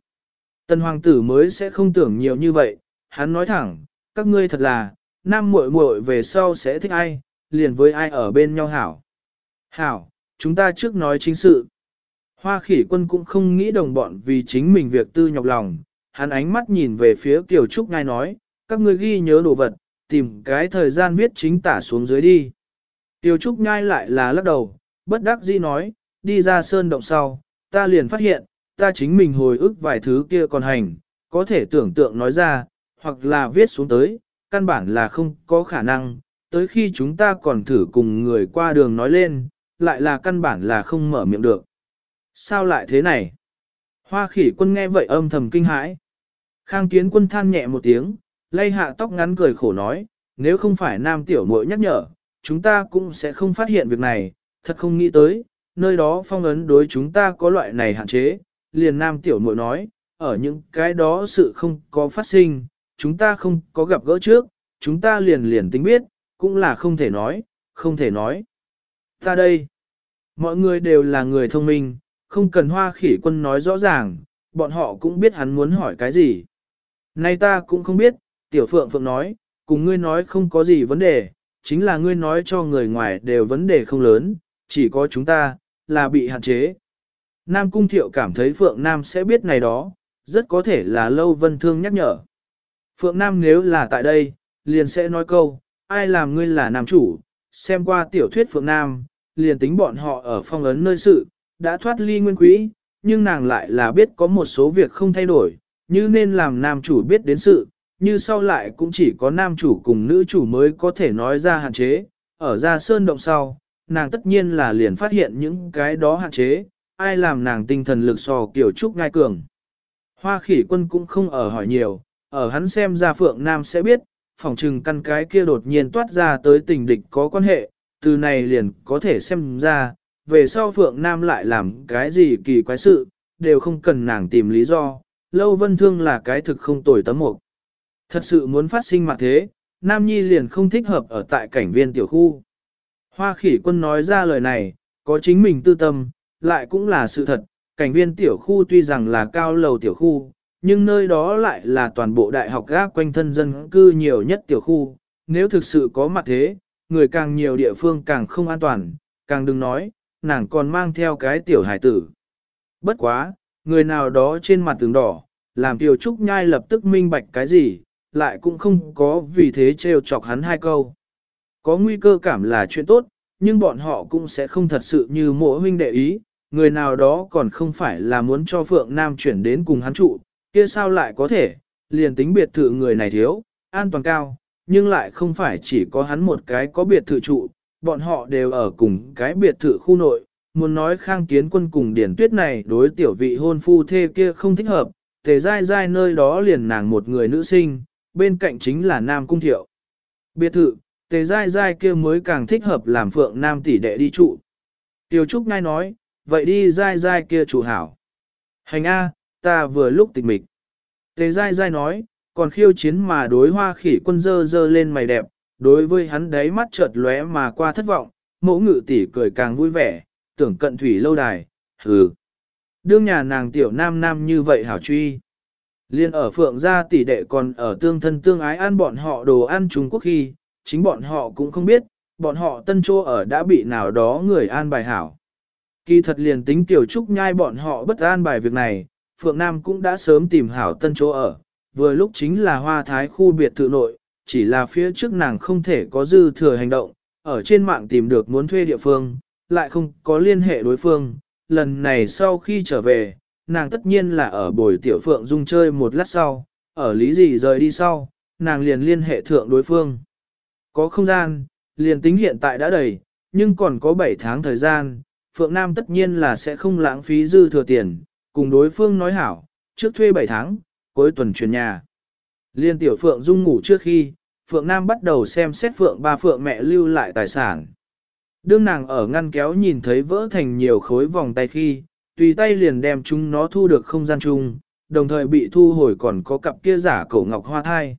Tần hoàng tử mới sẽ không tưởng nhiều như vậy, hắn nói thẳng, các ngươi thật là, nam muội muội về sau sẽ thích ai, liền với ai ở bên nhau hảo. Hảo, chúng ta trước nói chính sự. Hoa khỉ quân cũng không nghĩ đồng bọn vì chính mình việc tư nhọc lòng, hắn ánh mắt nhìn về phía Kiều Trúc ngay nói, các ngươi ghi nhớ đồ vật, tìm cái thời gian viết chính tả xuống dưới đi. Tiêu Trúc nhai lại là lắc đầu, bất đắc dĩ nói, đi ra sơn động sau, ta liền phát hiện, ta chính mình hồi ức vài thứ kia còn hành, có thể tưởng tượng nói ra, hoặc là viết xuống tới, căn bản là không có khả năng, tới khi chúng ta còn thử cùng người qua đường nói lên, lại là căn bản là không mở miệng được. Sao lại thế này? Hoa khỉ quân nghe vậy âm thầm kinh hãi. Khang kiến quân than nhẹ một tiếng, lay hạ tóc ngắn cười khổ nói, nếu không phải nam tiểu muội nhắc nhở, chúng ta cũng sẽ không phát hiện việc này, thật không nghĩ tới, nơi đó phong ấn đối chúng ta có loại này hạn chế, liền nam tiểu muội nói, ở những cái đó sự không có phát sinh, chúng ta không có gặp gỡ trước, chúng ta liền liền tính biết, cũng là không thể nói, không thể nói. Ta đây, mọi người đều là người thông minh, không cần hoa khỉ quân nói rõ ràng, bọn họ cũng biết hắn muốn hỏi cái gì. Nay ta cũng không biết, tiểu phượng phượng nói, cùng ngươi nói không có gì vấn đề, chính là ngươi nói cho người ngoài đều vấn đề không lớn, chỉ có chúng ta, là bị hạn chế. Nam Cung Thiệu cảm thấy Phượng Nam sẽ biết này đó, rất có thể là Lâu Vân Thương nhắc nhở. Phượng Nam nếu là tại đây, liền sẽ nói câu, ai làm ngươi là nam chủ, xem qua tiểu thuyết Phượng Nam, liền tính bọn họ ở phong ấn nơi sự, đã thoát ly nguyên quý, nhưng nàng lại là biết có một số việc không thay đổi, như nên làm nam chủ biết đến sự, như sau lại cũng chỉ có nam chủ cùng nữ chủ mới có thể nói ra hạn chế, ở ra sơn động sau, nàng tất nhiên là liền phát hiện những cái đó hạn chế, ai làm nàng tinh thần lực so kiểu trúc ngai cường. Hoa khỉ quân cũng không ở hỏi nhiều, ở hắn xem ra Phượng Nam sẽ biết, phòng trừng căn cái kia đột nhiên toát ra tới tình địch có quan hệ, từ này liền có thể xem ra, về sau Phượng Nam lại làm cái gì kỳ quái sự, đều không cần nàng tìm lý do, lâu vân thương là cái thực không tồi tấm mục. Thật sự muốn phát sinh mà thế, Nam Nhi liền không thích hợp ở tại cảnh viên tiểu khu. Hoa khỉ quân nói ra lời này, có chính mình tư tâm, lại cũng là sự thật, cảnh viên tiểu khu tuy rằng là cao lầu tiểu khu, nhưng nơi đó lại là toàn bộ đại học gác quanh thân dân cư nhiều nhất tiểu khu, nếu thực sự có mặt thế, người càng nhiều địa phương càng không an toàn, càng đừng nói, nàng còn mang theo cái tiểu hải tử. Bất quá, người nào đó trên mặt tường đỏ, làm tiểu trúc nhai lập tức minh bạch cái gì, lại cũng không có vì thế trêu chọc hắn hai câu. Có nguy cơ cảm là chuyện tốt, nhưng bọn họ cũng sẽ không thật sự như mỗi huynh đệ ý, người nào đó còn không phải là muốn cho Phượng Nam chuyển đến cùng hắn trụ, kia sao lại có thể, liền tính biệt thự người này thiếu, an toàn cao, nhưng lại không phải chỉ có hắn một cái có biệt thự trụ, bọn họ đều ở cùng cái biệt thự khu nội, muốn nói khang kiến quân cùng điển tuyết này đối tiểu vị hôn phu thê kia không thích hợp, tề dai dai nơi đó liền nàng một người nữ sinh, bên cạnh chính là nam cung thiệu. Biệt thự, tề dai dai kia mới càng thích hợp làm phượng nam tỷ đệ đi trụ. Tiểu Trúc ngay nói, vậy đi dai dai kia chủ hảo. Hành A, ta vừa lúc tịch mịch. Tề dai dai nói, còn khiêu chiến mà đối hoa khỉ quân dơ dơ lên mày đẹp, đối với hắn đấy mắt chợt lóe mà qua thất vọng, mẫu ngự tỷ cười càng vui vẻ, tưởng cận thủy lâu đài, hừ. Đương nhà nàng tiểu nam nam như vậy hảo truy. Liên ở phượng gia tỷ đệ còn ở tương thân tương ái ăn bọn họ đồ ăn Trung Quốc khi, chính bọn họ cũng không biết, bọn họ tân chô ở đã bị nào đó người an bài hảo. Kỳ thật liền tính tiểu trúc nhai bọn họ bất an bài việc này, Phượng Nam cũng đã sớm tìm hảo tân chỗ ở, vừa lúc chính là hoa thái khu biệt thự nội, chỉ là phía trước nàng không thể có dư thừa hành động, ở trên mạng tìm được muốn thuê địa phương, lại không có liên hệ đối phương. Lần này sau khi trở về, nàng tất nhiên là ở bồi tiểu phượng dung chơi một lát sau, ở lý gì rời đi sau, nàng liền liên hệ thượng đối phương. Có không gian, liền tính hiện tại đã đầy, nhưng còn có 7 tháng thời gian, Phượng Nam tất nhiên là sẽ không lãng phí dư thừa tiền, cùng đối phương nói hảo, trước thuê 7 tháng, cuối tuần chuyển nhà. Liên tiểu Phượng Dung ngủ trước khi, Phượng Nam bắt đầu xem xét Phượng ba Phượng mẹ lưu lại tài sản. Đương nàng ở ngăn kéo nhìn thấy vỡ thành nhiều khối vòng tay khi, tùy tay liền đem chúng nó thu được không gian chung, đồng thời bị thu hồi còn có cặp kia giả cổ ngọc hoa thai.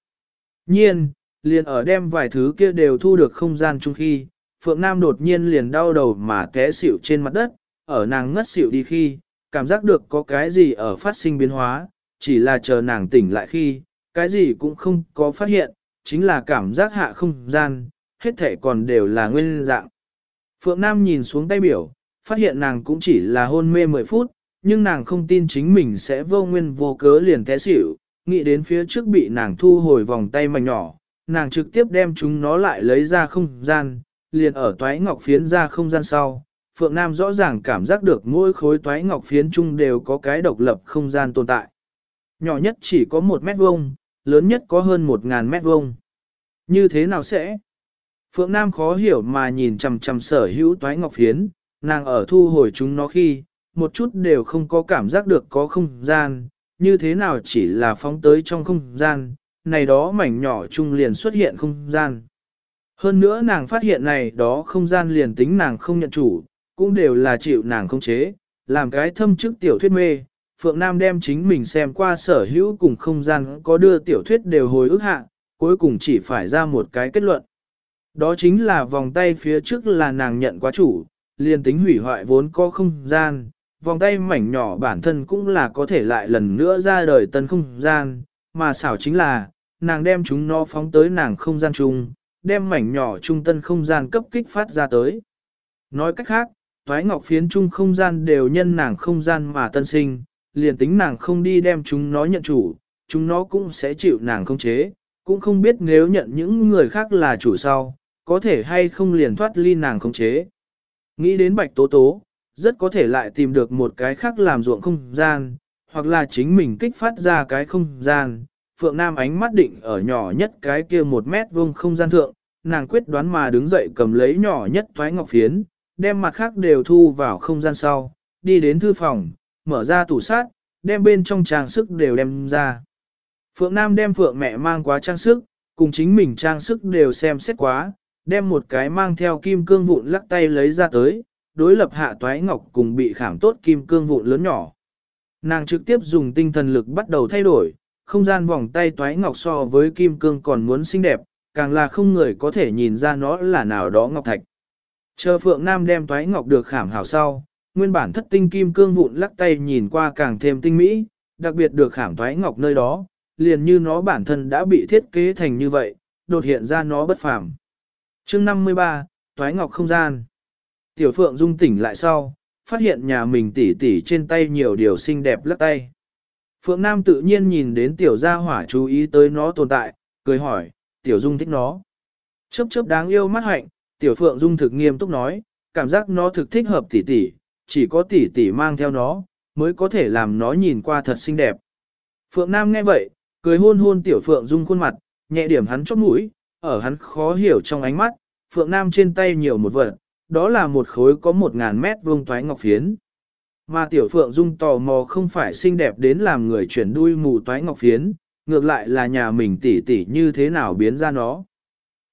Nhiên, liền ở đem vài thứ kia đều thu được không gian chung khi, Phượng Nam đột nhiên liền đau đầu mà té xỉu trên mặt đất, ở nàng ngất xỉu đi khi, cảm giác được có cái gì ở phát sinh biến hóa, chỉ là chờ nàng tỉnh lại khi, cái gì cũng không có phát hiện, chính là cảm giác hạ không gian, hết thể còn đều là nguyên dạng. Phượng Nam nhìn xuống tay biểu, phát hiện nàng cũng chỉ là hôn mê 10 phút, nhưng nàng không tin chính mình sẽ vô nguyên vô cớ liền té xỉu, nghĩ đến phía trước bị nàng thu hồi vòng tay mảnh nhỏ, nàng trực tiếp đem chúng nó lại lấy ra không gian, liền ở toái ngọc phiến ra không gian sau. Phượng Nam rõ ràng cảm giác được mỗi khối toái ngọc phiến chung đều có cái độc lập không gian tồn tại. Nhỏ nhất chỉ có một mét vuông, lớn nhất có hơn một ngàn mét vuông. Như thế nào sẽ? Phượng Nam khó hiểu mà nhìn chằm chằm sở hữu toái ngọc phiến, nàng ở thu hồi chúng nó khi, một chút đều không có cảm giác được có không gian, như thế nào chỉ là phóng tới trong không gian, này đó mảnh nhỏ chung liền xuất hiện không gian. Hơn nữa nàng phát hiện này đó không gian liền tính nàng không nhận chủ, cũng đều là chịu nàng không chế, làm cái thâm chức tiểu thuyết mê. Phượng Nam đem chính mình xem qua sở hữu cùng không gian có đưa tiểu thuyết đều hồi ức hạ, cuối cùng chỉ phải ra một cái kết luận. Đó chính là vòng tay phía trước là nàng nhận quá chủ, liền tính hủy hoại vốn có không gian, vòng tay mảnh nhỏ bản thân cũng là có thể lại lần nữa ra đời tân không gian, mà xảo chính là, nàng đem chúng nó phóng tới nàng không gian chung, đem mảnh nhỏ trung tân không gian cấp kích phát ra tới. Nói cách khác, toái ngọc phiến trung không gian đều nhân nàng không gian mà tân sinh, liền tính nàng không đi đem chúng nó nhận chủ, chúng nó cũng sẽ chịu nàng không chế, cũng không biết nếu nhận những người khác là chủ sau, có thể hay không liền thoát ly nàng không chế. Nghĩ đến bạch tố tố, rất có thể lại tìm được một cái khác làm ruộng không gian, hoặc là chính mình kích phát ra cái không gian. Phượng Nam ánh mắt định ở nhỏ nhất cái kia một mét vuông không gian thượng, nàng quyết đoán mà đứng dậy cầm lấy nhỏ nhất thoái ngọc phiến, đem mặt khác đều thu vào không gian sau, đi đến thư phòng, mở ra tủ sát, đem bên trong trang sức đều đem ra. Phượng Nam đem Phượng mẹ mang quá trang sức, cùng chính mình trang sức đều xem xét quá, đem một cái mang theo kim cương vụn lắc tay lấy ra tới, đối lập hạ toái ngọc cùng bị khảm tốt kim cương vụn lớn nhỏ. Nàng trực tiếp dùng tinh thần lực bắt đầu thay đổi, không gian vòng tay toái ngọc so với kim cương còn muốn xinh đẹp, càng là không người có thể nhìn ra nó là nào đó ngọc thạch. Chờ Phượng Nam đem toái ngọc được khảm hảo sau, nguyên bản thất tinh kim cương vụn lắc tay nhìn qua càng thêm tinh mỹ, đặc biệt được khảm toái ngọc nơi đó, liền như nó bản thân đã bị thiết kế thành như vậy, đột hiện ra nó bất phàm. Chương 53, Toái Ngọc không gian. Tiểu Phượng Dung tỉnh lại sau, phát hiện nhà mình tỉ tỉ trên tay nhiều điều xinh đẹp lắc tay. Phượng Nam tự nhiên nhìn đến tiểu gia hỏa chú ý tới nó tồn tại, cười hỏi, tiểu Dung thích nó. Chớp chớp đáng yêu mắt hạnh, Tiểu Phượng Dung thực nghiêm túc nói, cảm giác nó thực thích hợp tỷ tỷ, chỉ có tỷ tỷ mang theo nó, mới có thể làm nó nhìn qua thật xinh đẹp. Phượng Nam nghe vậy, cười hôn hôn Tiểu Phượng Dung khuôn mặt, nhẹ điểm hắn chóp mũi, ở hắn khó hiểu trong ánh mắt, Phượng Nam trên tay nhiều một vật, đó là một khối có một ngàn mét vuông toái ngọc phiến. Mà Tiểu Phượng Dung tò mò không phải xinh đẹp đến làm người chuyển đuôi mù toái ngọc phiến, ngược lại là nhà mình tỷ tỷ như thế nào biến ra nó.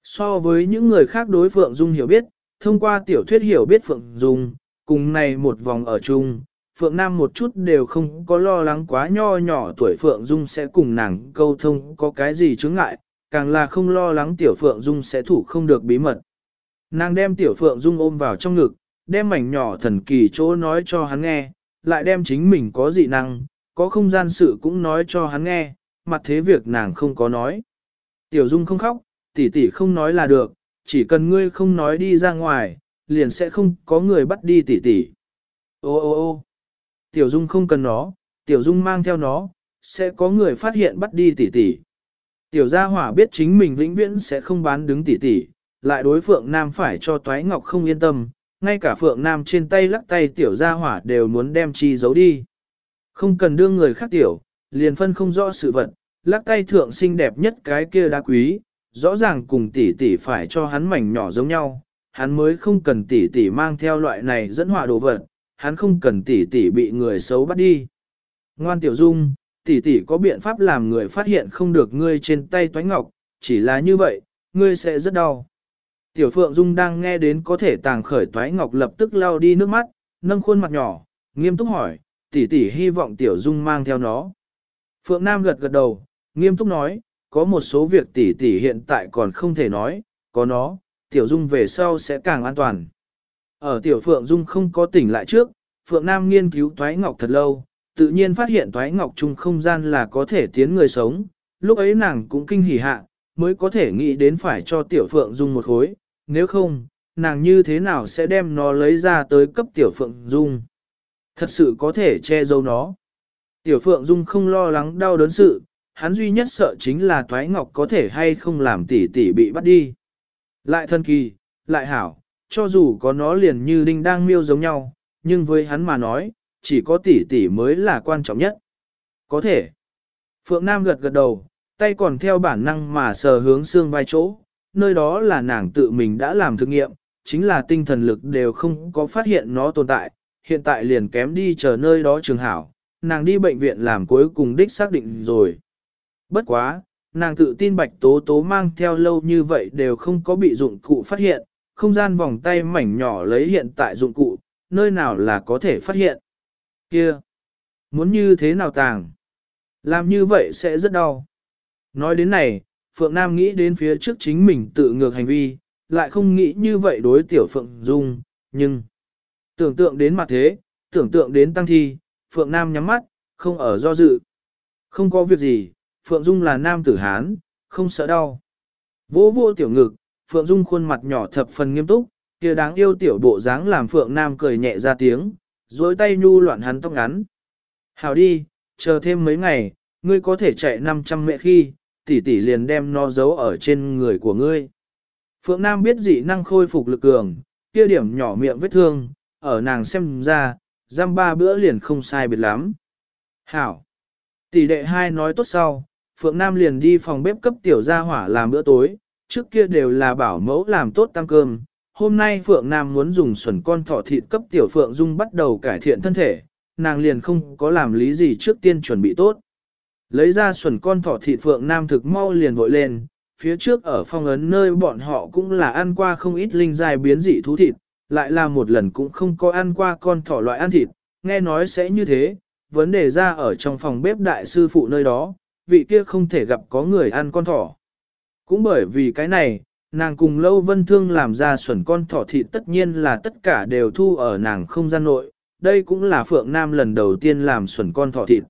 So với những người khác đối Phượng Dung hiểu biết, thông qua tiểu thuyết hiểu biết Phượng Dung, cùng này một vòng ở chung, Phượng Nam một chút đều không có lo lắng quá nho nhỏ tuổi Phượng Dung sẽ cùng nàng câu thông có cái gì chướng ngại, càng là không lo lắng tiểu Phượng Dung sẽ thủ không được bí mật. Nàng đem tiểu Phượng Dung ôm vào trong ngực, đem mảnh nhỏ thần kỳ chỗ nói cho hắn nghe, lại đem chính mình có dị năng, có không gian sự cũng nói cho hắn nghe, mặt thế việc nàng không có nói. Tiểu Dung không khóc, tỷ tỷ không nói là được, chỉ cần ngươi không nói đi ra ngoài, liền sẽ không có người bắt đi tỷ tỷ. Ô ô ô Tiểu Dung không cần nó, Tiểu Dung mang theo nó, sẽ có người phát hiện bắt đi tỷ tỷ. Tiểu gia hỏa biết chính mình vĩnh viễn sẽ không bán đứng tỷ tỷ, lại đối Phượng Nam phải cho Toái Ngọc không yên tâm, ngay cả Phượng Nam trên tay lắc tay tiểu gia hỏa đều muốn đem chi giấu đi. Không cần đưa người khác tiểu, liền phân không rõ sự vật, lắc tay thượng xinh đẹp nhất cái kia đá quý, rõ ràng cùng tỷ tỷ phải cho hắn mảnh nhỏ giống nhau, hắn mới không cần tỷ tỷ mang theo loại này dẫn họa đồ vật, hắn không cần tỷ tỷ bị người xấu bắt đi. Ngoan tiểu dung, tỷ tỷ có biện pháp làm người phát hiện không được ngươi trên tay toái ngọc, chỉ là như vậy, ngươi sẽ rất đau. Tiểu Phượng Dung đang nghe đến có thể tàng khởi toái ngọc lập tức lau đi nước mắt, nâng khuôn mặt nhỏ, nghiêm túc hỏi, tỷ tỷ hy vọng Tiểu Dung mang theo nó. Phượng Nam gật gật đầu, nghiêm túc nói, có một số việc tỷ tỷ hiện tại còn không thể nói, có nó, Tiểu Dung về sau sẽ càng an toàn. Ở Tiểu Phượng Dung không có tỉnh lại trước, Phượng Nam nghiên cứu toái ngọc thật lâu, tự nhiên phát hiện toái ngọc chung không gian là có thể tiến người sống, lúc ấy nàng cũng kinh hỉ hạ, mới có thể nghĩ đến phải cho Tiểu Phượng Dung một khối, nếu không, nàng như thế nào sẽ đem nó lấy ra tới cấp Tiểu Phượng Dung. Thật sự có thể che giấu nó. Tiểu Phượng Dung không lo lắng đau đớn sự, hắn duy nhất sợ chính là Toái Ngọc có thể hay không làm tỷ tỷ bị bắt đi. Lại thân kỳ, lại hảo, cho dù có nó liền như đinh đang miêu giống nhau, nhưng với hắn mà nói, chỉ có tỷ tỷ mới là quan trọng nhất. Có thể. Phượng Nam gật gật đầu, tay còn theo bản năng mà sờ hướng xương vai chỗ, nơi đó là nàng tự mình đã làm thực nghiệm, chính là tinh thần lực đều không có phát hiện nó tồn tại, hiện tại liền kém đi chờ nơi đó trường hảo, nàng đi bệnh viện làm cuối cùng đích xác định rồi. Bất quá, nàng tự tin bạch tố tố mang theo lâu như vậy đều không có bị dụng cụ phát hiện, không gian vòng tay mảnh nhỏ lấy hiện tại dụng cụ, nơi nào là có thể phát hiện. Kia! Muốn như thế nào tàng? Làm như vậy sẽ rất đau. Nói đến này, Phượng Nam nghĩ đến phía trước chính mình tự ngược hành vi, lại không nghĩ như vậy đối tiểu Phượng Dung, nhưng tưởng tượng đến mặt thế, tưởng tượng đến tăng thi, Phượng Nam nhắm mắt, không ở do dự. Không có việc gì, Phượng Dung là nam tử Hán, không sợ đau. Vô vô tiểu ngực, Phượng Dung khuôn mặt nhỏ thập phần nghiêm túc, kia đáng yêu tiểu bộ dáng làm Phượng Nam cười nhẹ ra tiếng, dối tay nhu loạn hắn tóc ngắn. Hào đi, chờ thêm mấy ngày, ngươi có thể chạy 500 mẹ khi, tỷ tỷ liền đem nó giấu ở trên người của ngươi. Phượng Nam biết dị năng khôi phục lực cường, kia điểm nhỏ miệng vết thương, ở nàng xem ra, giam ba bữa liền không sai biệt lắm. Hảo! Tỷ đệ hai nói tốt sau, Phượng Nam liền đi phòng bếp cấp tiểu gia hỏa làm bữa tối, trước kia đều là bảo mẫu làm tốt tăng cơm. Hôm nay Phượng Nam muốn dùng xuẩn con thỏ thịt cấp tiểu Phượng Dung bắt đầu cải thiện thân thể, nàng liền không có làm lý gì trước tiên chuẩn bị tốt. Lấy ra xuẩn con thỏ thịt Phượng Nam thực mau liền vội lên, phía trước ở phong ấn nơi bọn họ cũng là ăn qua không ít linh dài biến dị thú thịt, lại là một lần cũng không có ăn qua con thỏ loại ăn thịt, nghe nói sẽ như thế, vấn đề ra ở trong phòng bếp đại sư phụ nơi đó, vị kia không thể gặp có người ăn con thỏ. Cũng bởi vì cái này, nàng cùng lâu vân thương làm ra xuẩn con thỏ thịt tất nhiên là tất cả đều thu ở nàng không gian nội, đây cũng là Phượng Nam lần đầu tiên làm xuẩn con thỏ thịt.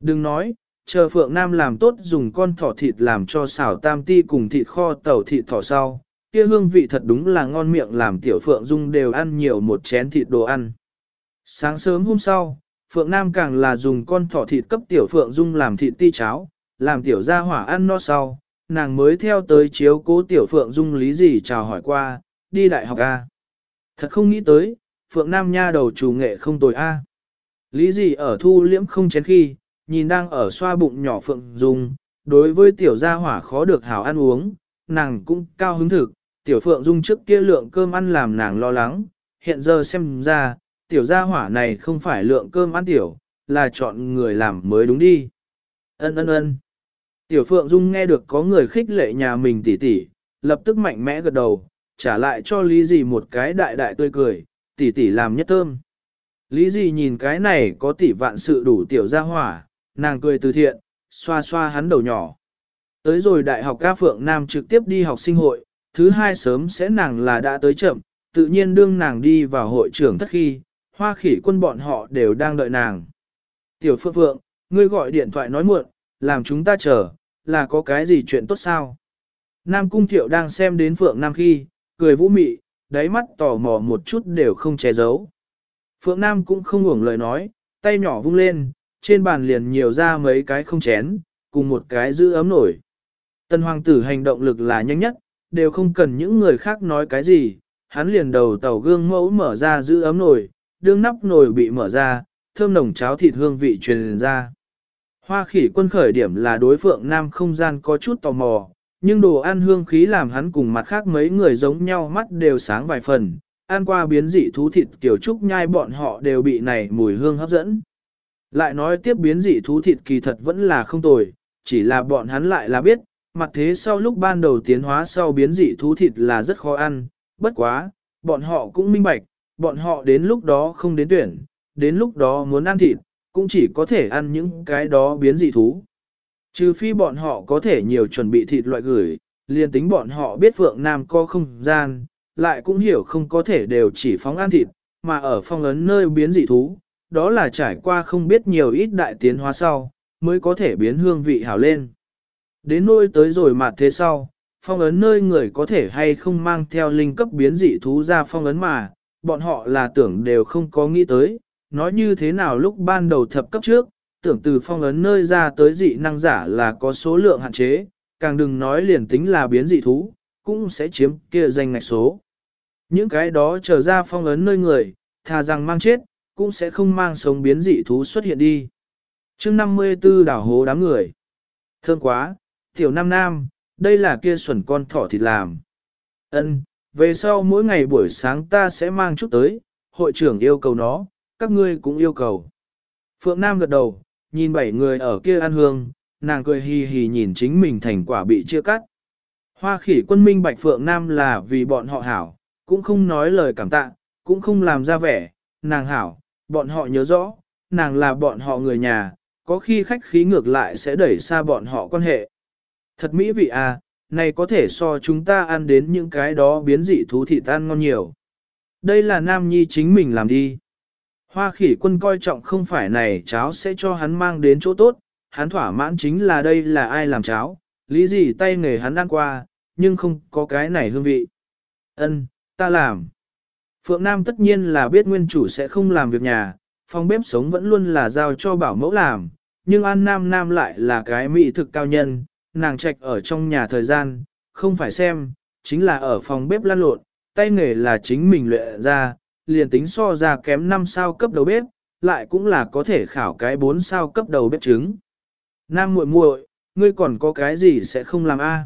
Đừng nói, chờ Phượng Nam làm tốt dùng con thỏ thịt làm cho xào tam ti cùng thịt kho tàu thịt thỏ sau, kia hương vị thật đúng là ngon miệng làm tiểu Phượng Dung đều ăn nhiều một chén thịt đồ ăn. Sáng sớm hôm sau, Phượng Nam càng là dùng con thỏ thịt cấp tiểu Phượng Dung làm thịt ti cháo, làm tiểu gia hỏa ăn no sau, nàng mới theo tới chiếu cố tiểu Phượng Dung lý gì chào hỏi qua, đi đại học A. Thật không nghĩ tới, Phượng Nam nha đầu chủ nghệ không tồi A. Lý gì ở thu liễm không chén khi, nhìn đang ở xoa bụng nhỏ Phượng Dung, đối với tiểu gia hỏa khó được hảo ăn uống, nàng cũng cao hứng thực, tiểu Phượng Dung trước kia lượng cơm ăn làm nàng lo lắng, hiện giờ xem ra, tiểu gia hỏa này không phải lượng cơm ăn tiểu, là chọn người làm mới đúng đi. Ân ân ân. Tiểu Phượng Dung nghe được có người khích lệ nhà mình tỉ tỉ, lập tức mạnh mẽ gật đầu, trả lại cho Lý Dì một cái đại đại tươi cười, tỉ tỉ làm nhất thơm. Lý Dì nhìn cái này có tỷ vạn sự đủ tiểu gia hỏa, nàng cười từ thiện, xoa xoa hắn đầu nhỏ. Tới rồi đại học ca Phượng Nam trực tiếp đi học sinh hội, thứ hai sớm sẽ nàng là đã tới chậm, tự nhiên đương nàng đi vào hội trưởng thất khi, hoa khỉ quân bọn họ đều đang đợi nàng. Tiểu Phượng Phượng, ngươi gọi điện thoại nói muộn, làm chúng ta chờ, là có cái gì chuyện tốt sao? Nam Cung Thiệu đang xem đến Phượng Nam khi, cười vũ mị, đáy mắt tò mò một chút đều không che giấu. Phượng Nam cũng không ngủng lời nói, tay nhỏ vung lên, trên bàn liền nhiều ra mấy cái không chén, cùng một cái giữ ấm nổi. Tân hoàng tử hành động lực là nhanh nhất, đều không cần những người khác nói cái gì, hắn liền đầu tàu gương mẫu mở ra giữ ấm nổi đương nắp nồi bị mở ra, thơm nồng cháo thịt hương vị truyền ra. Hoa khỉ quân khởi điểm là đối phượng nam không gian có chút tò mò, nhưng đồ ăn hương khí làm hắn cùng mặt khác mấy người giống nhau mắt đều sáng vài phần, ăn qua biến dị thú thịt kiểu trúc nhai bọn họ đều bị này mùi hương hấp dẫn. Lại nói tiếp biến dị thú thịt kỳ thật vẫn là không tồi, chỉ là bọn hắn lại là biết, mặt thế sau lúc ban đầu tiến hóa sau biến dị thú thịt là rất khó ăn, bất quá, bọn họ cũng minh bạch, bọn họ đến lúc đó không đến tuyển, đến lúc đó muốn ăn thịt, cũng chỉ có thể ăn những cái đó biến dị thú. Trừ phi bọn họ có thể nhiều chuẩn bị thịt loại gửi, liền tính bọn họ biết Phượng Nam có không gian, lại cũng hiểu không có thể đều chỉ phóng ăn thịt, mà ở phong ấn nơi biến dị thú, đó là trải qua không biết nhiều ít đại tiến hóa sau, mới có thể biến hương vị hảo lên. Đến nôi tới rồi mặt thế sau, phong ấn nơi người có thể hay không mang theo linh cấp biến dị thú ra phong ấn mà, bọn họ là tưởng đều không có nghĩ tới, nói như thế nào lúc ban đầu thập cấp trước, tưởng từ phong ấn nơi ra tới dị năng giả là có số lượng hạn chế, càng đừng nói liền tính là biến dị thú, cũng sẽ chiếm kia danh ngạch số. Những cái đó trở ra phong ấn nơi người, thà rằng mang chết, cũng sẽ không mang sống biến dị thú xuất hiện đi. chương 54 đảo hố đám người. Thương quá, tiểu nam nam, đây là kia xuẩn con thỏ thịt làm. ân về sau mỗi ngày buổi sáng ta sẽ mang chút tới, hội trưởng yêu cầu nó, các ngươi cũng yêu cầu. Phượng Nam gật đầu, nhìn bảy người ở kia ăn hương, nàng cười hì hì nhìn chính mình thành quả bị chia cắt. Hoa khỉ quân minh bạch Phượng Nam là vì bọn họ hảo, cũng không nói lời cảm tạ, cũng không làm ra vẻ, nàng hảo, bọn họ nhớ rõ, nàng là bọn họ người nhà, có khi khách khí ngược lại sẽ đẩy xa bọn họ quan hệ. Thật mỹ vị à, này có thể so chúng ta ăn đến những cái đó biến dị thú thị tan ngon nhiều. Đây là Nam Nhi chính mình làm đi. Hoa khỉ quân coi trọng không phải này cháo sẽ cho hắn mang đến chỗ tốt, hắn thỏa mãn chính là đây là ai làm cháo, lý gì tay nghề hắn ăn qua, nhưng không có cái này hương vị. Ân, ta làm. Phượng Nam tất nhiên là biết nguyên chủ sẽ không làm việc nhà, phòng bếp sống vẫn luôn là giao cho bảo mẫu làm, nhưng An Nam Nam lại là cái mỹ thực cao nhân, nàng trạch ở trong nhà thời gian, không phải xem, chính là ở phòng bếp lăn lộn, tay nghề là chính mình luyện ra, liền tính so ra kém 5 sao cấp đầu bếp, lại cũng là có thể khảo cái 4 sao cấp đầu bếp trứng. Nam muội muội, ngươi còn có cái gì sẽ không làm a? À?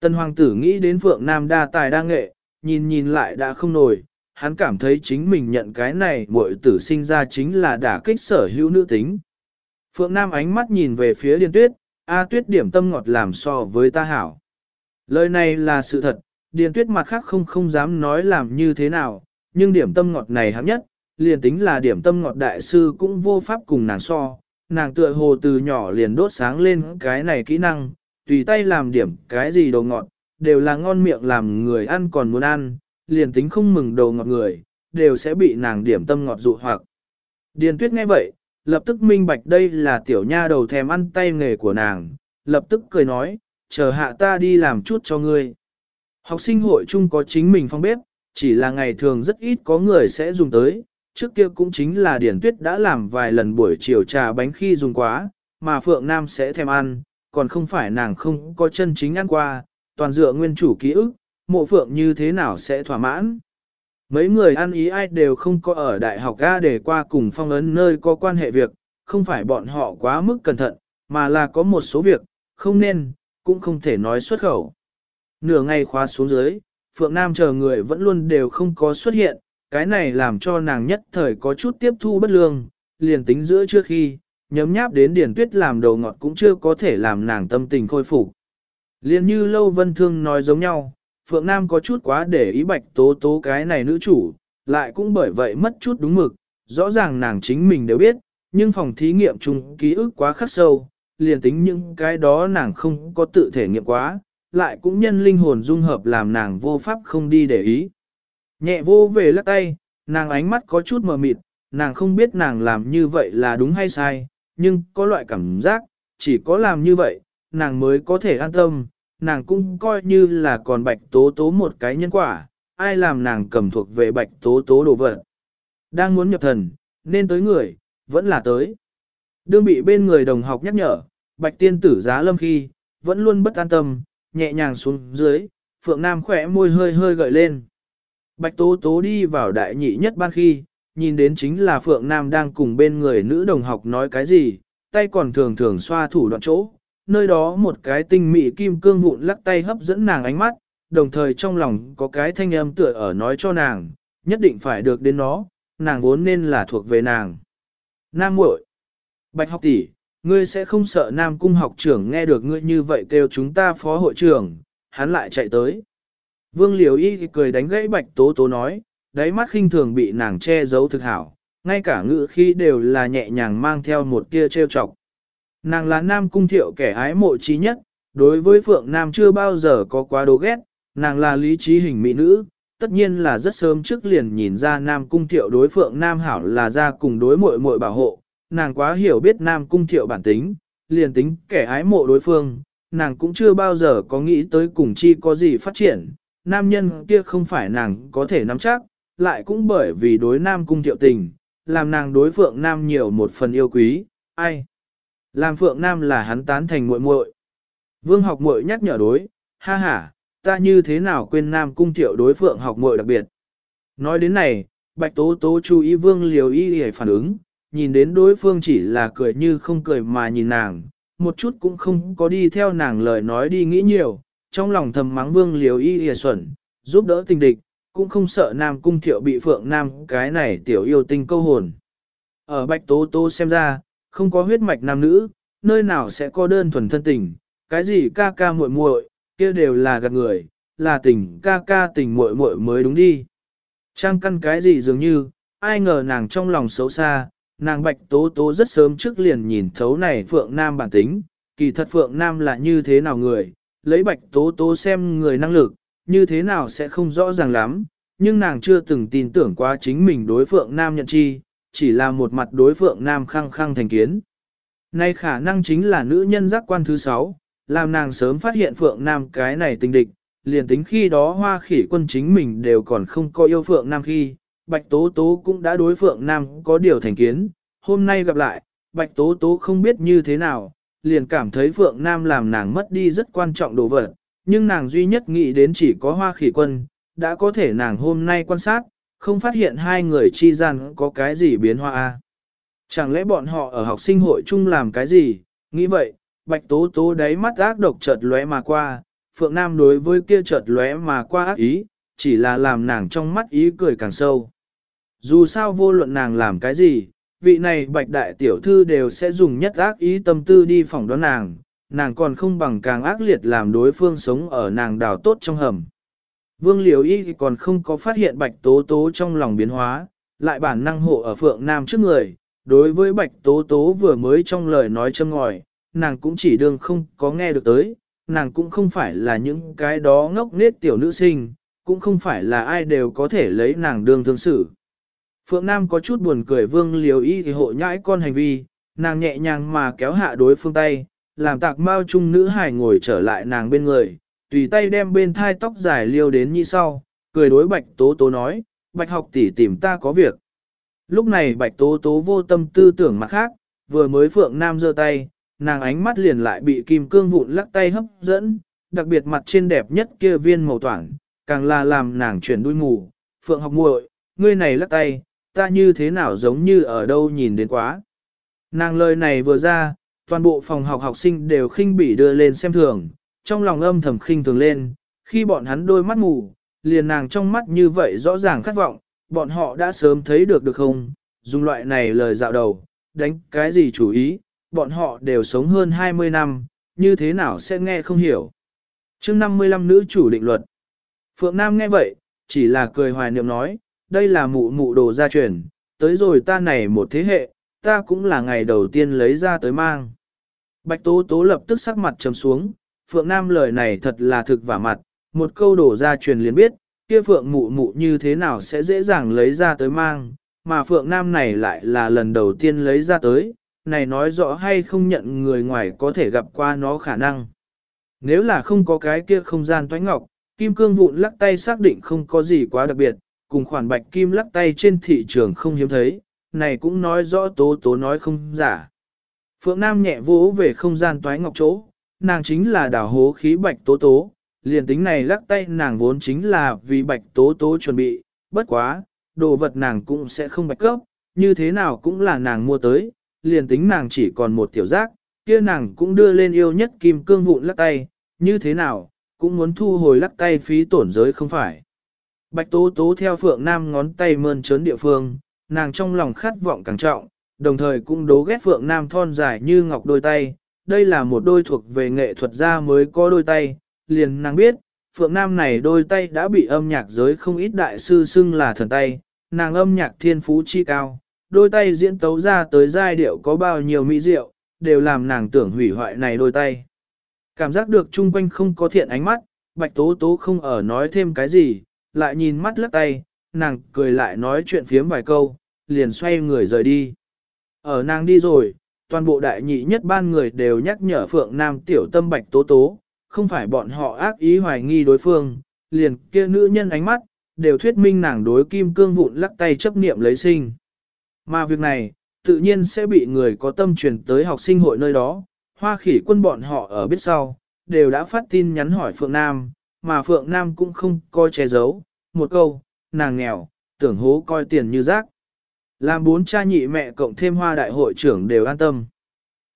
Tân hoàng tử nghĩ đến Phượng Nam đa tài đa nghệ, nhìn nhìn lại đã không nổi, hắn cảm thấy chính mình nhận cái này muội tử sinh ra chính là đả kích sở hữu nữ tính. Phượng Nam ánh mắt nhìn về phía Điền Tuyết, A Tuyết điểm tâm ngọt làm so với ta hảo. Lời này là sự thật, Điền Tuyết mặt khác không không dám nói làm như thế nào, nhưng điểm tâm ngọt này hám nhất, liền tính là điểm tâm ngọt đại sư cũng vô pháp cùng nàng so. Nàng tựa hồ từ nhỏ liền đốt sáng lên cái này kỹ năng, tùy tay làm điểm cái gì đồ ngọt, đều là ngon miệng làm người ăn còn muốn ăn, liền tính không mừng đồ ngọt người, đều sẽ bị nàng điểm tâm ngọt dụ hoặc. Điền tuyết nghe vậy, lập tức minh bạch đây là tiểu nha đầu thèm ăn tay nghề của nàng, lập tức cười nói, chờ hạ ta đi làm chút cho ngươi. Học sinh hội chung có chính mình phong bếp, chỉ là ngày thường rất ít có người sẽ dùng tới, trước kia cũng chính là Điển Tuyết đã làm vài lần buổi chiều trà bánh khi dùng quá, mà Phượng Nam sẽ thèm ăn, còn không phải nàng không có chân chính ăn qua, toàn dựa nguyên chủ ký ức, mộ phượng như thế nào sẽ thỏa mãn. Mấy người ăn ý ai đều không có ở đại học A để qua cùng phong ấn nơi có quan hệ việc, không phải bọn họ quá mức cẩn thận, mà là có một số việc, không nên, cũng không thể nói xuất khẩu. Nửa ngày khóa xuống dưới, Phượng Nam chờ người vẫn luôn đều không có xuất hiện, cái này làm cho nàng nhất thời có chút tiếp thu bất lương, liền tính giữa trước khi, nhấm nháp đến điển tuyết làm đầu ngọt cũng chưa có thể làm nàng tâm tình khôi phục. Liền như Lâu Vân Thương nói giống nhau, Phượng Nam có chút quá để ý bạch tố tố cái này nữ chủ, lại cũng bởi vậy mất chút đúng mực, rõ ràng nàng chính mình đều biết, nhưng phòng thí nghiệm chung ký ức quá khắc sâu, liền tính những cái đó nàng không có tự thể nghiệm quá, lại cũng nhân linh hồn dung hợp làm nàng vô pháp không đi để ý. Nhẹ vô về lắc tay, nàng ánh mắt có chút mờ mịt, nàng không biết nàng làm như vậy là đúng hay sai, nhưng có loại cảm giác, chỉ có làm như vậy, nàng mới có thể an tâm, nàng cũng coi như là còn bạch tố tố một cái nhân quả, ai làm nàng cầm thuộc về bạch tố tố đồ vật. Đang muốn nhập thần, nên tới người, vẫn là tới. Đương bị bên người đồng học nhắc nhở, bạch tiên tử giá lâm khi, vẫn luôn bất an tâm, nhẹ nhàng xuống dưới, phượng nam khỏe môi hơi hơi gợi lên. Bạch tố tố đi vào đại nhị nhất ban khi, nhìn đến chính là phượng nam đang cùng bên người nữ đồng học nói cái gì, tay còn thường thường xoa thủ đoạn chỗ, nơi đó một cái tinh mị kim cương vụn lắc tay hấp dẫn nàng ánh mắt, đồng thời trong lòng có cái thanh âm tựa ở nói cho nàng, nhất định phải được đến nó, nàng vốn nên là thuộc về nàng. Nam muội, Bạch học tỷ, ngươi sẽ không sợ Nam cung học trưởng nghe được ngươi như vậy kêu chúng ta phó hội trưởng, hắn lại chạy tới. Vương Liều Y cười đánh gãy Bạch Tố Tố nói, đáy mắt khinh thường bị nàng che giấu thực hảo, ngay cả ngữ khi đều là nhẹ nhàng mang theo một tia trêu chọc. Nàng là nam cung thiệu kẻ ái mộ trí nhất, đối với Phượng Nam chưa bao giờ có quá đố ghét, nàng là lý trí hình mỹ nữ, tất nhiên là rất sớm trước liền nhìn ra nam cung thiệu đối Phượng Nam hảo là ra cùng đối muội muội bảo hộ, nàng quá hiểu biết nam cung thiệu bản tính, liền tính kẻ ái mộ đối phương, nàng cũng chưa bao giờ có nghĩ tới cùng chi có gì phát triển, nam nhân kia không phải nàng có thể nắm chắc, lại cũng bởi vì đối nam cung thiệu tình, làm nàng đối Phượng Nam nhiều một phần yêu quý, ai. Làm Phượng Nam là hắn tán thành muội muội. Vương học muội nhắc nhở đối, ha ha, ta như thế nào quên Nam cung thiệu đối Phượng học muội đặc biệt. Nói đến này, Bạch Tố Tố chú ý Vương Liều Y để phản ứng, nhìn đến đối phương chỉ là cười như không cười mà nhìn nàng, một chút cũng không có đi theo nàng lời nói đi nghĩ nhiều, trong lòng thầm mắng Vương Liều Y để xuẩn, giúp đỡ tình địch, cũng không sợ Nam cung thiệu bị Phượng Nam cái này tiểu yêu tinh câu hồn. Ở Bạch Tố Tố xem ra, không có huyết mạch nam nữ, nơi nào sẽ có đơn thuần thân tình, cái gì ca ca muội muội, kia đều là gạt người, là tình ca ca tình muội muội mới đúng đi. Trang căn cái gì dường như, ai ngờ nàng trong lòng xấu xa, nàng bạch tố tố rất sớm trước liền nhìn thấu này Phượng Nam bản tính, kỳ thật Phượng Nam là như thế nào người, lấy bạch tố tố xem người năng lực, như thế nào sẽ không rõ ràng lắm, nhưng nàng chưa từng tin tưởng quá chính mình đối Phượng Nam nhận chi, chỉ là một mặt đối Phượng Nam khăng khăng thành kiến. Nay khả năng chính là nữ nhân giác quan thứ sáu, làm nàng sớm phát hiện Phượng Nam cái này tình địch, liền tính khi đó hoa khỉ quân chính mình đều còn không có yêu Phượng Nam khi, Bạch Tố Tố cũng đã đối Phượng Nam có điều thành kiến, hôm nay gặp lại, Bạch Tố Tố không biết như thế nào, liền cảm thấy Phượng Nam làm nàng mất đi rất quan trọng đồ vật, nhưng nàng duy nhất nghĩ đến chỉ có hoa khỉ quân, đã có thể nàng hôm nay quan sát, không phát hiện hai người chi gian có cái gì biến hóa a. Chẳng lẽ bọn họ ở học sinh hội chung làm cái gì? Nghĩ vậy, Bạch Tố Tố đáy mắt ác độc chợt lóe mà qua, Phượng Nam đối với kia chợt lóe mà qua ác ý, chỉ là làm nàng trong mắt ý cười càng sâu. Dù sao vô luận nàng làm cái gì, vị này Bạch Đại Tiểu Thư đều sẽ dùng nhất ác ý tâm tư đi phỏng đoán nàng, nàng còn không bằng càng ác liệt làm đối phương sống ở nàng đào tốt trong hầm. Vương Liều Y còn không có phát hiện Bạch Tố Tố trong lòng biến hóa, lại bản năng hộ ở Phượng Nam trước người. Đối với Bạch Tố Tố vừa mới trong lời nói châm ngòi, nàng cũng chỉ đương không có nghe được tới, nàng cũng không phải là những cái đó ngốc nết tiểu nữ sinh, cũng không phải là ai đều có thể lấy nàng đương thương xử. Phượng Nam có chút buồn cười Vương Liều Y thì hộ nhãi con hành vi, nàng nhẹ nhàng mà kéo hạ đối phương tay, làm tạc mao trung nữ hài ngồi trở lại nàng bên người, tùy tay đem bên thai tóc dài liêu đến như sau, cười đối bạch tố tố nói, bạch học tỷ tìm ta có việc. Lúc này bạch tố tố vô tâm tư tưởng mặt khác, vừa mới phượng nam giơ tay, nàng ánh mắt liền lại bị kim cương vụn lắc tay hấp dẫn, đặc biệt mặt trên đẹp nhất kia viên màu toảng, càng là làm nàng chuyển đuôi mù. Phượng học muội, ngươi này lắc tay, ta như thế nào giống như ở đâu nhìn đến quá. Nàng lời này vừa ra, toàn bộ phòng học học sinh đều khinh bỉ đưa lên xem thường, trong lòng âm thầm khinh thường lên, khi bọn hắn đôi mắt mù, liền nàng trong mắt như vậy rõ ràng khát vọng, bọn họ đã sớm thấy được được không, dùng loại này lời dạo đầu, đánh cái gì chủ ý, bọn họ đều sống hơn 20 năm, như thế nào sẽ nghe không hiểu. chương 55 nữ chủ định luật. Phượng Nam nghe vậy, chỉ là cười hoài niệm nói, đây là mụ mụ đồ gia truyền, tới rồi ta này một thế hệ, ta cũng là ngày đầu tiên lấy ra tới mang. Bạch Tố Tố lập tức sắc mặt trầm xuống, Phượng Nam lời này thật là thực vả mặt, một câu đổ ra truyền liền biết, kia Phượng mụ mụ như thế nào sẽ dễ dàng lấy ra tới mang, mà Phượng Nam này lại là lần đầu tiên lấy ra tới, này nói rõ hay không nhận người ngoài có thể gặp qua nó khả năng. Nếu là không có cái kia không gian toánh ngọc, kim cương vụn lắc tay xác định không có gì quá đặc biệt, cùng khoản bạch kim lắc tay trên thị trường không hiếm thấy, này cũng nói rõ tố tố nói không giả. Phượng Nam nhẹ vỗ về không gian toái ngọc chỗ, nàng chính là đảo hố khí bạch tố tố, liền tính này lắc tay nàng vốn chính là vì bạch tố tố chuẩn bị, bất quá, đồ vật nàng cũng sẽ không bạch cấp, như thế nào cũng là nàng mua tới, liền tính nàng chỉ còn một tiểu giác, kia nàng cũng đưa lên yêu nhất kim cương vụn lắc tay, như thế nào, cũng muốn thu hồi lắc tay phí tổn giới không phải. Bạch tố tố theo phượng nam ngón tay mơn trớn địa phương, nàng trong lòng khát vọng càng trọng, đồng thời cũng đố ghét phượng nam thon dài như ngọc đôi tay, đây là một đôi thuộc về nghệ thuật gia mới có đôi tay, liền nàng biết, phượng nam này đôi tay đã bị âm nhạc giới không ít đại sư xưng là thần tay, nàng âm nhạc thiên phú chi cao, đôi tay diễn tấu ra tới giai điệu có bao nhiêu mỹ diệu, đều làm nàng tưởng hủy hoại này đôi tay. Cảm giác được chung quanh không có thiện ánh mắt, bạch tố tố không ở nói thêm cái gì, lại nhìn mắt lắc tay, nàng cười lại nói chuyện phiếm vài câu, liền xoay người rời đi. Ở nàng đi rồi, toàn bộ đại nhị nhất ban người đều nhắc nhở Phượng Nam tiểu tâm bạch tố tố, không phải bọn họ ác ý hoài nghi đối phương, liền kia nữ nhân ánh mắt, đều thuyết minh nàng đối kim cương vụn lắc tay chấp niệm lấy sinh. Mà việc này, tự nhiên sẽ bị người có tâm truyền tới học sinh hội nơi đó, hoa khỉ quân bọn họ ở biết sau, đều đã phát tin nhắn hỏi Phượng Nam, mà Phượng Nam cũng không coi che giấu, một câu, nàng nghèo, tưởng hố coi tiền như rác. Làm bốn cha nhị mẹ cộng thêm hoa đại hội trưởng đều an tâm.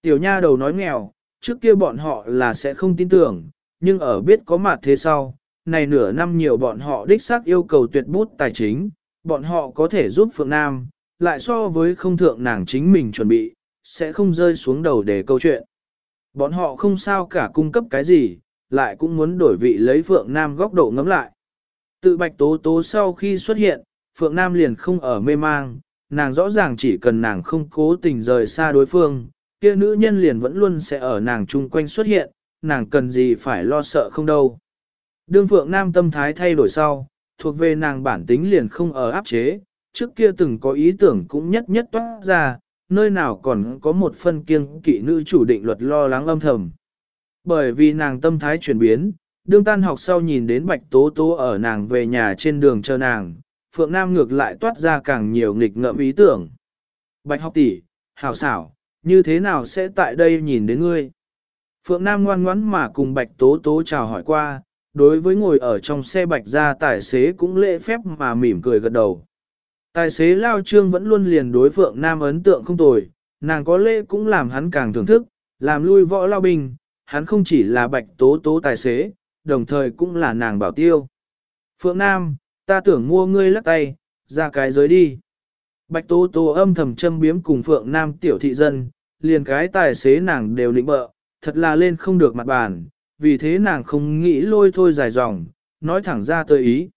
Tiểu nha đầu nói nghèo, trước kia bọn họ là sẽ không tin tưởng, nhưng ở biết có mặt thế sau, này nửa năm nhiều bọn họ đích xác yêu cầu tuyệt bút tài chính, bọn họ có thể giúp Phượng Nam, lại so với không thượng nàng chính mình chuẩn bị, sẽ không rơi xuống đầu để câu chuyện. Bọn họ không sao cả cung cấp cái gì, lại cũng muốn đổi vị lấy Phượng Nam góc độ ngắm lại. Tự bạch tố tố sau khi xuất hiện, Phượng Nam liền không ở mê mang, nàng rõ ràng chỉ cần nàng không cố tình rời xa đối phương, kia nữ nhân liền vẫn luôn sẽ ở nàng chung quanh xuất hiện, nàng cần gì phải lo sợ không đâu. Đương Phượng Nam tâm thái thay đổi sau, thuộc về nàng bản tính liền không ở áp chế, trước kia từng có ý tưởng cũng nhất nhất toát ra, nơi nào còn có một phân kiêng kỵ nữ chủ định luật lo lắng âm thầm. Bởi vì nàng tâm thái chuyển biến, đương tan học sau nhìn đến bạch tố tố ở nàng về nhà trên đường chờ nàng, Phượng Nam ngược lại toát ra càng nhiều nghịch ngợm ý tưởng. Bạch học tỷ, hảo xảo, như thế nào sẽ tại đây nhìn đến ngươi? Phượng Nam ngoan ngoãn mà cùng bạch tố tố chào hỏi qua, đối với ngồi ở trong xe bạch ra tài xế cũng lễ phép mà mỉm cười gật đầu. Tài xế Lao Trương vẫn luôn liền đối Phượng Nam ấn tượng không tồi, nàng có lễ cũng làm hắn càng thưởng thức, làm lui võ lao bình, hắn không chỉ là bạch tố tố tài xế, đồng thời cũng là nàng bảo tiêu. Phượng Nam, ta tưởng mua ngươi lắc tay, ra cái giới đi. Bạch tố tố âm thầm châm biếm cùng Phượng Nam tiểu thị dân, liền cái tài xế nàng đều định bợ, thật là lên không được mặt bàn, vì thế nàng không nghĩ lôi thôi dài dòng, nói thẳng ra tới ý.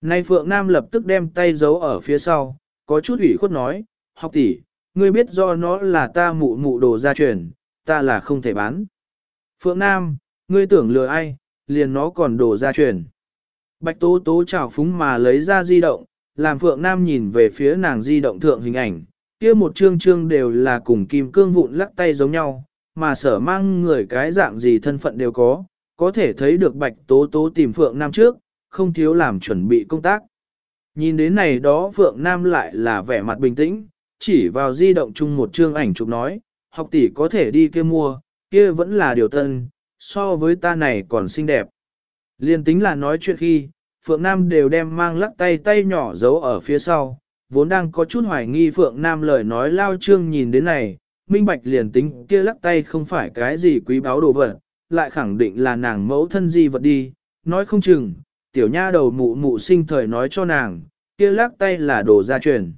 Nay Phượng Nam lập tức đem tay giấu ở phía sau, có chút ủy khuất nói, học tỷ, ngươi biết do nó là ta mụ mụ đồ gia truyền, ta là không thể bán. Phượng Nam, ngươi tưởng lừa ai, liền nó còn đồ gia truyền. Bạch Tố Tố chào phúng mà lấy ra di động, làm Phượng Nam nhìn về phía nàng di động thượng hình ảnh, kia một chương chương đều là cùng kim cương vụn lắc tay giống nhau, mà sở mang người cái dạng gì thân phận đều có, có thể thấy được Bạch Tố Tố tìm Phượng Nam trước, không thiếu làm chuẩn bị công tác. Nhìn đến này đó Phượng Nam lại là vẻ mặt bình tĩnh, chỉ vào di động chung một chương ảnh chụp nói, học tỷ có thể đi kia mua, kia vẫn là điều tân, so với ta này còn xinh đẹp. Liên tính là nói chuyện khi, Phượng Nam đều đem mang lắc tay tay nhỏ giấu ở phía sau, vốn đang có chút hoài nghi Phượng Nam lời nói lao trương nhìn đến này, minh bạch liền tính kia lắc tay không phải cái gì quý báu đồ vật, lại khẳng định là nàng mẫu thân di vật đi, nói không chừng, tiểu nha đầu mụ mụ sinh thời nói cho nàng, kia lắc tay là đồ gia truyền.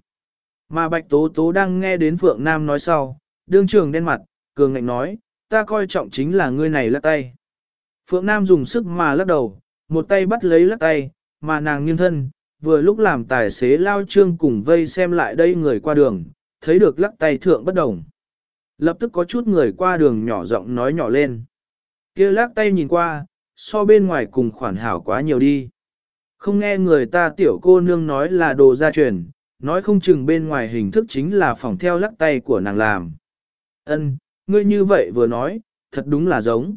Mà Bạch Tố Tố đang nghe đến Phượng Nam nói sau, đương trường đen mặt, cường ngạnh nói, ta coi trọng chính là ngươi này lắc tay. Phượng Nam dùng sức mà lắc đầu, một tay bắt lấy lắc tay, mà nàng nghiêng thân, vừa lúc làm tài xế lao trương cùng vây xem lại đây người qua đường, thấy được lắc tay thượng bất đồng. Lập tức có chút người qua đường nhỏ giọng nói nhỏ lên. kia lắc tay nhìn qua, so bên ngoài cùng khoản hảo quá nhiều đi. Không nghe người ta tiểu cô nương nói là đồ gia truyền, nói không chừng bên ngoài hình thức chính là phòng theo lắc tay của nàng làm. Ân, ngươi như vậy vừa nói, thật đúng là giống.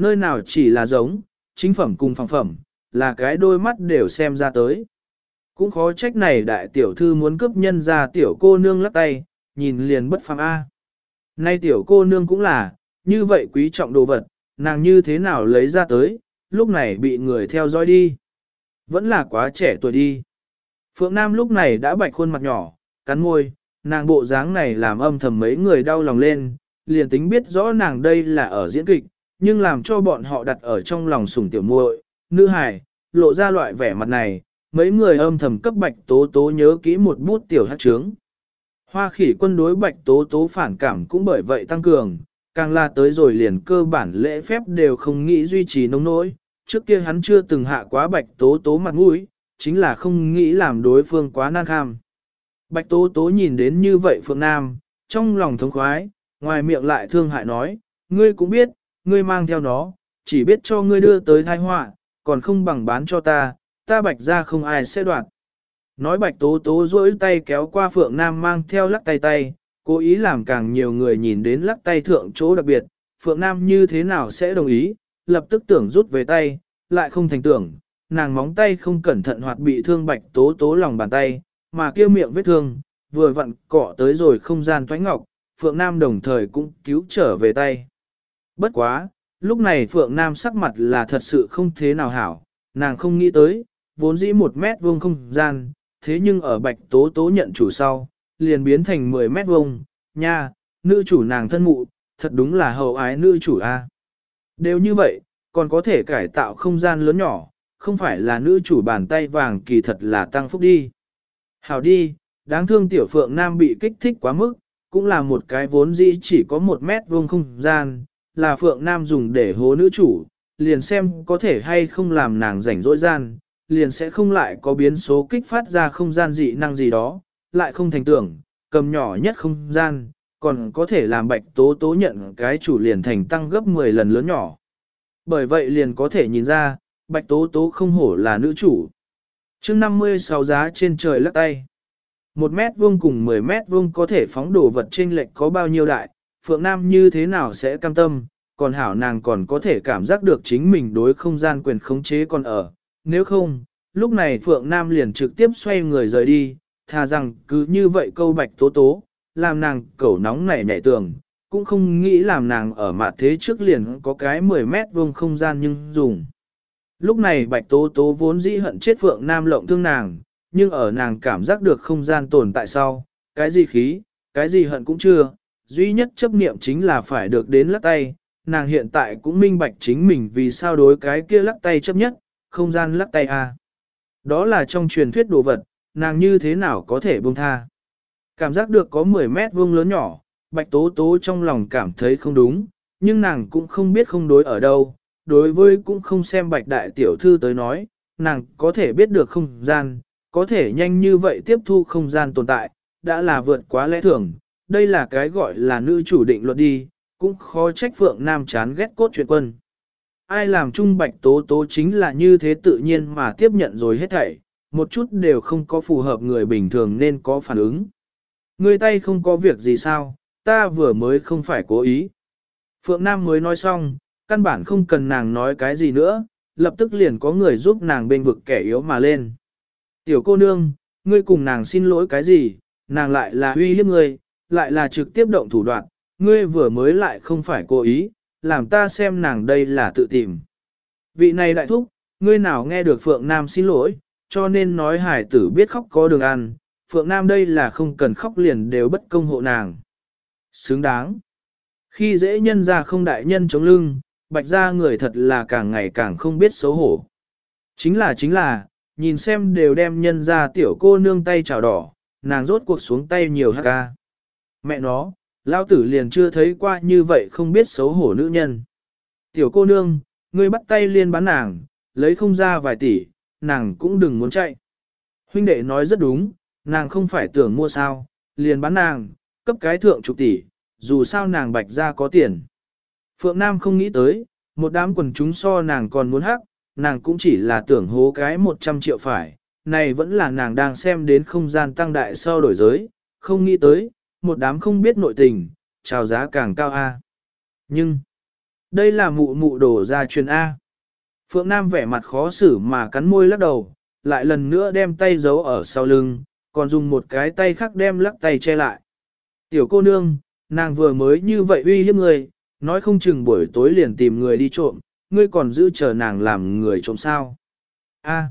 Nơi nào chỉ là giống, chính phẩm cùng phẳng phẩm, là cái đôi mắt đều xem ra tới. Cũng khó trách này đại tiểu thư muốn cướp nhân ra tiểu cô nương lắc tay, nhìn liền bất phàm A. Nay tiểu cô nương cũng là, như vậy quý trọng đồ vật, nàng như thế nào lấy ra tới, lúc này bị người theo dõi đi. Vẫn là quá trẻ tuổi đi. Phượng Nam lúc này đã bạch khuôn mặt nhỏ, cắn môi, nàng bộ dáng này làm âm thầm mấy người đau lòng lên, liền tính biết rõ nàng đây là ở diễn kịch, nhưng làm cho bọn họ đặt ở trong lòng sùng tiểu muội, nữ hài, lộ ra loại vẻ mặt này, mấy người âm thầm cấp bạch tố tố nhớ kỹ một bút tiểu hát trướng. Hoa khỉ quân đối bạch tố tố phản cảm cũng bởi vậy tăng cường, càng la tới rồi liền cơ bản lễ phép đều không nghĩ duy trì nông nỗi, trước kia hắn chưa từng hạ quá bạch tố tố mặt mũi, chính là không nghĩ làm đối phương quá nan kham. Bạch tố tố nhìn đến như vậy Phượng Nam, trong lòng thống khoái, ngoài miệng lại thương hại nói, ngươi cũng biết, ngươi mang theo nó, chỉ biết cho ngươi đưa tới thai họa, còn không bằng bán cho ta, ta bạch ra không ai sẽ đoạt. Nói bạch tố tố rỗi tay kéo qua Phượng Nam mang theo lắc tay tay, cố ý làm càng nhiều người nhìn đến lắc tay thượng chỗ đặc biệt, Phượng Nam như thế nào sẽ đồng ý, lập tức tưởng rút về tay, lại không thành tưởng, nàng móng tay không cẩn thận hoặc bị thương bạch tố tố lòng bàn tay, mà kêu miệng vết thương, vừa vặn cọ tới rồi không gian toánh ngọc, Phượng Nam đồng thời cũng cứu trở về tay. Bất quá, lúc này Phượng Nam sắc mặt là thật sự không thế nào hảo, nàng không nghĩ tới, vốn dĩ một mét vuông không gian, thế nhưng ở bạch tố tố nhận chủ sau, liền biến thành 10 mét vuông, nha, nữ chủ nàng thân mụ, thật đúng là hậu ái nữ chủ a. Đều như vậy, còn có thể cải tạo không gian lớn nhỏ, không phải là nữ chủ bàn tay vàng kỳ thật là tăng phúc đi. Hảo đi, đáng thương tiểu phượng nam bị kích thích quá mức, cũng là một cái vốn dĩ chỉ có một mét vuông không gian, là phượng nam dùng để hố nữ chủ, liền xem có thể hay không làm nàng rảnh rỗi gian, liền sẽ không lại có biến số kích phát ra không gian dị năng gì đó, lại không thành tưởng, cầm nhỏ nhất không gian, còn có thể làm bạch tố tố nhận cái chủ liền thành tăng gấp 10 lần lớn nhỏ. Bởi vậy liền có thể nhìn ra, bạch tố tố không hổ là nữ chủ. chương 56 giá trên trời lắc tay. Một mét vuông cùng 10 mét vuông có thể phóng đồ vật trên lệch có bao nhiêu đại, Phượng Nam như thế nào sẽ cam tâm, còn hảo nàng còn có thể cảm giác được chính mình đối không gian quyền khống chế còn ở. Nếu không, lúc này Phượng Nam liền trực tiếp xoay người rời đi, thà rằng cứ như vậy câu bạch tố tố, làm nàng cẩu nóng nảy nhảy tường, cũng không nghĩ làm nàng ở mặt thế trước liền có cái 10 mét vuông không gian nhưng dùng. Lúc này bạch tố tố vốn dĩ hận chết Phượng Nam lộng thương nàng, nhưng ở nàng cảm giác được không gian tồn tại sau, cái gì khí, cái gì hận cũng chưa, duy nhất chấp niệm chính là phải được đến lắc tay, nàng hiện tại cũng minh bạch chính mình vì sao đối cái kia lắc tay chấp nhất, không gian lắc tay a. À. Đó là trong truyền thuyết đồ vật, nàng như thế nào có thể buông tha. Cảm giác được có 10 mét vuông lớn nhỏ, bạch tố tố trong lòng cảm thấy không đúng, nhưng nàng cũng không biết không đối ở đâu, đối với cũng không xem bạch đại tiểu thư tới nói, nàng có thể biết được không gian, có thể nhanh như vậy tiếp thu không gian tồn tại, đã là vượt quá lẽ thường, đây là cái gọi là nữ chủ định luật đi, cũng khó trách Phượng Nam chán ghét cốt truyện quân. Ai làm trung bạch tố tố chính là như thế tự nhiên mà tiếp nhận rồi hết thảy, một chút đều không có phù hợp người bình thường nên có phản ứng. Người tay không có việc gì sao, ta vừa mới không phải cố ý. Phượng Nam mới nói xong, căn bản không cần nàng nói cái gì nữa, lập tức liền có người giúp nàng bên vực kẻ yếu mà lên. Tiểu cô nương, ngươi cùng nàng xin lỗi cái gì, nàng lại là uy hiếp ngươi, lại là trực tiếp động thủ đoạn, ngươi vừa mới lại không phải cố ý, làm ta xem nàng đây là tự tìm. Vị này đại thúc, ngươi nào nghe được Phượng Nam xin lỗi, cho nên nói hải tử biết khóc có đường ăn, Phượng Nam đây là không cần khóc liền đều bất công hộ nàng. Xứng đáng. Khi dễ nhân ra không đại nhân chống lưng, bạch ra người thật là càng ngày càng không biết xấu hổ. Chính là chính là, nhìn xem đều đem nhân ra tiểu cô nương tay chào đỏ, nàng rốt cuộc xuống tay nhiều hát ca. Mẹ nó, lao tử liền chưa thấy qua như vậy không biết xấu hổ nữ nhân. Tiểu cô nương, ngươi bắt tay liên bán nàng, lấy không ra vài tỷ, nàng cũng đừng muốn chạy. Huynh đệ nói rất đúng, nàng không phải tưởng mua sao, liền bán nàng, cấp cái thượng chục tỷ, dù sao nàng bạch ra có tiền. Phượng Nam không nghĩ tới, một đám quần chúng so nàng còn muốn hắc, nàng cũng chỉ là tưởng hố cái 100 triệu phải, này vẫn là nàng đang xem đến không gian tăng đại sau đổi giới, không nghĩ tới, một đám không biết nội tình, chào giá càng cao A. Nhưng, đây là mụ mụ đổ ra truyền A. Phượng Nam vẻ mặt khó xử mà cắn môi lắc đầu, lại lần nữa đem tay giấu ở sau lưng, còn dùng một cái tay khác đem lắc tay che lại. Tiểu cô nương, nàng vừa mới như vậy uy hiếp người, nói không chừng buổi tối liền tìm người đi trộm, ngươi còn giữ chờ nàng làm người trộm sao. A.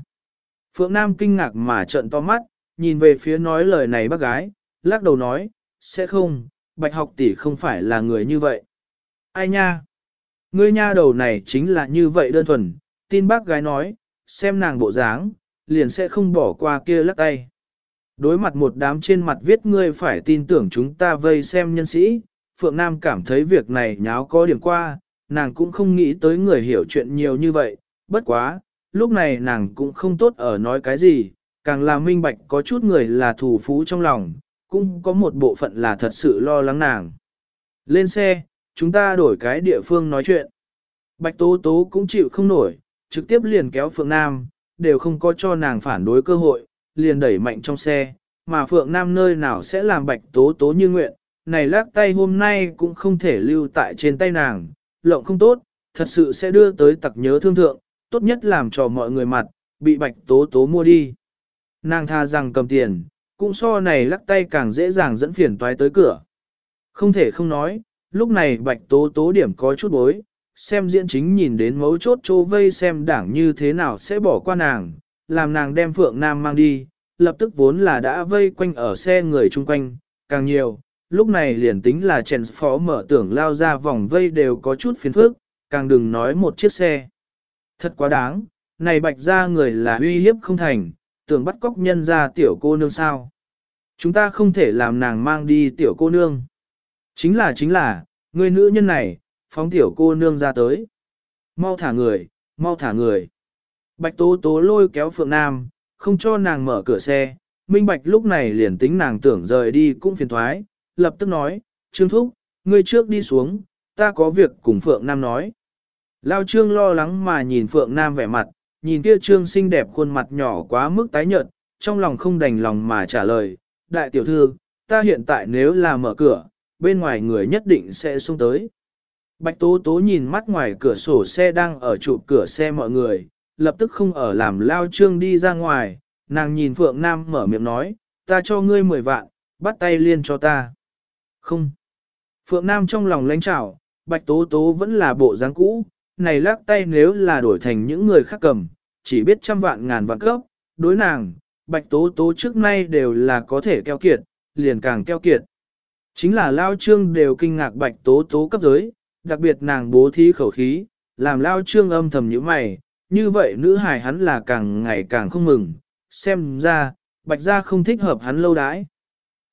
Phượng Nam kinh ngạc mà trợn to mắt, nhìn về phía nói lời này bác gái, lắc đầu nói, sẽ không, bạch học tỷ không phải là người như vậy. Ai nha? Ngươi nha đầu này chính là như vậy đơn thuần, tin bác gái nói, xem nàng bộ dáng, liền sẽ không bỏ qua kia lắc tay. Đối mặt một đám trên mặt viết ngươi phải tin tưởng chúng ta vây xem nhân sĩ, Phượng Nam cảm thấy việc này nháo có điểm qua, nàng cũng không nghĩ tới người hiểu chuyện nhiều như vậy, bất quá, lúc này nàng cũng không tốt ở nói cái gì, càng là minh bạch có chút người là thủ phú trong lòng, cũng có một bộ phận là thật sự lo lắng nàng. Lên xe, chúng ta đổi cái địa phương nói chuyện. Bạch Tố Tố cũng chịu không nổi, trực tiếp liền kéo Phượng Nam, đều không có cho nàng phản đối cơ hội, liền đẩy mạnh trong xe, mà Phượng Nam nơi nào sẽ làm Bạch Tố Tố như nguyện, này lắc tay hôm nay cũng không thể lưu tại trên tay nàng, lộng không tốt, thật sự sẽ đưa tới tặc nhớ thương thượng, tốt nhất làm cho mọi người mặt, bị Bạch Tố Tố mua đi. Nàng tha rằng cầm tiền, cũng so này lắc tay càng dễ dàng dẫn phiền toái tới cửa. Không thể không nói, lúc này Bạch Tố Tố điểm có chút bối, xem diễn chính nhìn đến mấu chốt chô vây xem đảng như thế nào sẽ bỏ qua nàng, làm nàng đem Phượng Nam mang đi, lập tức vốn là đã vây quanh ở xe người chung quanh, càng nhiều, lúc này liền tính là chèn phó mở tưởng lao ra vòng vây đều có chút phiền phức, càng đừng nói một chiếc xe. Thật quá đáng, này bạch ra người là uy hiếp không thành, tưởng bắt cóc nhân ra tiểu cô nương sao. Chúng ta không thể làm nàng mang đi tiểu cô nương. Chính là chính là, người nữ nhân này, phóng tiểu cô nương ra tới. Mau thả người, mau thả người. Bạch tố tố lôi kéo Phượng Nam, không cho nàng mở cửa xe. Minh Bạch lúc này liền tính nàng tưởng rời đi cũng phiền thoái, lập tức nói, Trương Thúc, ngươi trước đi xuống, ta có việc cùng Phượng Nam nói. Lao Trương lo lắng mà nhìn Phượng Nam vẻ mặt, nhìn kia Trương xinh đẹp khuôn mặt nhỏ quá mức tái nhợt, trong lòng không đành lòng mà trả lời, đại tiểu thư, ta hiện tại nếu là mở cửa, bên ngoài người nhất định sẽ xuống tới. Bạch Tố Tố nhìn mắt ngoài cửa sổ xe đang ở trụ cửa xe mọi người, lập tức không ở làm Lao Trương đi ra ngoài, nàng nhìn Phượng Nam mở miệng nói, ta cho ngươi 10 vạn, bắt tay liên cho ta. Không. Phượng Nam trong lòng lãnh trảo, Bạch Tố Tố vẫn là bộ dáng cũ, này lắc tay nếu là đổi thành những người khác cầm, chỉ biết trăm vạn ngàn vạn cấp, đối nàng, Bạch Tố Tố trước nay đều là có thể keo kiệt, liền càng keo kiệt. Chính là Lao Trương đều kinh ngạc Bạch Tố Tố cấp giới, đặc biệt nàng bố thí khẩu khí, làm Lao Trương âm thầm như mày, như vậy nữ hài hắn là càng ngày càng không mừng, xem ra, Bạch gia không thích hợp hắn lâu đãi.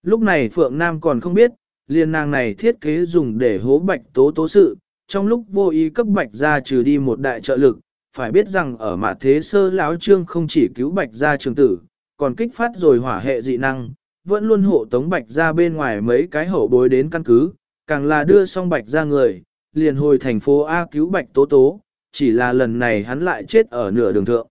Lúc này Phượng Nam còn không biết, liền nàng này thiết kế dùng để hố bạch tố tố sự, trong lúc vô ý cấp bạch gia trừ đi một đại trợ lực, phải biết rằng ở mạ thế sơ lão trương không chỉ cứu bạch gia trường tử, còn kích phát rồi hỏa hệ dị năng, vẫn luôn hộ tống bạch gia bên ngoài mấy cái hậu bối đến căn cứ, càng là đưa xong bạch gia người, liền hồi thành phố A cứu bạch tố tố, chỉ là lần này hắn lại chết ở nửa đường thượng.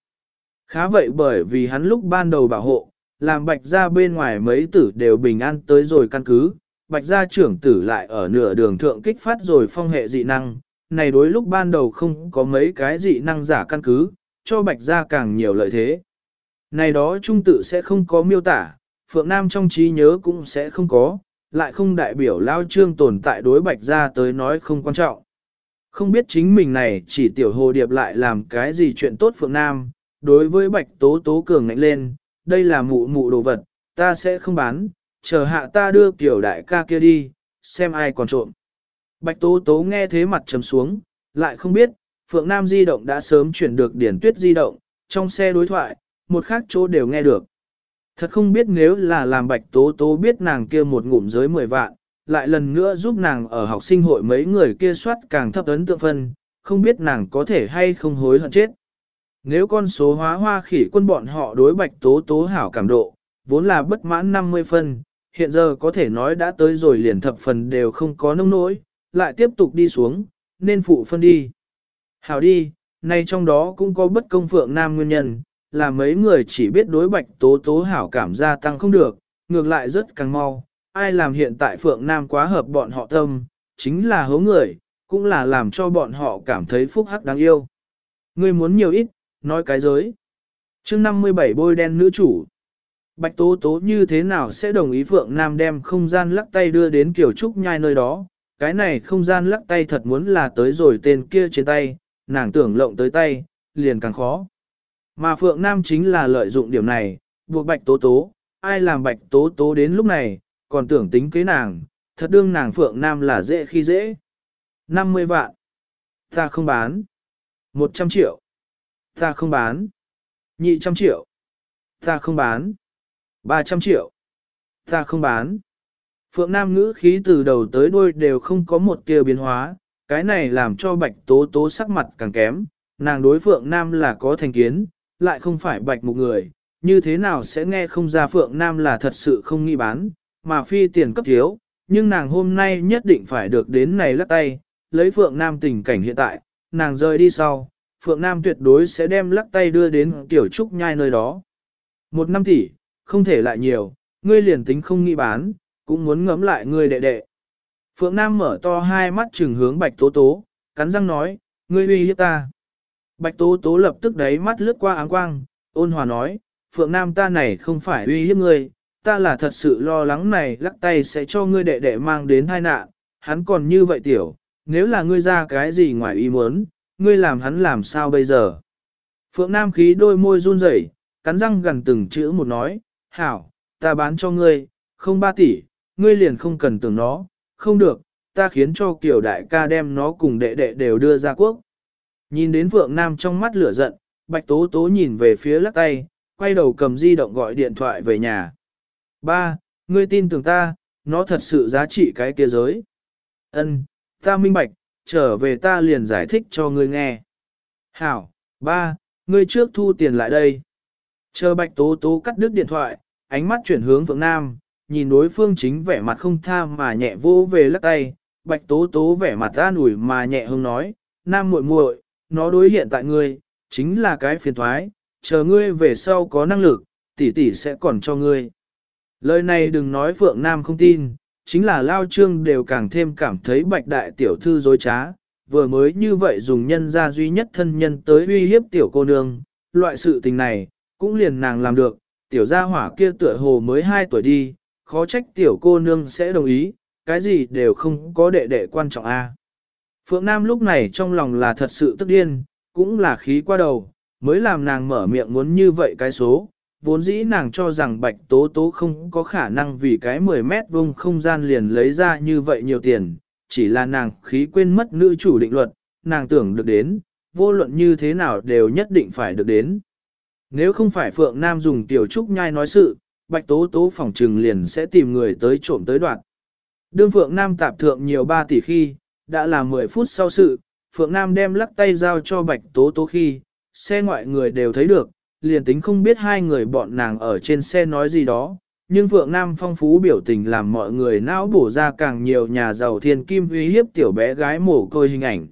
Khá vậy bởi vì hắn lúc ban đầu bảo hộ, làm bạch ra bên ngoài mấy tử đều bình an tới rồi căn cứ, bạch gia trưởng tử lại ở nửa đường thượng kích phát rồi phong hệ dị năng, này đối lúc ban đầu không có mấy cái dị năng giả căn cứ, cho bạch gia càng nhiều lợi thế. Này đó trung tự sẽ không có miêu tả, Phượng Nam trong trí nhớ cũng sẽ không có, lại không đại biểu lao trương tồn tại đối bạch gia tới nói không quan trọng. Không biết chính mình này chỉ tiểu hồ điệp lại làm cái gì chuyện tốt Phượng Nam, đối với bạch tố tố cường ngạnh lên, đây là mụ mụ đồ vật, ta sẽ không bán, chờ hạ ta đưa kiểu đại ca kia đi, xem ai còn trộm. Bạch tố tố nghe thế mặt trầm xuống, lại không biết, Phượng Nam di động đã sớm chuyển được điển tuyết di động, trong xe đối thoại, một khác chỗ đều nghe được. Thật không biết nếu là làm bạch tố tố biết nàng kia một ngụm giới 10 vạn, lại lần nữa giúp nàng ở học sinh hội mấy người kia soát càng thấp ấn tượng phân, không biết nàng có thể hay không hối hận chết. Nếu con số hóa hoa khỉ quân bọn họ đối bạch tố tố hảo cảm độ, vốn là bất mãn 50 phân, hiện giờ có thể nói đã tới rồi liền thập phần đều không có nông nỗi, lại tiếp tục đi xuống, nên phụ phân đi. Hảo đi, nay trong đó cũng có bất công phượng nam nguyên nhân, là mấy người chỉ biết đối bạch tố tố hảo cảm gia tăng không được, ngược lại rất càng mau. Ai làm hiện tại phượng nam quá hợp bọn họ tâm, chính là hố người, cũng là làm cho bọn họ cảm thấy phúc hắc đáng yêu. Ngươi muốn nhiều ít, nói cái giới. chương 57 bôi đen nữ chủ. Bạch Tố Tố như thế nào sẽ đồng ý Phượng Nam đem không gian lắc tay đưa đến Kiều Trúc nhai nơi đó. Cái này không gian lắc tay thật muốn là tới rồi tên kia trên tay, nàng tưởng lộng tới tay, liền càng khó. Mà Phượng Nam chính là lợi dụng điểm này, buộc Bạch Tố Tố, ai làm Bạch Tố Tố đến lúc này, còn tưởng tính kế nàng, thật đương nàng Phượng Nam là dễ khi dễ. 50 vạn. Ta không bán. 100 triệu. Ta không bán. Nhị trăm triệu. Ta không bán. 300 triệu. Ta không bán. Phượng Nam ngữ khí từ đầu tới đuôi đều không có một tia biến hóa, cái này làm cho bạch tố tố sắc mặt càng kém, nàng đối Phượng Nam là có thành kiến, lại không phải bạch một người, như thế nào sẽ nghe không ra Phượng Nam là thật sự không nghĩ bán, mà phi tiền cấp thiếu, nhưng nàng hôm nay nhất định phải được đến này lắc tay, lấy Phượng Nam tình cảnh hiện tại, nàng rời đi sau, Phượng Nam tuyệt đối sẽ đem lắc tay đưa đến tiểu trúc nhai nơi đó. Một năm tỷ, không thể lại nhiều, ngươi liền tính không nghĩ bán, cũng muốn ngẫm lại ngươi đệ đệ. Phượng Nam mở to hai mắt trừng hướng Bạch Tố Tố, cắn răng nói, ngươi uy hiếp ta. Bạch Tố Tố lập tức đáy mắt lướt qua áng quang, ôn hòa nói, Phượng Nam ta này không phải uy hiếp ngươi, ta là thật sự lo lắng này lắc tay sẽ cho ngươi đệ đệ mang đến tai nạn, hắn còn như vậy tiểu, nếu là ngươi ra cái gì ngoài ý muốn, ngươi làm hắn làm sao bây giờ. Phượng Nam khí đôi môi run rẩy, cắn răng gần từng chữ một nói, hảo, ta bán cho ngươi, không ba tỷ, ngươi liền không cần tưởng nó, không được, ta khiến cho Kiều đại ca đem nó cùng đệ đệ đều đưa ra quốc. Nhìn đến Phượng Nam trong mắt lửa giận, Bạch Tố Tố nhìn về phía lắc tay, quay đầu cầm di động gọi điện thoại về nhà. Ba, ngươi tin tưởng ta, nó thật sự giá trị cái kia giới. Ân, ta minh bạch, trở về ta liền giải thích cho ngươi nghe. Hảo, ba, ngươi trước thu tiền lại đây. Chờ Bạch Tố Tố cắt đứt điện thoại, ánh mắt chuyển hướng Phượng Nam, nhìn đối phương chính vẻ mặt không tha mà nhẹ vô về lắc tay, Bạch Tố Tố vẻ mặt an ủi mà nhẹ hông nói, Nam muội muội, nó đối hiện tại ngươi, chính là cái phiền thoái, chờ ngươi về sau có năng lực, tỷ tỷ sẽ còn cho ngươi. Lời này đừng nói Phượng Nam không tin, chính là Lao Trương đều càng thêm cảm thấy Bạch Đại Tiểu Thư dối trá, vừa mới như vậy dùng nhân gia duy nhất thân nhân tới uy hiếp Tiểu cô nương, loại sự tình này, cũng liền nàng làm được, Tiểu gia hỏa kia tựa hồ mới 2 tuổi đi, khó trách tiểu cô nương sẽ đồng ý, cái gì đều không có đệ đệ quan trọng a. Phượng Nam lúc này trong lòng là thật sự tức điên, cũng là khí qua đầu, mới làm nàng mở miệng muốn như vậy cái số. Vốn dĩ nàng cho rằng bạch tố tố không có khả năng vì cái 10 mét vuông không gian liền lấy ra như vậy nhiều tiền, chỉ là nàng khí quên mất nữ chủ định luật, nàng tưởng được đến, vô luận như thế nào đều nhất định phải được đến. Nếu không phải Phượng Nam dùng tiểu trúc nhai nói sự, Bạch Tố Tố phòng trừng liền sẽ tìm người tới trộm tới đoạn. Đương Phượng Nam tạp thượng nhiều ba tỷ khi, đã là 10 phút sau sự, Phượng Nam đem lắc tay giao cho Bạch Tố Tố khi, xe ngoại người đều thấy được, liền tính không biết hai người bọn nàng ở trên xe nói gì đó, nhưng Phượng Nam phong phú biểu tình làm mọi người não bổ ra càng nhiều nhà giàu thiên kim uy hiếp tiểu bé gái mổ côi hình ảnh.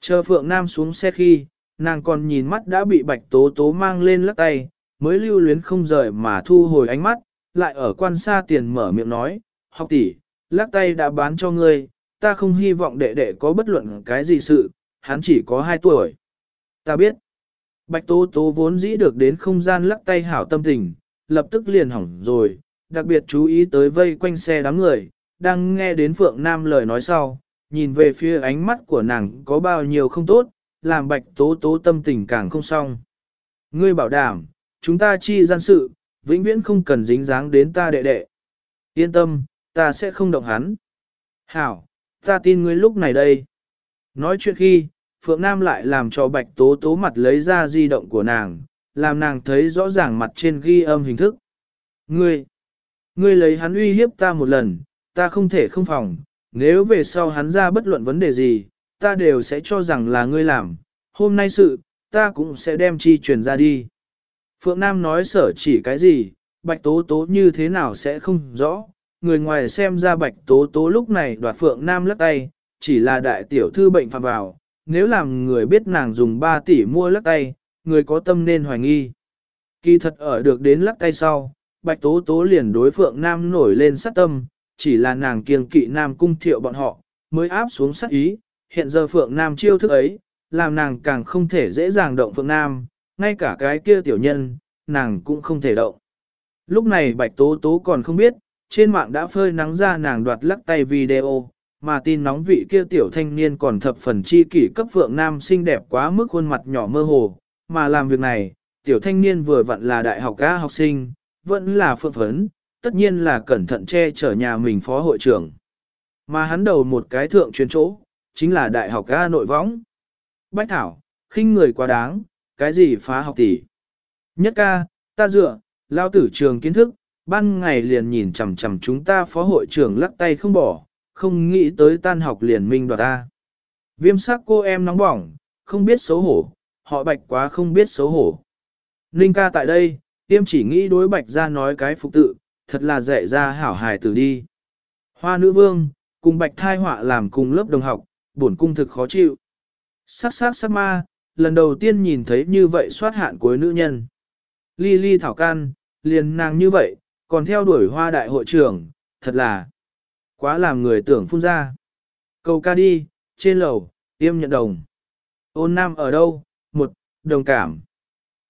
Chờ Phượng Nam xuống xe khi, nàng còn nhìn mắt đã bị Bạch Tố Tố mang lên lắc tay, mới lưu luyến không rời mà thu hồi ánh mắt, lại ở quan xa tiền mở miệng nói, học tỷ, lắc tay đã bán cho ngươi, ta không hy vọng đệ đệ có bất luận cái gì sự, hắn chỉ có 2 tuổi. Ta biết, bạch tố tố vốn dĩ được đến không gian lắc tay hảo tâm tình, lập tức liền hỏng rồi, đặc biệt chú ý tới vây quanh xe đám người, đang nghe đến Phượng Nam lời nói sau, nhìn về phía ánh mắt của nàng có bao nhiêu không tốt, làm bạch tố tố tâm tình càng không xong. Ngươi bảo đảm, chúng ta chi gian sự, vĩnh viễn không cần dính dáng đến ta đệ đệ. Yên tâm, ta sẽ không động hắn. Hảo, ta tin ngươi lúc này đây. Nói chuyện khi, Phượng Nam lại làm cho bạch tố tố mặt lấy ra di động của nàng, làm nàng thấy rõ ràng mặt trên ghi âm hình thức. Ngươi, ngươi lấy hắn uy hiếp ta một lần, ta không thể không phòng, nếu về sau hắn ra bất luận vấn đề gì, ta đều sẽ cho rằng là ngươi làm, hôm nay sự, ta cũng sẽ đem chi truyền ra đi. Phượng Nam nói sở chỉ cái gì, Bạch Tố Tố như thế nào sẽ không rõ, người ngoài xem ra Bạch Tố Tố lúc này đoạt Phượng Nam lắc tay, chỉ là đại tiểu thư bệnh phạm vào, nếu làm người biết nàng dùng 3 tỷ mua lắc tay, người có tâm nên hoài nghi. Kỳ thật ở được đến lắc tay sau, Bạch Tố Tố liền đối Phượng Nam nổi lên sát tâm, chỉ là nàng kiêng kỵ Nam cung thiệu bọn họ, mới áp xuống sát ý, hiện giờ Phượng Nam chiêu thức ấy, làm nàng càng không thể dễ dàng động Phượng Nam, ngay cả cái kia tiểu nhân, nàng cũng không thể động. Lúc này Bạch Tố Tố còn không biết, trên mạng đã phơi nắng ra nàng đoạt lắc tay video, mà tin nóng vị kia tiểu thanh niên còn thập phần chi kỷ cấp Phượng Nam xinh đẹp quá mức khuôn mặt nhỏ mơ hồ, mà làm việc này, tiểu thanh niên vừa vặn là đại học ca học sinh, vẫn là phượng phấn, tất nhiên là cẩn thận che chở nhà mình phó hội trưởng. Mà hắn đầu một cái thượng chuyên chỗ, chính là đại học ca nội võng. Bách Thảo, khinh người quá đáng, cái gì phá học tỷ. Nhất ca, ta dựa, lao tử trường kiến thức, ban ngày liền nhìn chằm chằm chúng ta phó hội trưởng lắc tay không bỏ, không nghĩ tới tan học liền minh đoạt ta. Viêm sắc cô em nóng bỏng, không biết xấu hổ, họ bạch quá không biết xấu hổ. Ninh ca tại đây, tiêm chỉ nghĩ đối bạch ra nói cái phục tự, thật là dạy ra hảo hài tử đi. Hoa nữ vương, cùng bạch thai họa làm cùng lớp đồng học, bổn cung thực khó chịu. Sắc sắc sắc ma, lần đầu tiên nhìn thấy như vậy soát hạn cuối nữ nhân. Ly ly thảo can, liền nàng như vậy, còn theo đuổi hoa đại hội trưởng, thật là quá làm người tưởng phun ra. Cầu ca đi, trên lầu, tiêm nhận đồng. Ôn nam ở đâu? Một, đồng cảm.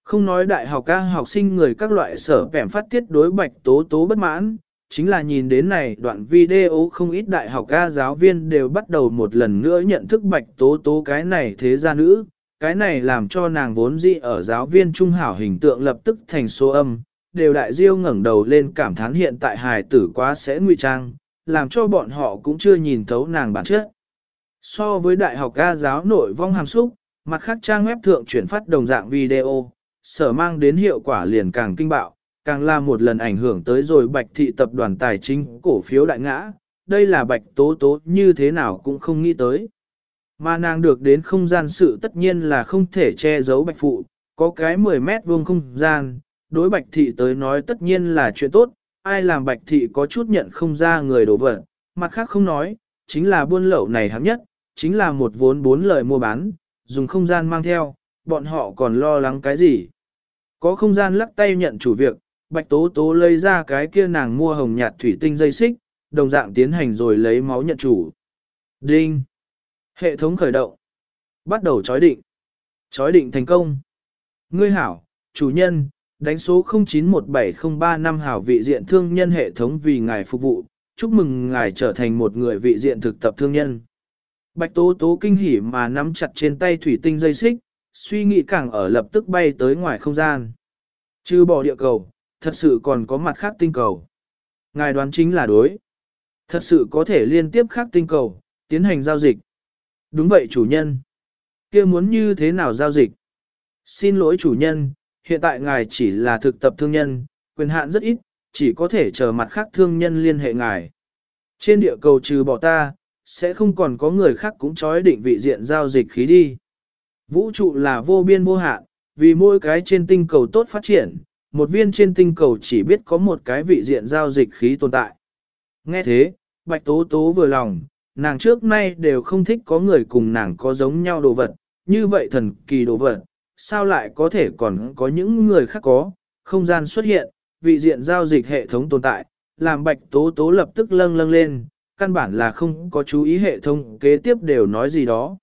Không nói đại học ca học sinh người các loại sở bẻm phát tiết đối bạch tố tố bất mãn, chính là nhìn đến này đoạn video không ít đại học ca giáo viên đều bắt đầu một lần nữa nhận thức bạch tố tố cái này thế gia nữ, cái này làm cho nàng vốn dị ở giáo viên trung hảo hình tượng lập tức thành số âm, đều đại diêu ngẩng đầu lên cảm thán hiện tại hài tử quá sẽ nguy trang, làm cho bọn họ cũng chưa nhìn thấu nàng bản chất. So với đại học ca giáo nội vong hàm xúc, mặt khác trang web thượng chuyển phát đồng dạng video, sở mang đến hiệu quả liền càng kinh bạo, càng là một lần ảnh hưởng tới rồi bạch thị tập đoàn tài chính cổ phiếu đại ngã, đây là bạch tố tố như thế nào cũng không nghĩ tới. Mà nàng được đến không gian sự tất nhiên là không thể che giấu bạch phụ, có cái 10 mét vuông không gian, đối bạch thị tới nói tất nhiên là chuyện tốt, ai làm bạch thị có chút nhận không ra người đổ vỡ mặt khác không nói, chính là buôn lậu này hám nhất, chính là một vốn bốn lời mua bán, dùng không gian mang theo, bọn họ còn lo lắng cái gì. Có không gian lắc tay nhận chủ việc, bạch tố tố lấy ra cái kia nàng mua hồng nhạt thủy tinh dây xích, đồng dạng tiến hành rồi lấy máu nhận chủ. Đinh! Hệ thống khởi động. Bắt đầu chói định. Chói định thành công. Ngươi hảo, chủ nhân, đánh số 0917035 hảo vị diện thương nhân hệ thống vì ngài phục vụ. Chúc mừng ngài trở thành một người vị diện thực tập thương nhân. Bạch tố tố kinh hỉ mà nắm chặt trên tay thủy tinh dây xích, suy nghĩ càng ở lập tức bay tới ngoài không gian. Trừ bỏ địa cầu, thật sự còn có mặt khác tinh cầu. Ngài đoán chính là đối. Thật sự có thể liên tiếp khác tinh cầu, tiến hành giao dịch. Đúng vậy chủ nhân. kia muốn như thế nào giao dịch? Xin lỗi chủ nhân, hiện tại ngài chỉ là thực tập thương nhân, quyền hạn rất ít, chỉ có thể chờ mặt khác thương nhân liên hệ ngài. Trên địa cầu trừ bỏ ta, sẽ không còn có người khác cũng chói định vị diện giao dịch khí đi. Vũ trụ là vô biên vô hạn, vì mỗi cái trên tinh cầu tốt phát triển, một viên trên tinh cầu chỉ biết có một cái vị diện giao dịch khí tồn tại. Nghe thế, Bạch Tố Tố vừa lòng, nàng trước nay đều không thích có người cùng nàng có giống nhau đồ vật, như vậy thần kỳ đồ vật, sao lại có thể còn có những người khác có, không gian xuất hiện, vị diện giao dịch hệ thống tồn tại, làm Bạch Tố Tố lập tức lâng lâng lên, căn bản là không có chú ý hệ thống kế tiếp đều nói gì đó.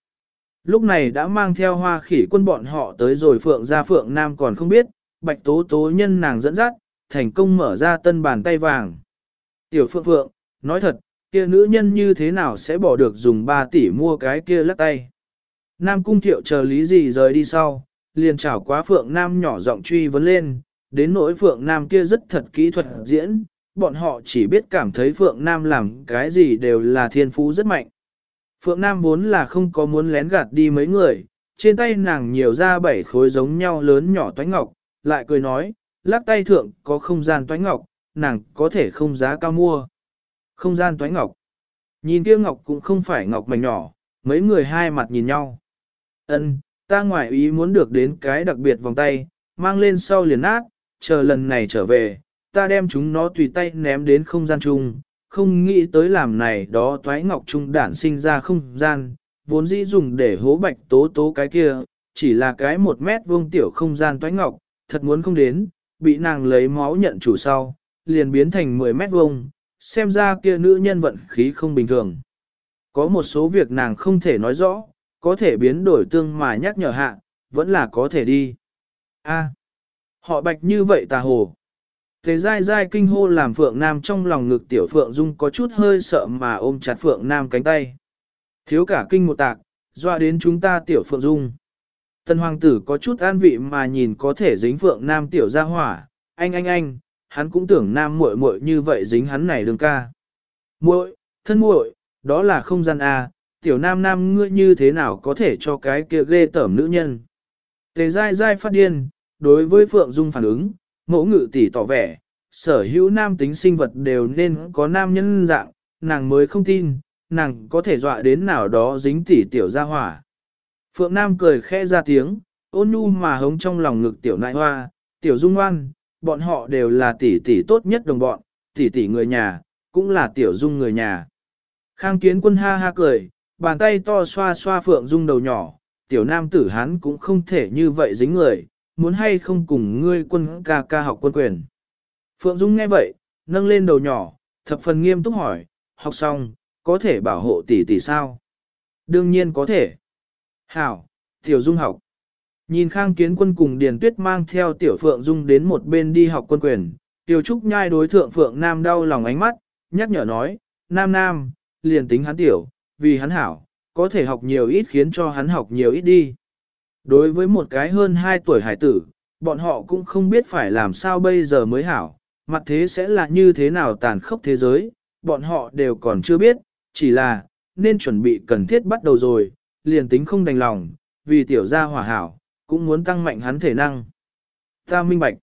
Lúc này đã mang theo hoa khỉ quân bọn họ tới rồi Phượng ra Phượng Nam còn không biết, Bạch Tố Tố nhân nàng dẫn dắt, thành công mở ra tân bàn tay vàng. Tiểu Phượng Phượng, nói thật, kia nữ nhân như thế nào sẽ bỏ được dùng 3 tỷ mua cái kia lắc tay. Nam cung thiệu chờ lý gì rời đi sau, liền chảo quá Phượng Nam nhỏ giọng truy vấn lên, đến nỗi Phượng Nam kia rất thật kỹ thuật diễn, bọn họ chỉ biết cảm thấy Phượng Nam làm cái gì đều là thiên phú rất mạnh. Phượng Nam vốn là không có muốn lén gạt đi mấy người, trên tay nàng nhiều ra bảy khối giống nhau lớn nhỏ toánh ngọc, lại cười nói, lắc tay thượng có không gian toái ngọc, nàng có thể không giá cao mua. Không gian toái ngọc. Nhìn kia ngọc cũng không phải ngọc mảnh nhỏ, mấy người hai mặt nhìn nhau. Ân, ta ngoại ý muốn được đến cái đặc biệt vòng tay, mang lên sau liền nát, chờ lần này trở về, ta đem chúng nó tùy tay ném đến không gian chung, không nghĩ tới làm này đó toái ngọc trung đản sinh ra không gian, vốn dĩ dùng để hố bạch tố tố cái kia, chỉ là cái một mét vuông tiểu không gian toái ngọc, thật muốn không đến, bị nàng lấy máu nhận chủ sau, liền biến thành 10 mét vuông, xem ra kia nữ nhân vận khí không bình thường. Có một số việc nàng không thể nói rõ, có thể biến đổi tương mà nhắc nhở hạ, vẫn là có thể đi. A, họ bạch như vậy tà hồ. Thế dai dai kinh hô làm Phượng Nam trong lòng ngực tiểu Phượng Dung có chút hơi sợ mà ôm chặt Phượng Nam cánh tay. Thiếu cả kinh một tạc, doa đến chúng ta tiểu Phượng Dung. Tân hoàng tử có chút an vị mà nhìn có thể dính Phượng Nam tiểu ra hỏa, anh anh anh, hắn cũng tưởng Nam muội muội như vậy dính hắn này đường ca. Muội, thân muội, đó là không gian A, tiểu Nam Nam ngươi như thế nào có thể cho cái kia ghê tởm nữ nhân. Tề dai dai phát điên, đối với Phượng Dung phản ứng, mẫu ngự tỷ tỏ vẻ, sở hữu nam tính sinh vật đều nên có nam nhân dạng, nàng mới không tin, nàng có thể dọa đến nào đó dính tỷ tiểu ra hỏa. Phượng Nam cười khẽ ra tiếng, ôn nhu mà hống trong lòng ngực tiểu nại hoa, tiểu dung ngoan, bọn họ đều là tỷ tỷ tốt nhất đồng bọn, tỷ tỷ người nhà, cũng là tiểu dung người nhà. Khang kiến quân ha ha cười, bàn tay to xoa xoa Phượng Dung đầu nhỏ, tiểu nam tử hắn cũng không thể như vậy dính người, muốn hay không cùng ngươi quân ca ca học quân quyền. Phượng Dung nghe vậy, nâng lên đầu nhỏ, thập phần nghiêm túc hỏi, học xong, có thể bảo hộ tỷ tỷ sao? Đương nhiên có thể. Hảo, Tiểu Dung học. Nhìn Khang Kiến Quân cùng Điền Tuyết mang theo Tiểu Phượng Dung đến một bên đi học quân quyền, Tiểu Trúc nhai đối thượng Phượng Nam đau lòng ánh mắt, nhắc nhở nói, Nam Nam, liền tính hắn Tiểu, vì hắn hảo, có thể học nhiều ít khiến cho hắn học nhiều ít đi. Đối với một cái hơn 2 tuổi hải tử, bọn họ cũng không biết phải làm sao bây giờ mới hảo, mặt thế sẽ là như thế nào tàn khốc thế giới, bọn họ đều còn chưa biết, chỉ là, nên chuẩn bị cần thiết bắt đầu rồi, liền tính không đành lòng, vì tiểu gia hỏa hảo, cũng muốn tăng mạnh hắn thể năng. Ta minh bạch.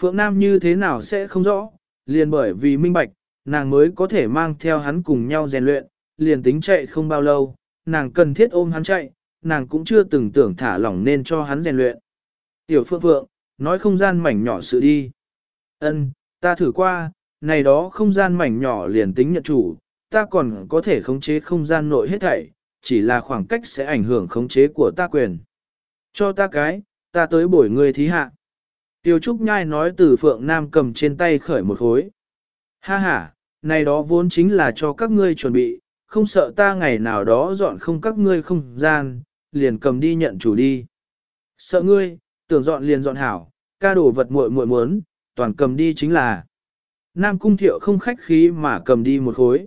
Phượng Nam như thế nào sẽ không rõ, liền bởi vì minh bạch, nàng mới có thể mang theo hắn cùng nhau rèn luyện, liền tính chạy không bao lâu, nàng cần thiết ôm hắn chạy, nàng cũng chưa từng tưởng thả lỏng nên cho hắn rèn luyện. Tiểu Phượng Phượng, nói không gian mảnh nhỏ sự đi. Ân, ta thử qua, này đó không gian mảnh nhỏ liền tính nhận chủ, ta còn có thể khống chế không gian nội hết thảy, chỉ là khoảng cách sẽ ảnh hưởng khống chế của ta quyền. Cho ta cái, ta tới bổi người thí hạ. Tiêu Trúc Nhai nói từ Phượng Nam cầm trên tay khởi một hối Ha ha, này đó vốn chính là cho các ngươi chuẩn bị, không sợ ta ngày nào đó dọn không các ngươi không gian, liền cầm đi nhận chủ đi. Sợ ngươi, tưởng dọn liền dọn hảo, ca đồ vật muội muội muốn, toàn cầm đi chính là. Nam cung thiệu không khách khí mà cầm đi một khối.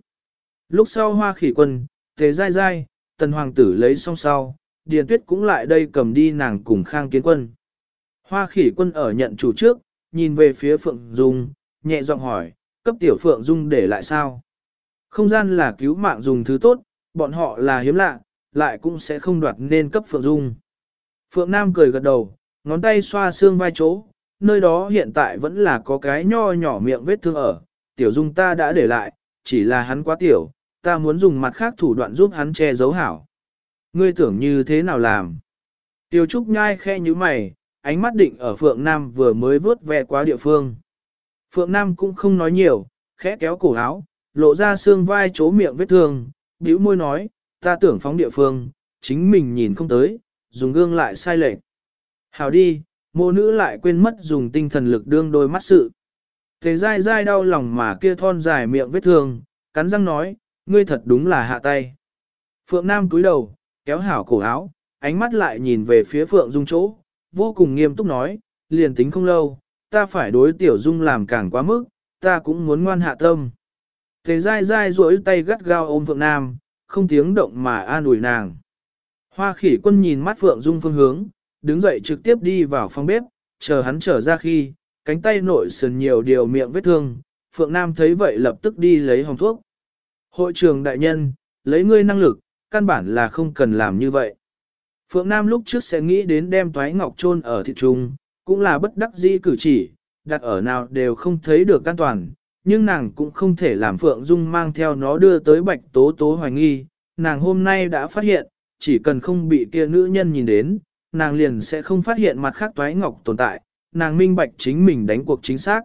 Lúc sau hoa khỉ quân, tề dai dai, tần hoàng tử lấy xong sau, điền tuyết cũng lại đây cầm đi nàng cùng khang kiến quân. Hoa khỉ quân ở nhận chủ trước, nhìn về phía Phượng Dung, nhẹ giọng hỏi, cấp tiểu Phượng Dung để lại sao? Không gian là cứu mạng dùng thứ tốt, bọn họ là hiếm lạ, lại cũng sẽ không đoạt nên cấp Phượng Dung. Phượng Nam cười gật đầu, ngón tay xoa xương vai chỗ, nơi đó hiện tại vẫn là có cái nho nhỏ miệng vết thương ở, tiểu dung ta đã để lại, chỉ là hắn quá tiểu, ta muốn dùng mặt khác thủ đoạn giúp hắn che giấu hảo. Ngươi tưởng như thế nào làm? Tiêu Trúc nhai khe như mày, ánh mắt định ở Phượng Nam vừa mới vớt ve qua địa phương. Phượng Nam cũng không nói nhiều, khẽ kéo cổ áo, lộ ra xương vai chỗ miệng vết thương, bĩu môi nói, ta tưởng phóng địa phương, chính mình nhìn không tới, dùng gương lại sai lệch. Hào đi, mô nữ lại quên mất dùng tinh thần lực đương đôi mắt sự. Thế dai dai đau lòng mà kia thon dài miệng vết thương, cắn răng nói, ngươi thật đúng là hạ tay. Phượng Nam cúi đầu, kéo hảo cổ áo, ánh mắt lại nhìn về phía Phượng Dung chỗ, vô cùng nghiêm túc nói, liền tính không lâu, ta phải đối tiểu Dung làm càng quá mức, ta cũng muốn ngoan hạ tâm. Thế dai dai duỗi tay gắt gao ôm Phượng Nam, không tiếng động mà an ủi nàng. Hoa khỉ quân nhìn mắt Phượng Dung phương hướng, đứng dậy trực tiếp đi vào phòng bếp, chờ hắn trở ra khi, cánh tay nội sườn nhiều điều miệng vết thương, Phượng Nam thấy vậy lập tức đi lấy hồng thuốc. Hội trường đại nhân, lấy ngươi năng lực, căn bản là không cần làm như vậy. Phượng Nam lúc trước sẽ nghĩ đến đem toái ngọc trôn ở thị trung, cũng là bất đắc dĩ cử chỉ, đặt ở nào đều không thấy được an toàn, nhưng nàng cũng không thể làm Phượng Dung mang theo nó đưa tới bạch tố tố hoài nghi, nàng hôm nay đã phát hiện, chỉ cần không bị kia nữ nhân nhìn đến, nàng liền sẽ không phát hiện mặt khác toái ngọc tồn tại, nàng minh bạch chính mình đánh cuộc chính xác.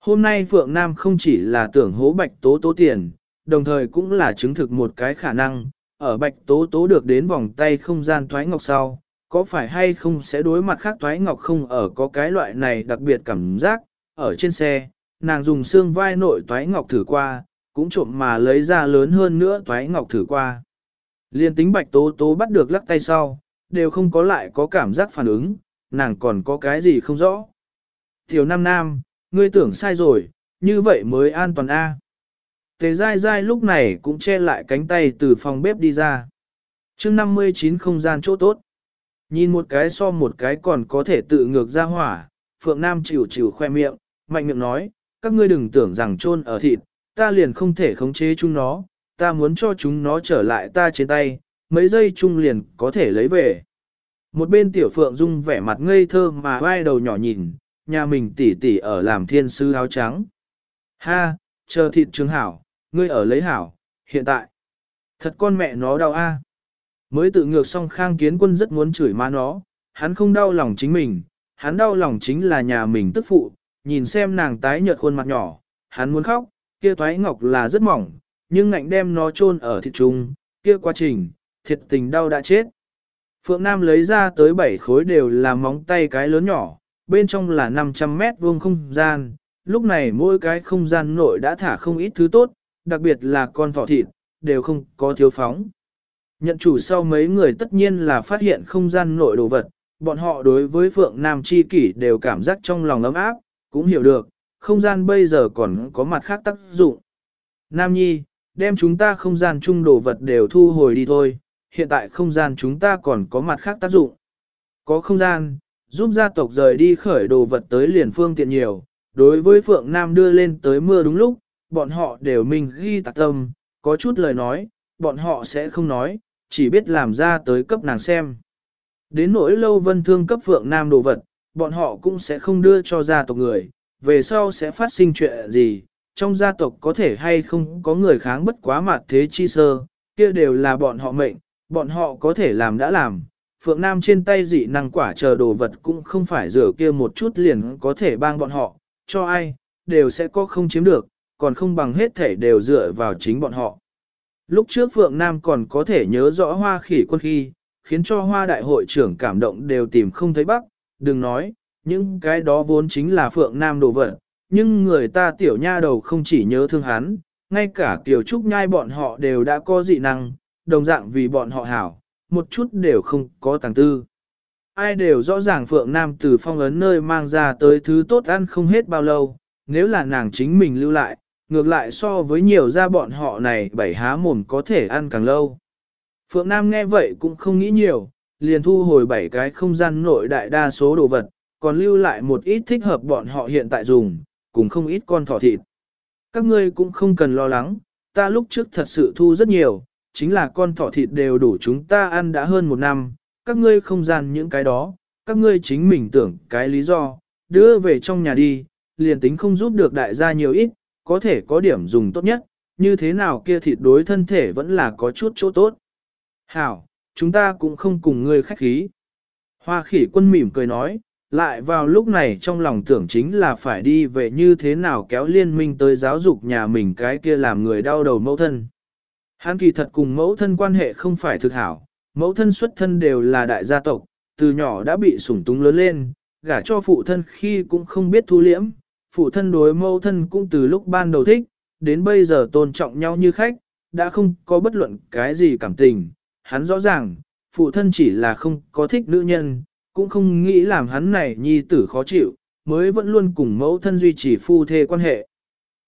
Hôm nay Phượng Nam không chỉ là tưởng hố bạch tố tố tiền, đồng thời cũng là chứng thực một cái khả năng, ở bạch tố tố được đến vòng tay không gian thoái ngọc sau, có phải hay không sẽ đối mặt khác thoái ngọc không ở có cái loại này đặc biệt cảm giác, ở trên xe, nàng dùng xương vai nội thoái ngọc thử qua, cũng trộm mà lấy ra lớn hơn nữa thoái ngọc thử qua. Liên tính bạch tố tố bắt được lắc tay sau, đều không có lại có cảm giác phản ứng, nàng còn có cái gì không rõ. Tiểu Nam Nam, ngươi tưởng sai rồi, như vậy mới an toàn A. Tề dai dai lúc này cũng che lại cánh tay từ phòng bếp đi ra. chương 59 không gian chỗ tốt. Nhìn một cái so một cái còn có thể tự ngược ra hỏa, Phượng Nam chịu chịu khoe miệng, mạnh miệng nói, các ngươi đừng tưởng rằng chôn ở thịt, ta liền không thể khống chế chúng nó, ta muốn cho chúng nó trở lại ta trên tay, mấy giây chung liền có thể lấy về. Một bên tiểu Phượng Dung vẻ mặt ngây thơ mà vai đầu nhỏ nhìn, nhà mình tỉ tỉ ở làm thiên sư áo trắng. Ha, chờ thịt trường hảo, ngươi ở lấy hảo, hiện tại. Thật con mẹ nó đau a. Mới tự ngược xong khang kiến quân rất muốn chửi má nó, hắn không đau lòng chính mình, hắn đau lòng chính là nhà mình tức phụ, nhìn xem nàng tái nhợt khuôn mặt nhỏ, hắn muốn khóc, kia toái ngọc là rất mỏng, nhưng ngạnh đem nó chôn ở thịt trùng, kia quá trình, thiệt tình đau đã chết. Phượng Nam lấy ra tới 7 khối đều là móng tay cái lớn nhỏ, bên trong là 500 mét vuông không gian, lúc này mỗi cái không gian nội đã thả không ít thứ tốt, đặc biệt là con vỏ thịt, đều không có thiếu phóng. Nhận chủ sau mấy người tất nhiên là phát hiện không gian nội đồ vật, bọn họ đối với Phượng Nam Chi kỷ đều cảm giác trong lòng ấm áp, cũng hiểu được, không gian bây giờ còn có mặt khác tác dụng. Nam Nhi, đem chúng ta không gian chung đồ vật đều thu hồi đi thôi, hiện tại không gian chúng ta còn có mặt khác tác dụng. Có không gian, giúp gia tộc rời đi khởi đồ vật tới liền phương tiện nhiều, đối với Phượng Nam đưa lên tới mưa đúng lúc, bọn họ đều mình ghi tạc tâm, có chút lời nói, bọn họ sẽ không nói, chỉ biết làm ra tới cấp nàng xem. Đến nỗi lâu vân thương cấp Phượng Nam đồ vật, bọn họ cũng sẽ không đưa cho gia tộc người, về sau sẽ phát sinh chuyện gì, trong gia tộc có thể hay không có người kháng bất quá mặt thế chi sơ, kia đều là bọn họ mệnh, bọn họ có thể làm đã làm. Phượng Nam trên tay dị năng quả chờ đồ vật cũng không phải rửa kia một chút liền có thể bang bọn họ, cho ai, đều sẽ có không chiếm được, còn không bằng hết thể đều dựa vào chính bọn họ. Lúc trước Phượng Nam còn có thể nhớ rõ hoa khỉ quân khi, khiến cho hoa đại hội trưởng cảm động đều tìm không thấy bắc, đừng nói, những cái đó vốn chính là Phượng Nam đồ vật, nhưng người ta tiểu nha đầu không chỉ nhớ thương hắn, ngay cả tiểu trúc nhai bọn họ đều đã có dị năng, đồng dạng vì bọn họ hảo, một chút đều không có tàng tư. Ai đều rõ ràng Phượng Nam từ phong ấn nơi mang ra tới thứ tốt ăn không hết bao lâu, nếu là nàng chính mình lưu lại, ngược lại so với nhiều gia bọn họ này bảy há mồm có thể ăn càng lâu. Phượng Nam nghe vậy cũng không nghĩ nhiều, liền thu hồi bảy cái không gian nội đại đa số đồ vật, còn lưu lại một ít thích hợp bọn họ hiện tại dùng, cùng không ít con thỏ thịt. Các ngươi cũng không cần lo lắng, ta lúc trước thật sự thu rất nhiều, chính là con thỏ thịt đều đủ chúng ta ăn đã hơn một năm, các ngươi không gian những cái đó, các ngươi chính mình tưởng cái lý do, đưa về trong nhà đi, liền tính không giúp được đại gia nhiều ít, có thể có điểm dùng tốt nhất, như thế nào kia thịt đối thân thể vẫn là có chút chỗ tốt. Hảo, chúng ta cũng không cùng ngươi khách khí. Hoa khỉ quân mỉm cười nói, lại vào lúc này trong lòng tưởng chính là phải đi về như thế nào kéo liên minh tới giáo dục nhà mình cái kia làm người đau đầu mẫu thân. Hắn kỳ thật cùng mẫu thân quan hệ không phải thực hảo, mẫu thân xuất thân đều là đại gia tộc, từ nhỏ đã bị sủng túng lớn lên, gả cho phụ thân khi cũng không biết thu liễm, phụ thân đối mẫu thân cũng từ lúc ban đầu thích, đến bây giờ tôn trọng nhau như khách, đã không có bất luận cái gì cảm tình. Hắn rõ ràng, phụ thân chỉ là không có thích nữ nhân, cũng không nghĩ làm hắn này nhi tử khó chịu, mới vẫn luôn cùng mẫu thân duy trì phu thê quan hệ.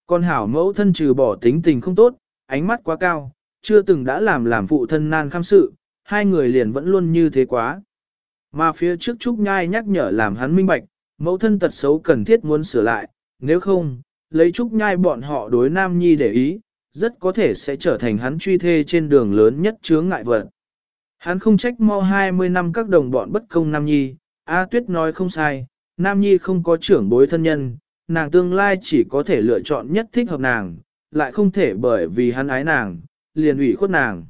Con hảo mẫu thân trừ bỏ tính tình không tốt, ánh mắt quá cao, chưa từng đã làm làm phụ thân nan kham sự, hai người liền vẫn luôn như thế quá. Mà phía trước Trúc Nhai nhắc nhở làm hắn minh bạch, mẫu thân tật xấu cần thiết muốn sửa lại, nếu không, lấy Trúc Nhai bọn họ đối Nam Nhi để ý, rất có thể sẽ trở thành hắn truy thê trên đường lớn nhất chướng ngại vật. Hắn không trách mau 20 năm các đồng bọn bất công Nam Nhi, A Tuyết nói không sai, Nam Nhi không có trưởng bối thân nhân, nàng tương lai chỉ có thể lựa chọn nhất thích hợp nàng, lại không thể bởi vì hắn ái nàng, liền ủy khuất nàng.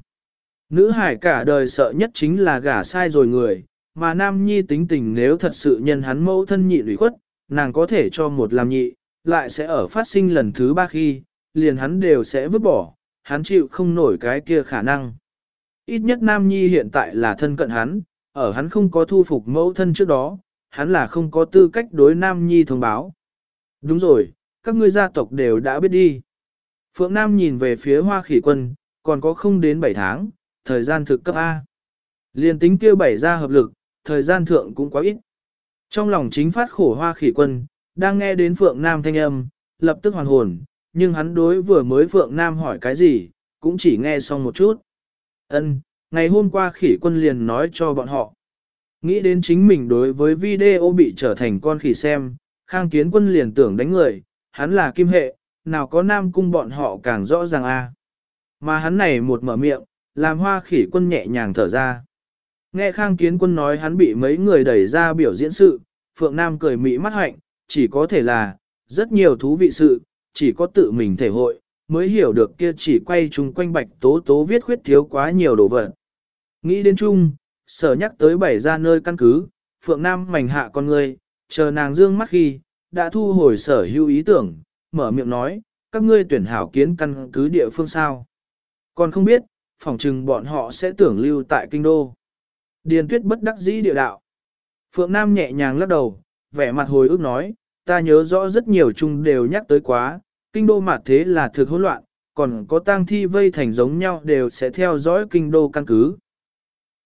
Nữ hải cả đời sợ nhất chính là gả sai rồi người, mà Nam Nhi tính tình nếu thật sự nhân hắn mẫu thân nhị lủy khuất, nàng có thể cho một làm nhị, lại sẽ ở phát sinh lần thứ ba khi, liền hắn đều sẽ vứt bỏ, hắn chịu không nổi cái kia khả năng. Ít nhất Nam Nhi hiện tại là thân cận hắn, ở hắn không có thu phục mẫu thân trước đó, hắn là không có tư cách đối Nam Nhi thông báo. Đúng rồi, các ngươi gia tộc đều đã biết đi. Phượng Nam nhìn về phía hoa khỉ quân, còn có không đến 7 tháng, thời gian thực cấp A. Liên tính kêu bảy ra hợp lực, thời gian thượng cũng quá ít. Trong lòng chính phát khổ hoa khỉ quân, đang nghe đến Phượng Nam thanh âm, lập tức hoàn hồn, nhưng hắn đối vừa mới Phượng Nam hỏi cái gì, cũng chỉ nghe xong một chút. Ân, ngày hôm qua khỉ quân liền nói cho bọn họ. Nghĩ đến chính mình đối với video bị trở thành con khỉ xem, khang kiến quân liền tưởng đánh người, hắn là kim hệ, nào có nam cung bọn họ càng rõ ràng a. Mà hắn này một mở miệng, làm hoa khỉ quân nhẹ nhàng thở ra. Nghe khang kiến quân nói hắn bị mấy người đẩy ra biểu diễn sự, Phượng Nam cười mỹ mắt hạnh, chỉ có thể là, rất nhiều thú vị sự, chỉ có tự mình thể hội, mới hiểu được kia chỉ quay chung quanh bạch tố tố viết khuyết thiếu quá nhiều đồ vật. Nghĩ đến chung, sở nhắc tới bảy ra nơi căn cứ, Phượng Nam mảnh hạ con người, chờ nàng dương mắt khi, đã thu hồi sở hữu ý tưởng, mở miệng nói, các ngươi tuyển hảo kiến căn cứ địa phương sao. Còn không biết, phỏng chừng bọn họ sẽ tưởng lưu tại kinh đô. Điền tuyết bất đắc dĩ địa đạo. Phượng Nam nhẹ nhàng lắc đầu, vẻ mặt hồi ức nói, ta nhớ rõ rất nhiều chung đều nhắc tới quá, kinh đô mặt thế là thực hỗn loạn, còn có tang thi vây thành giống nhau đều sẽ theo dõi kinh đô căn cứ.